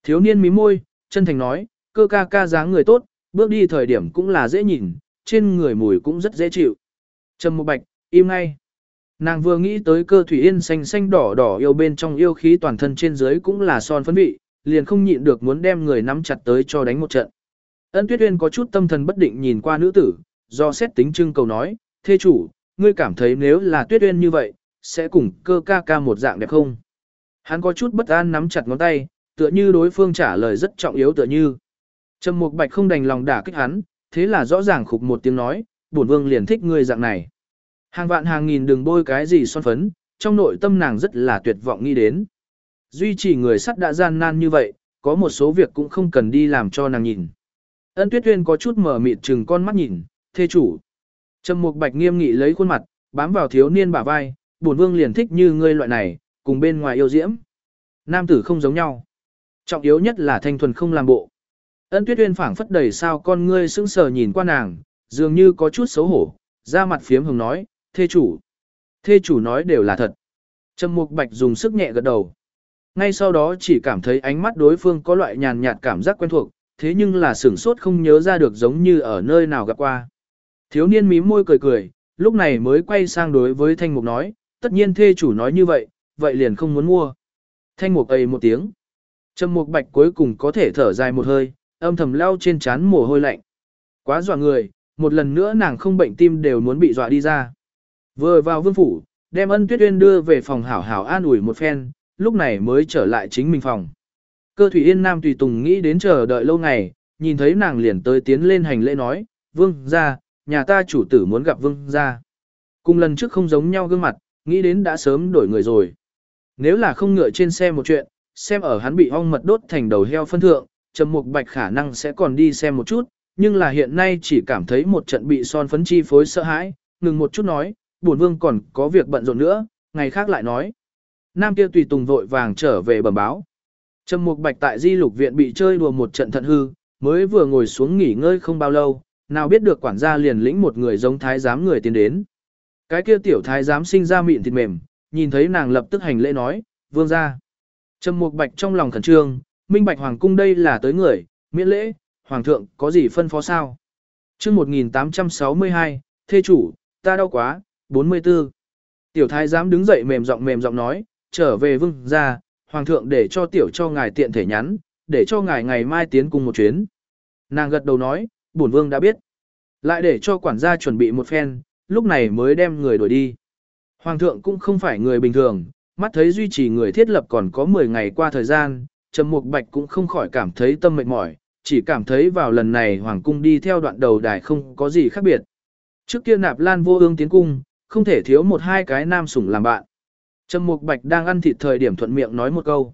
Thiếu niên mí môi, chân thành nói, cơ ca ca dáng người tốt, bước đi thời điểm cũng là dễ nhìn, trên người mùi cũng rất dễ chịu. Trầm một bạch, im ngay. Nàng vừa nghĩ tới cơ thủy yên xanh xanh đỏ đỏ yêu bên trong yêu khí toàn thân trên dưới cũng là son phấn vị, liền không nhịn được muốn đem người nắm chặt tới cho đánh một trận. Ân Tuyết Uyên có chút tâm thần bất định nhìn qua nữ tử, do xét tính trưng cầu nói, thê chủ, ngươi cảm thấy nếu là Tuyết Uyên như vậy, sẽ cùng cơ ca ca một dạng đẹp không? Hắn có chút bất an nắm chặt ngón tay, tựa như đối phương trả lời rất trọng yếu tựa như. Trầm Mục Bạch không đành lòng đả kích hắn, thế là rõ ràng khục một tiếng nói, bổn vương liền thích ngươi dạng này. Hàng vạn hàng nghìn đừng bôi cái gì son phấn, trong nội tâm nàng rất là tuyệt vọng nghĩ đến. Duy trì người sắt đã gian nan như vậy, có một số việc cũng không cần đi làm cho nàng nhìn. Ân Tuyết Uyên có chút mở mịt chừng con mắt nhìn, thê chủ. Trầm Mục Bạch nghiêm nghị lấy khuôn mặt, bám vào thiếu niên bả vai, bổn vương liền thích như ngươi loại này, cùng bên ngoài yêu diễm. Nam tử không giống nhau. Trọng yếu nhất là thanh thuần không làm bộ. Ân Tuyết Uyên phảng phất đầy sao con ngươi sững sờ nhìn qua nàng, dường như có chút xấu hổ, ra mặt phiếm hồng nói, thê chủ. Thê chủ nói đều là thật. Trầm Mục Bạch dùng sức nhẹ gật đầu. Ngay sau đó chỉ cảm thấy ánh mắt đối phương có loại nhàn nhạt cảm giác quen thuộc, thế nhưng là sửng sốt không nhớ ra được giống như ở nơi nào gặp qua. Thiếu niên mím môi cười cười, lúc này mới quay sang đối với Thanh Mục nói, tất nhiên thê chủ nói như vậy, vậy liền không muốn mua. Thanh Mục ầy một tiếng. Trầm Mục Bạch cuối cùng có thể thở dài một hơi, âm thầm leo trên trán mồ hôi lạnh. Quá dọa người, một lần nữa nàng không bệnh tim đều muốn bị dọa đi ra. Vừa vào vương phủ, đem ân tuyết uyên đưa về phòng hảo hảo an ủi một phen, lúc này mới trở lại chính mình phòng. Cơ thủy yên nam tùy tùng nghĩ đến chờ đợi lâu ngày, nhìn thấy nàng liền tới tiến lên hành lễ nói, vương ra, nhà ta chủ tử muốn gặp vương ra. Cùng lần trước không giống nhau gương mặt, nghĩ đến đã sớm đổi người rồi. Nếu là không ngựa trên xe một chuyện, xem ở hắn bị ong mật đốt thành đầu heo phân thượng, Trầm Mục Bạch khả năng sẽ còn đi xem một chút, nhưng là hiện nay chỉ cảm thấy một trận bị son phấn chi phối sợ hãi, ngừng một chút nói, bổn vương còn có việc bận rộn nữa, ngày khác lại nói. Nam kia tùy tùng vội vàng trở về bẩm báo. Trầm Mục Bạch tại Di Lục viện bị chơi đùa một trận thận hư, mới vừa ngồi xuống nghỉ ngơi không bao lâu, nào biết được quản gia liền lĩnh một người giống thái giám người tiến đến. Cái kia tiểu thái giám sinh ra mịn thịt mềm, nhìn thấy nàng lập tức hành lễ nói, "Vương gia." Trầm Mục Bạch trong lòng khẩn trương, minh bạch hoàng cung đây là tới người, miễn lễ, hoàng thượng có gì phân phó sao? Chương 1862, thê chủ, ta đau quá, 44. Tiểu thái giám đứng dậy mềm giọng mềm giọng nói, trở về vương gia, hoàng thượng để cho tiểu cho ngài tiện thể nhắn, để cho ngài ngày mai tiến cùng một chuyến. Nàng gật đầu nói, bổn vương đã biết. Lại để cho quản gia chuẩn bị một phen, lúc này mới đem người đuổi đi. Hoàng thượng cũng không phải người bình thường, mắt thấy duy trì người thiết lập còn có 10 ngày qua thời gian, Trầm Mục Bạch cũng không khỏi cảm thấy tâm mệt mỏi, chỉ cảm thấy vào lần này hoàng cung đi theo đoạn đầu đài không có gì khác biệt. Trước kia Nạp Lan vô ương tiến cung, không thể thiếu một hai cái nam sủng làm bạn. Trầm Mục Bạch đang ăn thịt thời điểm thuận miệng nói một câu.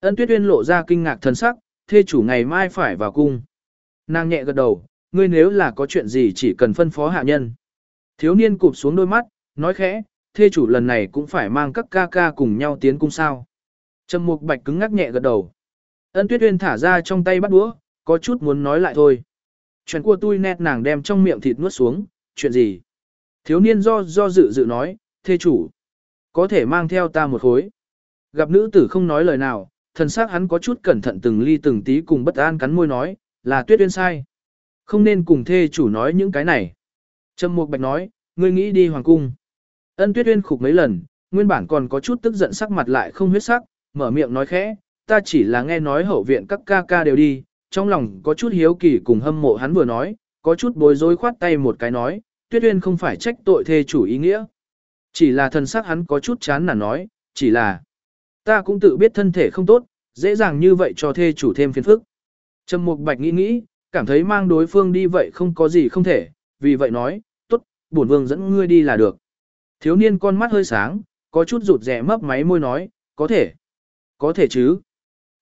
Ân Tuyết Uyên lộ ra kinh ngạc thần sắc, thê chủ ngày mai phải vào cung. Nàng nhẹ gật đầu, ngươi nếu là có chuyện gì chỉ cần phân phó hạ nhân. Thiếu niên cụp xuống đôi mắt, nói khẽ, thê chủ lần này cũng phải mang các ca ca cùng nhau tiến cung sao. Trầm Mục Bạch cứng ngắc nhẹ gật đầu. Ân Tuyết Uyên thả ra trong tay bắt đũa, có chút muốn nói lại thôi. Chuyện của tôi nét nàng đem trong miệng thịt nuốt xuống, chuyện gì? Thiếu niên do do dự dự nói, thê chủ, có thể mang theo ta một khối. Gặp nữ tử không nói lời nào, thần sắc hắn có chút cẩn thận từng ly từng tí cùng bất an cắn môi nói, là tuyết uyên sai. Không nên cùng thê chủ nói những cái này. Trâm Mục Bạch nói, ngươi nghĩ đi hoàng cung. Ân tuyết uyên khục mấy lần, nguyên bản còn có chút tức giận sắc mặt lại không huyết sắc, mở miệng nói khẽ, ta chỉ là nghe nói hậu viện các ca ca đều đi, trong lòng có chút hiếu kỳ cùng hâm mộ hắn vừa nói, có chút bối rối khoát tay một cái nói, Tuyết Uyên không phải trách tội thê chủ ý nghĩa. Chỉ là thần sắc hắn có chút chán nản nói, chỉ là ta cũng tự biết thân thể không tốt, dễ dàng như vậy cho thê chủ thêm phiền phức. Trầm Mục Bạch nghĩ nghĩ, cảm thấy mang đối phương đi vậy không có gì không thể, vì vậy nói, tốt, bổn vương dẫn ngươi đi là được. Thiếu niên con mắt hơi sáng, có chút rụt rẻ mấp máy môi nói, có thể. Có thể chứ.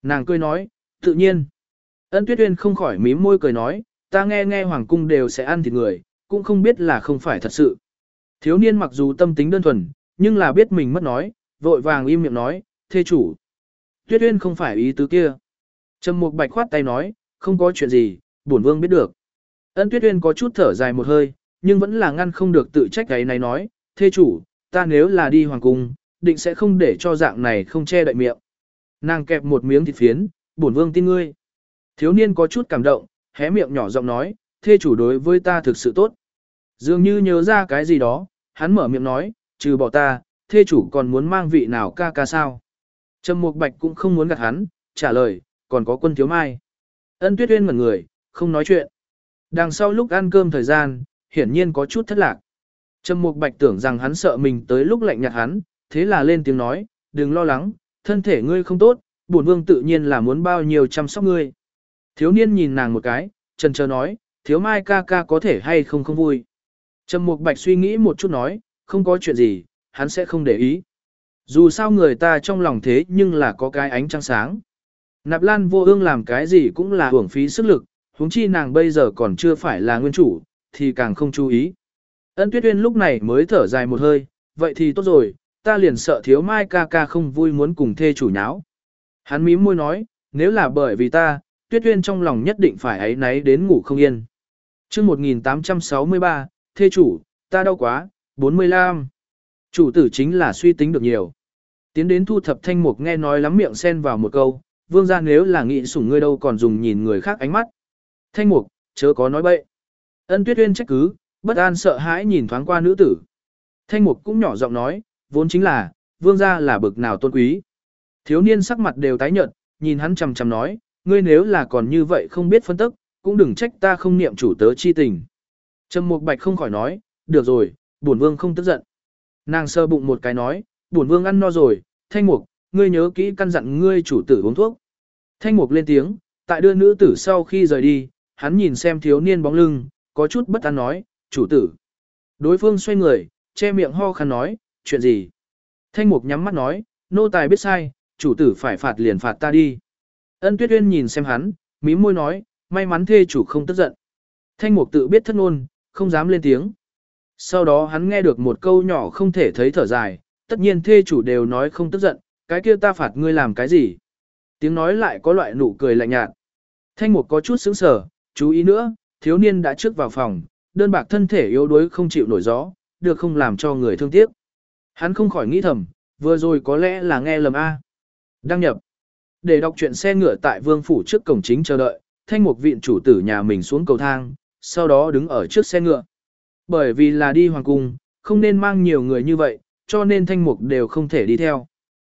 Nàng cười nói, tự nhiên. Ân Tuyết Uyên không khỏi mím môi cười nói, ta nghe nghe hoàng cung đều sẽ ăn thịt người, cũng không biết là không phải thật sự. Thiếu niên mặc dù tâm tính đơn thuần, nhưng là biết mình mất nói, vội vàng im miệng nói, thê chủ. Tuyết Uyên không phải ý tứ kia. Trầm Mục Bạch khoát tay nói, không có chuyện gì, bổn vương biết được. Ân Tuyết Uyên có chút thở dài một hơi, nhưng vẫn là ngăn không được tự trách cái này nói, thê chủ, ta nếu là đi hoàng cung, định sẽ không để cho dạng này không che đậy miệng. Nàng kẹp một miếng thịt phiến, bổn vương tin ngươi. Thiếu niên có chút cảm động, hé miệng nhỏ giọng nói, thê chủ đối với ta thực sự tốt. Dường như nhớ ra cái gì đó, hắn mở miệng nói, trừ bỏ ta, thê chủ còn muốn mang vị nào ca ca sao. Trầm Mục Bạch cũng không muốn gạt hắn, trả lời, còn có quân thiếu mai. Ân Tuyết Uyên ngẩn người, không nói chuyện. Đằng sau lúc ăn cơm thời gian, hiển nhiên có chút thất lạc. Trầm Mục Bạch tưởng rằng hắn sợ mình tới lúc lạnh nhạt hắn, thế là lên tiếng nói, đừng lo lắng, thân thể ngươi không tốt, bổn vương tự nhiên là muốn bao nhiêu chăm sóc ngươi. Thiếu niên nhìn nàng một cái, trần chờ nói, thiếu mai ca ca có thể hay không không vui. Trầm Mục Bạch suy nghĩ một chút nói, không có chuyện gì, hắn sẽ không để ý. Dù sao người ta trong lòng thế nhưng là có cái ánh trăng sáng. Nạp Lan vô ương làm cái gì cũng là hưởng phí sức lực, huống chi nàng bây giờ còn chưa phải là nguyên chủ, thì càng không chú ý. Ân Tuyết Uyên lúc này mới thở dài một hơi, vậy thì tốt rồi, ta liền sợ thiếu mai ca ca không vui muốn cùng thê chủ nháo. Hắn mím môi nói, nếu là bởi vì ta, Tuyết Uyên trong lòng nhất định phải ấy náy đến ngủ không yên. chương 1863, thê chủ, ta đau quá, 45. Chủ tử chính là suy tính được nhiều. Tiến đến thu thập thanh mục nghe nói lắm miệng xen vào một câu, vương gia nếu là nghĩ sủng ngươi đâu còn dùng nhìn người khác ánh mắt. Thanh mục, chớ có nói bậy. Ân tuyết uyên trách cứ, bất an sợ hãi nhìn thoáng qua nữ tử. Thanh mục cũng nhỏ giọng nói, vốn chính là, vương gia là bực nào tôn quý. Thiếu niên sắc mặt đều tái nhợt, nhìn hắn chằm chằm nói, ngươi nếu là còn như vậy không biết phân tức, cũng đừng trách ta không niệm chủ tớ chi tình. Trầm Mục Bạch không khỏi nói, được rồi, bổn vương không tức giận. Nàng sơ bụng một cái nói, bổn vương ăn no rồi, thanh mục, ngươi nhớ kỹ căn dặn ngươi chủ tử uống thuốc. Thanh mục lên tiếng, tại đưa nữ tử sau khi rời đi, hắn nhìn xem thiếu niên bóng lưng, có chút bất an nói, chủ tử. Đối phương xoay người, che miệng ho khăn nói, chuyện gì? Thanh mục nhắm mắt nói, nô tài biết sai, chủ tử phải phạt liền phạt ta đi. Ân tuyết uyên nhìn xem hắn, mím môi nói, may mắn thê chủ không tức giận. Thanh mục tự biết thất ngôn, không dám lên tiếng. Sau đó hắn nghe được một câu nhỏ không thể thấy thở dài, tất nhiên thê chủ đều nói không tức giận, cái kia ta phạt ngươi làm cái gì? Tiếng nói lại có loại nụ cười lạnh nhạt. Thanh mục có chút sững sờ, chú ý nữa, thiếu niên đã trước vào phòng, đơn bạc thân thể yếu đuối không chịu nổi gió, được không làm cho người thương tiếc. Hắn không khỏi nghĩ thầm, vừa rồi có lẽ là nghe lầm A. Đăng nhập. Để đọc chuyện xe ngựa tại vương phủ trước cổng chính chờ đợi, thanh mục viện chủ tử nhà mình xuống cầu thang, sau đó đứng ở trước xe ngựa. Bởi vì là đi hoàng cung, không nên mang nhiều người như vậy, cho nên thanh mục đều không thể đi theo.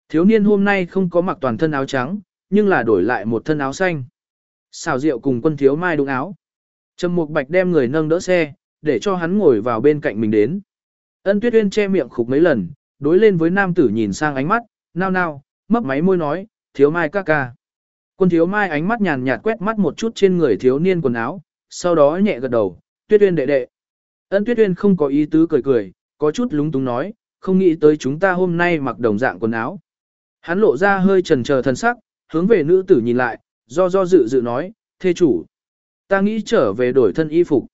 Thiếu niên hôm nay không có mặc toàn thân áo trắng, nhưng là đổi lại một thân áo xanh. Xào rượu cùng quân thiếu mai đụng áo. Trầm mục bạch đem người nâng đỡ xe, để cho hắn ngồi vào bên cạnh mình đến. Ân tuyết uyên che miệng khục mấy lần, đối lên với nam tử nhìn sang ánh mắt, nao nao, mấp máy môi nói, thiếu mai ca ca. Quân thiếu mai ánh mắt nhàn nhạt quét mắt một chút trên người thiếu niên quần áo, sau đó nhẹ gật đầu, tuyết uyên đệ đệ. Ân tuyết uyên không có ý tứ cười cười, có chút lúng túng nói, không nghĩ tới chúng ta hôm nay mặc đồng dạng quần áo. Hắn lộ ra hơi trần chờ thân sắc, hướng về nữ tử nhìn lại, do do dự dự nói, thê chủ. Ta nghĩ trở về đổi thân y phục.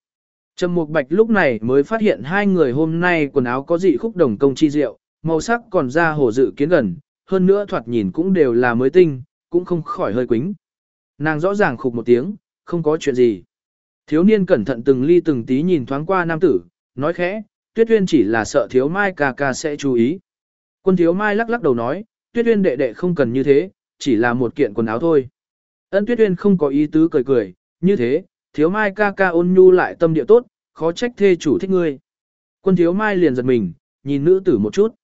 Trầm Mục Bạch lúc này mới phát hiện hai người hôm nay quần áo có dị khúc đồng công chi diệu, màu sắc còn ra hồ dự kiến gần, hơn nữa thoạt nhìn cũng đều là mới tinh, cũng không khỏi hơi quính. Nàng rõ ràng khục một tiếng, không có chuyện gì. Thiếu niên cẩn thận từng ly từng tí nhìn thoáng qua nam tử, nói khẽ, Tuyết Uyên chỉ là sợ Thiếu Mai ca ca sẽ chú ý. Quân Thiếu Mai lắc lắc đầu nói, Tuyết Uyên đệ đệ không cần như thế, chỉ là một kiện quần áo thôi. Ân Tuyết Uyên không có ý tứ cười cười, như thế, Thiếu Mai ca ca ôn nhu lại tâm địa tốt, khó trách thê chủ thích ngươi. Quân Thiếu Mai liền giật mình, nhìn nữ tử một chút.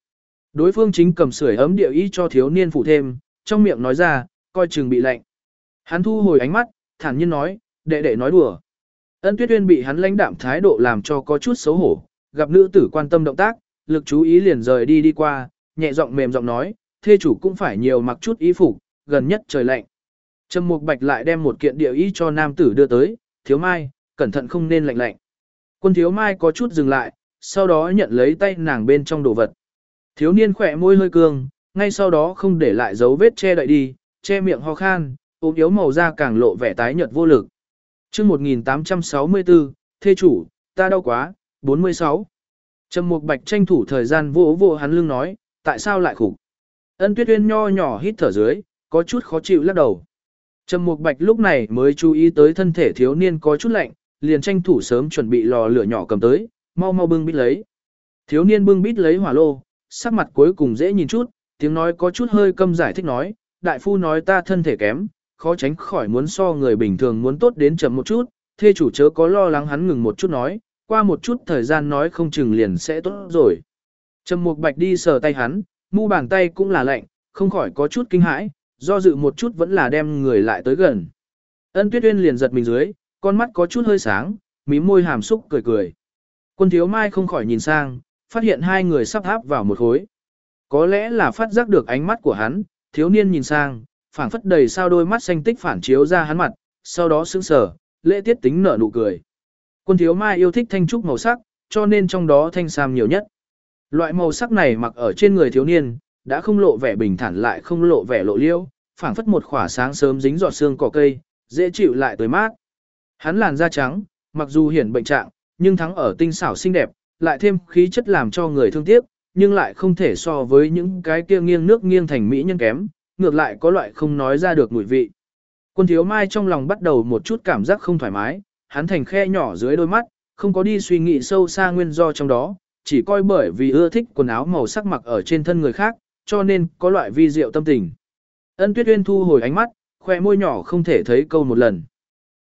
Đối phương chính cầm sưởi ấm địa ý cho thiếu niên phụ thêm, trong miệng nói ra, coi chừng bị lạnh. Hắn thu hồi ánh mắt, thản nhiên nói, đệ đệ nói đùa. Ân Tuyết Uyên bị hắn lãnh đạm thái độ làm cho có chút xấu hổ, gặp nữ tử quan tâm động tác, lực chú ý liền rời đi đi qua, nhẹ giọng mềm giọng nói, thê chủ cũng phải nhiều mặc chút y phục, gần nhất trời lạnh. Trầm Mục Bạch lại đem một kiện địa y cho nam tử đưa tới, thiếu mai, cẩn thận không nên lạnh lạnh. Quân thiếu mai có chút dừng lại, sau đó nhận lấy tay nàng bên trong đồ vật. Thiếu niên khỏe môi hơi cương, ngay sau đó không để lại dấu vết che đậy đi, che miệng ho khan, ốm yếu màu da càng lộ vẻ tái nhợt vô lực. chương 1864, thê chủ, ta đau quá, 46. Trầm Mục Bạch tranh thủ thời gian vỗ vỗ hắn lưng nói, tại sao lại khủng. Ân Tuyết Uyên nho nhỏ hít thở dưới, có chút khó chịu lắc đầu. Trầm Mục Bạch lúc này mới chú ý tới thân thể thiếu niên có chút lạnh, liền tranh thủ sớm chuẩn bị lò lửa nhỏ cầm tới, mau mau bưng bít lấy. Thiếu niên bưng bít lấy hỏa lô, sắc mặt cuối cùng dễ nhìn chút, tiếng nói có chút hơi câm giải thích nói, đại phu nói ta thân thể kém, khó tránh khỏi muốn so người bình thường muốn tốt đến chậm một chút, thê chủ chớ có lo lắng hắn ngừng một chút nói, qua một chút thời gian nói không chừng liền sẽ tốt rồi. Trầm Mục Bạch đi sờ tay hắn, mu bàn tay cũng là lạnh, không khỏi có chút kinh hãi, do dự một chút vẫn là đem người lại tới gần. Ân Tuyết Uyên liền giật mình dưới, con mắt có chút hơi sáng, mí môi hàm xúc cười cười. Quân thiếu mai không khỏi nhìn sang, phát hiện hai người sắp áp vào một khối. Có lẽ là phát giác được ánh mắt của hắn, thiếu niên nhìn sang, phảng phất đầy sao đôi mắt xanh tích phản chiếu ra hắn mặt, sau đó sững sờ, lễ tiết tính nở nụ cười. Quân thiếu mai yêu thích thanh trúc màu sắc, cho nên trong đó thanh sam nhiều nhất. Loại màu sắc này mặc ở trên người thiếu niên, đã không lộ vẻ bình thản lại không lộ vẻ lộ liêu, phảng phất một khỏa sáng sớm dính giọt xương cỏ cây, dễ chịu lại tới mát. Hắn làn da trắng, mặc dù hiển bệnh trạng, nhưng thắng ở tinh xảo xinh đẹp, lại thêm khí chất làm cho người thương tiếc, nhưng lại không thể so với những cái kia nghiêng nước nghiêng thành mỹ nhân kém, ngược lại có loại không nói ra được mùi vị. Quân thiếu mai trong lòng bắt đầu một chút cảm giác không thoải mái, hắn thành khe nhỏ dưới đôi mắt, không có đi suy nghĩ sâu xa nguyên do trong đó, chỉ coi bởi vì ưa thích quần áo màu sắc mặc ở trên thân người khác, cho nên có loại vi diệu tâm tình. Ân Tuyết Uyên thu hồi ánh mắt, khoe môi nhỏ không thể thấy câu một lần.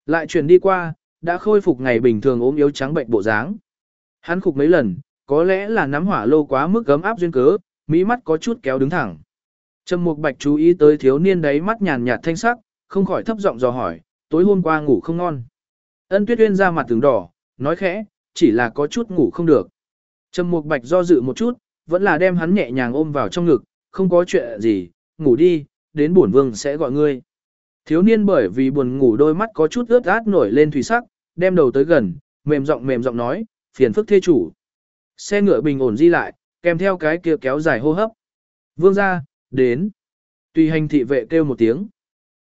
Lại chuyển đi qua, đã khôi phục ngày bình thường ốm yếu trắng bệnh bộ dáng. Hắn khục mấy lần, có lẽ là nắm hỏa lô quá mức gấm áp duyên cớ, mỹ mắt có chút kéo đứng thẳng. Trầm Mục Bạch chú ý tới thiếu niên đấy mắt nhàn nhạt thanh sắc, không khỏi thấp giọng dò hỏi, tối hôm qua ngủ không ngon. Ân Tuyết Uyên ra mặt từng đỏ, nói khẽ, chỉ là có chút ngủ không được. Trầm Mục Bạch do dự một chút, vẫn là đem hắn nhẹ nhàng ôm vào trong ngực, không có chuyện gì, ngủ đi, đến bổn vương sẽ gọi ngươi. Thiếu niên bởi vì buồn ngủ đôi mắt có chút ướt át nổi lên thủy sắc, đem đầu tới gần, mềm giọng mềm giọng nói, phiền phức thê chủ. Xe ngựa bình ổn di lại, kèm theo cái kia kéo dài hô hấp. Vương ra, đến. Tùy hành thị vệ kêu một tiếng.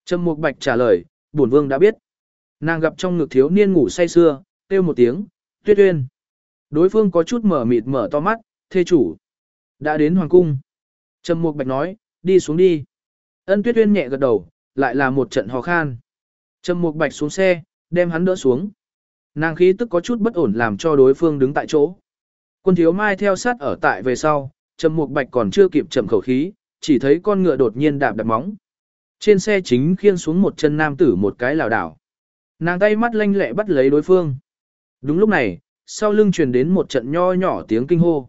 Trầm Mục Bạch trả lời, bổn vương đã biết. Nàng gặp trong ngực thiếu niên ngủ say sưa, kêu một tiếng, tuyết uyên. Đối phương có chút mở mịt mở to mắt, thê chủ. Đã đến hoàng cung. Trầm Mục Bạch nói, đi xuống đi. Ân tuyết uyên nhẹ gật đầu, lại là một trận hò khan. Trầm Mục Bạch xuống xe, đem hắn đỡ xuống. Nàng khí tức có chút bất ổn làm cho đối phương đứng tại chỗ. Quân thiếu mai theo sát ở tại về sau, Trầm Mục Bạch còn chưa kịp chậm khẩu khí, chỉ thấy con ngựa đột nhiên đạp đạp móng. Trên xe chính khiên xuống một chân nam tử một cái lảo đảo. Nàng tay mắt lanh lẹ bắt lấy đối phương. Đúng lúc này, sau lưng truyền đến một trận nho nhỏ tiếng kinh hô.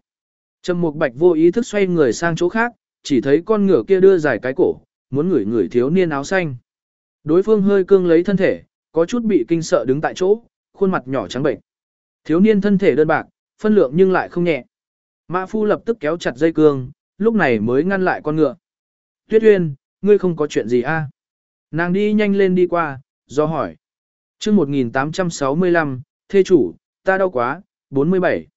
Trầm Mục Bạch vô ý thức xoay người sang chỗ khác, chỉ thấy con ngựa kia đưa dài cái cổ, muốn ngửi ngửi thiếu niên áo xanh. Đối phương hơi cương lấy thân thể, có chút bị kinh sợ đứng tại chỗ, khuôn mặt nhỏ trắng bệnh. Thiếu niên thân thể đơn bạc, phân lượng nhưng lại không nhẹ. Mã Phu lập tức kéo chặt dây cương, lúc này mới ngăn lại con ngựa. Tuyết Uyên, ngươi không có chuyện gì a? À? Nàng đi nhanh lên đi qua, do hỏi. Trước 1865, thê chủ, ta đau quá, 47.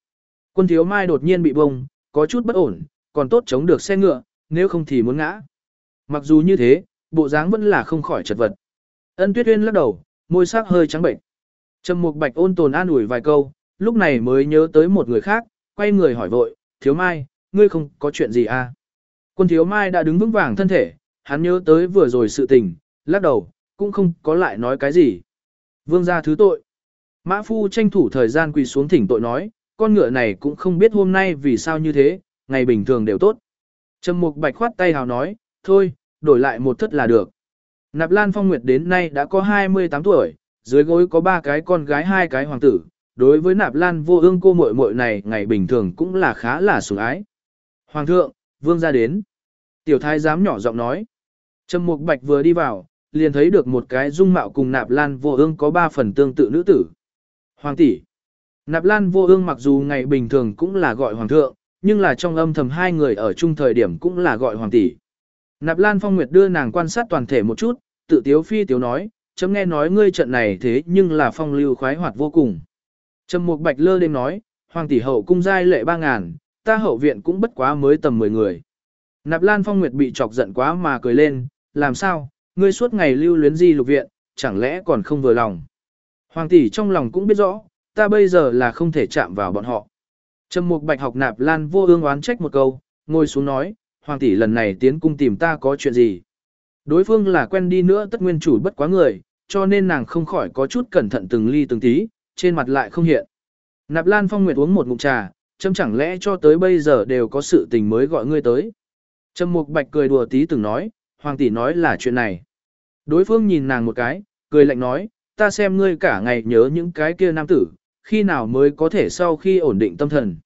Quân thiếu mai đột nhiên bị bông, có chút bất ổn, còn tốt chống được xe ngựa, nếu không thì muốn ngã. Mặc dù như thế, bộ dáng vẫn là không khỏi chật vật. Ân Tuyết Uyên lắc đầu, môi sắc hơi trắng bệnh. Trầm Mục Bạch ôn tồn an ủi vài câu, lúc này mới nhớ tới một người khác, quay người hỏi vội, "Thiếu Mai, ngươi không có chuyện gì à?" Quân Thiếu Mai đã đứng vững vàng thân thể, hắn nhớ tới vừa rồi sự tình, lắc đầu, cũng không có lại nói cái gì. Vương gia thứ tội. Mã Phu tranh thủ thời gian quỳ xuống thỉnh tội nói, con ngựa này cũng không biết hôm nay vì sao như thế, ngày bình thường đều tốt. Trầm Mục Bạch khoát tay hào nói, thôi, đổi lại một thất là được. Nạp Lan Phong Nguyệt đến nay đã có 28 tuổi, dưới gối có ba cái con gái hai cái hoàng tử, đối với Nạp Lan vô ương cô muội muội này ngày bình thường cũng là khá là sủng ái. Hoàng thượng, vương gia đến. Tiểu thái giám nhỏ giọng nói. Trầm Mục Bạch vừa đi vào, liền thấy được một cái dung mạo cùng Nạp Lan vô ương có ba phần tương tự nữ tử. Hoàng tỷ. Nạp Lan vô ương mặc dù ngày bình thường cũng là gọi hoàng thượng, nhưng là trong âm thầm hai người ở chung thời điểm cũng là gọi hoàng tỷ. Nạp Lan Phong Nguyệt đưa nàng quan sát toàn thể một chút, tự tiếu phi tiếu nói, chấm nghe nói ngươi trận này thế nhưng là phong lưu khoái hoạt vô cùng. Trầm Mục Bạch lơ đêm nói, hoàng tỷ hậu cung giai lệ ba ngàn, ta hậu viện cũng bất quá mới tầm 10 người. Nạp Lan Phong Nguyệt bị chọc giận quá mà cười lên, làm sao, ngươi suốt ngày lưu luyến di lục viện, chẳng lẽ còn không vừa lòng. Hoàng tỷ trong lòng cũng biết rõ, ta bây giờ là không thể chạm vào bọn họ. Trầm Mục Bạch học Nạp Lan vô ương oán trách một câu, ngồi xuống nói, Hoàng tỷ lần này tiến cung tìm ta có chuyện gì. Đối phương là quen đi nữa tất nguyên chủ bất quá người, cho nên nàng không khỏi có chút cẩn thận từng ly từng tí, trên mặt lại không hiện. Nạp Lan Phong Nguyệt uống một ngụm trà, chấm chẳng lẽ cho tới bây giờ đều có sự tình mới gọi ngươi tới. Trầm Mục Bạch cười đùa tí từng nói, Hoàng tỷ nói là chuyện này. Đối phương nhìn nàng một cái, cười lạnh nói, ta xem ngươi cả ngày nhớ những cái kia nam tử, khi nào mới có thể sau khi ổn định tâm thần.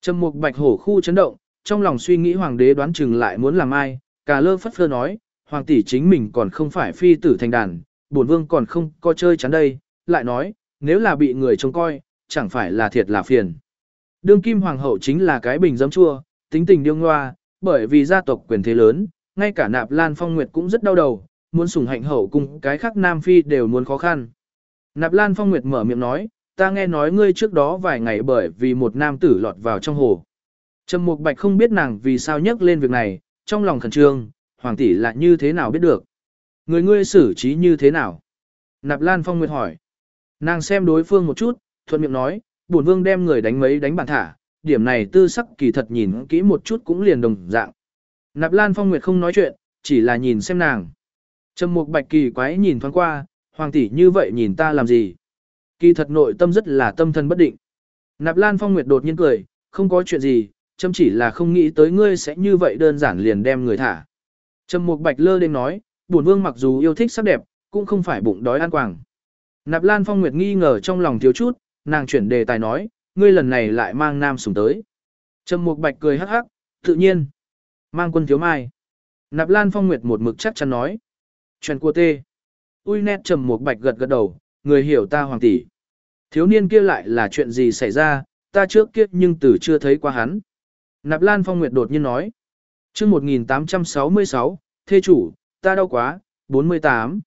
Trầm Mục Bạch hổ khu chấn động, trong lòng suy nghĩ hoàng đế đoán chừng lại muốn làm ai, cả lơ phất phơ nói, hoàng tỷ chính mình còn không phải phi tử thành đàn, bổn vương còn không có chơi chắn đây, lại nói, nếu là bị người trông coi, chẳng phải là thiệt là phiền. Đương kim hoàng hậu chính là cái bình giấm chua, tính tình điêu ngoa, bởi vì gia tộc quyền thế lớn, ngay cả nạp lan phong nguyệt cũng rất đau đầu, muốn sủng hạnh hậu cùng cái khác nam phi đều muốn khó khăn. Nạp lan phong nguyệt mở miệng nói, ta nghe nói ngươi trước đó vài ngày bởi vì một nam tử lọt vào trong hồ. Trầm Mục Bạch không biết nàng vì sao nhắc lên việc này, trong lòng khẩn trương, hoàng tỷ lại như thế nào biết được. Người ngươi xử trí như thế nào? Nạp Lan Phong Nguyệt hỏi. Nàng xem đối phương một chút, thuận miệng nói, bổn vương đem người đánh mấy đánh bản thả, điểm này tư sắc kỳ thật nhìn kỹ một chút cũng liền đồng dạng. Nạp Lan Phong Nguyệt không nói chuyện, chỉ là nhìn xem nàng. Trầm Mục Bạch kỳ quái nhìn thoáng qua, hoàng tỷ như vậy nhìn ta làm gì? Kỳ thật nội tâm rất là tâm thần bất định. Nạp Lan Phong Nguyệt đột nhiên cười, không có chuyện gì, châm chỉ là không nghĩ tới ngươi sẽ như vậy đơn giản liền đem người thả. Trầm Mục Bạch lơ lên nói, bổn vương mặc dù yêu thích sắc đẹp, cũng không phải bụng đói ăn quàng. Nạp Lan Phong Nguyệt nghi ngờ trong lòng thiếu chút, nàng chuyển đề tài nói, ngươi lần này lại mang nam sủng tới. Trầm Mục Bạch cười hắc hắc, tự nhiên. Mang quân thiếu mai. Nạp Lan Phong Nguyệt một mực chắc chắn nói. Chuyện của tê. Ui nét Trầm Mục Bạch gật gật đầu, người hiểu ta hoàng tỷ. Thiếu niên kia lại là chuyện gì xảy ra, ta trước kia nhưng từ chưa thấy qua hắn. Nạp Lan Phong Nguyệt đột nhiên nói. chương 1866, thê chủ, ta đau quá, 48.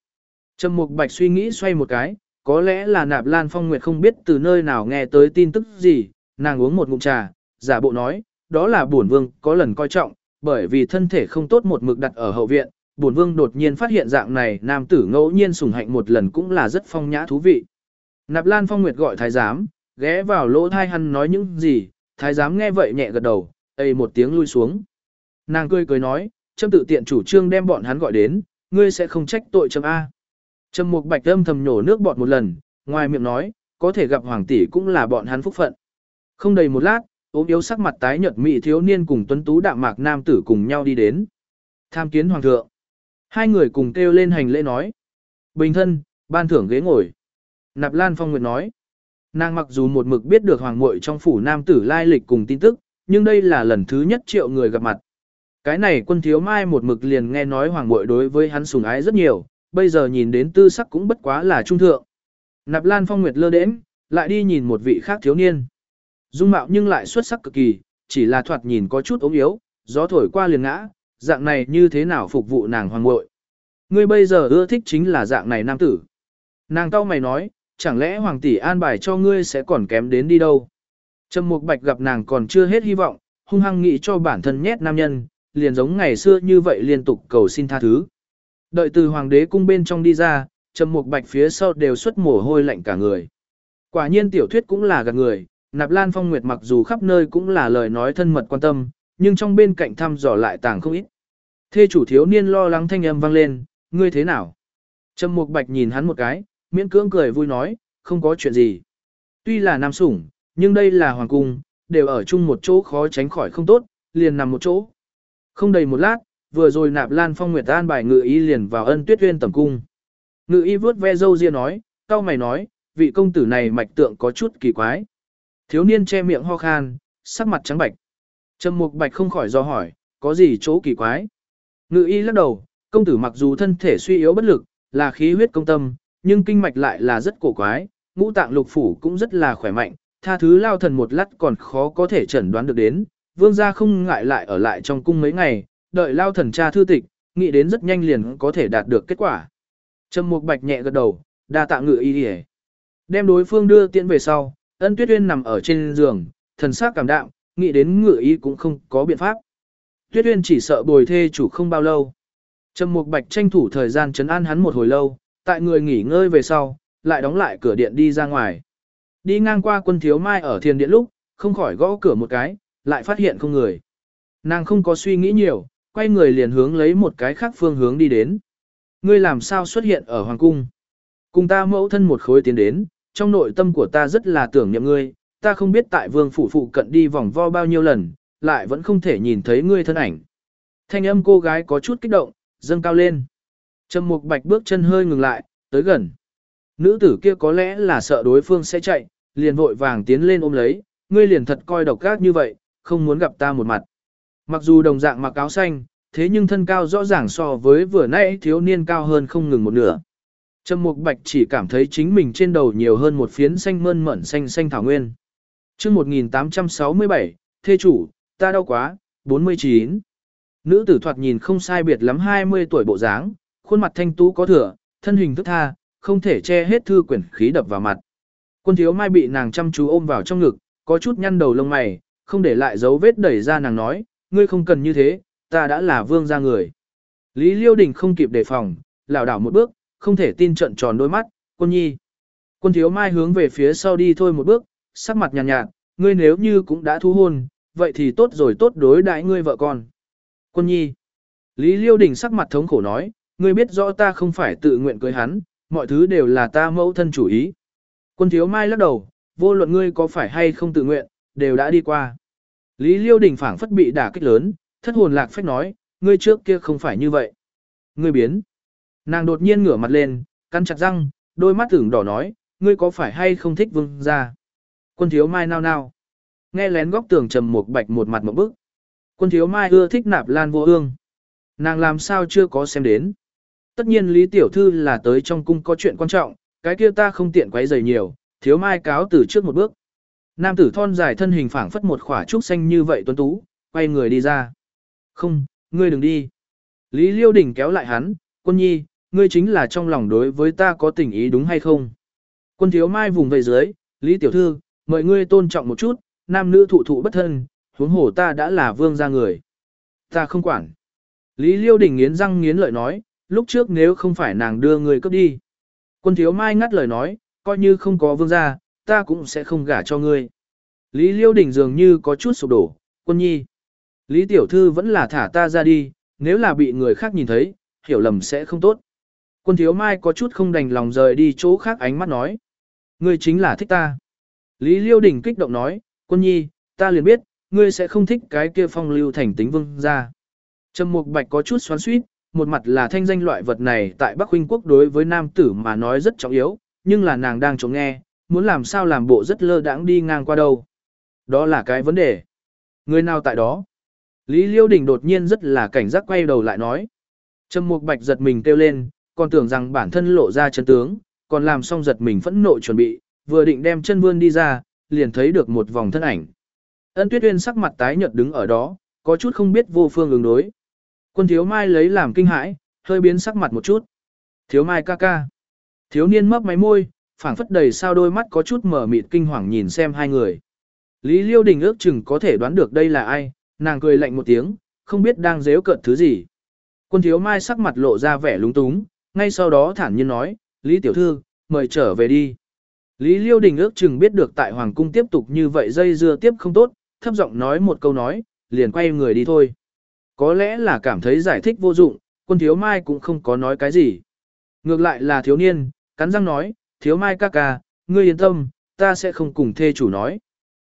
Trầm Mục Bạch suy nghĩ xoay một cái, có lẽ là Nạp Lan Phong Nguyệt không biết từ nơi nào nghe tới tin tức gì, nàng uống một ngụm trà, giả bộ nói, đó là bổn vương có lần coi trọng, bởi vì thân thể không tốt một mực đặt ở hậu viện, bổn vương đột nhiên phát hiện dạng này nam tử ngẫu nhiên sủng hạnh một lần cũng là rất phong nhã thú vị. Nạp Lan Phong Nguyệt gọi thái giám, ghé vào lỗ thai hắn nói những gì, thái giám nghe vậy nhẹ gật đầu, ây một tiếng lui xuống. Nàng cười cười nói, châm tự tiện chủ trương đem bọn hắn gọi đến, ngươi sẽ không trách tội châm A. Trâm mục bạch âm thầm nhổ nước bọt một lần, ngoài miệng nói, có thể gặp hoàng tỷ cũng là bọn hắn phúc phận. Không đầy một lát, ốm yếu sắc mặt tái nhợt mị thiếu niên cùng tuấn tú đạm mạc nam tử cùng nhau đi đến. Tham kiến hoàng thượng. Hai người cùng kêu lên hành lễ nói. Bình thân, ban thưởng ghế ngồi. Nạp Lan Phong Nguyệt nói. Nàng mặc dù một mực biết được hoàng muội trong phủ nam tử lai lịch cùng tin tức, nhưng đây là lần thứ nhất triệu người gặp mặt. Cái này quân thiếu mai một mực liền nghe nói hoàng muội đối với hắn sùng ái rất nhiều, bây giờ nhìn đến tư sắc cũng bất quá là trung thượng. Nạp Lan Phong Nguyệt lơ đễnh, lại đi nhìn một vị khác thiếu niên. Dung mạo nhưng lại xuất sắc cực kỳ, chỉ là thoạt nhìn có chút ốm yếu, gió thổi qua liền ngã, dạng này như thế nào phục vụ nàng hoàng ngội. Ngươi bây giờ ưa thích chính là dạng này nam tử. Nàng tao mày nói, chẳng lẽ hoàng tỷ an bài cho ngươi sẽ còn kém đến đi đâu. Trầm Mục Bạch gặp nàng còn chưa hết hy vọng, hung hăng nghĩ cho bản thân nhét nam nhân, liền giống ngày xưa như vậy liên tục cầu xin tha thứ. Đợi từ hoàng đế cung bên trong đi ra, Trầm Mục Bạch phía sau đều xuất mồ hôi lạnh cả người. Quả nhiên tiểu thuyết cũng là gạt người, Nạp Lan Phong Nguyệt mặc dù khắp nơi cũng là lời nói thân mật quan tâm, nhưng trong bên cạnh thăm dò lại tàng không ít. Thê chủ thiếu niên lo lắng thanh âm vang lên, ngươi thế nào? Trầm Mục Bạch nhìn hắn một cái, miễn cưỡng cười vui nói, không có chuyện gì. Tuy là nam sủng, nhưng đây là hoàng cung, đều ở chung một chỗ khó tránh khỏi không tốt, liền nằm một chỗ. Không đầy một lát, vừa rồi nạp lan phong nguyệt an bài ngự y liền vào ân tuyết uyên tầm cung. Ngự y vớt ve dâu ria nói, cao mày nói, vị công tử này mạch tượng có chút kỳ quái. Thiếu niên che miệng ho khan, sắc mặt trắng bạch. Trầm mục bạch không khỏi do hỏi, có gì chỗ kỳ quái. Ngự y lắc đầu, công tử mặc dù thân thể suy yếu bất lực, là khí huyết công tâm, nhưng kinh mạch lại là rất cổ quái, ngũ tạng lục phủ cũng rất là khỏe mạnh, tha thứ lao thần một lát còn khó có thể chẩn đoán được đến, vương gia không ngại lại ở lại trong cung mấy ngày, đợi lao thần tra thư tịch, nghĩ đến rất nhanh liền có thể đạt được kết quả. Trầm Mục Bạch nhẹ gật đầu, đa tạ ngự y đi Đem đối phương đưa tiễn về sau, ân tuyết uyên nằm ở trên giường, thần sắc cảm đạm, nghĩ đến ngựa y cũng không có biện pháp. Tuyết uyên chỉ sợ bồi thê chủ không bao lâu. Trầm Mục Bạch tranh thủ thời gian chấn an hắn một hồi lâu, tại người nghỉ ngơi về sau, lại đóng lại cửa điện đi ra ngoài. Đi ngang qua quân thiếu mai ở thiền điện lúc, không khỏi gõ cửa một cái, lại phát hiện không người. Nàng không có suy nghĩ nhiều, quay người liền hướng lấy một cái khác phương hướng đi đến. Ngươi làm sao xuất hiện ở hoàng cung? Cùng ta mẫu thân một khối tiến đến, trong nội tâm của ta rất là tưởng niệm ngươi, ta không biết tại vương phủ phụ cận đi vòng vo bao nhiêu lần, lại vẫn không thể nhìn thấy ngươi thân ảnh. Thanh âm cô gái có chút kích động, dâng cao lên. Trầm Mục Bạch bước chân hơi ngừng lại, tới gần. Nữ tử kia có lẽ là sợ đối phương sẽ chạy, liền vội vàng tiến lên ôm lấy, ngươi liền thật coi độc ác như vậy, không muốn gặp ta một mặt. Mặc dù đồng dạng mặc áo xanh, thế nhưng thân cao rõ ràng so với vừa nãy thiếu niên cao hơn không ngừng một nửa. Trầm Mục Bạch chỉ cảm thấy chính mình trên đầu nhiều hơn một phiến xanh mơn mởn xanh xanh thảo nguyên. Chương 1867, thê chủ, ta đau quá, 49. Nữ tử thoạt nhìn không sai biệt lắm 20 tuổi bộ dáng, khuôn mặt thanh tú có thừa, thân hình thức tha, không thể che hết thư quyển khí đập vào mặt. Quân thiếu mai bị nàng chăm chú ôm vào trong ngực, có chút nhăn đầu lông mày, không để lại dấu vết đẩy ra nàng nói, ngươi không cần như thế, ta đã là vương gia người. Lý Liêu Đình không kịp đề phòng, lảo đảo một bước, không thể tin trận tròn đôi mắt, quân nhi. Quân thiếu mai hướng về phía sau đi thôi một bước, sắc mặt nhàn nhạt, nhạt, ngươi nếu như cũng đã thu hôn, vậy thì tốt rồi tốt đối đãi ngươi vợ con. Quân nhi. Lý Liêu Đình sắc mặt thống khổ nói, ngươi biết rõ ta không phải tự nguyện cưới hắn, mọi thứ đều là ta mẫu thân chủ ý. Quân thiếu mai lắc đầu, vô luận ngươi có phải hay không tự nguyện, đều đã đi qua. Lý Liêu Đình phảng phất bị đả kích lớn, thất hồn lạc phách nói, ngươi trước kia không phải như vậy. Ngươi biến. Nàng đột nhiên ngửa mặt lên, cắn chặt răng, đôi mắt tưởng đỏ nói, ngươi có phải hay không thích vương gia? Quân thiếu mai nao nao. Nghe lén góc tường trầm một bạch một mặt một bức. Quân thiếu mai ưa thích nạp lan vô ương. Nàng làm sao chưa có xem đến. Tất nhiên Lý Tiểu Thư là tới trong cung có chuyện quan trọng, cái kia ta không tiện quấy rầy nhiều, thiếu mai cáo từ trước một bước. Nam tử thon dài thân hình phảng phất một khỏa trúc xanh như vậy tuấn tú, quay người đi ra. Không, ngươi đừng đi. Lý Liêu Đình kéo lại hắn, quân nhi, ngươi chính là trong lòng đối với ta có tình ý đúng hay không? Quân thiếu mai vùng về dưới, Lý Tiểu Thư, mời ngươi tôn trọng một chút, nam nữ thụ thụ bất thân, huống hồ ta đã là vương gia người. Ta không quản. Lý Liêu Đình nghiến răng nghiến lợi nói, lúc trước nếu không phải nàng đưa người cấp đi. Quân thiếu mai ngắt lời nói, coi như không có vương gia, ta cũng sẽ không gả cho ngươi. Lý Liêu Đình dường như có chút sụp đổ, quân nhi. Lý Tiểu Thư vẫn là thả ta ra đi, nếu là bị người khác nhìn thấy, hiểu lầm sẽ không tốt. Quân thiếu mai có chút không đành lòng rời đi chỗ khác ánh mắt nói. Ngươi chính là thích ta. Lý Liêu Đình kích động nói, quân nhi, ta liền biết, ngươi sẽ không thích cái kia phong lưu thành tính vương ra. Trầm Mục Bạch có chút xoắn suýt, một mặt là thanh danh loại vật này tại Bắc Huynh Quốc đối với nam tử mà nói rất trọng yếu, nhưng là nàng đang chống nghe, muốn làm sao làm bộ rất lơ đãng đi ngang qua đâu. Đó là cái vấn đề. Người nào tại đó? Lý Liêu Đình đột nhiên rất là cảnh giác quay đầu lại nói. Trầm Mục Bạch giật mình kêu lên, còn tưởng rằng bản thân lộ ra chân tướng, còn làm xong giật mình phẫn nộ chuẩn bị, vừa định đem chân vươn đi ra, liền thấy được một vòng thân ảnh. Ân Tuyết Uyên sắc mặt tái nhợt đứng ở đó, có chút không biết vô phương ứng đối. Quân Thiếu Mai lấy làm kinh hãi, hơi biến sắc mặt một chút. Thiếu Mai ca ca. Thiếu niên mấp máy môi, phảng phất đầy sao đôi mắt có chút mở mịt kinh hoàng nhìn xem hai người. Lý Liêu Đình ước chừng có thể đoán được đây là ai, nàng cười lạnh một tiếng, không biết đang dếu cợt thứ gì. Quân Thiếu Mai sắc mặt lộ ra vẻ lúng túng, ngay sau đó thản nhiên nói, Lý Tiểu Thư, mời trở về đi. Lý Liêu Đình ước chừng biết được tại Hoàng Cung tiếp tục như vậy dây dưa tiếp không tốt, thấp giọng nói một câu nói, liền quay người đi thôi. Có lẽ là cảm thấy giải thích vô dụng, quân thiếu mai cũng không có nói cái gì. Ngược lại là thiếu niên, cắn răng nói, thiếu mai ca ca, ngươi yên tâm, ta sẽ không cùng thê chủ nói.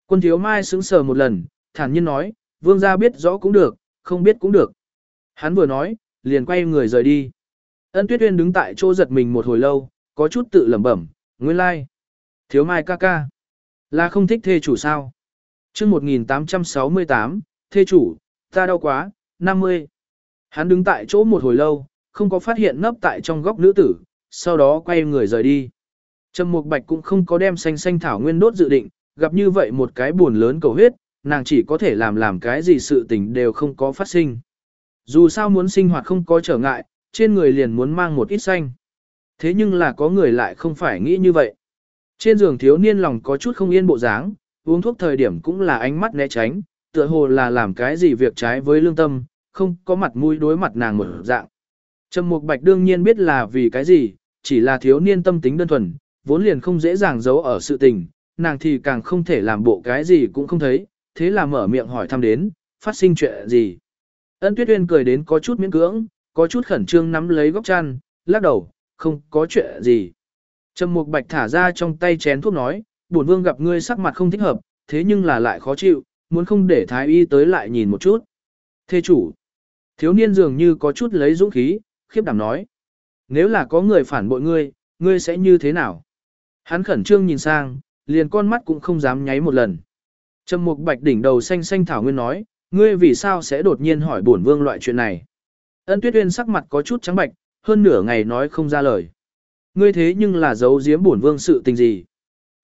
Quân thiếu mai sững sờ một lần, thản nhiên nói, vương gia biết rõ cũng được, không biết cũng được. Hắn vừa nói, liền quay người rời đi. Ân tuyết uyên đứng tại chỗ giật mình một hồi lâu, có chút tự lẩm bẩm, nguyên lai. Thiếu mai ca ca, là không thích thê chủ sao? chương 1868, thê chủ, ta đau quá, 50. Hắn đứng tại chỗ một hồi lâu, không có phát hiện nấp tại trong góc nữ tử, sau đó quay người rời đi. Trầm Mục Bạch cũng không có đem xanh xanh thảo nguyên đốt dự định, gặp như vậy một cái buồn lớn cầu huyết, nàng chỉ có thể làm làm cái gì sự tình đều không có phát sinh. Dù sao muốn sinh hoạt không có trở ngại, trên người liền muốn mang một ít xanh. Thế nhưng là có người lại không phải nghĩ như vậy. Trên giường thiếu niên lòng có chút không yên bộ dáng, uống thuốc thời điểm cũng là ánh mắt né tránh, tựa hồ là làm cái gì việc trái với lương tâm, không có mặt mũi đối mặt nàng một dạng. Trầm Mục Bạch đương nhiên biết là vì cái gì, chỉ là thiếu niên tâm tính đơn thuần, vốn liền không dễ dàng giấu ở sự tình, nàng thì càng không thể làm bộ cái gì cũng không thấy, thế là mở miệng hỏi thăm đến, phát sinh chuyện gì. Ân Tuyết Uyên cười đến có chút miễn cưỡng, có chút khẩn trương nắm lấy góc chăn, lắc đầu, không có chuyện gì. Trầm Mục Bạch thả ra trong tay chén thuốc nói, bổn vương gặp ngươi sắc mặt không thích hợp, thế nhưng là lại khó chịu, muốn không để thái y tới lại nhìn một chút. Thê chủ, thiếu niên dường như có chút lấy dũng khí, khiếp đảm nói. Nếu là có người phản bội ngươi, ngươi sẽ như thế nào? Hắn khẩn trương nhìn sang, liền con mắt cũng không dám nháy một lần. Trầm Mục Bạch đỉnh đầu xanh xanh thảo nguyên nói, ngươi vì sao sẽ đột nhiên hỏi bổn vương loại chuyện này? Ân Tuyết Uyên sắc mặt có chút trắng bạch, hơn nửa ngày nói không ra lời. Ngươi thế nhưng là giấu giếm bổn vương sự tình gì?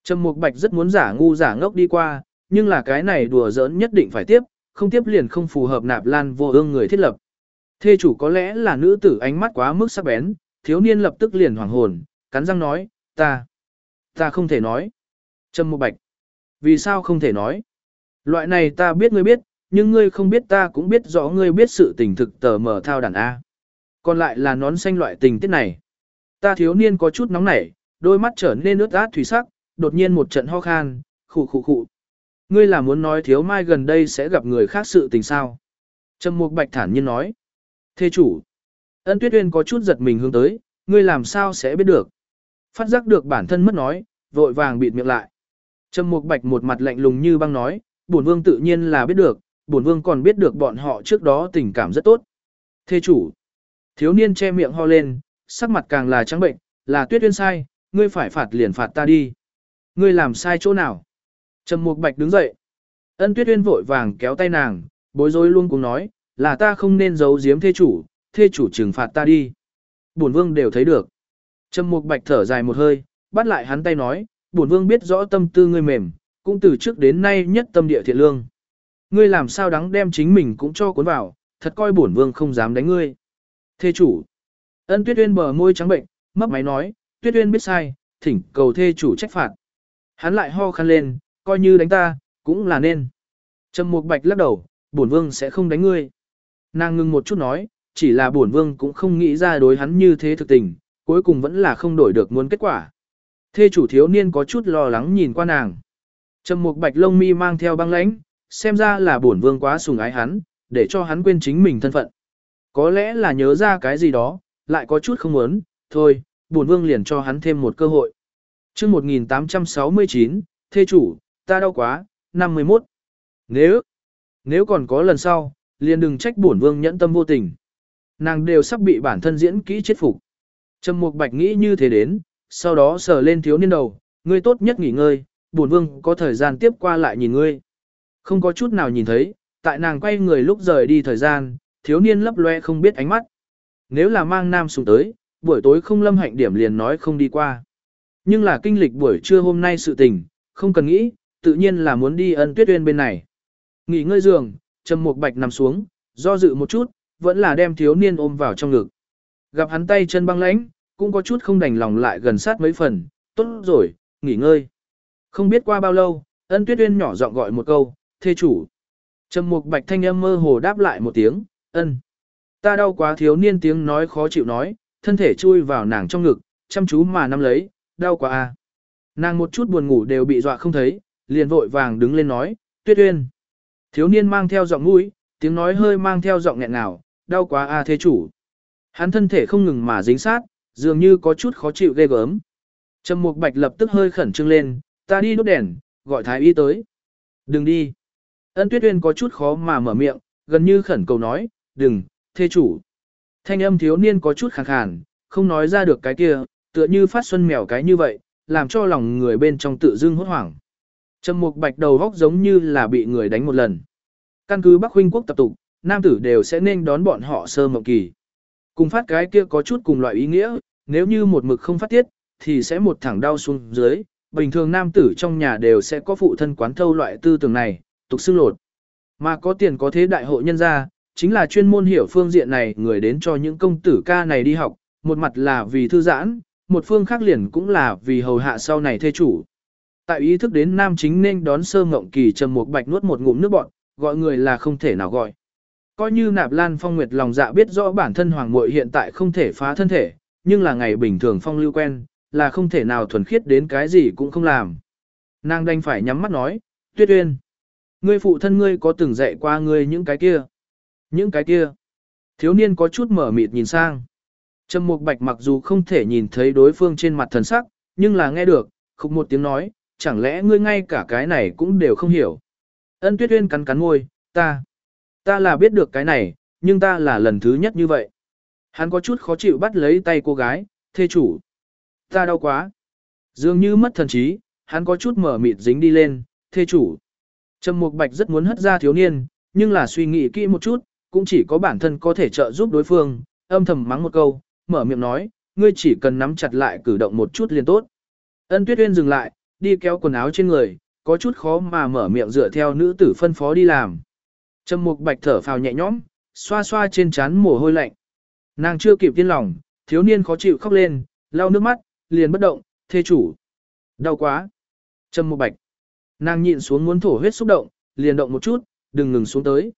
Trầm Mục Bạch rất muốn giả ngu giả ngốc đi qua, nhưng là cái này đùa giỡn nhất định phải tiếp, không tiếp liền không phù hợp nạp lan vô ương người thiết lập. Thê chủ có lẽ là nữ tử ánh mắt quá mức sắc bén, thiếu niên lập tức liền hoảng hồn, cắn răng nói, ta, ta không thể nói. Trầm Mục Bạch, vì sao không thể nói? Loại này ta biết ngươi biết, nhưng ngươi không biết ta cũng biết rõ ngươi biết sự tình thực tờ mở thao đàn A. Còn lại là nón xanh loại tình tiết này. Ta thiếu niên có chút nóng nảy, đôi mắt trở nên ướt át thủy sắc, đột nhiên một trận ho khan, khụ khụ khụ. Ngươi là muốn nói thiếu mai gần đây sẽ gặp người khác sự tình sao? Trầm Mục Bạch thản nhiên nói. Thê chủ. Ân Tuyết Uyên có chút giật mình hướng tới, ngươi làm sao sẽ biết được? Phát giác được bản thân mất nói, vội vàng bịt miệng lại. Trầm Mục Bạch một mặt lạnh lùng như băng nói, bổn vương tự nhiên là biết được, bổn vương còn biết được bọn họ trước đó tình cảm rất tốt. Thê chủ. Thiếu niên che miệng ho lên, sắc mặt càng là trắng bệnh, là Tuyết Uyên sai, ngươi phải phạt liền phạt ta đi. Ngươi làm sai chỗ nào? Trầm Mục Bạch đứng dậy. Ân Tuyết Uyên vội vàng kéo tay nàng, bối rối luôn cũng nói, là ta không nên giấu giếm thê chủ, thê chủ trừng phạt ta đi. Bổn vương đều thấy được. Trầm Mục Bạch thở dài một hơi, bắt lại hắn tay nói, bổn vương biết rõ tâm tư ngươi mềm, cũng từ trước đến nay nhất tâm địa thiện lương. Ngươi làm sao đáng đem chính mình cũng cho cuốn vào, thật coi bổn vương không dám đánh ngươi. Thê chủ. Ân Tuyết Uyên bờ môi trắng bệnh, mấp máy nói, Tuyết Uyên biết sai, thỉnh cầu thê chủ trách phạt. Hắn lại ho khăn lên, coi như đánh ta, cũng là nên. Trầm Mục Bạch lắc đầu, bổn vương sẽ không đánh ngươi. Nàng ngưng một chút nói, chỉ là bổn vương cũng không nghĩ ra đối hắn như thế thực tình, cuối cùng vẫn là không đổi được muốn kết quả. Thê chủ thiếu niên có chút lo lắng nhìn qua nàng. Trầm Mục Bạch lông mi mang theo băng lãnh, xem ra là bổn vương quá sùng ái hắn, để cho hắn quên chính mình thân phận. Có lẽ là nhớ ra cái gì đó, lại có chút không muốn, thôi, bổn vương liền cho hắn thêm một cơ hội. Chương 1869, thê chủ, ta đau quá, 51. Nếu, nếu còn có lần sau, liền đừng trách bổn vương nhẫn tâm vô tình. Nàng đều sắp bị bản thân diễn kỹ chết phục. Trầm Mục Bạch nghĩ như thế đến, sau đó sờ lên thiếu niên đầu, ngươi tốt nhất nghỉ ngơi, bổn vương có thời gian tiếp qua lại nhìn ngươi. Không có chút nào nhìn thấy, tại nàng quay người lúc rời đi thời gian, thiếu niên lấp loe không biết ánh mắt. Nếu là mang nam sùng tới, buổi tối không lâm hạnh điểm liền nói không đi qua. Nhưng là kinh lịch buổi trưa hôm nay sự tình, không cần nghĩ, tự nhiên là muốn đi ân tuyết uyên bên này. Nghỉ ngơi giường, Trầm Mục Bạch nằm xuống, do dự một chút, vẫn là đem thiếu niên ôm vào trong ngực. Gặp hắn tay chân băng lãnh, cũng có chút không đành lòng lại gần sát mấy phần, tốt rồi, nghỉ ngơi. Không biết qua bao lâu, ân tuyết uyên nhỏ giọng gọi một câu, thê chủ. Trầm Mục Bạch thanh âm mơ hồ đáp lại một tiếng, ân. Ta đau quá thiếu niên tiếng nói khó chịu nói, thân thể chui vào nàng trong ngực, chăm chú mà nắm lấy, đau quá à. Nàng một chút buồn ngủ đều bị dọa không thấy, liền vội vàng đứng lên nói, tuyết uyên. Thiếu niên mang theo giọng mũi, tiếng nói hơi mang theo giọng nghẹn ngào, đau quá a à thế chủ. Hắn thân thể không ngừng mà dính sát, dường như có chút khó chịu ghê gớm. Trầm Mục Bạch lập tức hơi khẩn trương lên, ta đi đốt đèn, gọi thái y tới. Đừng đi. Ân Tuyết Uyên có chút khó mà mở miệng, gần như khẩn cầu nói, đừng, thê chủ. Thanh âm thiếu niên có chút khàn khàn, không nói ra được cái kia, tựa như phát xuân mèo cái như vậy, làm cho lòng người bên trong tự dưng hốt hoảng. Trầm Mục Bạch đầu góc giống như là bị người đánh một lần. Căn cứ Bắc huynh quốc tập tục, nam tử đều sẽ nên đón bọn họ sơ mộng kỳ. Cùng phát cái kia có chút cùng loại ý nghĩa, nếu như một mực không phát tiết, thì sẽ một thẳng đau xuống dưới. Bình thường nam tử trong nhà đều sẽ có phụ thân quán thâu loại tư tưởng này, tục xưng lột. Mà có tiền có thế đại hộ nhân gia, chính là chuyên môn hiểu phương diện này người đến cho những công tử ca này đi học, một mặt là vì thư giãn, một phương khác liền cũng là vì hầu hạ sau này thê chủ. Tại ý thức đến nam chính nên đón sơ ngộng kỳ trầm một bạch nuốt một ngụm nước bọn, gọi người là không thể nào gọi. Coi như nạp lan phong nguyệt lòng dạ biết rõ bản thân hoàng muội hiện tại không thể phá thân thể, nhưng là ngày bình thường phong lưu quen, là không thể nào thuần khiết đến cái gì cũng không làm. Nàng đành phải nhắm mắt nói, tuyết uyên. Ngươi phụ thân ngươi có từng dạy qua ngươi những cái kia. Những cái kia. Thiếu niên có chút mở mịt nhìn sang. Trầm Mục Bạch mặc dù không thể nhìn thấy đối phương trên mặt thần sắc, nhưng là nghe được, khục một tiếng nói, chẳng lẽ ngươi ngay cả cái này cũng đều không hiểu. Ân Tuyết Uyên cắn cắn môi, ta, ta là biết được cái này, nhưng ta là lần thứ nhất như vậy. Hắn có chút khó chịu bắt lấy tay cô gái, thê chủ. Ta đau quá. Dường như mất thần trí, hắn có chút mở mịt dính đi lên, thê chủ. Trầm Mục Bạch rất muốn hất ra thiếu niên, nhưng là suy nghĩ kỹ một chút, cũng chỉ có bản thân có thể trợ giúp đối phương, âm thầm mắng một câu, mở miệng nói, ngươi chỉ cần nắm chặt lại cử động một chút liền tốt. Ân Tuyết Uyên dừng lại, đi kéo quần áo trên người, có chút khó mà mở miệng dựa theo nữ tử phân phó đi làm. Trầm Mục Bạch thở phào nhẹ nhõm, xoa xoa trên trán mồ hôi lạnh. Nàng chưa kịp yên lòng, thiếu niên khó chịu khóc lên, lau nước mắt, liền bất động, thê chủ. Đau quá. Trầm Mục Bạch. Nàng nhịn xuống muốn thổ huyết xúc động, liền động một chút, đừng ngừng xuống tới.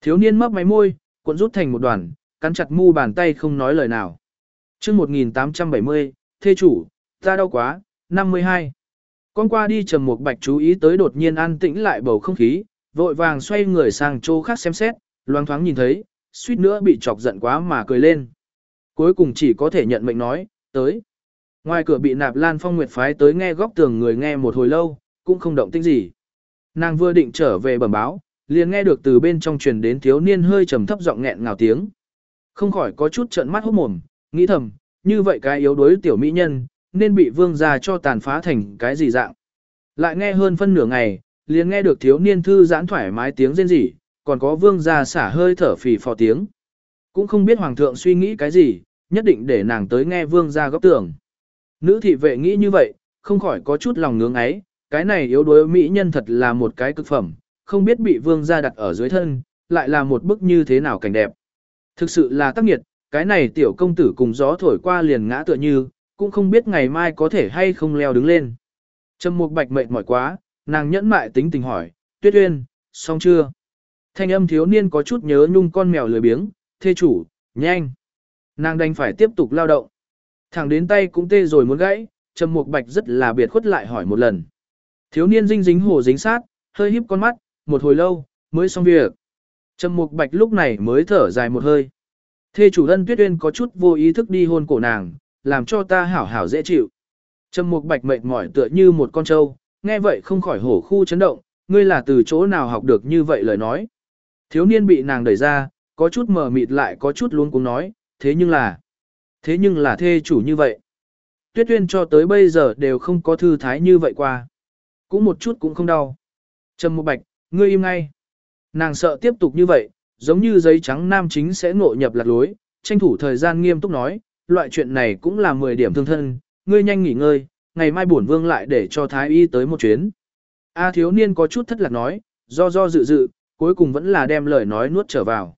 Thiếu niên mấp máy môi, cuộn rút thành một đoàn, cắn chặt mu bàn tay không nói lời nào. Chương 1870, thê chủ, ta đau quá, 52. Con qua đi trầm một bạch chú ý tới đột nhiên an tĩnh lại bầu không khí, vội vàng xoay người sang chỗ khác xem xét, loang thoáng nhìn thấy, suýt nữa bị chọc giận quá mà cười lên. Cuối cùng chỉ có thể nhận mệnh nói, tới. Ngoài cửa bị nạp lan phong nguyệt phái tới nghe góc tường người nghe một hồi lâu, cũng không động tĩnh gì. Nàng vừa định trở về bẩm báo, liền nghe được từ bên trong truyền đến thiếu niên hơi trầm thấp giọng nghẹn ngào tiếng. Không khỏi có chút trợn mắt hốt mồm, nghĩ thầm, như vậy cái yếu đuối tiểu mỹ nhân, nên bị vương gia cho tàn phá thành cái gì dạng. Lại nghe hơn phân nửa ngày, liền nghe được thiếu niên thư giãn thoải mái tiếng rên rỉ, còn có vương gia xả hơi thở phì phò tiếng. Cũng không biết hoàng thượng suy nghĩ cái gì, nhất định để nàng tới nghe vương gia góp tưởng. Nữ thị vệ nghĩ như vậy, không khỏi có chút lòng ngưỡng ấy, cái này yếu đuối mỹ nhân thật là một cái cực phẩm, không biết bị vương gia đặt ở dưới thân, lại là một bức như thế nào cảnh đẹp. Thực sự là tác nghiệt, cái này tiểu công tử cùng gió thổi qua liền ngã tựa như, cũng không biết ngày mai có thể hay không leo đứng lên. Trầm Mục Bạch mệt mỏi quá, nàng nhẫn mại tính tình hỏi, Tuyết Uyên, xong chưa? Thanh âm thiếu niên có chút nhớ nhung con mèo lười biếng, thê chủ, nhanh. Nàng đành phải tiếp tục lao động. Thẳng đến tay cũng tê rồi muốn gãy, Trầm Mục Bạch rất là biệt khuất lại hỏi một lần. Thiếu niên dinh dính hồ dính sát, hơi híp con mắt, một hồi lâu, mới xong việc. Trầm Mục Bạch lúc này mới thở dài một hơi. Thê chủ ân tuyết uyên có chút vô ý thức đi hôn cổ nàng, làm cho ta hảo hảo dễ chịu. Trầm Mục Bạch mệt mỏi tựa như một con trâu, nghe vậy không khỏi hổ khu chấn động, ngươi là từ chỗ nào học được như vậy lời nói. Thiếu niên bị nàng đẩy ra, có chút mờ mịt lại có chút luống cuống nói, thế nhưng là, thế nhưng là thê chủ như vậy. Tuyết Uyên cho tới bây giờ đều không có thư thái như vậy qua. Cũng một chút cũng không đau. Trầm Mục Bạch, ngươi im ngay. Nàng sợ tiếp tục như vậy, giống như giấy trắng nam chính sẽ ngộ nhập lạc lối, tranh thủ thời gian nghiêm túc nói, loại chuyện này cũng là 10 điểm thương thân, ngươi nhanh nghỉ ngơi, ngày mai bổn vương lại để cho thái y tới một chuyến. A thiếu niên có chút thất lạc nói, do do dự dự, cuối cùng vẫn là đem lời nói nuốt trở vào.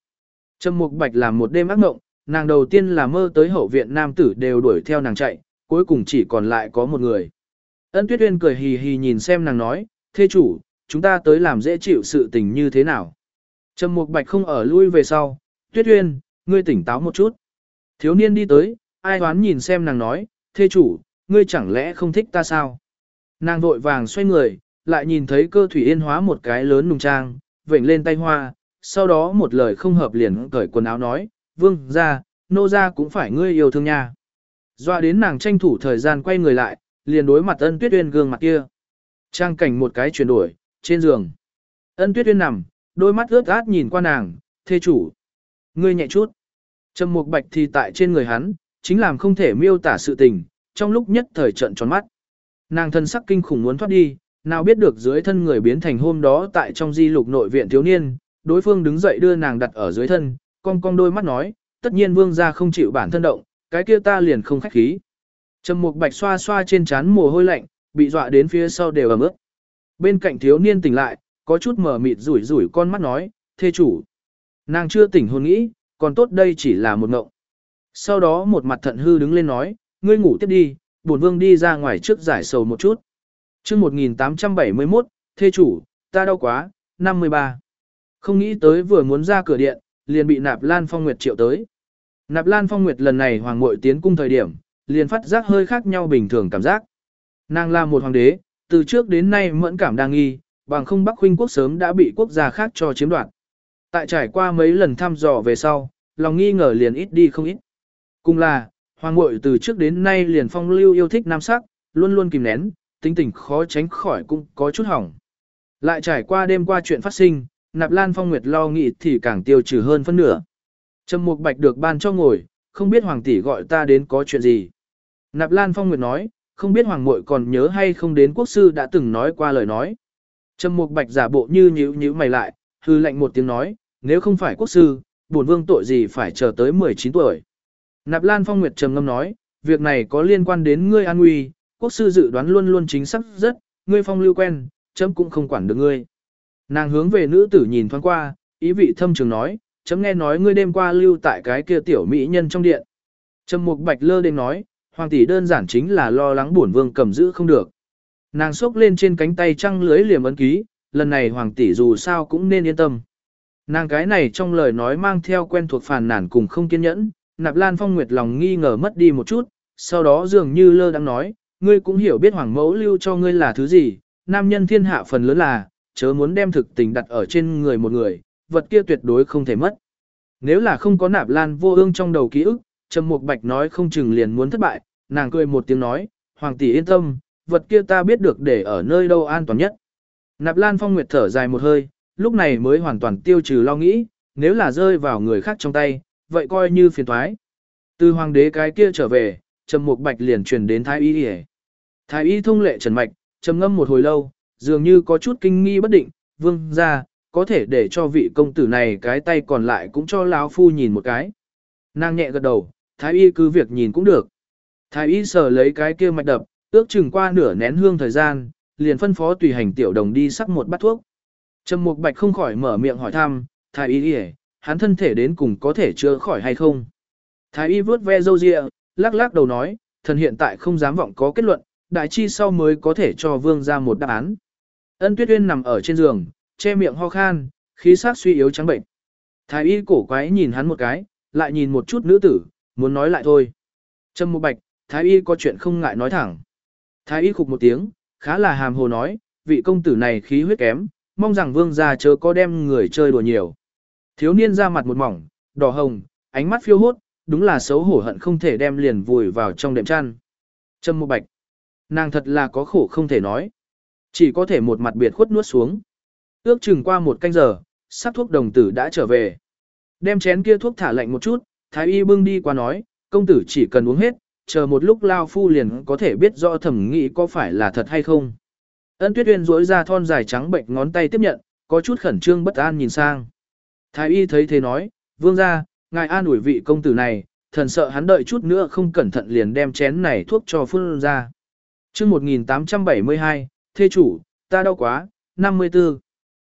Trầm Mục Bạch làm một đêm ác mộng, nàng đầu tiên là mơ tới hậu viện nam tử đều đuổi theo nàng chạy, cuối cùng chỉ còn lại có một người. Ân Tuyết Uyên cười hì hì nhìn xem nàng nói, thê chủ, chúng ta tới làm dễ chịu sự tình như thế nào. Trầm Mục Bạch không ở lui về sau, Tuyết Uyên, ngươi tỉnh táo một chút. Thiếu niên đi tới, ai hoán nhìn xem nàng nói, thê chủ, ngươi chẳng lẽ không thích ta sao? Nàng vội vàng xoay người, lại nhìn thấy cơ thủy yên hóa một cái lớn nùng trang, vệnh lên tay hoa, sau đó một lời không hợp liền cởi quần áo nói, vương ra, nô ra cũng phải ngươi yêu thương nha. Doa đến nàng tranh thủ thời gian quay người lại, liền đối mặt ân tuyết uyên gương mặt kia. Trang cảnh một cái chuyển đổi, trên giường. Ân tuyết uyên nằm, đôi mắt ướt át nhìn qua nàng, thê chủ. Ngươi nhẹ chút. Trầm mục bạch thì tại trên người hắn, chính làm không thể miêu tả sự tình, trong lúc nhất thời trận tròn mắt. Nàng thân sắc kinh khủng muốn thoát đi, nào biết được dưới thân người biến thành hôm đó tại trong di lục nội viện thiếu niên, đối phương đứng dậy đưa nàng đặt ở dưới thân, cong cong đôi mắt nói, tất nhiên vương gia không chịu bản thân động, cái kia ta liền không khách khí. Trầm Mục Bạch xoa xoa trên trán mồ hôi lạnh, bị dọa đến phía sau đều ẩm ướt. Bên cạnh thiếu niên tỉnh lại, có chút mở mịt rủi rủi con mắt nói, thê chủ. Nàng chưa tỉnh hồn nghĩ, còn tốt đây chỉ là một ngộng. Sau đó một mặt thận hư đứng lên nói, ngươi ngủ tiếp đi, bổn vương đi ra ngoài trước giải sầu một chút. chương 1871, thê chủ, ta đau quá, 53. Không nghĩ tới vừa muốn ra cửa điện, liền bị nạp lan phong nguyệt triệu tới. Nạp lan phong nguyệt lần này hoàng ngội tiến cung thời điểm, liền phát giác hơi khác nhau bình thường cảm giác. Nàng là một hoàng đế, từ trước đến nay mẫn cảm đang nghi, bằng không Bắc huynh quốc sớm đã bị quốc gia khác cho chiếm đoạt. Tại trải qua mấy lần thăm dò về sau, lòng nghi ngờ liền ít đi không ít. Cùng là, hoàng ngội từ trước đến nay liền phong lưu yêu thích nam sắc, luôn luôn kìm nén, tính tình khó tránh khỏi cũng có chút hỏng. Lại trải qua đêm qua chuyện phát sinh, Nạp Lan Phong Nguyệt lo nghĩ thì càng tiêu trừ hơn phân nửa. Trầm Mục Bạch được ban cho ngồi, không biết hoàng tỷ gọi ta đến có chuyện gì. Nạp Lan Phong Nguyệt nói, không biết hoàng muội còn nhớ hay không đến quốc sư đã từng nói qua lời nói. Trầm Mục Bạch giả bộ như nhíu nhíu mày lại, hư lệnh một tiếng nói, nếu không phải quốc sư, bổn vương tội gì phải chờ tới 19 tuổi. Nạp Lan Phong Nguyệt trầm ngâm nói, việc này có liên quan đến ngươi an nguy, quốc sư dự đoán luôn luôn chính xác rất, ngươi phong lưu quen, chấm cũng không quản được ngươi. Nàng hướng về nữ tử nhìn thoáng qua, ý vị thâm trường nói, chấm nghe nói ngươi đêm qua lưu tại cái kia tiểu mỹ nhân trong điện. Trầm Mục Bạch lơ đến nói, hoàng tỷ đơn giản chính là lo lắng bổn vương cầm giữ không được. Nàng xốc lên trên cánh tay trăng lưới liềm ấn ký, lần này hoàng tỷ dù sao cũng nên yên tâm. Nàng cái này trong lời nói mang theo quen thuộc phàn nàn cùng không kiên nhẫn, nạp lan phong nguyệt lòng nghi ngờ mất đi một chút, sau đó dường như lơ đang nói, ngươi cũng hiểu biết hoàng mẫu lưu cho ngươi là thứ gì, nam nhân thiên hạ phần lớn là, chớ muốn đem thực tình đặt ở trên người một người, vật kia tuyệt đối không thể mất. Nếu là không có nạp lan vô ương trong đầu ký ức, Trầm Mục Bạch nói không chừng liền muốn thất bại, nàng cười một tiếng nói, Hoàng tỷ yên tâm, vật kia ta biết được để ở nơi đâu an toàn nhất. Nạp Lan Phong Nguyệt thở dài một hơi, lúc này mới hoàn toàn tiêu trừ lo nghĩ, nếu là rơi vào người khác trong tay, vậy coi như phiền toái. Từ hoàng đế cái kia trở về, Trầm Mục Bạch liền truyền đến Thái Y Y. Thái Y thông lệ trần mạch, trầm ngâm một hồi lâu, dường như có chút kinh nghi bất định, vương ra, có thể để cho vị công tử này cái tay còn lại cũng cho lão phu nhìn một cái. Nàng nhẹ gật đầu, thái y cứ việc nhìn cũng được. Thái y sờ lấy cái kia mạch đập, ước chừng qua nửa nén hương thời gian, liền phân phó tùy hành tiểu đồng đi sắc một bát thuốc. Trầm Mục Bạch không khỏi mở miệng hỏi thăm, thái y y, hắn thân thể đến cùng có thể chữa khỏi hay không? Thái y vuốt ve râu ria, lắc lắc đầu nói, thần hiện tại không dám vọng có kết luận, đại chi sau mới có thể cho vương ra một đáp án. Ân Tuyết Uyên nằm ở trên giường, che miệng ho khan, khí sắc suy yếu trắng bệnh. Thái y cổ quái nhìn hắn một cái, lại nhìn một chút nữ tử, muốn nói lại thôi. Trâm Mục Bạch, Thái y có chuyện không ngại nói thẳng. Thái y khục một tiếng, khá là hàm hồ nói, vị công tử này khí huyết kém, mong rằng vương gia chớ có đem người chơi đùa nhiều. Thiếu niên ra mặt một mỏng, đỏ hồng, ánh mắt phiêu hốt, đúng là xấu hổ hận không thể đem liền vùi vào trong đệm chăn. Trâm Mộ Bạch, nàng thật là có khổ không thể nói. Chỉ có thể một mặt biệt khuất nuốt xuống. Ước chừng qua một canh giờ, sắc thuốc đồng tử đã trở về. Đem chén kia thuốc thả lạnh một chút, thái y bưng đi qua nói, công tử chỉ cần uống hết, chờ một lúc lao phu liền có thể biết rõ thẩm nghĩ có phải là thật hay không. Ân tuyết uyên rỗi ra thon dài trắng bệnh ngón tay tiếp nhận, có chút khẩn trương bất an nhìn sang. Thái y thấy thế nói, vương ra, ngài an ủi vị công tử này, thần sợ hắn đợi chút nữa không cẩn thận liền đem chén này thuốc cho phun ra. chương 1872, thê chủ, ta đau quá, 54.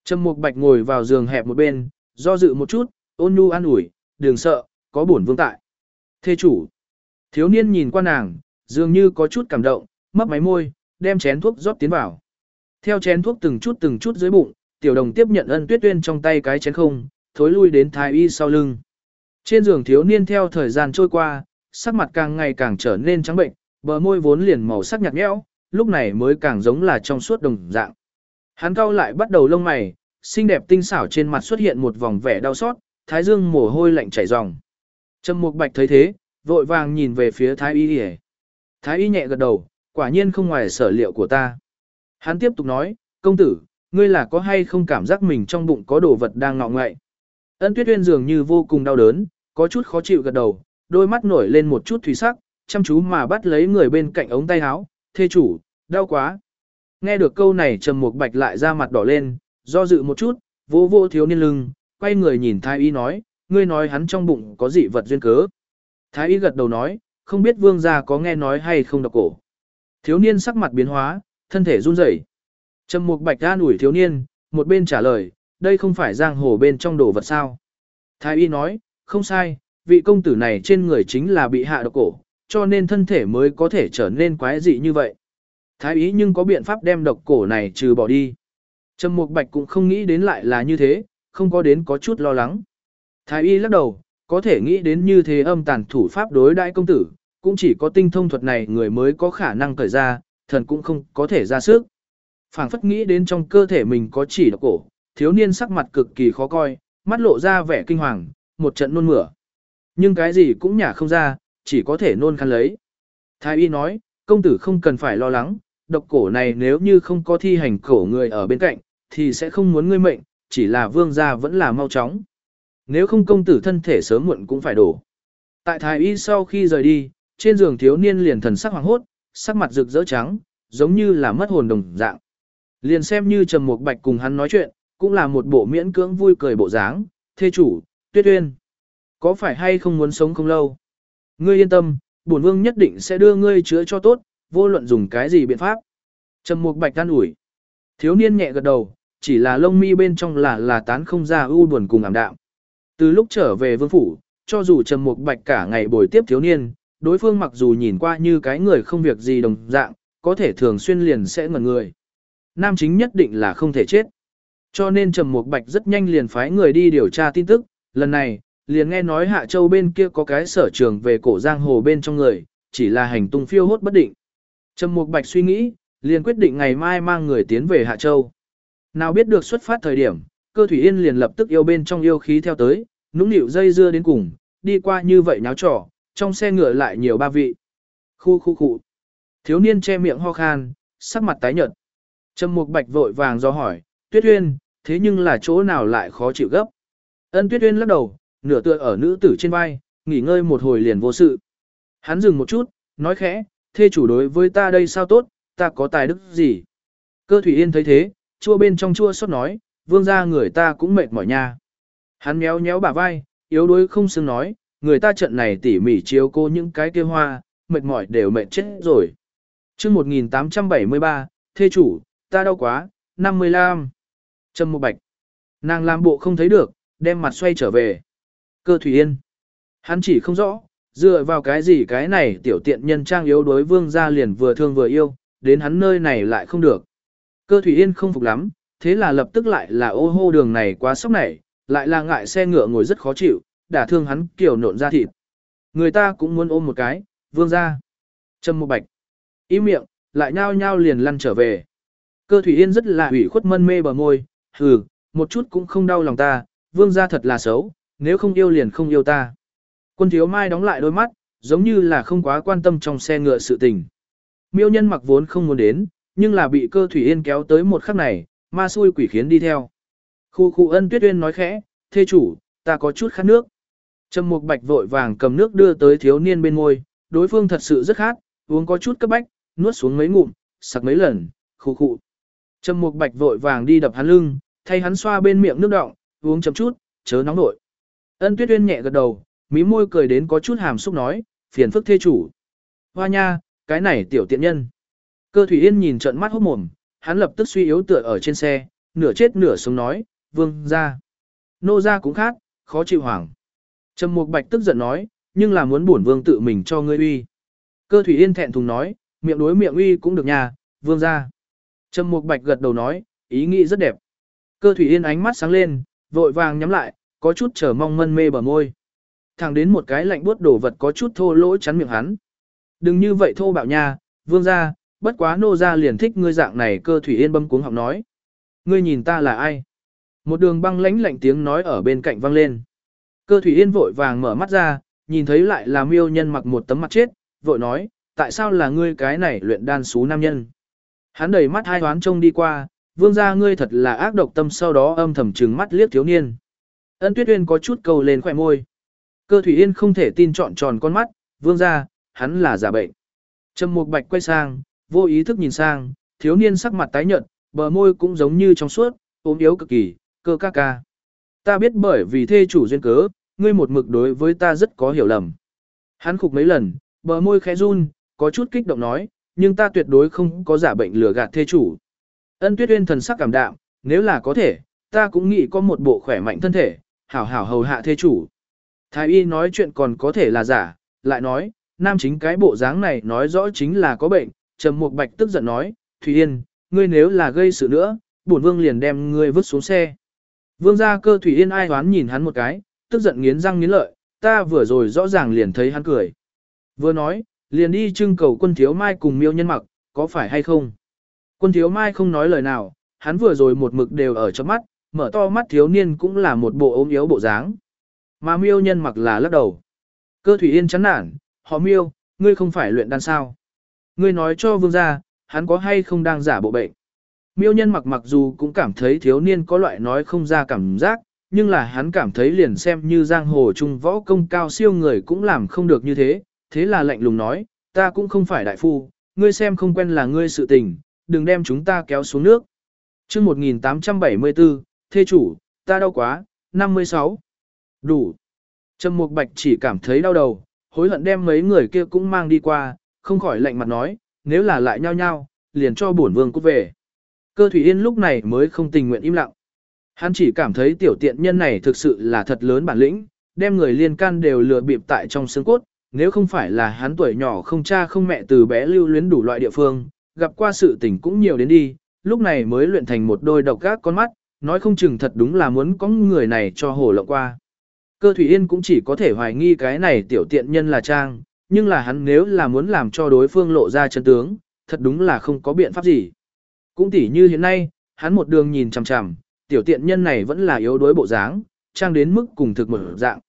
Trầm Mục Bạch ngồi vào giường hẹp một bên, do dự một chút, ôn nhu an ủi, đừng sợ, có bổn vương tại. Thê chủ. Thiếu niên nhìn qua nàng, dường như có chút cảm động, mấp máy môi, đem chén thuốc rót tiến vào. Theo chén thuốc từng chút từng chút dưới bụng, tiểu đồng tiếp nhận ân tuyết tuyên trong tay cái chén không, thối lui đến thái y sau lưng. Trên giường thiếu niên theo thời gian trôi qua, sắc mặt càng ngày càng trở nên trắng bệnh, bờ môi vốn liền màu sắc nhạt nhẽo, lúc này mới càng giống là trong suốt đồng dạng. Hắn cau lại bắt đầu lông mày, xinh đẹp tinh xảo trên mặt xuất hiện một vòng vẻ đau xót, thái dương mồ hôi lạnh chảy ròng. Trầm Mục Bạch thấy thế, vội vàng nhìn về phía Thái Y. Liễu. Thái Y nhẹ gật đầu, quả nhiên không ngoài sở liệu của ta. Hắn tiếp tục nói, công tử, ngươi là có hay không cảm giác mình trong bụng có đồ vật đang ngọ ngậy. Ân Tuyết Uyên dường như vô cùng đau đớn, có chút khó chịu gật đầu, đôi mắt nổi lên một chút thủy sắc, chăm chú mà bắt lấy người bên cạnh ống tay áo, thê chủ, đau quá. Nghe được câu này Trầm Mục Bạch lại ra mặt đỏ lên, do dự một chút, vô vô thiếu niên lưng, quay người nhìn Thái Y nói, ngươi nói hắn trong bụng có dị vật duyên cớ. Thái Y gật đầu nói, không biết vương gia có nghe nói hay không độc cổ. Thiếu niên sắc mặt biến hóa, thân thể run rẩy. Trầm Mục Bạch an ủi thiếu niên, một bên trả lời, đây không phải giang hồ bên trong đồ vật sao. Thái y nói, không sai, vị công tử này trên người chính là bị hạ độc cổ, cho nên thân thể mới có thể trở nên quái dị như vậy. Thái y nhưng có biện pháp đem độc cổ này trừ bỏ đi. Trầm Mục Bạch cũng không nghĩ đến lại là như thế, không có đến có chút lo lắng. Thái y lắc đầu, có thể nghĩ đến như thế âm tàn thủ pháp đối đại công tử, cũng chỉ có tinh thông thuật này người mới có khả năng cởi ra, thần cũng không có thể ra sức. phảng phất nghĩ đến trong cơ thể mình có chỉ độc cổ, thiếu niên sắc mặt cực kỳ khó coi, mắt lộ ra vẻ kinh hoàng, một trận nôn mửa. Nhưng cái gì cũng nhả không ra, chỉ có thể nôn khăn lấy. Thái y nói, công tử không cần phải lo lắng, độc cổ này nếu như không có thi hành cổ người ở bên cạnh, thì sẽ không muốn ngươi mệnh, chỉ là vương gia vẫn là mau chóng. Nếu không công tử thân thể sớm muộn cũng phải đổ. Tại thái y sau khi rời đi, trên giường thiếu niên liền thần sắc hoàng hốt, sắc mặt rực rỡ trắng, giống như là mất hồn đồng dạng. Liền xem như Trầm Mục Bạch cùng hắn nói chuyện, cũng là một bộ miễn cưỡng vui cười bộ dáng, thê chủ, tuyết uyên. Có phải hay không muốn sống không lâu? Ngươi yên tâm, bổn vương nhất định sẽ đưa ngươi chữa cho tốt, vô luận dùng cái gì biện pháp. Trầm Mục Bạch tan ủi. Thiếu niên nhẹ gật đầu, chỉ là lông mi bên trong là là tán không ra u buồn cùng ảm đạm. Từ lúc trở về vương phủ, cho dù Trầm Mục Bạch cả ngày bồi tiếp thiếu niên, đối phương mặc dù nhìn qua như cái người không việc gì đồng dạng, có thể thường xuyên liền sẽ ngẩn người. Nam chính nhất định là không thể chết. Cho nên Trầm Mục Bạch rất nhanh liền phái người đi điều tra tin tức, lần này, liền nghe nói Hạ Châu bên kia có cái sở trường về cổ giang hồ bên trong người, chỉ là hành tung phiêu hốt bất định. Trầm Mục Bạch suy nghĩ, liền quyết định ngày mai mang người tiến về Hạ Châu. Nào biết được xuất phát thời điểm, cơ thủy yên liền lập tức yêu bên trong yêu khí theo tới, nũng nịu dây dưa đến cùng, đi qua như vậy nháo trò, trong xe ngựa lại nhiều ba vị. Khu khu khu. Thiếu niên che miệng ho khan, sắc mặt tái nhợt. Trầm Mục Bạch vội vàng do hỏi, Tuyết Uyên, thế nhưng là chỗ nào lại khó chịu gấp. Ân Tuyết Uyên lắc đầu, nửa tựa ở nữ tử trên vai, nghỉ ngơi một hồi liền vô sự. Hắn dừng một chút, nói khẽ, thê chủ đối với ta đây sao tốt, ta có tài đức gì. Cơ Thủy Yên thấy thế, chua bên trong chua xót nói, vương gia người ta cũng mệt mỏi nha. Hắn méo méo bả vai, yếu đuối không xứng nói, người ta trận này tỉ mỉ chiếu cô những cái kia hoa, mệt mỏi đều mệt chết rồi. chương 1873, thê chủ, ta đau quá, 55. Trâm một bạch. Nàng làm bộ không thấy được, đem mặt xoay trở về. Cơ Thủy Yên. Hắn chỉ không rõ, dựa vào cái gì cái này tiểu tiện nhân trang yếu đối vương gia liền vừa thương vừa yêu, đến hắn nơi này lại không được. Cơ Thủy Yên không phục lắm, thế là lập tức lại là ô hô đường này quá sốc này, lại là ngại xe ngựa ngồi rất khó chịu, đả thương hắn kiểu nộn ra thịt. Người ta cũng muốn ôm một cái, vương ra. Trâm một bạch. Ý miệng, lại nhao nhao liền lăn trở về. Cơ Thủy Yên rất là ủy khuất mân mê bờ môi, hừ, một chút cũng không đau lòng ta, vương gia thật là xấu, nếu không yêu liền không yêu ta. Quân thiếu mai đóng lại đôi mắt, giống như là không quá quan tâm trong xe ngựa sự tình. Miêu nhân mặc vốn không muốn đến, nhưng là bị cơ Thủy Yên kéo tới một khắc này, ma xui quỷ khiến đi theo. Khu khu ân tuyết uyên nói khẽ, thê chủ, ta có chút khát nước. Trầm Mục Bạch vội vàng cầm nước đưa tới thiếu niên bên môi, đối phương thật sự rất khát, uống có chút cấp bách, nuốt xuống mấy ngụm, sặc mấy lần, khụ khụ. Trầm Mục Bạch vội vàng đi đập hắn lưng, thay hắn xoa bên miệng nước đọng, uống chậm chút, chớ nóng nổi. Ân Tuyết Uyên nhẹ gật đầu, mí môi cười đến có chút hàm xúc nói, phiền phức thê chủ. Hoa nha, cái này tiểu tiện nhân. Cơ Thủy Yên nhìn trận mắt hốt mồm, hắn lập tức suy yếu tựa ở trên xe, nửa chết nửa sống nói, vương ra. Nô ra cũng khác, khó chịu hoảng. Trầm Mục Bạch tức giận nói, nhưng là muốn bổn vương tự mình cho ngươi uy. Cơ Thủy Yên thẹn thùng nói, miệng đối miệng uy cũng được nha, vương ra. Trầm Mục Bạch gật đầu nói, ý nghĩ rất đẹp. Cơ Thủy Yên ánh mắt sáng lên, vội vàng nhắm lại, có chút chờ mong mân mê bờ môi. Thẳng đến một cái lạnh buốt đổ vật có chút thô lỗ chắn miệng hắn. Đừng như vậy thô bạo nha, vương ra, bất quá nô ra liền thích ngươi dạng này cơ Thủy Yên bâm cuống học nói. Ngươi nhìn ta là ai? Một đường băng lãnh lạnh tiếng nói ở bên cạnh vang lên. Cơ Thủy Yên vội vàng mở mắt ra, nhìn thấy lại là miêu nhân mặc một tấm mặt chết, vội nói, tại sao là ngươi cái này luyện đan xú nam nhân? Hắn đầy mắt hai hoán trông đi qua, vương gia ngươi thật là ác độc tâm sau đó âm thầm trừng mắt liếc thiếu niên. Ân Tuyết Uyên có chút cầu lên khỏe môi. Cơ Thủy Yên không thể tin trọn tròn con mắt, vương gia, hắn là giả bệnh. Trầm Mục Bạch quay sang, vô ý thức nhìn sang, thiếu niên sắc mặt tái nhợt, bờ môi cũng giống như trong suốt, ốm yếu cực kỳ, cơ ca ca. Ta biết bởi vì thê chủ duyên cớ, ngươi một mực đối với ta rất có hiểu lầm. Hắn khục mấy lần, bờ môi khẽ run, có chút kích động nói, nhưng ta tuyệt đối không có giả bệnh lừa gạt thê chủ. Ân Tuyết Uyên thần sắc cảm đạm, nếu là có thể, ta cũng nghĩ có một bộ khỏe mạnh thân thể, hảo hảo hầu hạ thê chủ. Thái y nói chuyện còn có thể là giả, lại nói, nam chính cái bộ dáng này nói rõ chính là có bệnh, Trầm Mục Bạch tức giận nói, Thủy Yên, ngươi nếu là gây sự nữa, bổn vương liền đem ngươi vứt xuống xe. Vương gia cơ Thủy Yên ai hoán nhìn hắn một cái, tức giận nghiến răng nghiến lợi, ta vừa rồi rõ ràng liền thấy hắn cười. Vừa nói, liền đi trưng cầu quân thiếu mai cùng miêu nhân mặc, có phải hay không? Quân thiếu mai không nói lời nào, hắn vừa rồi một mực đều ở trong mắt, mở to mắt thiếu niên cũng là một bộ ốm yếu bộ dáng. Mà miêu nhân mặc là lắc đầu. Cơ Thủy Yên chán nản, họ miêu, ngươi không phải luyện đan sao. Ngươi nói cho vương gia, hắn có hay không đang giả bộ bệnh. Miêu nhân mặc mặc dù cũng cảm thấy thiếu niên có loại nói không ra cảm giác, nhưng là hắn cảm thấy liền xem như giang hồ trung võ công cao siêu người cũng làm không được như thế, thế là lạnh lùng nói, ta cũng không phải đại phu, ngươi xem không quen là ngươi sự tình, đừng đem chúng ta kéo xuống nước. chương 1874, thê chủ, ta đau quá, 56. Đủ. Trầm Mục Bạch chỉ cảm thấy đau đầu, hối hận đem mấy người kia cũng mang đi qua, không khỏi lạnh mặt nói, nếu là lại nhau nhau, liền cho bổn vương cút về. Cơ Thủy Yên lúc này mới không tình nguyện im lặng. Hắn chỉ cảm thấy tiểu tiện nhân này thực sự là thật lớn bản lĩnh, đem người liên can đều lừa bịp tại trong xương cốt, nếu không phải là hắn tuổi nhỏ không cha không mẹ từ bé lưu luyến đủ loại địa phương, gặp qua sự tình cũng nhiều đến đi, lúc này mới luyện thành một đôi độc gác con mắt, nói không chừng thật đúng là muốn có người này cho hổ lộng qua. Cơ Thủy Yên cũng chỉ có thể hoài nghi cái này tiểu tiện nhân là Trang, nhưng là hắn nếu là muốn làm cho đối phương lộ ra chân tướng, thật đúng là không có biện pháp gì. Cũng tỉ như hiện nay, hắn một đường nhìn chằm chằm, tiểu tiện nhân này vẫn là yếu đuối bộ dáng, trang đến mức cùng thực mở dạng.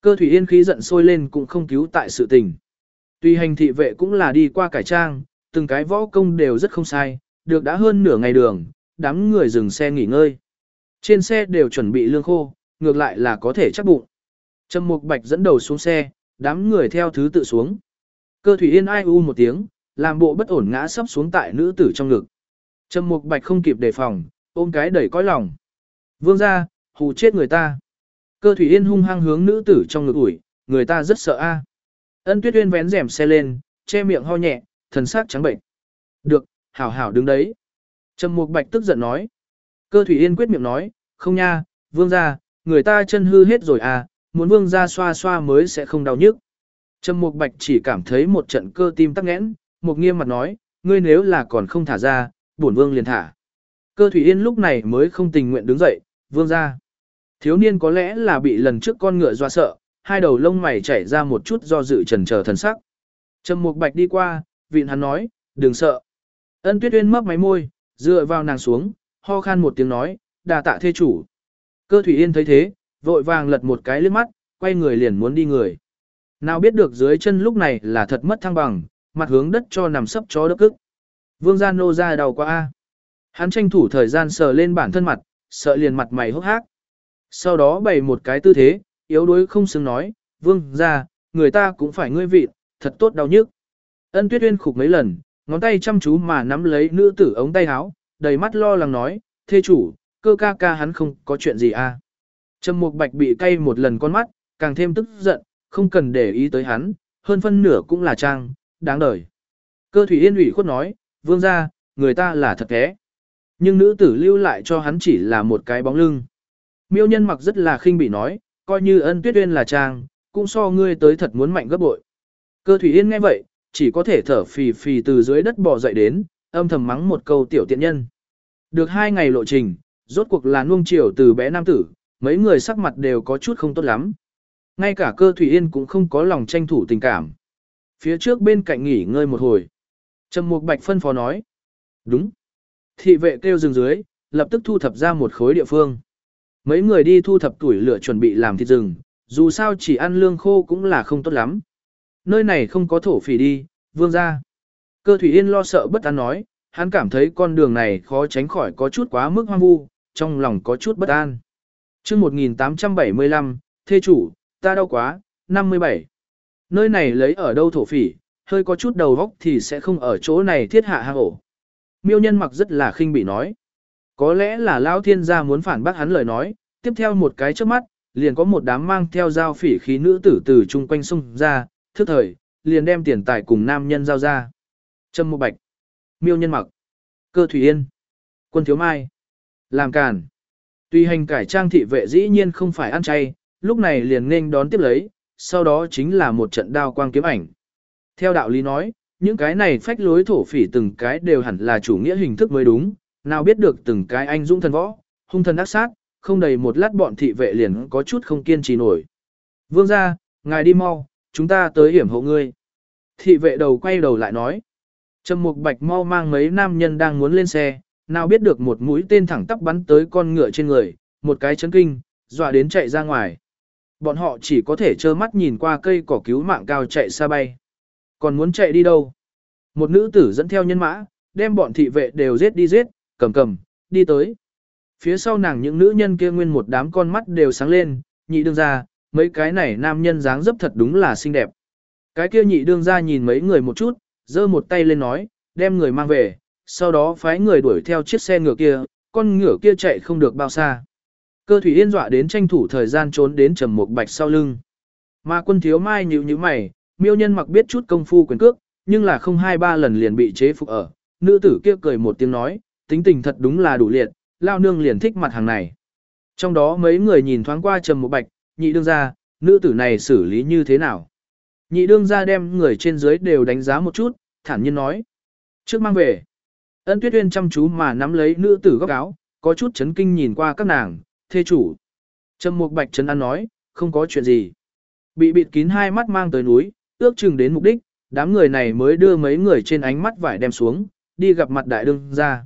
Cơ Thủy Yên khí giận sôi lên cũng không cứu tại sự tình. Tuy hành thị vệ cũng là đi qua cải trang, từng cái võ công đều rất không sai, được đã hơn nửa ngày đường, đám người dừng xe nghỉ ngơi. Trên xe đều chuẩn bị lương khô, ngược lại là có thể chắc bụng. Trầm Mục Bạch dẫn đầu xuống xe, đám người theo thứ tự xuống. Cơ Thủy Yên ai u một tiếng, làm bộ bất ổn ngã sấp xuống tại nữ tử trong ngực. Trầm Mục Bạch không kịp đề phòng, ôm cái đẩy cõi lòng. Vương gia, hù chết người ta. Cơ Thủy Yên hung hăng hướng nữ tử trong ngực ủi, người ta rất sợ a. Ân Tuyết Uyên vén rèm xe lên, che miệng ho nhẹ, thần sắc trắng bệnh. Được, hảo hảo đứng đấy. Trầm Mục Bạch tức giận nói. Cơ Thủy Yên quyết miệng nói, không nha, vương gia, người ta chân hư hết rồi à, muốn vương gia xoa xoa mới sẽ không đau nhức. Trầm Mục Bạch chỉ cảm thấy một trận cơ tim tắc nghẽn, mục nghiêm mặt nói, ngươi nếu là còn không thả ra, bổn vương liền thả. Cơ Thủy Yên lúc này mới không tình nguyện đứng dậy, vương gia. Thiếu niên có lẽ là bị lần trước con ngựa dọa sợ, hai đầu lông mày chảy ra một chút do dự trần chờ thần sắc. Trầm Mục Bạch đi qua, vịn hắn nói, đừng sợ. Ân Tuyết Uyên mấp máy môi, dựa vào nàng xuống, ho khan một tiếng nói, đà tạ thê chủ. Cơ Thủy Yên thấy thế, vội vàng lật một cái liếc mắt, quay người liền muốn đi người. Nào biết được dưới chân lúc này là thật mất thăng bằng, mặt hướng đất cho nằm sấp chó đất cức. Vương gia nô ra đầu quá a. Hắn tranh thủ thời gian sờ lên bản thân mặt, sợ liền mặt mày hốc hác. Sau đó bày một cái tư thế, yếu đuối không xứng nói, vương gia, người ta cũng phải ngươi vị, thật tốt đau nhức. Ân tuyết uyên khục mấy lần, ngón tay chăm chú mà nắm lấy nữ tử ống tay áo, đầy mắt lo lắng nói, thê chủ, cơ ca ca hắn không có chuyện gì a. À. Trầm Mục Bạch bị cay một lần con mắt, càng thêm tức giận, không cần để ý tới hắn, hơn phân nửa cũng là trang, đáng đời. Cơ Thủy Yên ủy khuất nói, vương gia, người ta là thật thế. Nhưng nữ tử lưu lại cho hắn chỉ là một cái bóng lưng. Miêu nhân mặc rất là khinh bị nói, coi như ân tuyết uyên là trang, cũng so ngươi tới thật muốn mạnh gấp bội. Cơ Thủy Yên nghe vậy, chỉ có thể thở phì phì từ dưới đất bò dậy đến, âm thầm mắng một câu tiểu tiện nhân. Được hai ngày lộ trình, rốt cuộc là nuông chiều từ bé nam tử, mấy người sắc mặt đều có chút không tốt lắm. Ngay cả cơ Thủy Yên cũng không có lòng tranh thủ tình cảm. Phía trước bên cạnh nghỉ ngơi một hồi. Trầm Mục Bạch phân phó nói. Đúng. Thị vệ kêu dừng dưới, lập tức thu thập ra một khối địa phương. Mấy người đi thu thập tuổi lửa chuẩn bị làm thịt rừng, dù sao chỉ ăn lương khô cũng là không tốt lắm. Nơi này không có thổ phỉ đi, vương ra. Cơ Thủy Yên lo sợ bất an nói, hắn cảm thấy con đường này khó tránh khỏi có chút quá mức hoang vu, trong lòng có chút bất an chương 1875, thê chủ, ta đau quá, 57. Nơi này lấy ở đâu thổ phỉ, hơi có chút đầu góc thì sẽ không ở chỗ này thiết hạ hang ổ. Miêu nhân mặc rất là khinh bị nói. Có lẽ là Lão Thiên gia muốn phản bác hắn lời nói, tiếp theo một cái trước mắt, liền có một đám mang theo dao phỉ khí nữ tử từ chung quanh sông ra, thức thời, liền đem tiền tài cùng nam nhân giao ra. Trâm Mộ Bạch, Miêu Nhân Mặc, Cơ Thủy Yên, Quân Thiếu Mai, làm càn. Tùy hành cải trang thị vệ dĩ nhiên không phải ăn chay, lúc này liền nên đón tiếp lấy, sau đó chính là một trận đao quang kiếm ảnh. Theo đạo lý nói, những cái này phách lối thổ phỉ từng cái đều hẳn là chủ nghĩa hình thức mới đúng, nào biết được từng cái anh dũng thần võ, hung thần ác sát, không đầy một lát bọn thị vệ liền có chút không kiên trì nổi. Vương ra, ngài đi mau, chúng ta tới hiểm hộ ngươi. Thị vệ đầu quay đầu lại nói. Trầm Mục Bạch mau mang mấy nam nhân đang muốn lên xe, nào biết được một mũi tên thẳng tắp bắn tới con ngựa trên người, một cái chấn kinh, dọa đến chạy ra ngoài. Bọn họ chỉ có thể trơ mắt nhìn qua cây cỏ cứu mạng cao chạy xa bay. Còn muốn chạy đi đâu? Một nữ tử dẫn theo nhân mã, đem bọn thị vệ đều giết đi giết, cầm cầm, đi tới. Phía sau nàng những nữ nhân kia nguyên một đám con mắt đều sáng lên, nhị đương ra, mấy cái này nam nhân dáng dấp thật đúng là xinh đẹp. Cái kia nhị đương ra nhìn mấy người một chút, giơ một tay lên nói, đem người mang về, sau đó phái người đuổi theo chiếc xe ngựa kia, con ngựa kia chạy không được bao xa. Cơ thủy yên dọa đến tranh thủ thời gian trốn đến trầm một bạch sau lưng. Mà quân thiếu mai nhíu nhíu mày, miêu nhân mặc biết chút công phu quyền cước, nhưng là không hai ba lần liền bị chế phục ở. Nữ tử kia cười một tiếng nói, tính tình thật đúng là đủ liệt, lao nương liền thích mặt hàng này. Trong đó mấy người nhìn thoáng qua trầm một bạch, nhị đương ra, nữ tử này xử lý như thế nào. Nhị đương ra đem người trên dưới đều đánh giá một chút, thản nhiên nói. Trước mang về, ân tuyết uyên chăm chú mà nắm lấy nữ tử góc áo, có chút chấn kinh nhìn qua các nàng, thê chủ. Trầm mục bạch trấn an nói, không có chuyện gì. Bị bịt kín hai mắt mang tới núi, ước chừng đến mục đích, đám người này mới đưa mấy người trên ánh mắt vải đem xuống, đi gặp mặt đại đương gia.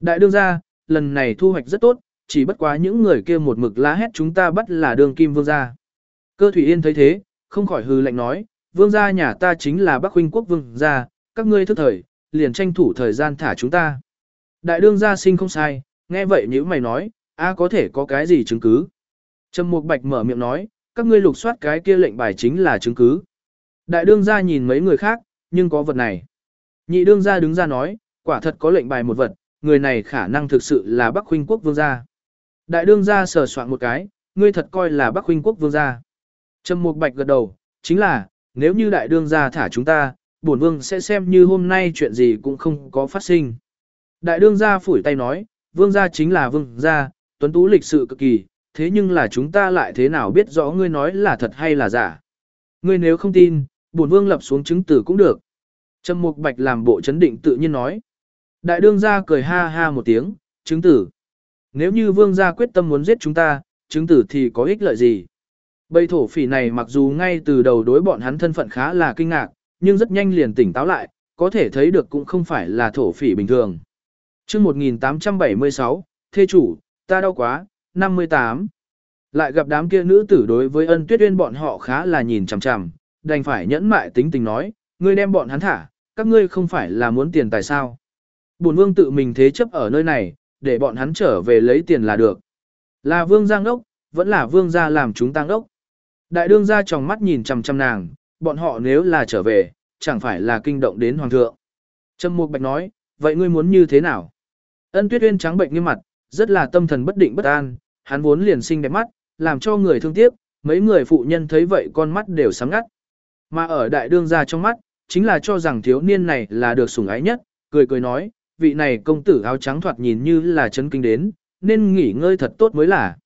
Đại đương gia, lần này thu hoạch rất tốt, chỉ bất quá những người kia một mực lá hét chúng ta bắt là đường kim vương gia. Cơ Thủy Yên thấy thế, không khỏi hư lạnh nói, vương gia nhà ta chính là Bắc huynh quốc vương gia, các ngươi thức thời, liền tranh thủ thời gian thả chúng ta. Đại đương gia sinh không sai, nghe vậy nếu mày nói, a có thể có cái gì chứng cứ. Trầm Mục Bạch mở miệng nói, các ngươi lục soát cái kia lệnh bài chính là chứng cứ. Đại đương gia nhìn mấy người khác, nhưng có vật này. Nhị đương gia đứng ra nói, quả thật có lệnh bài một vật, người này khả năng thực sự là Bắc huynh quốc vương gia. Đại đương gia sờ soạn một cái, ngươi thật coi là Bắc huynh quốc vương gia. Trầm Mục Bạch gật đầu, chính là, nếu như đại đương gia thả chúng ta, bổn vương sẽ xem như hôm nay chuyện gì cũng không có phát sinh. Đại đương gia phủi tay nói, vương gia chính là vương gia, tuấn tú lịch sự cực kỳ, thế nhưng là chúng ta lại thế nào biết rõ ngươi nói là thật hay là giả. Ngươi nếu không tin, bổn vương lập xuống chứng tử cũng được. Trầm Mục Bạch làm bộ chấn định tự nhiên nói. Đại đương gia cười ha ha một tiếng, chứng tử. Nếu như vương gia quyết tâm muốn giết chúng ta, chứng tử thì có ích lợi gì? Bầy thổ phỉ này mặc dù ngay từ đầu đối bọn hắn thân phận khá là kinh ngạc, nhưng rất nhanh liền tỉnh táo lại, có thể thấy được cũng không phải là thổ phỉ bình thường. chương 1876, Thê chủ, ta đau quá, 58. Lại gặp đám kia nữ tử đối với ân tuyết uyên bọn họ khá là nhìn chằm chằm, đành phải nhẫn mại tính tình nói, ngươi đem bọn hắn thả, các ngươi không phải là muốn tiền tài sao. Bổn vương tự mình thế chấp ở nơi này, để bọn hắn trở về lấy tiền là được. Là vương giang đốc vẫn là vương gia làm chúng tăng đốc Đại đương gia tròng mắt nhìn chằm chằm nàng, bọn họ nếu là trở về, chẳng phải là kinh động đến hoàng thượng. Trâm Mục Bạch nói, vậy ngươi muốn như thế nào? Ân Tuyết Uyên trắng bệnh như mặt, rất là tâm thần bất định bất an, hắn vốn liền sinh đẹp mắt, làm cho người thương tiếc, mấy người phụ nhân thấy vậy con mắt đều sáng ngắt. Mà ở đại đương gia trong mắt, chính là cho rằng thiếu niên này là được sủng ái nhất, cười cười nói, vị này công tử áo trắng thoạt nhìn như là chấn kinh đến, nên nghỉ ngơi thật tốt mới là.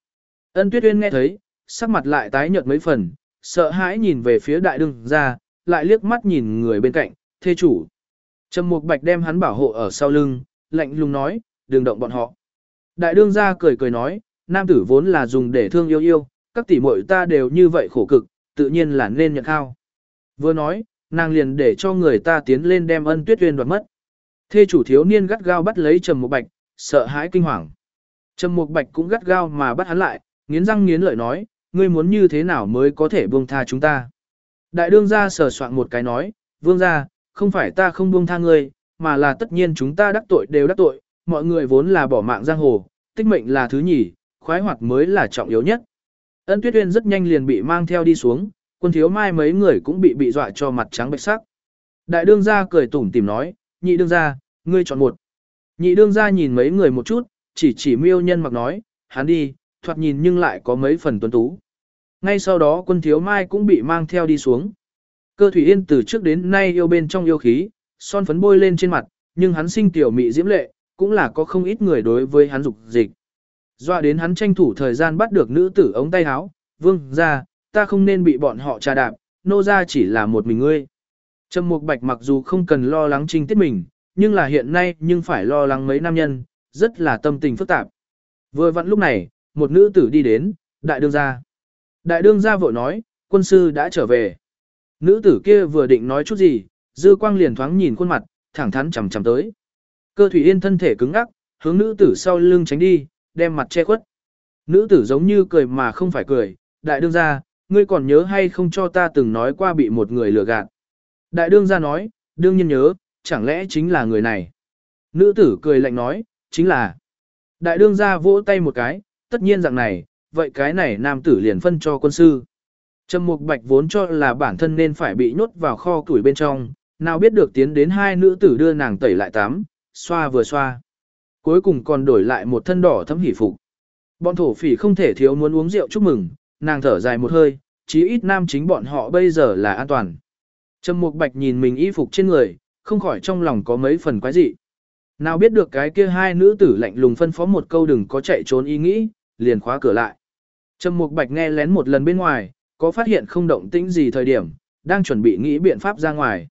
Ân Tuyết Uyên nghe thấy, sắc mặt lại tái nhợt mấy phần, sợ hãi nhìn về phía đại đương gia, lại liếc mắt nhìn người bên cạnh, thê chủ. Trầm Mục Bạch đem hắn bảo hộ ở sau lưng, lạnh lùng nói, đừng động bọn họ. Đại đương gia cười cười nói, nam tử vốn là dùng để thương yêu yêu, các tỷ muội ta đều như vậy khổ cực, tự nhiên là nên nhận khao. Vừa nói, nàng liền để cho người ta tiến lên đem ân tuyết tuyên đoạt mất. Thê chủ thiếu niên gắt gao bắt lấy Trầm Mục Bạch, sợ hãi kinh hoàng. Trầm Mục Bạch cũng gắt gao mà bắt hắn lại, nghiến răng nghiến lợi nói, ngươi muốn như thế nào mới có thể buông tha chúng ta. Đại đương gia sờ soạn một cái nói, vương gia, không phải ta không buông tha ngươi, mà là tất nhiên chúng ta đắc tội đều đắc tội, mọi người vốn là bỏ mạng giang hồ, tích mệnh là thứ nhì, khoái hoạt mới là trọng yếu nhất. Ân Tuyết Uyên rất nhanh liền bị mang theo đi xuống, quân thiếu mai mấy người cũng bị bị dọa cho mặt trắng bệch sắc. Đại đương gia cười tủm tỉm nói, nhị đương gia, ngươi chọn một. Nhị đương gia nhìn mấy người một chút, chỉ chỉ miêu nhân mặc nói, hắn đi, thoạt nhìn nhưng lại có mấy phần tuấn tú. Ngay sau đó quân thiếu mai cũng bị mang theo đi xuống. Cơ thủy yên từ trước đến nay yêu bên trong yêu khí, son phấn bôi lên trên mặt, nhưng hắn sinh tiểu mị diễm lệ, cũng là có không ít người đối với hắn dục dịch. Doa đến hắn tranh thủ thời gian bắt được nữ tử ống tay áo, vương ra, ta không nên bị bọn họ trà đạp, nô ra chỉ là một mình ngươi. Trầm Mục Bạch mặc dù không cần lo lắng trinh tiết mình, nhưng là hiện nay nhưng phải lo lắng mấy nam nhân, rất là tâm tình phức tạp. Vừa vặn lúc này, một nữ tử đi đến, đại đương gia. Đại đương gia vội nói, quân sư đã trở về. Nữ tử kia vừa định nói chút gì, dư quang liền thoáng nhìn khuôn mặt, thẳng thắn chằm chằm tới. Cơ thủy yên thân thể cứng ngắc, hướng nữ tử sau lưng tránh đi, đem mặt che khuất. Nữ tử giống như cười mà không phải cười, đại đương gia, ngươi còn nhớ hay không cho ta từng nói qua bị một người lừa gạt. Đại đương gia nói, đương nhiên nhớ, chẳng lẽ chính là người này. Nữ tử cười lạnh nói, chính là. Đại đương gia vỗ tay một cái, tất nhiên dạng này, vậy cái này nam tử liền phân cho quân sư. Trầm Mục Bạch vốn cho là bản thân nên phải bị nhốt vào kho củi bên trong, nào biết được tiến đến hai nữ tử đưa nàng tẩy lại tắm, xoa vừa xoa. Cuối cùng còn đổi lại một thân đỏ thấm hỉ phục. Bọn thổ phỉ không thể thiếu muốn uống rượu chúc mừng, nàng thở dài một hơi, chí ít nam chính bọn họ bây giờ là an toàn. Trầm Mục Bạch nhìn mình y phục trên người, không khỏi trong lòng có mấy phần quái dị. Nào biết được cái kia hai nữ tử lạnh lùng phân phó một câu đừng có chạy trốn ý nghĩ, liền khóa cửa lại. Trầm Mục Bạch nghe lén một lần bên ngoài, có phát hiện không động tĩnh gì thời điểm, đang chuẩn bị nghĩ biện pháp ra ngoài.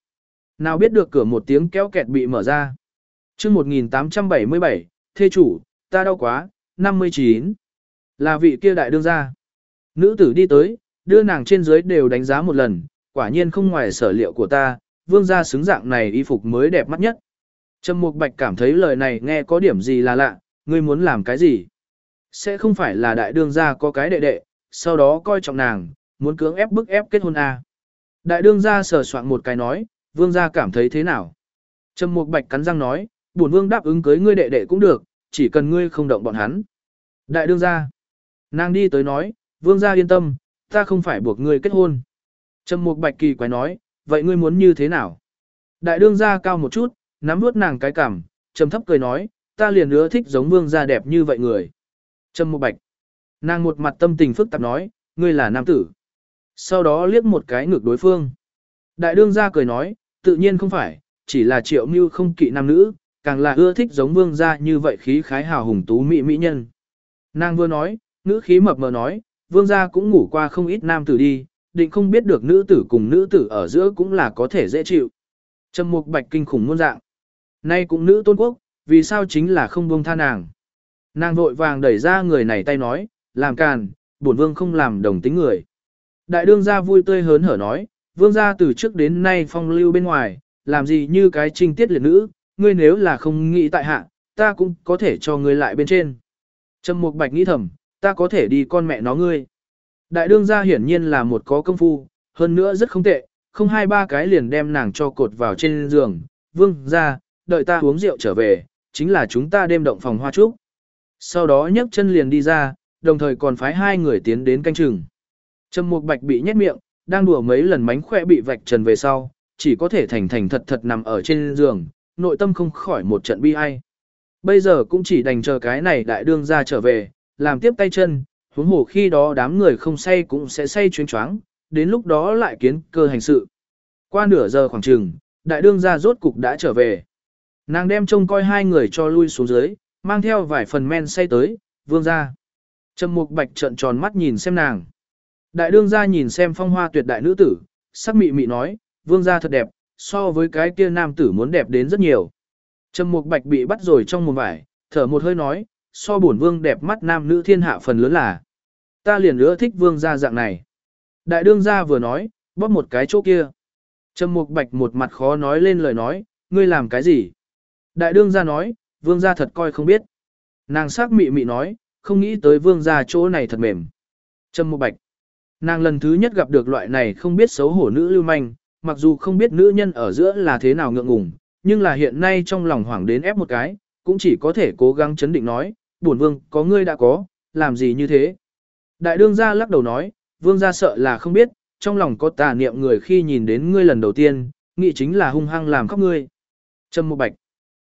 Nào biết được cửa một tiếng kéo kẹt bị mở ra. chương 1877, thê chủ, ta đau quá, 59. Là vị kia đại đương gia. Nữ tử đi tới, đưa nàng trên dưới đều đánh giá một lần, quả nhiên không ngoài sở liệu của ta, vương gia xứng dạng này y phục mới đẹp mắt nhất. Trầm Mục Bạch cảm thấy lời này nghe có điểm gì là lạ, ngươi muốn làm cái gì? Sẽ không phải là đại đương gia có cái đệ đệ, sau đó coi trọng nàng, muốn cưỡng ép bức ép kết hôn à. Đại đương gia sờ soạn một cái nói, vương gia cảm thấy thế nào? Trầm Mục Bạch cắn răng nói, bổn vương đáp ứng cưới ngươi đệ đệ cũng được, chỉ cần ngươi không động bọn hắn. Đại đương gia. Nàng đi tới nói, vương gia yên tâm, ta không phải buộc ngươi kết hôn. Trầm Mục Bạch kỳ quái nói, vậy ngươi muốn như thế nào? Đại đương gia cao một chút, nắm nuốt nàng cái cằm, trầm thấp cười nói, ta liền ưa thích giống vương gia đẹp như vậy người. Trầm Mục Bạch. Nàng một mặt tâm tình phức tạp nói, ngươi là nam tử. Sau đó liếc một cái ngược đối phương. Đại đương gia cười nói, tự nhiên không phải, chỉ là triệu mưu không kỵ nam nữ, càng là ưa thích giống vương gia như vậy khí khái hào hùng tú mỹ mỹ nhân. Nàng vừa nói, nữ khí mập mờ nói, vương gia cũng ngủ qua không ít nam tử đi, định không biết được nữ tử cùng nữ tử ở giữa cũng là có thể dễ chịu. Trầm mục bạch kinh khủng muôn dạng. Nay cũng nữ tôn quốc, vì sao chính là không buông tha nàng. Nàng vội vàng đẩy ra người này tay nói, làm càn, bổn vương không làm đồng tính người. Đại đương gia vui tươi hớn hở nói, vương gia từ trước đến nay phong lưu bên ngoài, làm gì như cái trinh tiết liệt nữ, ngươi nếu là không nghĩ tại hạ, ta cũng có thể cho ngươi lại bên trên. Trầm Mục Bạch nghĩ thầm, ta có thể đi con mẹ nó ngươi. Đại đương gia hiển nhiên là một có công phu, hơn nữa rất không tệ, không hai ba cái liền đem nàng cho cột vào trên giường. Vương gia, đợi ta uống rượu trở về, chính là chúng ta đêm động phòng hoa trúc. Sau đó nhấc chân liền đi ra, đồng thời còn phái hai người tiến đến canh chừng. Trầm Mục Bạch bị nhét miệng, đang đùa mấy lần mánh khỏe bị vạch trần về sau, chỉ có thể thành thành thật thật nằm ở trên giường, nội tâm không khỏi một trận bi ai. Bây giờ cũng chỉ đành chờ cái này đại đương ra trở về, làm tiếp tay chân, huống hồ khi đó đám người không say cũng sẽ say chuyến choáng, đến lúc đó lại kiến cơ hành sự. Qua nửa giờ khoảng chừng, đại đương ra rốt cục đã trở về. Nàng đem trông coi hai người cho lui xuống dưới, mang theo vài phần men say tới, vương ra. Trầm mục bạch trợn tròn mắt nhìn xem nàng. Đại đương gia nhìn xem phong hoa tuyệt đại nữ tử, sắc mị mị nói, vương gia thật đẹp, so với cái kia nam tử muốn đẹp đến rất nhiều. Trầm mục bạch bị bắt rồi trong một vải, thở một hơi nói, so bổn vương đẹp mắt nam nữ thiên hạ phần lớn là. Ta liền nữa thích vương gia dạng này. Đại đương gia vừa nói, bóp một cái chỗ kia. Trầm mục bạch một mặt khó nói lên lời nói, ngươi làm cái gì? Đại đương gia nói, vương gia thật coi không biết. Nàng sắc mị mị nói, không nghĩ tới vương gia chỗ này thật mềm. Trâm Mộ bạch. Nàng lần thứ nhất gặp được loại này không biết xấu hổ nữ lưu manh, mặc dù không biết nữ nhân ở giữa là thế nào ngượng ngùng, nhưng là hiện nay trong lòng hoảng đến ép một cái, cũng chỉ có thể cố gắng chấn định nói, buồn vương, có ngươi đã có, làm gì như thế. Đại đương gia lắc đầu nói, vương gia sợ là không biết, trong lòng có tà niệm người khi nhìn đến ngươi lần đầu tiên, nghĩ chính là hung hăng làm khóc ngươi. Trâm Mộ bạch,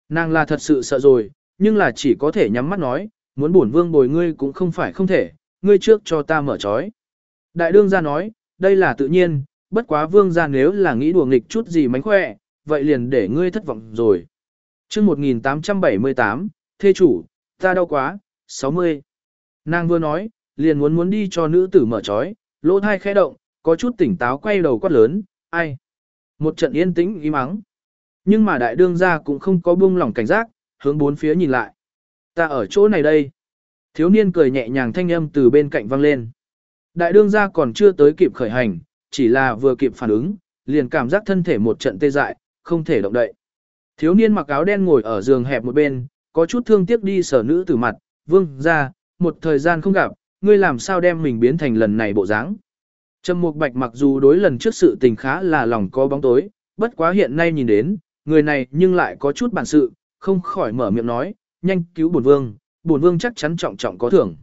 nàng là thật sự sợ rồi, nhưng là chỉ có thể nhắm mắt nói, muốn bổn vương bồi ngươi cũng không phải không thể, ngươi trước cho ta mở trói. Đại đương gia nói, đây là tự nhiên, bất quá vương gia nếu là nghĩ đùa nghịch chút gì mánh khỏe, vậy liền để ngươi thất vọng rồi. chương 1878, thê chủ, ta đau quá, 60. Nàng vừa nói, liền muốn muốn đi cho nữ tử mở trói, lỗ thai khẽ động, có chút tỉnh táo quay đầu quát lớn, ai. Một trận yên tĩnh im mắng. Nhưng mà đại đương gia cũng không có buông lỏng cảnh giác, hướng bốn phía nhìn lại. Ta ở chỗ này đây. Thiếu niên cười nhẹ nhàng thanh âm từ bên cạnh vang lên. Đại đương gia còn chưa tới kịp khởi hành, chỉ là vừa kịp phản ứng, liền cảm giác thân thể một trận tê dại, không thể động đậy. Thiếu niên mặc áo đen ngồi ở giường hẹp một bên, có chút thương tiếc đi sở nữ tử mặt, vương ra, một thời gian không gặp, ngươi làm sao đem mình biến thành lần này bộ dáng. Trầm Mục Bạch mặc dù đối lần trước sự tình khá là lòng có bóng tối, bất quá hiện nay nhìn đến, người này nhưng lại có chút bản sự, không khỏi mở miệng nói, nhanh cứu bổn vương, bổn vương chắc chắn trọng trọng có thưởng.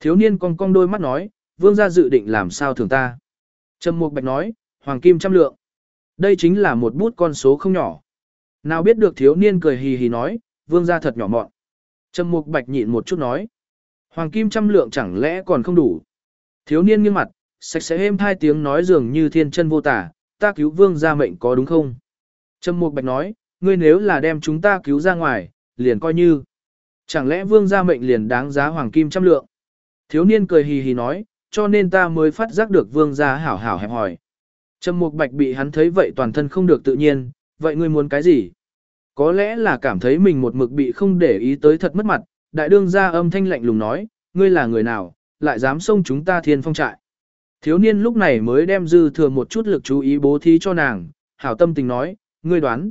Thiếu niên cong cong đôi mắt nói, vương gia dự định làm sao thưởng ta. Trầm Mục Bạch nói, hoàng kim trăm lượng. Đây chính là một bút con số không nhỏ. Nào biết được thiếu niên cười hì hì nói, vương gia thật nhỏ mọn. Trầm Mục Bạch nhịn một chút nói, hoàng kim trăm lượng chẳng lẽ còn không đủ. Thiếu niên nghiêng mặt, sạch sẽ êm hai tiếng nói dường như thiên chân vô tả, ta cứu vương gia mệnh có đúng không? Trầm Mục Bạch nói, ngươi nếu là đem chúng ta cứu ra ngoài, liền coi như. Chẳng lẽ vương gia mệnh liền đáng giá hoàng kim trăm lượng? Thiếu niên cười hì hì nói, cho nên ta mới phát giác được vương gia hảo hảo hẹp hỏi. Trầm Mục Bạch bị hắn thấy vậy toàn thân không được tự nhiên, vậy ngươi muốn cái gì? Có lẽ là cảm thấy mình một mực bị không để ý tới thật mất mặt, đại đương gia âm thanh lạnh lùng nói, ngươi là người nào, lại dám xông chúng ta thiên phong trại. Thiếu niên lúc này mới đem dư thừa một chút lực chú ý bố thí cho nàng, hảo tâm tình nói, ngươi đoán.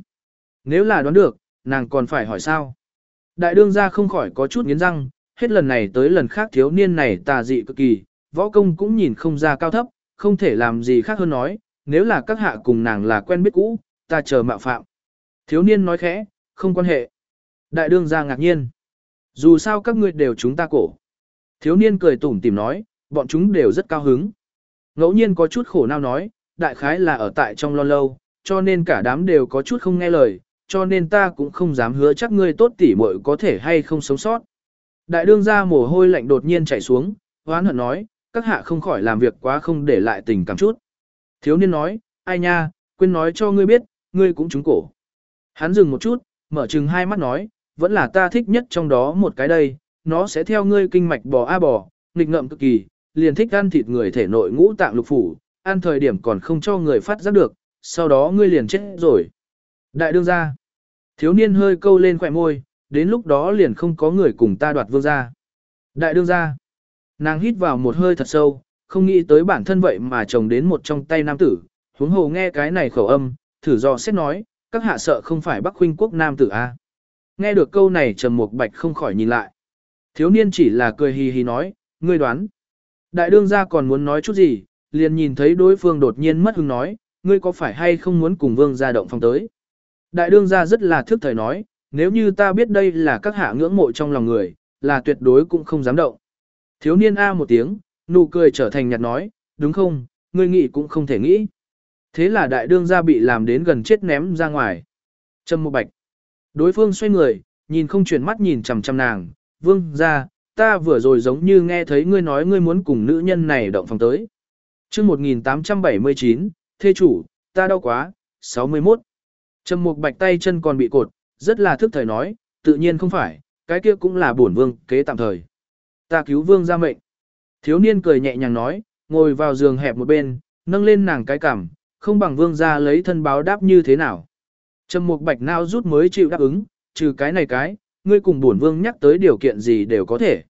Nếu là đoán được, nàng còn phải hỏi sao? Đại đương gia không khỏi có chút nghiến răng, hết lần này tới lần khác thiếu niên này tà dị cực kỳ, võ công cũng nhìn không ra cao thấp, không thể làm gì khác hơn nói, nếu là các hạ cùng nàng là quen biết cũ, ta chờ mạo phạm. Thiếu niên nói khẽ, không quan hệ. Đại đương gia ngạc nhiên. Dù sao các ngươi đều chúng ta cổ. Thiếu niên cười tủm tìm nói, bọn chúng đều rất cao hứng. Ngẫu nhiên có chút khổ nào nói, đại khái là ở tại trong lo lâu, cho nên cả đám đều có chút không nghe lời, cho nên ta cũng không dám hứa chắc ngươi tốt tỉ muội có thể hay không sống sót. Đại đương gia mồ hôi lạnh đột nhiên chảy xuống, hoán hận nói, các hạ không khỏi làm việc quá không để lại tình cảm chút. Thiếu niên nói, ai nha, quên nói cho ngươi biết, ngươi cũng trúng cổ. Hắn dừng một chút, mở chừng hai mắt nói, vẫn là ta thích nhất trong đó một cái đây, nó sẽ theo ngươi kinh mạch bò a bò, nghịch ngợm cực kỳ, liền thích ăn thịt người thể nội ngũ tạng lục phủ, ăn thời điểm còn không cho người phát giác được, sau đó ngươi liền chết rồi. Đại đương gia, thiếu niên hơi câu lên khỏe môi, đến lúc đó liền không có người cùng ta đoạt vương gia. Đại đương gia, nàng hít vào một hơi thật sâu, không nghĩ tới bản thân vậy mà chồng đến một trong tay nam tử, huống hồ nghe cái này khẩu âm, thử dò xét nói, các hạ sợ không phải Bắc huynh quốc nam tử a. Nghe được câu này Trầm Mục Bạch không khỏi nhìn lại. Thiếu niên chỉ là cười hì hì nói, ngươi đoán. Đại đương gia còn muốn nói chút gì, liền nhìn thấy đối phương đột nhiên mất hứng nói, ngươi có phải hay không muốn cùng vương gia động phòng tới. Đại đương gia rất là thức thời nói, nếu như ta biết đây là các hạ ngưỡng mộ trong lòng người, là tuyệt đối cũng không dám động. Thiếu niên A một tiếng, nụ cười trở thành nhạt nói, đúng không, ngươi nghĩ cũng không thể nghĩ. Thế là đại đương gia bị làm đến gần chết ném ra ngoài. Trâm một bạch. Đối phương xoay người, nhìn không chuyển mắt nhìn chằm chằm nàng, vương gia, ta vừa rồi giống như nghe thấy ngươi nói ngươi muốn cùng nữ nhân này động phòng tới. chương 1879, thê chủ, ta đau quá, 61. Trầm mục bạch tay chân còn bị cột, rất là thức thời nói, tự nhiên không phải, cái kia cũng là bổn vương, kế tạm thời. Ta cứu vương ra mệnh. Thiếu niên cười nhẹ nhàng nói, ngồi vào giường hẹp một bên, nâng lên nàng cái cằm, không bằng vương ra lấy thân báo đáp như thế nào. Trầm mục bạch nao rút mới chịu đáp ứng, trừ cái này cái, ngươi cùng bổn vương nhắc tới điều kiện gì đều có thể.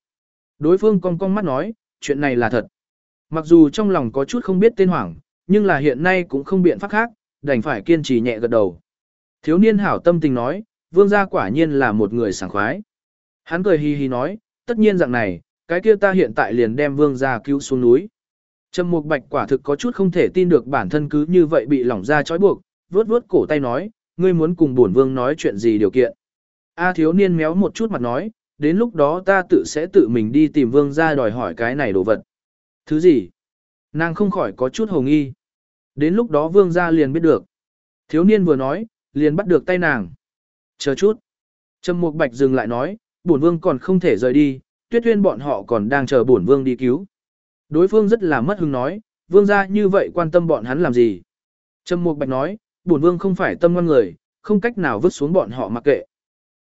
Đối phương cong cong mắt nói, chuyện này là thật. Mặc dù trong lòng có chút không biết tên hoảng, nhưng là hiện nay cũng không biện pháp khác, đành phải kiên trì nhẹ gật đầu. Thiếu niên hảo tâm tình nói, vương gia quả nhiên là một người sảng khoái. Hắn cười hi hi nói, tất nhiên dạng này, cái kia ta hiện tại liền đem vương gia cứu xuống núi. Trầm Mục Bạch quả thực có chút không thể tin được bản thân cứ như vậy bị lỏng ra trói buộc, vuốt vuốt cổ tay nói, ngươi muốn cùng bổn vương nói chuyện gì điều kiện. A thiếu niên méo một chút mặt nói, đến lúc đó ta tự sẽ tự mình đi tìm vương gia đòi hỏi cái này đồ vật. Thứ gì? Nàng không khỏi có chút hồ nghi. Đến lúc đó vương gia liền biết được. Thiếu niên vừa nói, liền bắt được tay nàng. Chờ chút. Trầm Mục Bạch dừng lại nói, bổn vương còn không thể rời đi, tuyết uyên bọn họ còn đang chờ bổn vương đi cứu. Đối phương rất là mất hứng nói, vương gia như vậy quan tâm bọn hắn làm gì? Trầm Mục Bạch nói, bổn vương không phải tâm ngoan người, không cách nào vứt xuống bọn họ mặc kệ.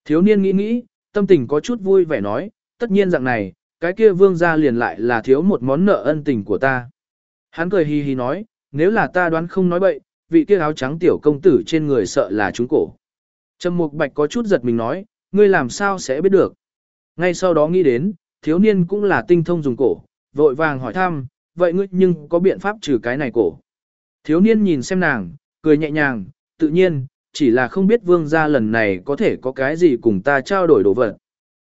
Thiếu niên nghĩ nghĩ, tâm tình có chút vui vẻ nói, tất nhiên dạng này, cái kia vương gia liền lại là thiếu một món nợ ân tình của ta. Hắn cười hi hi nói, nếu là ta đoán không nói bậy, vị kia áo trắng tiểu công tử trên người sợ là trúng cổ. Trầm Mục Bạch có chút giật mình nói, ngươi làm sao sẽ biết được. Ngay sau đó nghĩ đến, thiếu niên cũng là tinh thông dùng cổ, vội vàng hỏi thăm, vậy ngươi nhưng có biện pháp trừ cái này cổ. Thiếu niên nhìn xem nàng, cười nhẹ nhàng, tự nhiên, chỉ là không biết vương gia lần này có thể có cái gì cùng ta trao đổi đồ vật.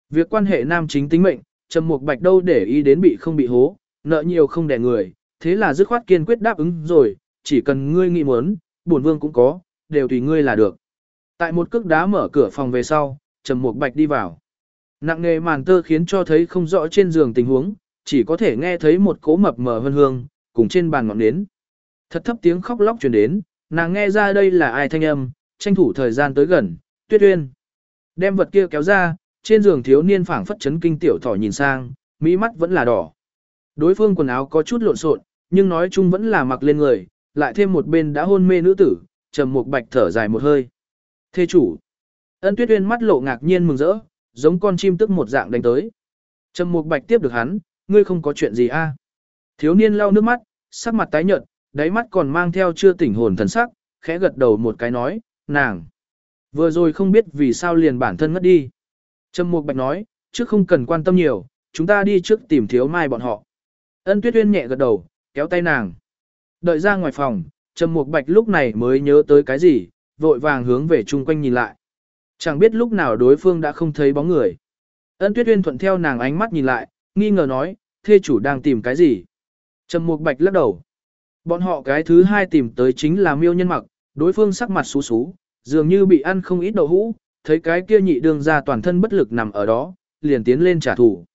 Việc quan hệ nam chính tính mệnh, Trầm Mục Bạch đâu để ý đến bị không bị hố, nợ nhiều không đẻ người, thế là dứt khoát kiên quyết đáp ứng rồi, chỉ cần ngươi nghĩ muốn, bổn vương cũng có, đều tùy ngươi là được. Tại một cước đá mở cửa phòng về sau, Trầm Mục Bạch đi vào. Nặng nghề màn tơ khiến cho thấy không rõ trên giường tình huống, chỉ có thể nghe thấy một cỗ mập mờ hương hương, cùng trên bàn ngọn nến. Thật thấp tiếng khóc lóc truyền đến, nàng nghe ra đây là ai thanh âm, tranh thủ thời gian tới gần, Tuyết Uyên. Đem vật kia kéo ra, trên giường thiếu niên phảng phất chấn kinh tiểu thỏ nhìn sang, mỹ mắt vẫn là đỏ. Đối phương quần áo có chút lộn xộn, nhưng nói chung vẫn là mặc lên người, lại thêm một bên đã hôn mê nữ tử, trầm một bạch thở dài một hơi. Thê chủ. Ân Tuyết Uyên mắt lộ ngạc nhiên mừng rỡ, giống con chim tức một dạng đánh tới. Trầm Mục Bạch tiếp được hắn, ngươi không có chuyện gì a? Thiếu niên lau nước mắt, sắc mặt tái nhợt, đáy mắt còn mang theo chưa tỉnh hồn thần sắc, khẽ gật đầu một cái nói, nàng. Vừa rồi không biết vì sao liền bản thân ngất đi. Trầm Mục Bạch nói, trước không cần quan tâm nhiều, chúng ta đi trước tìm thiếu mai bọn họ. Ân Tuyết Uyên nhẹ gật đầu, kéo tay nàng. Đợi ra ngoài phòng, Trầm Mục Bạch lúc này mới nhớ tới cái gì, vội vàng hướng về chung quanh nhìn lại. Chẳng biết lúc nào đối phương đã không thấy bóng người. Ân Tuyết Uyên thuận theo nàng ánh mắt nhìn lại, nghi ngờ nói, thê chủ đang tìm cái gì? Trầm Mục Bạch lắc đầu. Bọn họ cái thứ hai tìm tới chính là miêu nhân mặc, đối phương sắc mặt xú xú, dường như bị ăn không ít đậu hũ, thấy cái kia nhị đường ra toàn thân bất lực nằm ở đó, liền tiến lên trả thù.